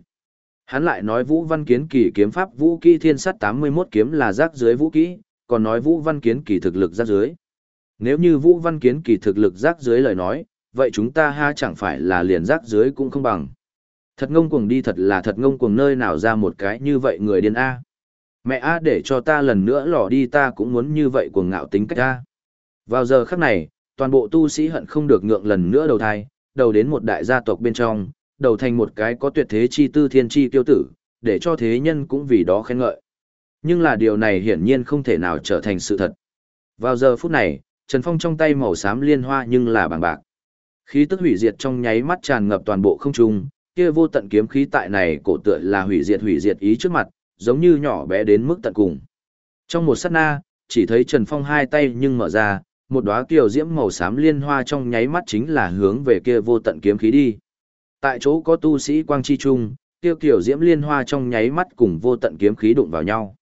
Hắn lại nói Vũ Văn Kiến kỳ kiếm pháp vũ kỹ thiên sắt 81 kiếm là rác dưới vũ kỹ, còn nói Vũ Văn Kiến kỳ thực lực rác dưới. Nếu như Vũ Văn Kiến kỳ thực lực rác dưới lời nói, vậy chúng ta ha chẳng phải là liền rác dưới cũng không bằng. Thật ngông cuồng đi thật là thật ngông cuồng nơi nào ra một cái như vậy người điên A. Mẹ A để cho ta lần nữa lò đi ta cũng muốn như vậy cuồng ngạo tính cách A. Vào giờ khắc này, toàn bộ tu sĩ hận không được ngượng lần nữa đầu thai, đầu đến một đại gia tộc bên trong, đầu thành một cái có tuyệt thế chi tư thiên chi tiêu tử, để cho thế nhân cũng vì đó khen ngợi. Nhưng là điều này hiển nhiên không thể nào trở thành sự thật. Vào giờ phút này, Trần Phong trong tay màu xám liên hoa nhưng là bằng bạc. Khí tức hủy diệt trong nháy mắt tràn ngập toàn bộ không trung, kia vô tận kiếm khí tại này cổ tựa là hủy diệt hủy diệt ý trước mặt, giống như nhỏ bé đến mức tận cùng. Trong một sát na, chỉ thấy Trần Phong hai tay nhưng mở ra, một đóa kiều diễm màu xám liên hoa trong nháy mắt chính là hướng về kia vô tận kiếm khí đi. Tại chỗ có tu sĩ quang chi trung, kia kiều diễm liên hoa trong nháy mắt cùng vô tận kiếm khí đụng vào nhau.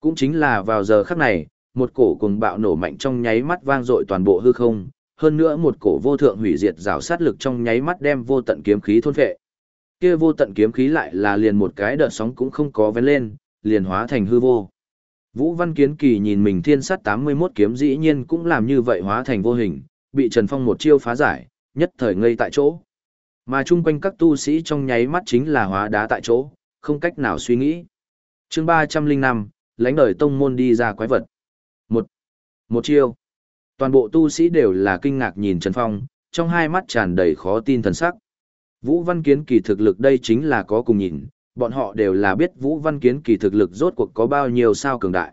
Cũng chính là vào giờ khắc này, một cổ cuồng bạo nổ mạnh trong nháy mắt vang dội toàn bộ hư không, hơn nữa một cổ vô thượng hủy diệt rào sát lực trong nháy mắt đem vô tận kiếm khí thôn phệ. Kia vô tận kiếm khí lại là liền một cái đợt sóng cũng không có vén lên, liền hóa thành hư vô. Vũ Văn Kiến Kỳ nhìn mình thiên sát 81 kiếm dĩ nhiên cũng làm như vậy hóa thành vô hình, bị Trần Phong một chiêu phá giải, nhất thời ngây tại chỗ. Mà chung quanh các tu sĩ trong nháy mắt chính là hóa đá tại chỗ, không cách nào suy nghĩ. chương 305, lãnh đời tông môn đi ra quái vật. Một, một chiêu. Toàn bộ tu sĩ đều là kinh ngạc nhìn Trần Phong, trong hai mắt tràn đầy khó tin thần sắc. Vũ Văn Kiến kỳ thực lực đây chính là có cùng nhìn, bọn họ đều là biết Vũ Văn Kiến kỳ thực lực rốt cuộc có bao nhiêu sao cường đại.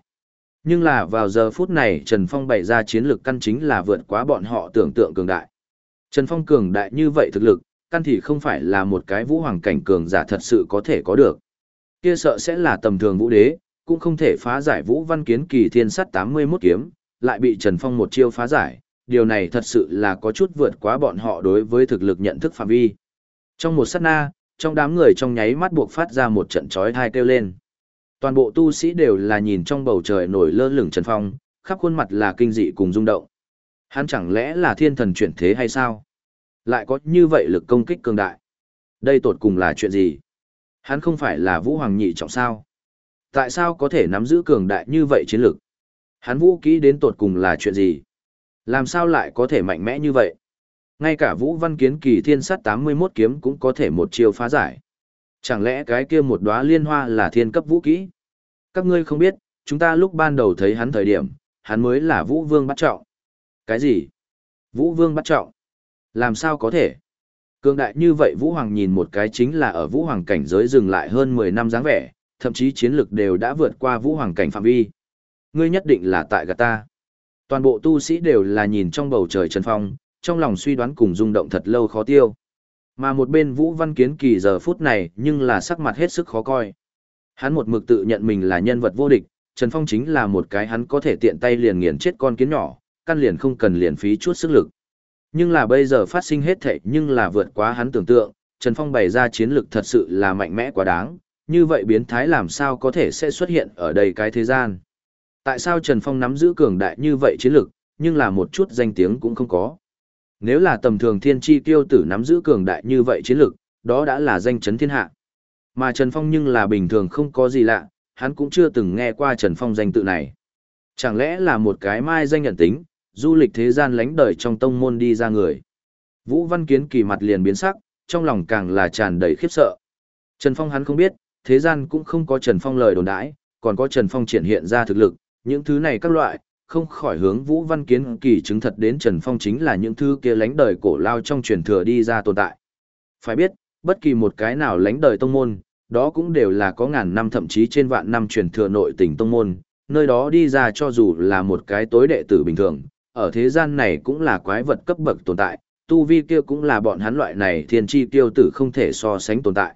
Nhưng là vào giờ phút này Trần Phong bày ra chiến lược căn chính là vượt quá bọn họ tưởng tượng cường đại. Trần Phong cường đại như vậy thực lực, căn thì không phải là một cái vũ hoàng cảnh cường giả thật sự có thể có được. Kia sợ sẽ là tầm thường vũ đế, cũng không thể phá giải vũ văn kiến kỳ thiên sắt 81 kiếm, lại bị Trần Phong một chiêu phá giải, điều này thật sự là có chút vượt quá bọn họ đối với thực lực nhận thức phạm vi. Trong một sát na, trong đám người trong nháy mắt buộc phát ra một trận chói thai kêu lên. Toàn bộ tu sĩ đều là nhìn trong bầu trời nổi lơ lửng Trần Phong, khắp khuôn mặt là kinh dị cùng rung động. Hắn chẳng lẽ là thiên thần chuyển thế hay sao? Lại có như vậy lực công kích cường đại. Đây tột cùng là chuyện gì? Hắn không phải là vũ hoàng nhị trọng sao? Tại sao có thể nắm giữ cường đại như vậy chiến lực? Hắn vũ kỹ đến tột cùng là chuyện gì? Làm sao lại có thể mạnh mẽ như vậy? Ngay cả vũ văn kiến kỳ thiên sát 81 kiếm cũng có thể một chiêu phá giải. Chẳng lẽ cái kia một đóa liên hoa là thiên cấp vũ kỹ? Các ngươi không biết, chúng ta lúc ban đầu thấy hắn thời điểm, hắn mới là vũ vương bắt trọng. Cái gì? Vũ vương bắt trọng? Làm sao có thể? Cường đại như vậy Vũ Hoàng nhìn một cái chính là ở Vũ Hoàng cảnh giới dừng lại hơn 10 năm dáng vẻ, thậm chí chiến lực đều đã vượt qua Vũ Hoàng cảnh phạm vi. Ngươi nhất định là tại gạt ta. Toàn bộ tu sĩ đều là nhìn trong bầu trời trần phong, trong lòng suy đoán cùng rung động thật lâu khó tiêu. Mà một bên Vũ Văn Kiến Kỳ giờ phút này nhưng là sắc mặt hết sức khó coi. Hắn một mực tự nhận mình là nhân vật vô địch, Trần Phong chính là một cái hắn có thể tiện tay liền nghiền chết con kiến nhỏ, căn liền không cần liền phí chút sức lực. Nhưng là bây giờ phát sinh hết thảy nhưng là vượt quá hắn tưởng tượng, Trần Phong bày ra chiến lực thật sự là mạnh mẽ quá đáng, như vậy biến thái làm sao có thể sẽ xuất hiện ở đây cái thế gian. Tại sao Trần Phong nắm giữ cường đại như vậy chiến lực, nhưng là một chút danh tiếng cũng không có. Nếu là tầm thường thiên chi tiêu tử nắm giữ cường đại như vậy chiến lực, đó đã là danh chấn thiên hạ. Mà Trần Phong nhưng là bình thường không có gì lạ, hắn cũng chưa từng nghe qua Trần Phong danh tự này. Chẳng lẽ là một cái mai danh nhận tính, du lịch thế gian lánh đời trong tông môn đi ra người. Vũ Văn Kiến kỳ mặt liền biến sắc, trong lòng càng là tràn đầy khiếp sợ. Trần Phong hắn không biết, thế gian cũng không có Trần Phong lời đồn đãi, còn có Trần Phong triển hiện ra thực lực, những thứ này các loại, không khỏi hướng Vũ Văn Kiến kỳ chứng thật đến Trần Phong chính là những thứ kia lánh đời cổ lao trong truyền thừa đi ra tồn tại. Phải biết, bất kỳ một cái nào lánh đời tông môn, đó cũng đều là có ngàn năm thậm chí trên vạn năm truyền thừa nội tình tông môn, nơi đó đi ra cho dù là một cái tối đệ tử bình thường, ở thế gian này cũng là quái vật cấp bậc tồn tại, tu vi kia cũng là bọn hắn loại này thiên chi tiêu tử không thể so sánh tồn tại.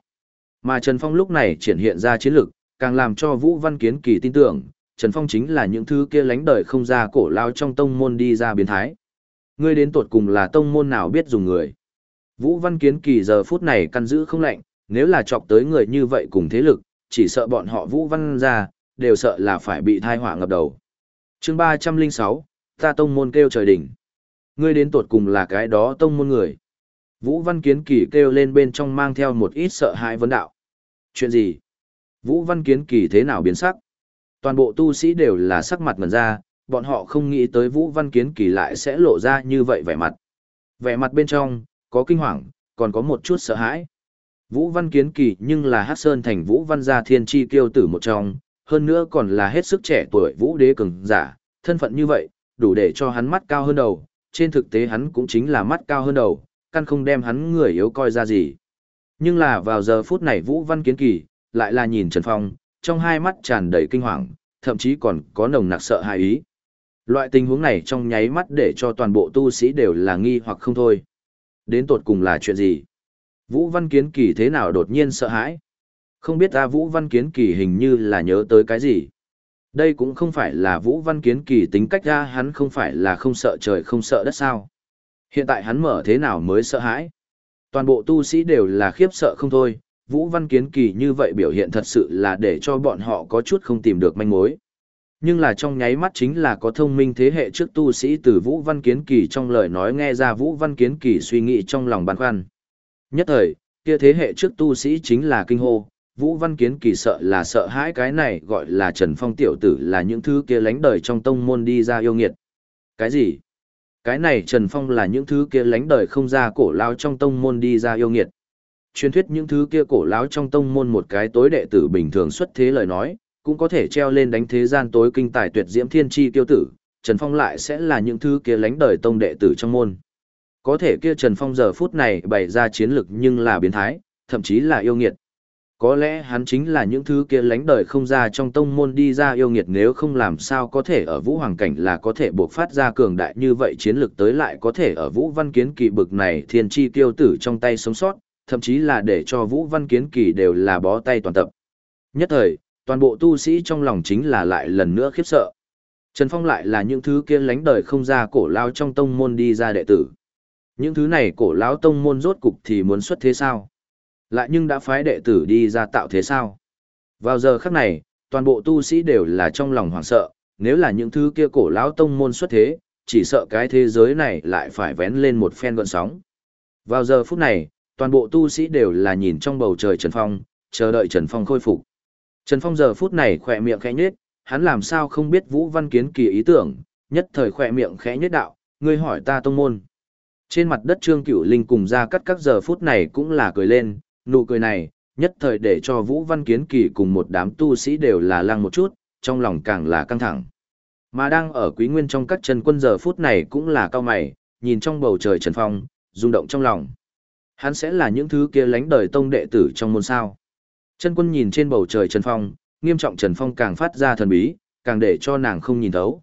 Mà Trần Phong lúc này triển hiện ra chiến lực, càng làm cho Vũ Văn Kiến Kỳ tin tưởng, Trần Phong chính là những thứ kia lánh đời không ra cổ lao trong tông môn đi ra biến thái. Ngươi đến tuột cùng là tông môn nào biết dùng người. Vũ Văn Kiến Kỳ giờ phút này căn giữ không lạnh, nếu là chọc tới người như vậy cùng thế lực, chỉ sợ bọn họ Vũ Văn ra, đều sợ là phải bị thai họa ngập đầu. chương 306, ta tông môn kêu trời đỉnh. Ngươi đến tuột cùng là cái đó tông môn người. Vũ Văn Kiến Kỳ kêu lên bên trong mang theo một ít sợ hãi vấn đạo. Chuyện gì? Vũ Văn Kiến Kỳ thế nào biến sắc? Toàn bộ tu sĩ đều là sắc mặt ngần ra, bọn họ không nghĩ tới Vũ Văn Kiến Kỳ lại sẽ lộ ra như vậy vẻ mặt. Vẻ mặt bên trong, có kinh hoàng, còn có một chút sợ hãi. Vũ Văn Kiến Kỳ nhưng là Hát Sơn thành Vũ Văn gia thiên chi kiêu tử một trong, hơn nữa còn là hết sức trẻ tuổi Vũ Đế cường giả, thân phận như vậy, đủ để cho hắn mắt cao hơn đầu, trên thực tế hắn cũng chính là mắt cao hơn đầu, căn không đem hắn người yếu coi ra gì. Nhưng là vào giờ phút này Vũ Văn Kiến Kỳ, lại là nhìn Trần Phong, trong hai mắt tràn đầy kinh hoàng, thậm chí còn có nồng nặc sợ hãi ý. Loại tình huống này trong nháy mắt để cho toàn bộ tu sĩ đều là nghi hoặc không thôi. Đến tột cùng là chuyện gì? Vũ Văn Kiến Kỳ thế nào đột nhiên sợ hãi? Không biết ta Vũ Văn Kiến Kỳ hình như là nhớ tới cái gì? Đây cũng không phải là Vũ Văn Kiến Kỳ tính cách ra hắn không phải là không sợ trời không sợ đất sao. Hiện tại hắn mở thế nào mới sợ hãi? Toàn bộ tu sĩ đều là khiếp sợ không thôi, Vũ Văn Kiến Kỳ như vậy biểu hiện thật sự là để cho bọn họ có chút không tìm được manh mối. Nhưng là trong nháy mắt chính là có thông minh thế hệ trước tu sĩ từ Vũ Văn Kiến Kỳ trong lời nói nghe ra Vũ Văn Kiến Kỳ suy nghĩ trong lòng băn khoăn. Nhất thời, kia thế hệ trước tu sĩ chính là kinh hô, Vũ Văn Kiến kỳ sợ là sợ hãi cái này gọi là Trần Phong tiểu tử là những thứ kia lánh đời trong tông môn đi ra yêu nghiệt. Cái gì? Cái này Trần Phong là những thứ kia lánh đời không ra cổ lao trong tông môn đi ra yêu nghiệt. Truyền thuyết những thứ kia cổ lão trong tông môn một cái tối đệ tử bình thường xuất thế lời nói, cũng có thể treo lên đánh thế gian tối kinh tài tuyệt diễm thiên chi tiêu tử, Trần Phong lại sẽ là những thứ kia lánh đời tông đệ tử trong môn. Có thể kia Trần Phong giờ phút này bày ra chiến lực nhưng là biến thái, thậm chí là yêu nghiệt. Có lẽ hắn chính là những thứ kia lánh đời không ra trong tông môn đi ra yêu nghiệt nếu không làm sao có thể ở vũ hoàng cảnh là có thể buộc phát ra cường đại như vậy chiến lực tới lại có thể ở vũ văn kiến kỳ bực này thiên chi tiêu tử trong tay sống sót, thậm chí là để cho vũ văn kiến kỳ đều là bó tay toàn tập. Nhất thời, toàn bộ tu sĩ trong lòng chính là lại lần nữa khiếp sợ. Trần Phong lại là những thứ kia lánh đời không ra cổ lao trong tông môn đi ra đệ tử. Những thứ này cổ lão tông môn rốt cục thì muốn xuất thế sao? Lại nhưng đã phái đệ tử đi ra tạo thế sao? Vào giờ khắc này, toàn bộ tu sĩ đều là trong lòng hoảng sợ, nếu là những thứ kia cổ lão tông môn xuất thế, chỉ sợ cái thế giới này lại phải vén lên một phen gọn sóng. Vào giờ phút này, toàn bộ tu sĩ đều là nhìn trong bầu trời Trần Phong, chờ đợi Trần Phong khôi phục. Trần Phong giờ phút này khỏe miệng khẽ nhếch, hắn làm sao không biết Vũ Văn Kiến kỳ ý tưởng, nhất thời khỏe miệng khẽ nhếch đạo, ngươi hỏi ta tông môn. Trên mặt đất Trương Cửu Linh cùng ra cắt các giờ phút này cũng là cười lên, nụ cười này, nhất thời để cho Vũ Văn Kiến Kỳ cùng một đám tu sĩ đều là lăng một chút, trong lòng càng là căng thẳng. Mà đang ở quý nguyên trong các chân quân giờ phút này cũng là cao mày, nhìn trong bầu trời trần phong, rung động trong lòng. Hắn sẽ là những thứ kia lánh đời tông đệ tử trong môn sao. Chân quân nhìn trên bầu trời trần phong, nghiêm trọng trần phong càng phát ra thần bí, càng để cho nàng không nhìn thấu.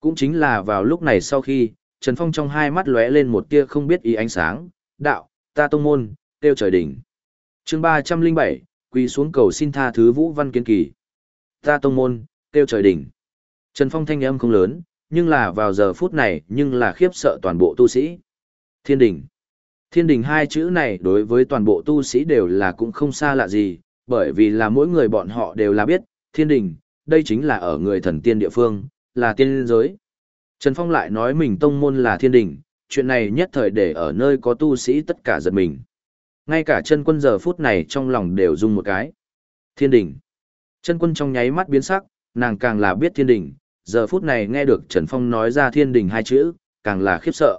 Cũng chính là vào lúc này sau khi, Trần Phong trong hai mắt lóe lên một tia không biết ý ánh sáng, đạo, ta tông môn, tiêu trời đỉnh. chương ba trăm linh bảy quỳ xuống cầu xin tha thứ Vũ Văn Kiến Kỳ. Ta tông môn, tiêu trời đỉnh. Trần Phong thanh âm không lớn, nhưng là vào giờ phút này nhưng là khiếp sợ toàn bộ tu sĩ. Thiên đỉnh. Thiên đình hai chữ này đối với toàn bộ tu sĩ đều là cũng không xa lạ gì, bởi vì là mỗi người bọn họ đều là biết, thiên đình, đây chính là ở người thần tiên địa phương, là tiên giới. Trần Phong lại nói mình tông môn là thiên đình, chuyện này nhất thời để ở nơi có tu sĩ tất cả giật mình. Ngay cả chân quân giờ phút này trong lòng đều rung một cái. Thiên đình. Chân quân trong nháy mắt biến sắc, nàng càng là biết thiên đình, giờ phút này nghe được Trần Phong nói ra thiên đình hai chữ, càng là khiếp sợ.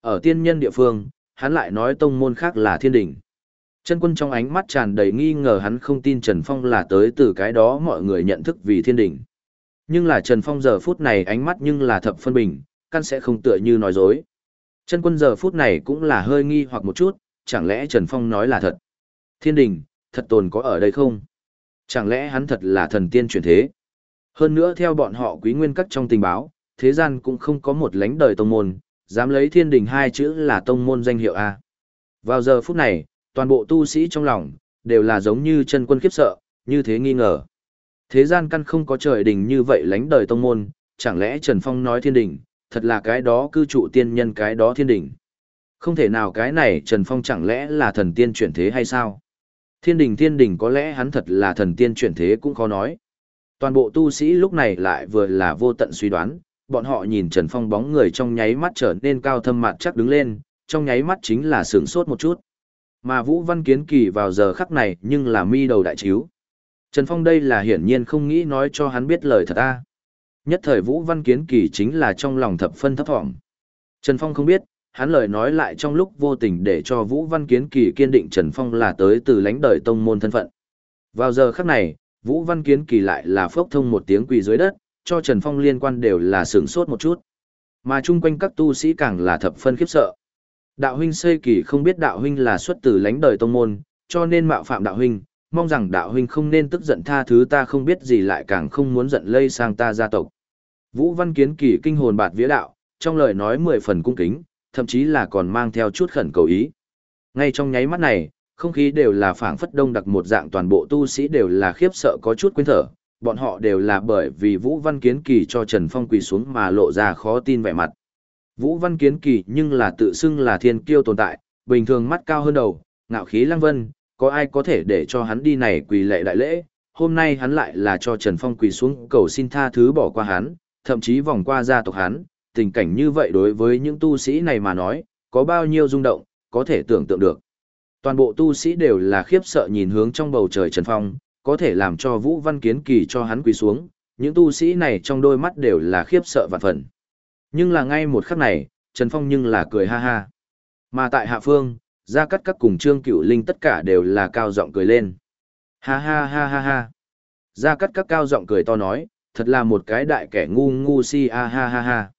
Ở tiên nhân địa phương, hắn lại nói tông môn khác là thiên đình. Chân quân trong ánh mắt tràn đầy nghi ngờ hắn không tin Trần Phong là tới từ cái đó mọi người nhận thức vì thiên đình. Nhưng là Trần Phong giờ phút này ánh mắt nhưng là thập phân bình, căn sẽ không tựa như nói dối. Chân quân giờ phút này cũng là hơi nghi hoặc một chút, chẳng lẽ Trần Phong nói là thật? Thiên đình, thật tồn có ở đây không? Chẳng lẽ hắn thật là thần tiên chuyển thế? Hơn nữa theo bọn họ quý nguyên các trong tình báo, thế gian cũng không có một lãnh đời tông môn, dám lấy thiên đình hai chữ là tông môn danh hiệu A. Vào giờ phút này, toàn bộ tu sĩ trong lòng, đều là giống như chân quân khiếp sợ, như thế nghi ngờ. Thế gian căn không có trời đình như vậy lánh đời tông môn, chẳng lẽ Trần Phong nói thiên đình, thật là cái đó cư trụ tiên nhân cái đó thiên đình. Không thể nào cái này Trần Phong chẳng lẽ là thần tiên chuyển thế hay sao? Thiên đình thiên đình có lẽ hắn thật là thần tiên chuyển thế cũng khó nói. Toàn bộ tu sĩ lúc này lại vừa là vô tận suy đoán, bọn họ nhìn Trần Phong bóng người trong nháy mắt trở nên cao thâm mặt chắc đứng lên, trong nháy mắt chính là sướng sốt một chút. Mà Vũ Văn Kiến Kỳ vào giờ khắc này nhưng là mi đầu đại chiếu. Trần Phong đây là hiển nhiên không nghĩ nói cho hắn biết lời thật a. Nhất thời Vũ Văn Kiến Kỳ chính là trong lòng thập phân thấp thỏm. Trần Phong không biết, hắn lời nói lại trong lúc vô tình để cho Vũ Văn Kiến Kỳ kiên định Trần Phong là tới từ lãnh đời tông môn thân phận. Vào giờ khắc này, Vũ Văn Kiến Kỳ lại là phốc thông một tiếng quỳ dưới đất, cho Trần Phong liên quan đều là sửng sốt một chút. Mà chung quanh các tu sĩ càng là thập phân khiếp sợ. Đạo huynh xây kỳ không biết đạo huynh là xuất từ lãnh đời tông môn, cho nên mạo phạm đạo huynh, mong rằng đạo huynh không nên tức giận tha thứ ta không biết gì lại càng không muốn giận lây sang ta gia tộc. Vũ Văn Kiến kỳ kinh hồn bạt vía đạo, trong lời nói mười phần cung kính, thậm chí là còn mang theo chút khẩn cầu ý. Ngay trong nháy mắt này, không khí đều là phảng phất đông đặc một dạng toàn bộ tu sĩ đều là khiếp sợ có chút quên thở, bọn họ đều là bởi vì Vũ Văn Kiến Kỳ cho Trần Phong quỳ xuống mà lộ ra khó tin vẻ mặt. Vũ Văn Kiến Kỳ nhưng là tự xưng là thiên kiêu tồn tại, bình thường mắt cao hơn đầu, ngạo khí lăng vân, có ai có thể để cho hắn đi này quỳ lệ đại lễ, hôm nay hắn lại là cho Trần Phong quỳ xuống cầu xin tha thứ bỏ qua hắn, thậm chí vòng qua gia tộc hắn, tình cảnh như vậy đối với những tu sĩ này mà nói, có bao nhiêu rung động, có thể tưởng tượng được. Toàn bộ tu sĩ đều là khiếp sợ nhìn hướng trong bầu trời Trần Phong, có thể làm cho Vũ Văn Kiến Kỳ cho hắn quỳ xuống, những tu sĩ này trong đôi mắt đều là khiếp sợ vạn phần. Nhưng là ngay một khắc này, Trần Phong nhưng là cười ha ha. Mà tại hạ phương, Gia Cắt các cùng Trương Cửu Linh tất cả đều là cao giọng cười lên. Ha ha ha ha ha. Gia Cắt các cao giọng cười to nói, thật là một cái đại kẻ ngu ngu si a ha ha ha.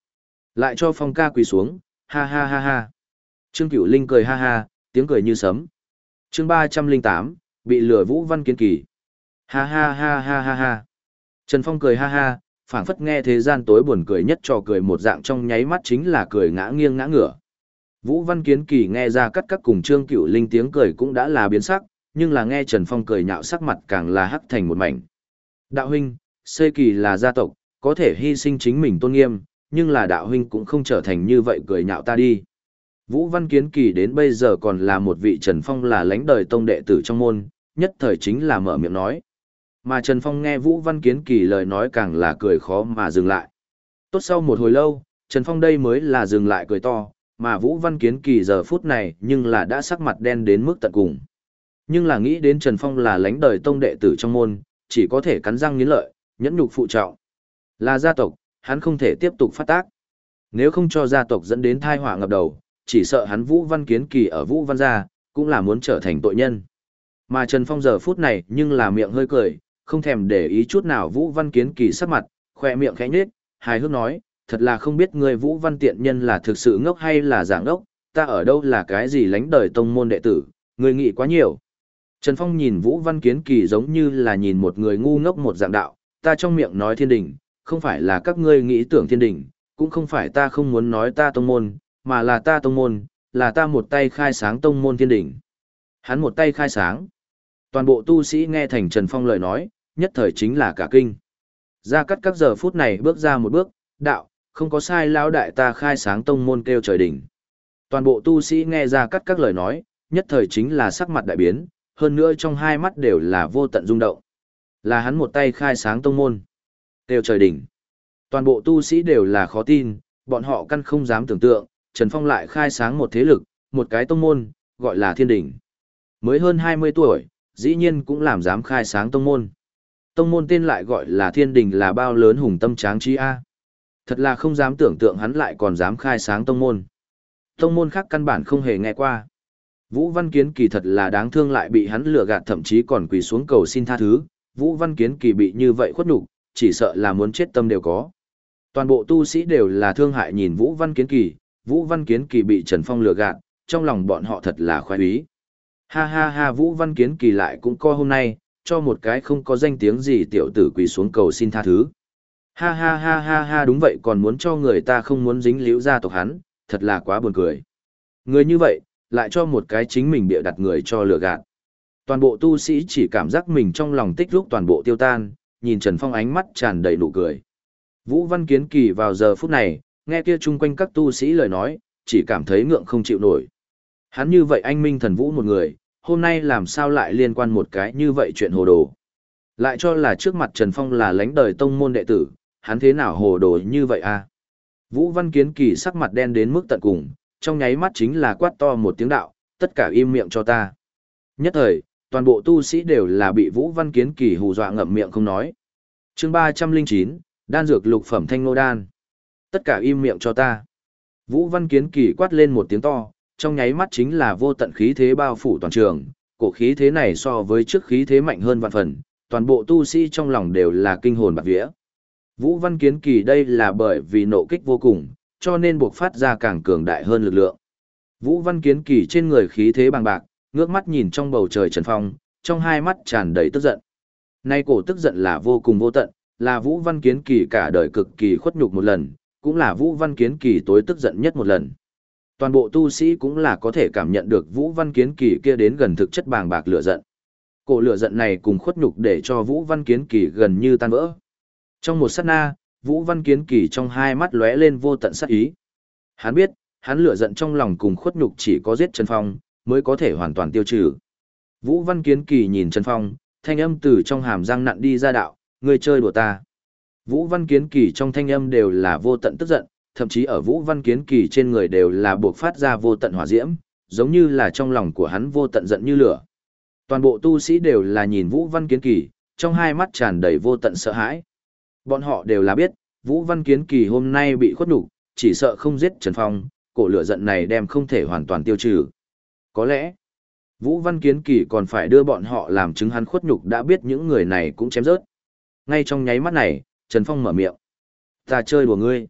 Lại cho Phong ca quỳ xuống, ha ha ha ha. Trương Cửu Linh cười ha ha, tiếng cười như sấm. Chương ba trăm linh tám bị lừa Vũ Văn Kiến Kỳ. Ha ha ha ha ha ha. Trần Phong cười ha ha, phảng phất nghe thế gian tối buồn cười nhất trò cười một dạng trong nháy mắt chính là cười ngã nghiêng ngã ngửa. Vũ Văn Kiến Kỳ nghe ra cắt các cùng Trương Cửu Linh tiếng cười cũng đã là biến sắc, nhưng là nghe Trần Phong cười nhạo sắc mặt càng là hắc thành một mảnh. Đạo huynh, Xê Kỳ là gia tộc, có thể hy sinh chính mình tôn nghiêm, nhưng là đạo huynh cũng không trở thành như vậy cười nhạo ta đi. Vũ Văn Kiến Kỳ đến bây giờ còn là một vị Trần Phong là lãnh đời tông đệ tử trong môn, nhất thời chính là mở miệng nói. Mà Trần Phong nghe Vũ Văn Kiến Kỳ lời nói càng là cười khó mà dừng lại. Tốt sau một hồi lâu, Trần Phong đây mới là dừng lại cười to, mà Vũ Văn Kiến Kỳ giờ phút này nhưng là đã sắc mặt đen đến mức tận cùng. Nhưng là nghĩ đến Trần Phong là lãnh đời tông đệ tử trong môn, chỉ có thể cắn răng nghiến lợi, nhẫn nhục phụ trọng. Là gia tộc, hắn không thể tiếp tục phát tác. Nếu không cho gia tộc dẫn đến thai họa ngập đầu, chỉ sợ hắn Vũ Văn Kiến Kỳ ở Vũ Văn gia, cũng là muốn trở thành tội nhân. Mà Trần Phong giờ phút này nhưng là miệng hơi cười, không thèm để ý chút nào Vũ Văn Kiến Kỳ sắc mặt, khoe miệng khẽ nhếch, hài hước nói, thật là không biết người Vũ Văn tiện nhân là thực sự ngốc hay là giả ngốc, ta ở đâu là cái gì lánh đời tông môn đệ tử, người nghĩ quá nhiều. Trần Phong nhìn Vũ Văn Kiến Kỳ giống như là nhìn một người ngu ngốc một dạng đạo, ta trong miệng nói thiên đình, không phải là các ngươi nghĩ tưởng thiên đình, cũng không phải ta không muốn nói ta tông môn, mà là ta tông môn, là ta một tay khai sáng tông môn thiên đình. Hắn một tay khai sáng. Toàn bộ tu sĩ nghe thành Trần Phong lời nói, nhất thời chính là cả kinh. Gia cắt các giờ phút này bước ra một bước, đạo, không có sai lão đại ta khai sáng tông môn kêu trời đỉnh. Toàn bộ tu sĩ nghe ra cắt các lời nói, nhất thời chính là sắc mặt đại biến, hơn nữa trong hai mắt đều là vô tận rung động. Là hắn một tay khai sáng tông môn. Kêu trời đỉnh. Toàn bộ tu sĩ đều là khó tin, bọn họ căn không dám tưởng tượng, Trần Phong lại khai sáng một thế lực, một cái tông môn, gọi là thiên đỉnh. Mới hơn 20 tuổi, dĩ nhiên cũng làm dám khai sáng tông môn. Tông môn tên lại gọi là thiên đình là bao lớn hùng tâm tráng trí A. Thật là không dám tưởng tượng hắn lại còn dám khai sáng tông môn. Tông môn khác căn bản không hề nghe qua. Vũ Văn Kiến Kỳ thật là đáng thương lại bị hắn lừa gạt thậm chí còn quỳ xuống cầu xin tha thứ. Vũ Văn Kiến Kỳ bị như vậy khuất nhục, chỉ sợ là muốn chết tâm đều có. Toàn bộ tu sĩ đều là thương hại nhìn Vũ Văn Kiến Kỳ, Vũ Văn Kiến Kỳ bị Trần Phong lừa gạt, trong lòng bọn họ thật là khoái ý. Ha ha ha Vũ Văn Kiến Kỳ lại cũng co hôm nay, cho một cái không có danh tiếng gì tiểu tử quỳ xuống cầu xin tha thứ. Ha ha ha ha ha đúng vậy còn muốn cho người ta không muốn dính liễu gia tộc hắn, thật là quá buồn cười. Người như vậy, lại cho một cái chính mình bịa đặt người cho lừa gạt. Toàn bộ tu sĩ chỉ cảm giác mình trong lòng tích lúc toàn bộ tiêu tan, nhìn Trần Phong ánh mắt tràn đầy nụ cười. Vũ Văn Kiến Kỳ vào giờ phút này, nghe kia chung quanh các tu sĩ lời nói, chỉ cảm thấy ngượng không chịu nổi. Hắn như vậy anh minh thần vũ một người, hôm nay làm sao lại liên quan một cái như vậy chuyện hồ đồ. Lại cho là trước mặt Trần Phong là lãnh đời tông môn đệ tử, hắn thế nào hồ đồ như vậy à? Vũ Văn Kiến Kỳ sắc mặt đen đến mức tận cùng, trong nháy mắt chính là quát to một tiếng đạo, tất cả im miệng cho ta. Nhất thời, toàn bộ tu sĩ đều là bị Vũ Văn Kiến Kỳ hù dọa ngậm miệng không nói. chương 309, đan dược lục phẩm thanh nô đan. Tất cả im miệng cho ta. Vũ Văn Kiến Kỳ quát lên một tiếng to, trong nháy mắt chính là vô tận khí thế bao phủ toàn trường, cổ khí thế này so với trước khí thế mạnh hơn vạn phần, toàn bộ tu sĩ trong lòng đều là kinh hồn bạc vía. Vũ Văn Kiến Kỳ đây là bởi vì nộ kích vô cùng, cho nên buộc phát ra càng cường đại hơn lực lượng. Vũ Văn Kiến Kỳ trên người khí thế bằng bạc, ngước mắt nhìn trong bầu trời Trần Phong, trong hai mắt tràn đầy tức giận. Nay cổ tức giận là vô cùng vô tận, là Vũ Văn Kiến Kỳ cả đời cực kỳ khuất nhục một lần, cũng là Vũ Văn Kiến Kỳ tối tức giận nhất một lần. Toàn bộ tu sĩ cũng là có thể cảm nhận được Vũ Văn Kiến Kỳ kia đến gần thực chất bàng bạc lửa giận. Cổ lửa giận này cùng khuất nhục để cho Vũ Văn Kiến Kỳ gần như tan vỡ. Trong một sát na, Vũ Văn Kiến Kỳ trong hai mắt lóe lên vô tận sát ý. Hắn biết, hắn lửa giận trong lòng cùng khuất nhục chỉ có giết Trần Phong, mới có thể hoàn toàn tiêu trừ. Vũ Văn Kiến Kỳ nhìn Trần Phong, thanh âm từ trong hàm răng nặn đi ra đạo, ngươi chơi đùa ta. Vũ Văn Kiến Kỳ trong thanh âm đều là vô tận tức giận, thậm chí ở Vũ Văn Kiến Kỳ trên người đều là buộc phát ra vô tận hỏa diễm, giống như là trong lòng của hắn vô tận giận như lửa. Toàn bộ tu sĩ đều là nhìn Vũ Văn Kiến Kỳ, trong hai mắt tràn đầy vô tận sợ hãi. Bọn họ đều là biết, Vũ Văn Kiến Kỳ hôm nay bị khuất nhục, chỉ sợ không giết Trần Phong, cổ lửa giận này đem không thể hoàn toàn tiêu trừ. Có lẽ, Vũ Văn Kiến Kỳ còn phải đưa bọn họ làm chứng hắn khuất nhục đã biết những người này cũng chém rớt. Ngay trong nháy mắt này, Trần Phong mở miệng. Ta chơi đùa ngươi.